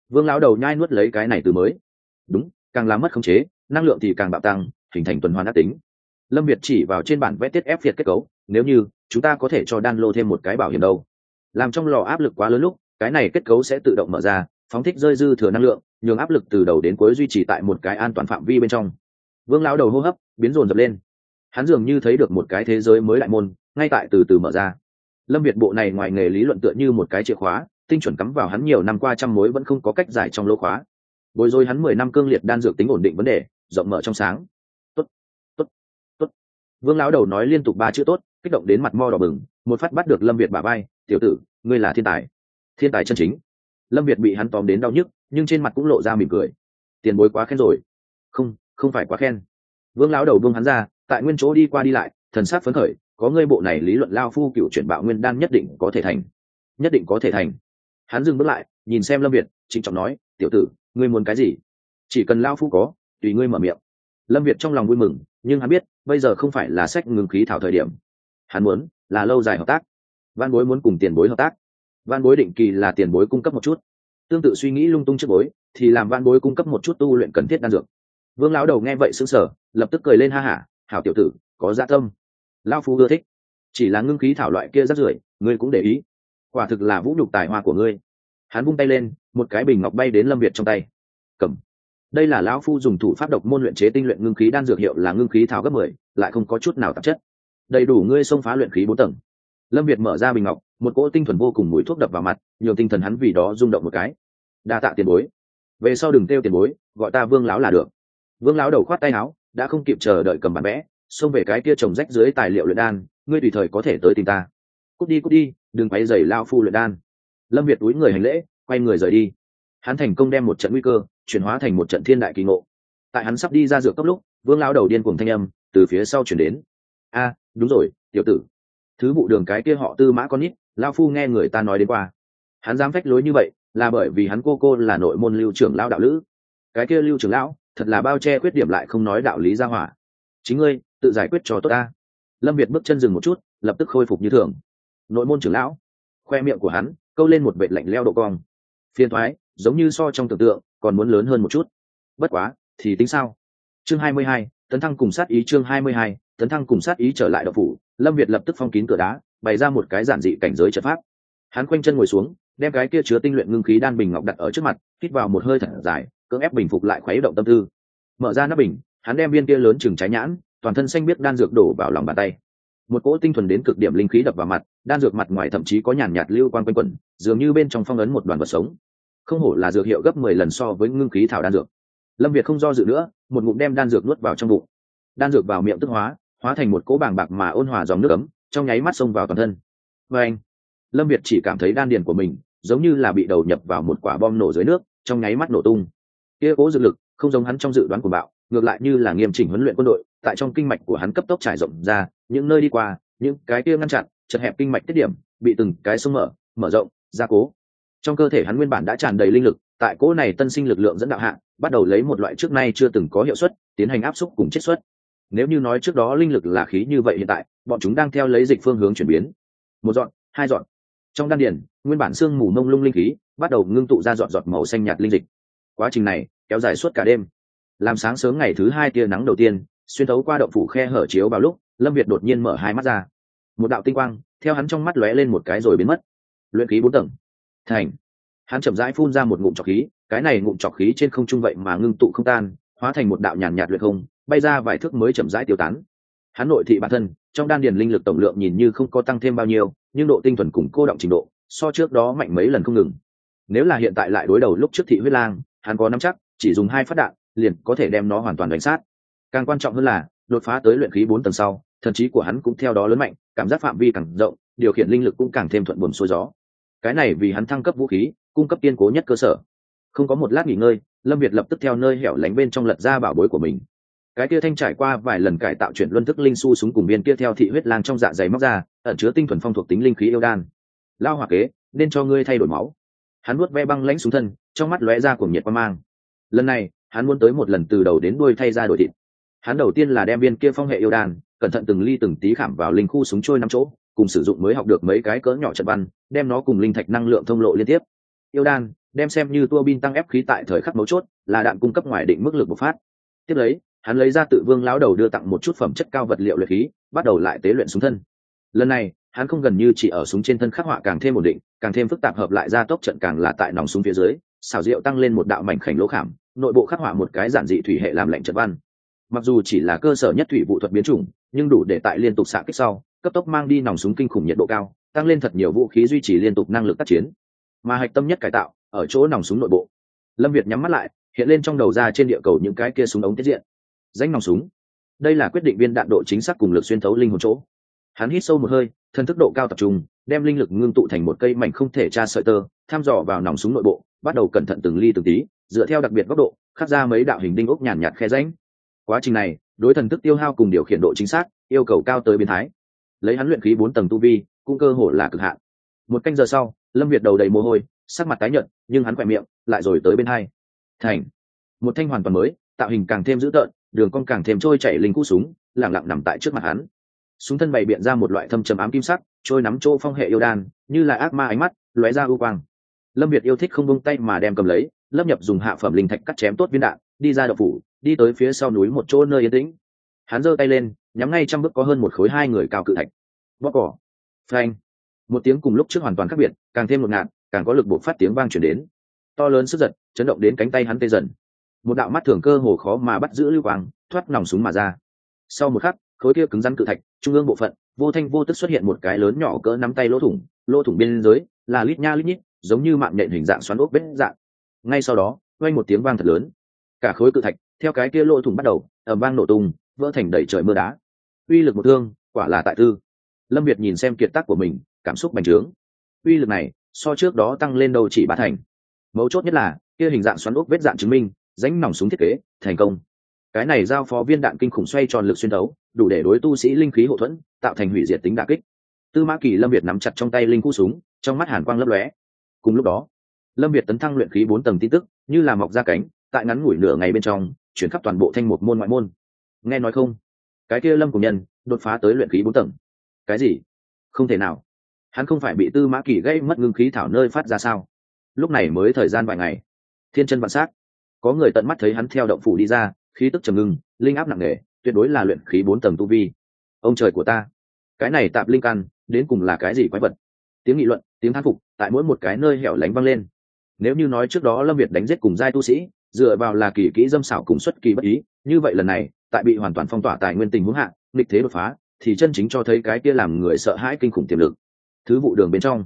Vương lão đầu nhai nuốt lấy cái này từ mới. Đúng, càng làm mất khống chế, năng lượng thì càng bạo tăng, hình thành tuần hoàn ác tính. Lâm việt chỉ vào trên bản vẽ tiết ép việt kết cấu, nếu như chúng ta có thể cho đan lô thêm một cái bảo hiểm đâu. Làm trong lò áp lực quá lớn lúc, cái này kết cấu sẽ tự động mở ra, phóng thích rơi dư thừa năng lượng, nhường áp lực từ đầu đến cuối duy trì tại một cái an toàn phạm vi bên trong. Vương lão đầu hô hấp, biến rồn dập lên. Hắn dường như thấy được một cái thế giới mới đại môn, ngay tại từ từ mở ra. Lâm việt bộ này ngoài nghề lý luận tựa như một cái chìa khóa, tinh chuẩn cắm vào hắn nhiều năm qua trăm mối vẫn không có cách giải trong lỗ khóa. Bồi dối hắn mười năm cương liệt đan dược tính ổn định vấn đề, rộng mở trong sáng. Tốt tốt tốt. Vương lão đầu nói liên tục ba chữ tốt kích động đến mặt mo đỏ bừng, một phát bắt được lâm việt bà bay tiểu tử, ngươi là thiên tài. Thiên tài chân chính. Lâm việt bị hắn tóm đến đau nhức, nhưng trên mặt cũng lộ ra mỉm cười. Tiền bối quá khen rồi. Không không phải quá khen. Vương lão đầu vương hắn ra, tại nguyên chỗ đi qua đi lại, thần sát phấn khởi, có ngươi bộ này lý luận lao phu cựu chuyển bạo nguyên đan nhất định có thể thành. Nhất định có thể thành. Hắn dừng bước lại, nhìn xem lâm việt, trịnh trọng nói, tiểu tử, ngươi muốn cái gì? Chỉ cần lao phu có, tùy ngươi mở miệng. Lâm việt trong lòng vui mừng, nhưng hắn biết, bây giờ không phải là sách ngừng khí thảo thời điểm hắn muốn là lâu dài hợp tác. Văn bối muốn cùng tiền bối hợp tác. Văn bối định kỳ là tiền bối cung cấp một chút. Tương tự suy nghĩ lung tung trước bối, thì làm văn bối cung cấp một chút tu luyện cần thiết đan dược. Vương lão đầu nghe vậy sững sờ, lập tức cười lên ha hả, hảo tiểu tử, có dạ tâm. Lão phu ưa thích. Chỉ là ngưng khí thảo loại kia rất rưởi, ngươi cũng để ý. Quả thực là vũ nhục tài hoa của ngươi. Hắn vung tay lên, một cái bình ngọc bay đến lâm việt trong tay. Cầm. Đây là lão phu dùng thủ pháp độc môn luyện chế tinh luyện ngưng khí đan dược hiệu là ngưng khí thảo gấp mười, lại không có chút nào tạp chất đầy đủ ngươi xông phá luyện khí bốn tầng. Lâm việt mở ra bình ngọc, một cỗ tinh thuần vô cùng mùi thuốc đập vào mặt nhiều tinh thần hắn vì đó rung động một cái. Đa tạ tiền bối. Về sau đừng kêu tiền bối, gọi ta vương lão là được. Vương lão đầu khoát tay áo, đã không kịp chờ đợi cầm bản vẽ, xông về cái kia trồng rách dưới tài liệu luyện đan, ngươi tùy thời có thể tới tìm ta. Cút đi cút đi, đừng quay dày lao phu luyện đan. Lâm việt túi người hành lễ, quay người rời đi. Hắn thành công đem một trận nguy cơ, chuyển hóa thành một trận thiên đại kỳ ngộ. Tại hắn sắp đi ra dược cấp lúc, vương lão đầu điên cùng thanh âm từ phía sau chuyển đến a đúng rồi, tiểu tử. Thứ vụ đường cái kia họ tư mã con nít, lao phu nghe người ta nói đến qua. Hắn dám phách lối như vậy, là bởi vì hắn cô cô là nội môn lưu trưởng lao đạo lữ. Cái kia lưu trưởng lão, thật là bao che khuyết điểm lại không nói đạo lý ra hỏa. Chính ngươi, tự giải quyết cho tốt ta. Lâm việt bước chân dừng một chút, lập tức khôi phục như thường. Nội môn trưởng lão, khoe miệng của hắn, câu lên một vệ lạnh leo độ cong. Phiền thoái, giống như so trong tưởng tượng, còn muốn lớn hơn một chút. Bất quá, thì tính sao? Chương hai mươi hai, tấn thăng cùng sát ý chương hai mươi hai tấn thăng cùng sát ý trở lại đậu phủ, lâm việt lập tức phong kín cửa đá, bày ra một cái giản dị cảnh giới trận pháp. Hắn khoanh chân ngồi xuống, đem cái kia chứa tinh luyện ngưng khí đan bình ngọc đặt ở trước mặt, hít vào một hơi thật dài, cưỡng ép bình phục lại khuấy động tâm tư. Mở ra nắp bình, hắn đem viên kia lớn chừng trái nhãn, toàn thân xanh biết đan dược đổ vào lòng bàn tay. Một cỗ tinh thuần đến cực điểm linh khí đập vào mặt, đan dược mặt ngoài thậm chí có nhàn nhạt lưu quan quanh quẩn, dường như bên trong phong ấn một đoàn vật sống. Không hổ là dược hiệu gấp mười lần so với ngưng khí thảo đan dược. Lâm việt không do dự nữa, một ngụm đem đan dược nuốt vào trong bụng. Đan dược vào miệng tức hóa hóa thành một cỗ bàng bạc mà ôn hòa dòng nước ấm, trong nháy mắt xông vào toàn thân. Và anh, lâm việt chỉ cảm thấy đan điền của mình giống như là bị đầu nhập vào một quả bom nổ dưới nước, trong nháy mắt nổ tung. Kia cố dự lực, không giống hắn trong dự đoán của bạo, ngược lại như là nghiêm chỉnh huấn luyện quân đội, tại trong kinh mạch của hắn cấp tốc trải rộng ra, những nơi đi qua, những cái kia ngăn chặn, chật hẹp kinh mạch tiết điểm, bị từng cái sông mở mở rộng, gia cố. Trong cơ thể hắn nguyên bản đã tràn đầy linh lực, tại cỗ này tân sinh lực lượng dẫn đạo hạng bắt đầu lấy một loại trước nay chưa từng có hiệu suất, tiến hành áp xúc cùng chiết xuất nếu như nói trước đó linh lực là khí như vậy hiện tại, bọn chúng đang theo lấy dịch phương hướng chuyển biến. Một dọn, hai dọn. Trong đan điển nguyên bản xương mù mông lung linh khí bắt đầu ngưng tụ ra dọn dọn màu xanh nhạt linh dịch. Quá trình này kéo dài suốt cả đêm. Làm sáng sớm ngày thứ hai tia nắng đầu tiên, xuyên thấu qua động phủ khe hở chiếu vào lúc, lâm việt đột nhiên mở hai mắt ra. Một đạo tinh quang, theo hắn trong mắt lóe lên một cái rồi biến mất. Luyện khí bốn tầng. Thành. Hắn chậm rãi phun ra một ngụm trọc khí, cái này ngụm trọc khí trên không trung vậy mà ngưng tụ không tan, hóa thành một đạo nhàn nhạt luyện không bay ra vài thước mới chậm rãi tiêu tán. Hắn nội thị bản thân, trong đan điền linh lực tổng lượng nhìn như không có tăng thêm bao nhiêu, nhưng độ tinh thuần cùng cô động trình độ, so trước đó mạnh mấy lần không ngừng. Nếu là hiện tại lại đối đầu lúc trước thị huyết lang, hắn có nắm chắc, chỉ dùng hai phát đạn, liền có thể đem nó hoàn toàn đánh sát. Càng quan trọng hơn là, đột phá tới luyện khí bốn tầng sau, thần trí của hắn cũng theo đó lớn mạnh, cảm giác phạm vi càng rộng, điều khiển linh lực cũng càng thêm thuận buồm xuôi gió. Cái này vì hắn thăng cấp vũ khí, cung cấp kiên cố nhất cơ sở. Không có một lát nghỉ ngơi, lâm việt lập tức theo nơi hẻo lánh bên trong lật ra bảo bối của mình cái kia thanh trải qua vài lần cải tạo chuyển luân thức linh su súng cùng viên kia theo thị huyết lang trong dạ dày móc ra, ẩn chứa tinh thuần phong thuộc tính linh khí yêu đan. Lao hỏa kế, nên cho ngươi thay đổi máu. Hắn nuốt ve băng lãnh xuống thân, trong mắt lóe ra cuồng nhiệt quan mang. Lần này, hắn muốn tới một lần từ đầu đến đuôi thay ra đổi thịt. Hắn đầu tiên là đem viên kia phong hệ yêu đan, cẩn thận từng ly từng tí khảm vào linh khu súng trôi năm chỗ, cùng sử dụng mới học được mấy cái cỡ nhỏ trận văn, đem nó cùng linh thạch năng lượng thông lộ liên tiếp. Yêu đan, đem xem như tua bin tăng ép khí tại thời khắc mấu chốt, là đạn cung cấp ngoài định mức lực bộc phát. Tiếp lấy hắn lấy ra tự vương lão đầu đưa tặng một chút phẩm chất cao vật liệu luyện khí, bắt đầu lại tế luyện súng thân. Lần này, hắn không gần như chỉ ở súng trên thân khắc họa càng thêm ổn định, càng thêm phức tạp hợp lại ra tốc trận càng là tại nòng súng phía dưới, xảo diệu tăng lên một đạo mảnh khảnh lỗ khảm, nội bộ khắc họa một cái giản dị thủy hệ làm lệnh trận văn. Mặc dù chỉ là cơ sở nhất thủy vụ thuật biến chủng, nhưng đủ để tại liên tục xạ kích sau, cấp tốc mang đi nòng súng kinh khủng nhiệt độ cao, tăng lên thật nhiều vũ khí duy trì liên tục năng lực tác chiến. Mà hạch tâm nhất cải tạo, ở chỗ nòng súng nội bộ. Lâm việt nhắm mắt lại, hiện lên trong đầu ra trên địa cầu những cái kia súng ống tiết diện danh nòng súng. Đây là quyết định viên đạn độ chính xác cùng lực xuyên thấu linh hồn chỗ. Hắn hít sâu một hơi, thân thức độ cao tập trung, đem linh lực ngưng tụ thành một cây mảnh không thể tra sợi tơ thăm dò vào nòng súng nội bộ, bắt đầu cẩn thận từng ly từng tí, dựa theo đặc biệt góc độ, khắc ra mấy đạo hình đinh ốc nhàn nhạt khe ránh quá trình này, đối thần thức tiêu hao cùng điều khiển độ chính xác, yêu cầu cao tới biến thái. Lấy hắn luyện khí bốn tầng tu vi, cũng cơ hồ là cực hạn. Một canh giờ sau, lâm việt đầu đầy mồ hôi, sắc mặt tái nhợt, nhưng hắn khỏe miệng lại rồi tới bên hai. Thành. Một thanh hoàn toàn mới, tạo hình càng thêm dữ tợn đường cong càng thêm trôi chảy linh cũ súng, lẳng lặng nằm tại trước mặt hắn. Súng thân bày biện ra một loại thâm trầm ám kim sắc, trôi nắm chỗ phong hệ yêu đan, như là ác ma ánh mắt, lóe ra ưu quang. Lâm việt yêu thích không bông tay mà đem cầm lấy lâm nhập dùng hạ phẩm linh thạch cắt chém tốt viên đạn, đi ra đậu phủ, đi tới phía sau núi một chỗ nơi yên tĩnh. Hắn giơ tay lên, nhắm ngay trăm bước có hơn một khối hai người cao cự thạch. Bóc cỏ. Phanh. Một tiếng cùng lúc trước hoàn toàn khác biệt, càng thêm một ngạn càng có lực buộc phát tiếng vang chuyển đến. To lớn sức giật, chấn động đến cánh tay hắn tê dần một đạo mắt thường cơ hồ khó mà bắt giữ lưu quang, thoát nòng súng mà ra. Sau một khắc, khối kia cứng rắn cự thạch, trung ương bộ phận, vô thanh vô tức xuất hiện một cái lớn nhỏ cỡ nắm tay lỗ thủng lỗ thủng bên dưới là lít nha lít nhít, giống như mạng nhện hình dạng xoắn ốc vết dạng. Ngay sau đó quay một tiếng vang thật lớn. Cả khối cự thạch, theo cái kia lỗ thủng bắt đầu ẩm vang nổ tung, vỡ thành đầy trời mưa đá. Uy lực một thương, quả là tại tư. Lâm việt nhìn xem kiệt tác của mình, cảm xúc bành trướng. Uy lực này, so trước đó tăng lên đâu chỉ ba thành. Mấu chốt nhất là, kia hình dạng xoắn ốc vết dạng chứng minh ránh nòng súng thiết kế, thành công. Cái này giao phó viên đạn kinh khủng xoay tròn lực xuyên đấu, đủ để đối tu sĩ linh khí hậu thuẫn, tạo thành hủy diệt tính đà kích. Tư mã kỳ lâm việt nắm chặt trong tay linh cú súng, trong mắt hàn quang lấp lóe. Cùng lúc đó, lâm việt tấn thăng luyện khí bốn tầng tin tức, như là mọc ra cánh, tại ngắn ngủi nửa ngày bên trong, chuyển khắp toàn bộ thanh một môn ngoại môn. Nghe nói không? Cái kia lâm của nhân, đột phá tới luyện khí bốn tầng. Cái gì? Không thể nào. Hắn không phải bị tư mã kỳ gây mất ngưng khí thảo nơi phát ra sao? Lúc này mới thời gian vài ngày. Thiên chân vạn sát có người tận mắt thấy hắn theo động phủ đi ra, khí tức trầm ngưng, linh áp nặng nề, tuyệt đối là luyện khí bốn tầng tu vi. Ông trời của ta, cái này tạp linh căn, đến cùng là cái gì quái vật? Tiếng nghị luận, tiếng thán phục, tại mỗi một cái nơi hẻo lánh vang lên. Nếu như nói trước đó lâm việt đánh giết cùng giai tu sĩ, dựa vào là kỳ kỹ dâm xảo cùng xuất kỳ bất ý, như vậy lần này, tại bị hoàn toàn phong tỏa tài nguyên tình huống hạn nghịch thế đột phá, thì chân chính cho thấy cái kia làm người sợ hãi kinh khủng tiềm lực. Thứ vụ đường bên trong,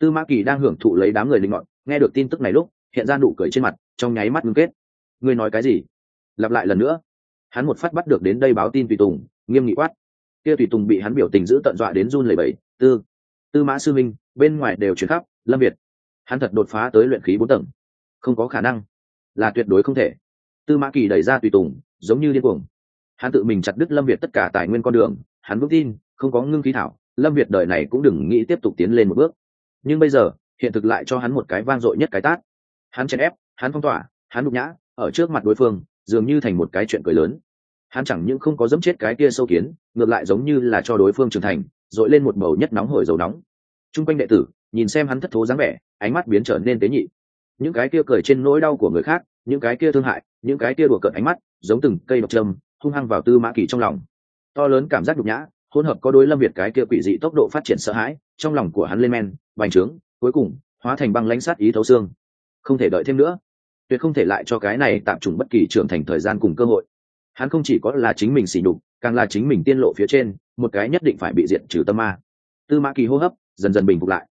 tư mã kỳ đang hưởng thụ lấy đám người linh ngọn, nghe được tin tức này lúc hiện ra nụ cười trên mặt, trong nháy mắt ngưng kết. Ngươi nói cái gì? Lặp lại lần nữa. Hắn một phát bắt được đến đây báo tin tùy tùng, nghiêm nghị quát. Kia tùy tùng bị hắn biểu tình giữ tận dọa đến run lẩy bẩy. Tư tư mã sư minh, bên ngoài đều chuyển khắp, lâm việt. Hắn thật đột phá tới luyện khí bốn tầng. Không có khả năng. Là tuyệt đối không thể. Tư mã kỳ đẩy ra tùy tùng, giống như điên cuồng. Hắn tự mình chặt đứt lâm việt tất cả tài nguyên con đường. Hắn vững tin, không có ngưng khí thảo. Lâm việt đời này cũng đừng nghĩ tiếp tục tiến lên một bước. Nhưng bây giờ, hiện thực lại cho hắn một cái vang dội nhất cái tát hắn chèn ép, hắn phong tỏa, hắn nhục nhã, ở trước mặt đối phương, dường như thành một cái chuyện cười lớn. Hắn chẳng những không có dẫm chết cái kia sâu kiến, ngược lại giống như là cho đối phương trưởng thành, dội lên một bầu nhất nóng hổi dầu nóng. T r u n g quanh đệ tử, nhìn xem hắn thất thố dáng vẻ, ánh mắt biến trở nên tế nhị. Những cái kia cười trên nỗi đau của người khác, những cái kia thương hại, những cái kia đùa cợt ánh mắt, giống từng cây độc trâm hung hăng vào tư mã kỳ trong lòng. To lớn cảm giác nhục nhã, hỗn hợp có đối lâm việt cái kia quỷ dị tốc độ phát triển sợ hãi, trong lòng của hắn lên men, bành trướng, cuối cùng, hóa thành băng lãnh sát ý thấu xương không thể đợi thêm nữa. Tuyệt không thể lại cho cái này tạm trùng bất kỳ trưởng thành thời gian cùng cơ hội. Hắn không chỉ có là chính mình xỉ nhục, càng là chính mình tiên lộ phía trên, một cái nhất định phải bị diện trừ tâm ma. Tư mã kỳ hô hấp dần dần bình phục lại.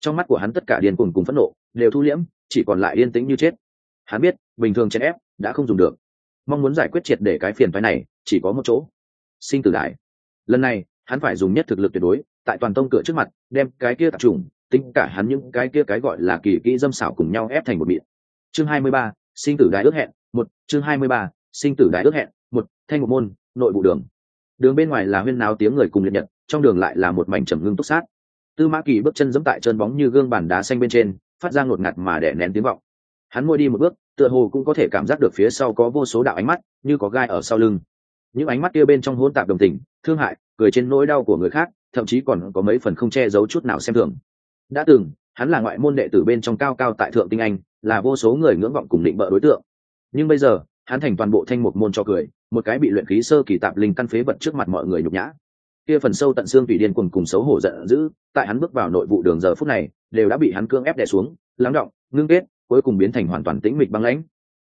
Trong mắt của hắn tất cả điên cuồng cùng phẫn nộ đều thu liễm, chỉ còn lại yên tĩnh như chết. Hắn biết, bình thường chèn ép đã không dùng được. Mong muốn giải quyết triệt để cái phiền phái này, chỉ có một chỗ. Sinh tử đại. Lần này, hắn phải dùng nhất thực lực tuyệt đối, tại toàn tông cửa trước mặt, đem cái kia tạp trùng tính cả hắn những cái kia cái gọi là kỳ kỹ dâm xảo cùng nhau ép thành một miệng. Chương hai mươi ba, sinh tử đại ước hẹn, một, chương hai mươi ba, sinh tử đại ước hẹn, một, thanh một môn, nội vụ đường. Đường bên ngoài là huyên náo tiếng người cùng liệt nhật, trong đường lại là một mảnh trầm ngưng túc sát. Tư mã kỳ bước chân dẫm tại chân bóng như gương bản đá xanh bên trên, phát ra ngột ngạt mà đẻ nén tiếng vọng. Hắn môi đi một bước, tựa hồ cũng có thể cảm giác được phía sau có vô số đạo ánh mắt, như có gai ở sau lưng. Những ánh mắt kia bên trong hỗn tạp đồng tình, thương hại, cười trên nỗi đau của người khác, thậm chí còn có mấy phần không che giấu chút nào xem thường đã từng, hắn là ngoại môn đệ tử bên trong cao cao tại thượng tinh anh, là vô số người ngưỡng vọng cùng định bợ đối tượng. Nhưng bây giờ, hắn thành toàn bộ thanh một môn cho cười, một cái bị luyện khí sơ kỳ tạp linh căn phế vật trước mặt mọi người nhục nhã. Kia phần sâu tận xương tùy điên cuồng cùng xấu hổ giận dữ, tại hắn bước vào nội vụ đường giờ phút này, đều đã bị hắn cương ép đè xuống, lắng động, ngưng kết, cuối cùng biến thành hoàn toàn tĩnh mịch băng lãnh.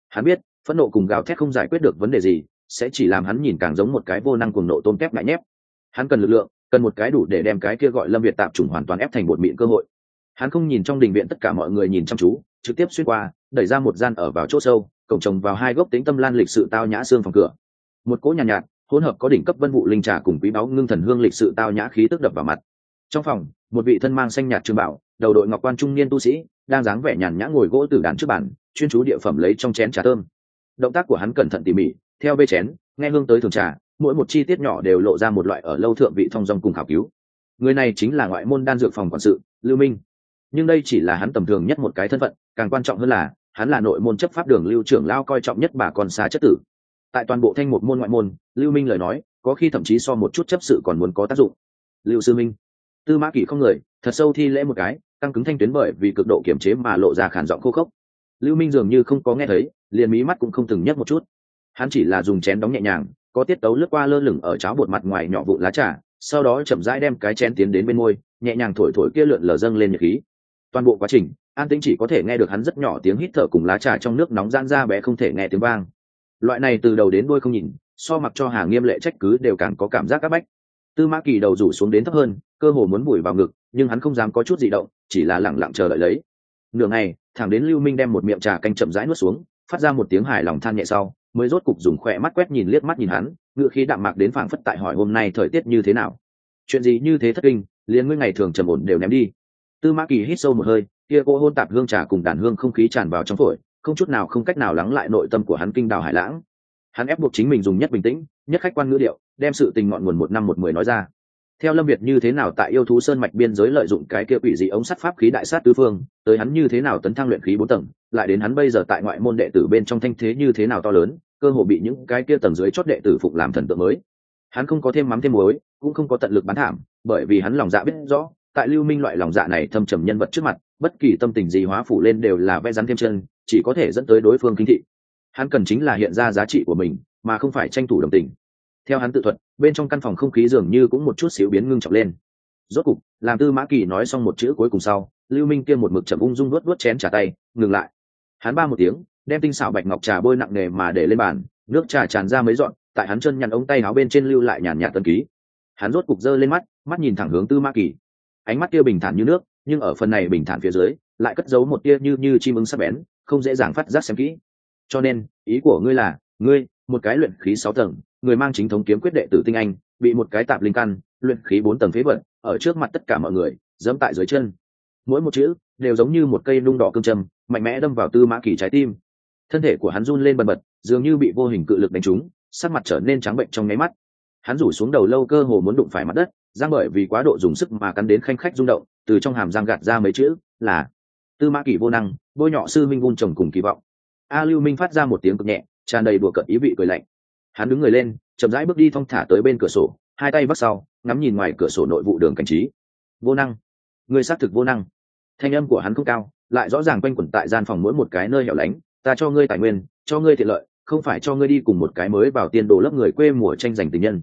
Hắn biết, phẫn nộ cùng gào thét không giải quyết được vấn đề gì, sẽ chỉ làm hắn nhìn càng giống một cái vô năng cùng nộ tôn kép ngại nhép. Hắn cần lực lượng cần một cái đủ để đem cái kia gọi lâm việt tạp chủng hoàn toàn ép thành bột mịn cơ hội. Hắn không nhìn trong đình viện tất cả mọi người nhìn chăm chú trực tiếp xuyên qua đẩy ra một gian ở vào chỗ sâu cổng trồng vào hai gốc tính tâm lan lịch sự tao nhã xương phòng cửa. Một cỗ nhàn nhạt, nhạt hỗn hợp có đỉnh cấp vân vụ linh trà cùng quý báu ngưng thần hương lịch sự tao nhã khí tức đập vào mặt. Trong phòng một vị thân mang xanh nhạt trường bảo đầu đội ngọc quan trung niên tu sĩ đang dáng vẻ nhàn nhã ngồi gỗ từ đàn trước bàn chuyên chú địa phẩm lấy trong chén trà thơm. Động tác của hắn cẩn thận tỉ mỉ theo bê chén nghe hương tới thường trà mỗi một chi tiết nhỏ đều lộ ra một loại ở lâu thượng vị thông dong cùng khảo cứu. Người này chính là ngoại môn đan dược phòng quản sự, lưu minh. Nhưng đây chỉ là hắn tầm thường nhất một cái thân phận, càng quan trọng hơn là, hắn là nội môn chấp pháp đường lưu trưởng lao coi trọng nhất bà con xa chất tử. Tại toàn bộ thanh một môn ngoại môn, lưu minh lời nói, có khi thậm chí so một chút chấp sự còn muốn có tác dụng. Lưu sư minh. Tư mã kỷ không người, thật sâu thi lễ một cái tăng cứng thanh tuyến bởi vì cực độ kiểm chế mà lộ ra khản giọng khô khốc. Lưu minh dường như không có nghe thấy, liền mí mắt cũng không từng nhấc một chút. Hắn chỉ là dùng chén đóng nhẹ nhàng có tiết tấu lướt qua lơ lửng ở cháo bột mặt ngoài nhỏ vụ lá trà, sau đó chậm rãi đem cái chén tiến đến bên môi, nhẹ nhàng thổi thổi kia lượn lờ dâng lên nhiệt khí. Toàn bộ quá trình, an tĩnh chỉ có thể nghe được hắn rất nhỏ tiếng hít thở cùng lá trà trong nước nóng gian ra bé không thể nghe tiếng vang. Loại này từ đầu đến đôi không nhìn, so mặc cho hà nghiêm lệ trách cứ đều càng có cảm giác áp bách. Tư mã kỳ đầu rủ xuống đến thấp hơn, cơ hồ muốn bùi vào ngực, nhưng hắn không dám có chút gì động, chỉ là lẳng lặng chờ đợi lấy. Nửa ngày, thẳng đến lưu minh đem một miệng trà canh chậm rãi nuốt xuống, phát ra một tiếng hài lòng than nhẹ sau mới rốt cục dùng khỏe mắt quét nhìn liếc mắt nhìn hắn, ngựa khí đạm mạc đến phảng phất tại hỏi hôm nay thời tiết như thế nào. Chuyện gì như thế thất kinh, liền ngươi ngày thường trầm ổn đều ném đi. Tư mã kỳ hít sâu một hơi, kia cô hôn tạp hương trà cùng đàn hương không khí tràn vào trong phổi, không chút nào không cách nào lắng lại nội tâm của hắn kinh đào hải lãng. Hắn ép buộc chính mình dùng nhất bình tĩnh, nhất khách quan ngữ điệu, đem sự tình ngọn nguồn một năm một mười nói ra. Theo lâm việt như thế nào tại yêu thú sơn mạch biên giới lợi dụng cái kia quỷ dị ống sắt pháp khí đại sát tứ phương, tới hắn như thế nào tấn thăng luyện khí bốn tầng, lại đến hắn bây giờ tại ngoại môn đệ tử bên trong thanh thế như thế nào to lớn cơ hồ bị những cái kia tầng dưới chót đệ tử phục làm thần tượng mới. Hắn không có thêm mắm thêm muối, cũng không có tận lực bán thảm, bởi vì hắn lòng dạ biết rõ, tại lưu minh loại lòng dạ này thâm trầm nhân vật trước mặt, bất kỳ tâm tình gì hóa phủ lên đều là vẽ rắn thêm chân, chỉ có thể dẫn tới đối phương kính thị. Hắn cần chính là hiện ra giá trị của mình, mà không phải tranh thủ đồng tình. Theo hắn tự thuật, bên trong căn phòng không khí dường như cũng một chút xíu biến ngưng trọng lên. Rốt cục, làm tư mã kỳ nói xong một chữ cuối cùng sau, lưu minh kia một mực chậm ung dung luốt luốt chén trả tay, ngừng lại. Hắn ba một tiếng đem tinh xảo bạch ngọc trà bôi nặng nề mà để lên bàn nước trà tràn ra mấy dọn tại hắn chân nhăn ống tay áo bên trên lưu lại nhàn nhạt tân ký. Hắn rốt cục giơ lên mắt mắt nhìn thẳng hướng tư Ma kỳ. Ánh mắt kia bình thản như nước nhưng ở phần này bình thản phía dưới lại cất giấu một tia như như chim ưng sắc bén không dễ dàng phát giác xem kỹ. Cho nên ý của ngươi là ngươi một cái luyện khí sáu tầng người mang chính thống kiếm quyết đệ tử tinh anh bị một cái tạp linh căn luyện khí bốn tầng phế vật ở trước mặt tất cả mọi người dẫm tại dưới chân. Mỗi một chữ đều giống như một cây nung đỏ cương trầm, mạnh mẽ đâm vào tư mã kỳ trái tim thân thể của hắn run lên bần bật, dường như bị vô hình cự lực đánh trúng, sắc mặt trở nên trắng bệnh trong nháy mắt. Hắn rủ xuống đầu lâu cơ hồ muốn đụng phải mặt đất giang bởi vì quá độ dùng sức mà cắn đến khanh khách rung động, từ trong hàm giang gạt ra mấy chữ là tư mã Kỷ vô năng, bôi nhọ sư minh vun trồng cùng kỳ vọng. A lưu minh phát ra một tiếng cực nhẹ, tràn đầy đùa cợt ý vị cười lạnh. Hắn đứng người lên, chậm rãi bước đi thong thả tới bên cửa sổ, hai tay vắt sau, ngắm nhìn ngoài cửa sổ nội vụ đường cảnh trí. Vô năng, người xác thực vô năng. Thanh âm của hắn không cao, lại rõ ràng quanh quẩn tại gian phòng mỗi một cái nơi hẻo lánh ta cho ngươi tài nguyên, cho ngươi tiện lợi, không phải cho ngươi đi cùng một cái mới vào tiên đồ lớp người quê mùa tranh giành tình nhân.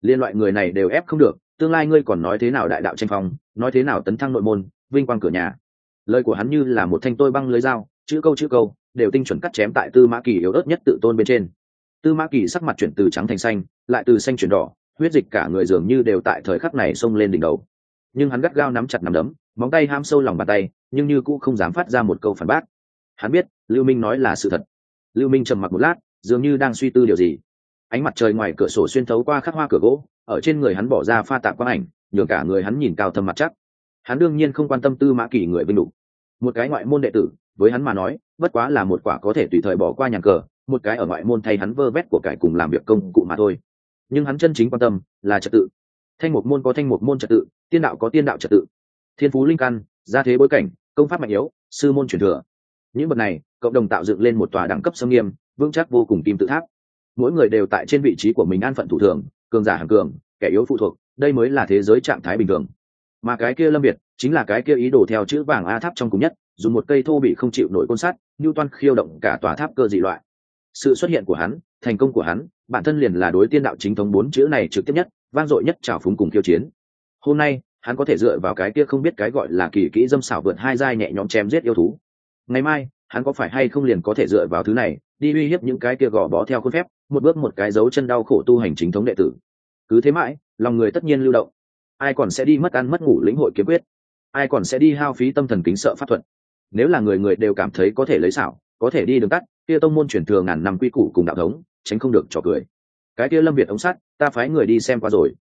Liên loại người này đều ép không được, tương lai ngươi còn nói thế nào đại đạo tranh phong, nói thế nào tấn thăng nội môn, vinh quang cửa nhà. Lời của hắn như là một thanh tôi băng lưới dao, chữ câu chữ câu, đều tinh chuẩn cắt chém tại tư mã kỳ yếu ớt nhất tự tôn bên trên. Tư mã kỳ sắc mặt chuyển từ trắng thành xanh, lại từ xanh chuyển đỏ, huyết dịch cả người dường như đều tại thời khắc này xông lên đỉnh đầu. Nhưng hắn gắt gao nắm chặt nắm đấm, móng tay ham sâu lòng bàn tay, nhưng như cũng không dám phát ra một câu phản bác hắn biết, lưu minh nói là sự thật. Lưu minh trầm mặc một lát, dường như đang suy tư điều gì. Ánh mặt trời ngoài cửa sổ xuyên thấu qua khắc hoa cửa gỗ, ở trên người hắn bỏ ra pha tạp quang ảnh, nhường cả người hắn nhìn cao thâm mặt chắc. Hắn đương nhiên không quan tâm tư mã kỳ người vinh đủ. Một cái ngoại môn đệ tử, với hắn mà nói, bất quá là một quả có thể tùy thời bỏ qua nhàn cờ, một cái ở ngoại môn thay hắn vơ vét của cải cùng làm việc công cụ mà thôi. Nhưng hắn chân chính quan tâm là trật tự. Thanh một môn có thanh một môn trật tự, tiên đạo có tiên đạo trật tự. Thiên phú linh căn, gia thế bối cảnh, công pháp mạnh yếu, sư môn truyền thừa những vật này, cộng đồng tạo dựng lên một tòa đẳng cấp sâm nghiêm, vững chắc vô cùng kim tự tháp. Mỗi người đều tại trên vị trí của mình an phận thủ thường, cường giả hàng cường, kẻ yếu phụ thuộc, đây mới là thế giới trạng thái bình thường. Mà cái kia lâm biệt chính là cái kia ý đồ theo chữ vàng a tháp trong cùng nhất, dùng một cây thô bị không chịu nổi côn sắt như toan khiêu động cả tòa tháp cơ dị loại. Sự xuất hiện của hắn, thành công của hắn, bản thân liền là đối tiên đạo chính thống bốn chữ này trực tiếp nhất, vang dội nhất trào phúng cùng khiêu chiến. Hôm nay, hắn có thể dựa vào cái kia không biết cái gọi là kỳ kỹ dâm xảo vượt hai giai nhẹ nhõm chém giết yêu thú ngày mai, hắn có phải hay không liền có thể dựa vào thứ này, đi uy hiếp những cái kia gò bó theo khuôn phép, một bước một cái dấu chân đau khổ tu hành chính thống đệ tử. Cứ thế mãi, lòng người tất nhiên lưu động. Ai còn sẽ đi mất ăn mất ngủ lĩnh hội kiếm quyết? Ai còn sẽ đi hao phí tâm thần kính sợ pháp thuật? Nếu là người người đều cảm thấy có thể lấy xảo, có thể đi đường tắt, kia tông môn truyền thừa ngàn năm quy củ cùng đạo thống, tránh không được trò cười. Cái kia lâm việt ống sắt, ta phái người đi xem qua rồi.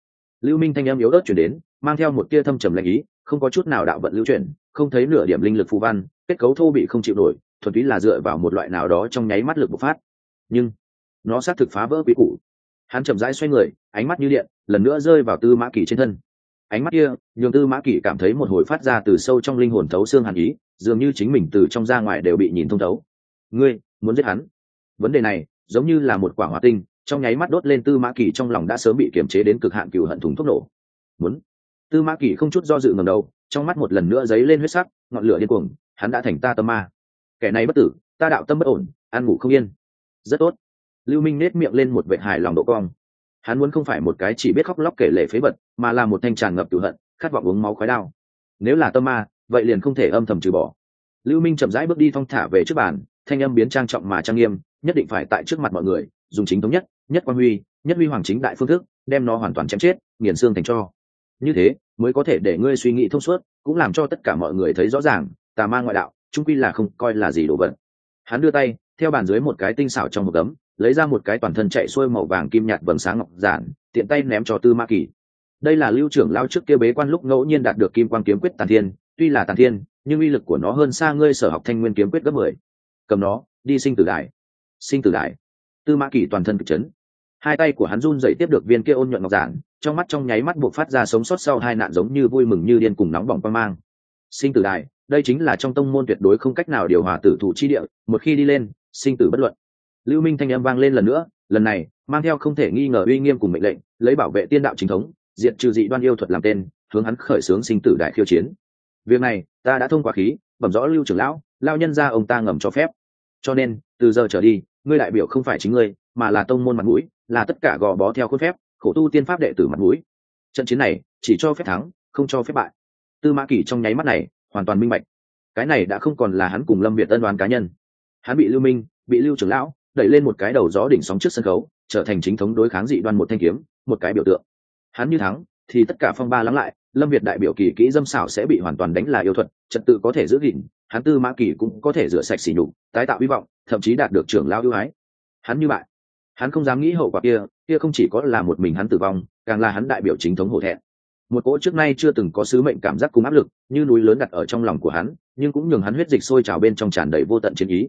Lưu minh thanh âm yếu ớt chuyển đến, mang theo một tia thâm trầm lạnh ý, không có chút nào đạo vận lưu chuyển không thấy nửa điểm linh lực phù văn, kết cấu thô bị không chịu nổi, thuần túy là dựa vào một loại nào đó trong nháy mắt lực bộc phát. Nhưng, nó xác thực phá vỡ quy củ. Hắn chậm rãi xoay người, ánh mắt như điện, lần nữa rơi vào tư mã kỳ trên thân. Ánh mắt kia, nhường tư mã kỳ cảm thấy một hồi phát ra từ sâu trong linh hồn thấu xương hàn ý, dường như chính mình từ trong ra ngoài đều bị nhìn thông thấu. Ngươi, muốn giết hắn? Vấn đề này, giống như là một quả hỏa tinh, trong nháy mắt đốt lên tư mã kỳ trong lòng đã sớm bị kiềm chế đến cực hạn cựu hận thùng thuốc nổ. Muốn tư mã kỷ không chút do dự ngầm đầu, trong mắt một lần nữa dấy lên huyết sắc, ngọn lửa điên cuồng, hắn đã thành ta tâm ma. Kẻ này bất tử, ta đạo tâm bất ổn ăn ngủ không yên. Rất tốt. Lưu minh nết miệng lên một vệ hài lòng độ cong. Hắn muốn không phải một cái chỉ biết khóc lóc kể lể phế vật, mà là một thanh tràn ngập cựu hận, khát vọng uống máu khói đao. Nếu là tâm ma, vậy liền không thể âm thầm trừ bỏ. Lưu minh chậm rãi bước đi thong thả về trước bàn, thanh âm biến trang trọng mà trang nghiêm, nhất định phải tại trước mặt mọi người, dùng chính thống nhất nhất quan huy, nhất huy hoàng chính đại phương thức, đem nó hoàn toàn chém chết, nghiền xương thành cho như thế, mới có thể để ngươi suy nghĩ thông suốt, cũng làm cho tất cả mọi người thấy rõ ràng, tà ma ngoại đạo trung quy là không coi là gì đồ vật. Hắn đưa tay, theo bàn dưới một cái tinh xảo trong một gấm, lấy ra một cái toàn thân chạy xuôi màu vàng kim nhạt vầng sáng ngọc giản, tiện tay ném cho tư ma kỳ. Đây là lưu trưởng lao trước kia bế quan lúc ngẫu nhiên đạt được kim quang kiếm quyết tàn thiên, tuy là tàn thiên, nhưng uy lực của nó hơn xa ngươi sở học thanh nguyên kiếm quyết gấp mười. Cầm nó, đi sinh tử đại. Sinh tử đại. Tư Ma kỳ toàn thân cực chấn. Hai tay của hắn run dậy tiếp được viên kia ôn nhuận ngọc giản trong mắt trong nháy mắt buộc phát ra sống sót sau hai nạn giống như vui mừng như điên cùng nóng bỏng quan mang. Sinh tử đại đây chính là trong tông môn tuyệt đối không cách nào điều hòa tử thủ chi địa, một khi đi lên, sinh tử bất luận. Lưu minh thanh âm vang lên lần nữa, lần này, mang theo không thể nghi ngờ uy nghiêm cùng mệnh lệnh, lấy bảo vệ tiên đạo chính thống, diệt trừ dị đoan yêu thuật làm tên, hướng hắn khởi xướng sinh tử đại khiêu chiến. Việc này, ta đã thông qua khí, bẩm rõ lưu trưởng lão lao nhân ra ông ta ngầm cho phép. Cho nên, từ giờ trở đi, ngươi đại biểu không phải chính ngươi, mà là tông môn mặt mũi, là tất cả gò bó theo khuôn phép khổ tu tiên pháp đệ tử mặt mũi. Trận chiến này chỉ cho phép thắng, không cho phép bại. Tư mã kỷ trong nháy mắt này hoàn toàn minh bạch. Cái này đã không còn là hắn cùng lâm việt tân đoán cá nhân. Hắn bị lưu minh, bị lưu trưởng lão đẩy lên một cái đầu gió đỉnh sóng trước sân khấu, trở thành chính thống đối kháng dị đoan một thanh kiếm, một cái biểu tượng. Hắn như thắng, thì tất cả phong ba lắng lại, lâm việt đại biểu kỳ kỹ dâm xảo sẽ bị hoàn toàn đánh là yêu thuật, trật tự có thể giữ gìn, hắn tư mã kỳ cũng có thể rửa sạch xỉ nhục, tái tạo hy vọng, thậm chí đạt được trưởng lao ưu ái. Hắn như bại hắn không dám nghĩ hậu quả kia kia không chỉ có là một mình hắn tử vong, càng là hắn đại biểu chính thống hổ thẹn. Một cỗ trước nay chưa từng có sứ mệnh cảm giác cùng áp lực, như núi lớn đặt ở trong lòng của hắn, nhưng cũng nhường hắn huyết dịch sôi trào bên trong tràn đầy vô tận chiến ý.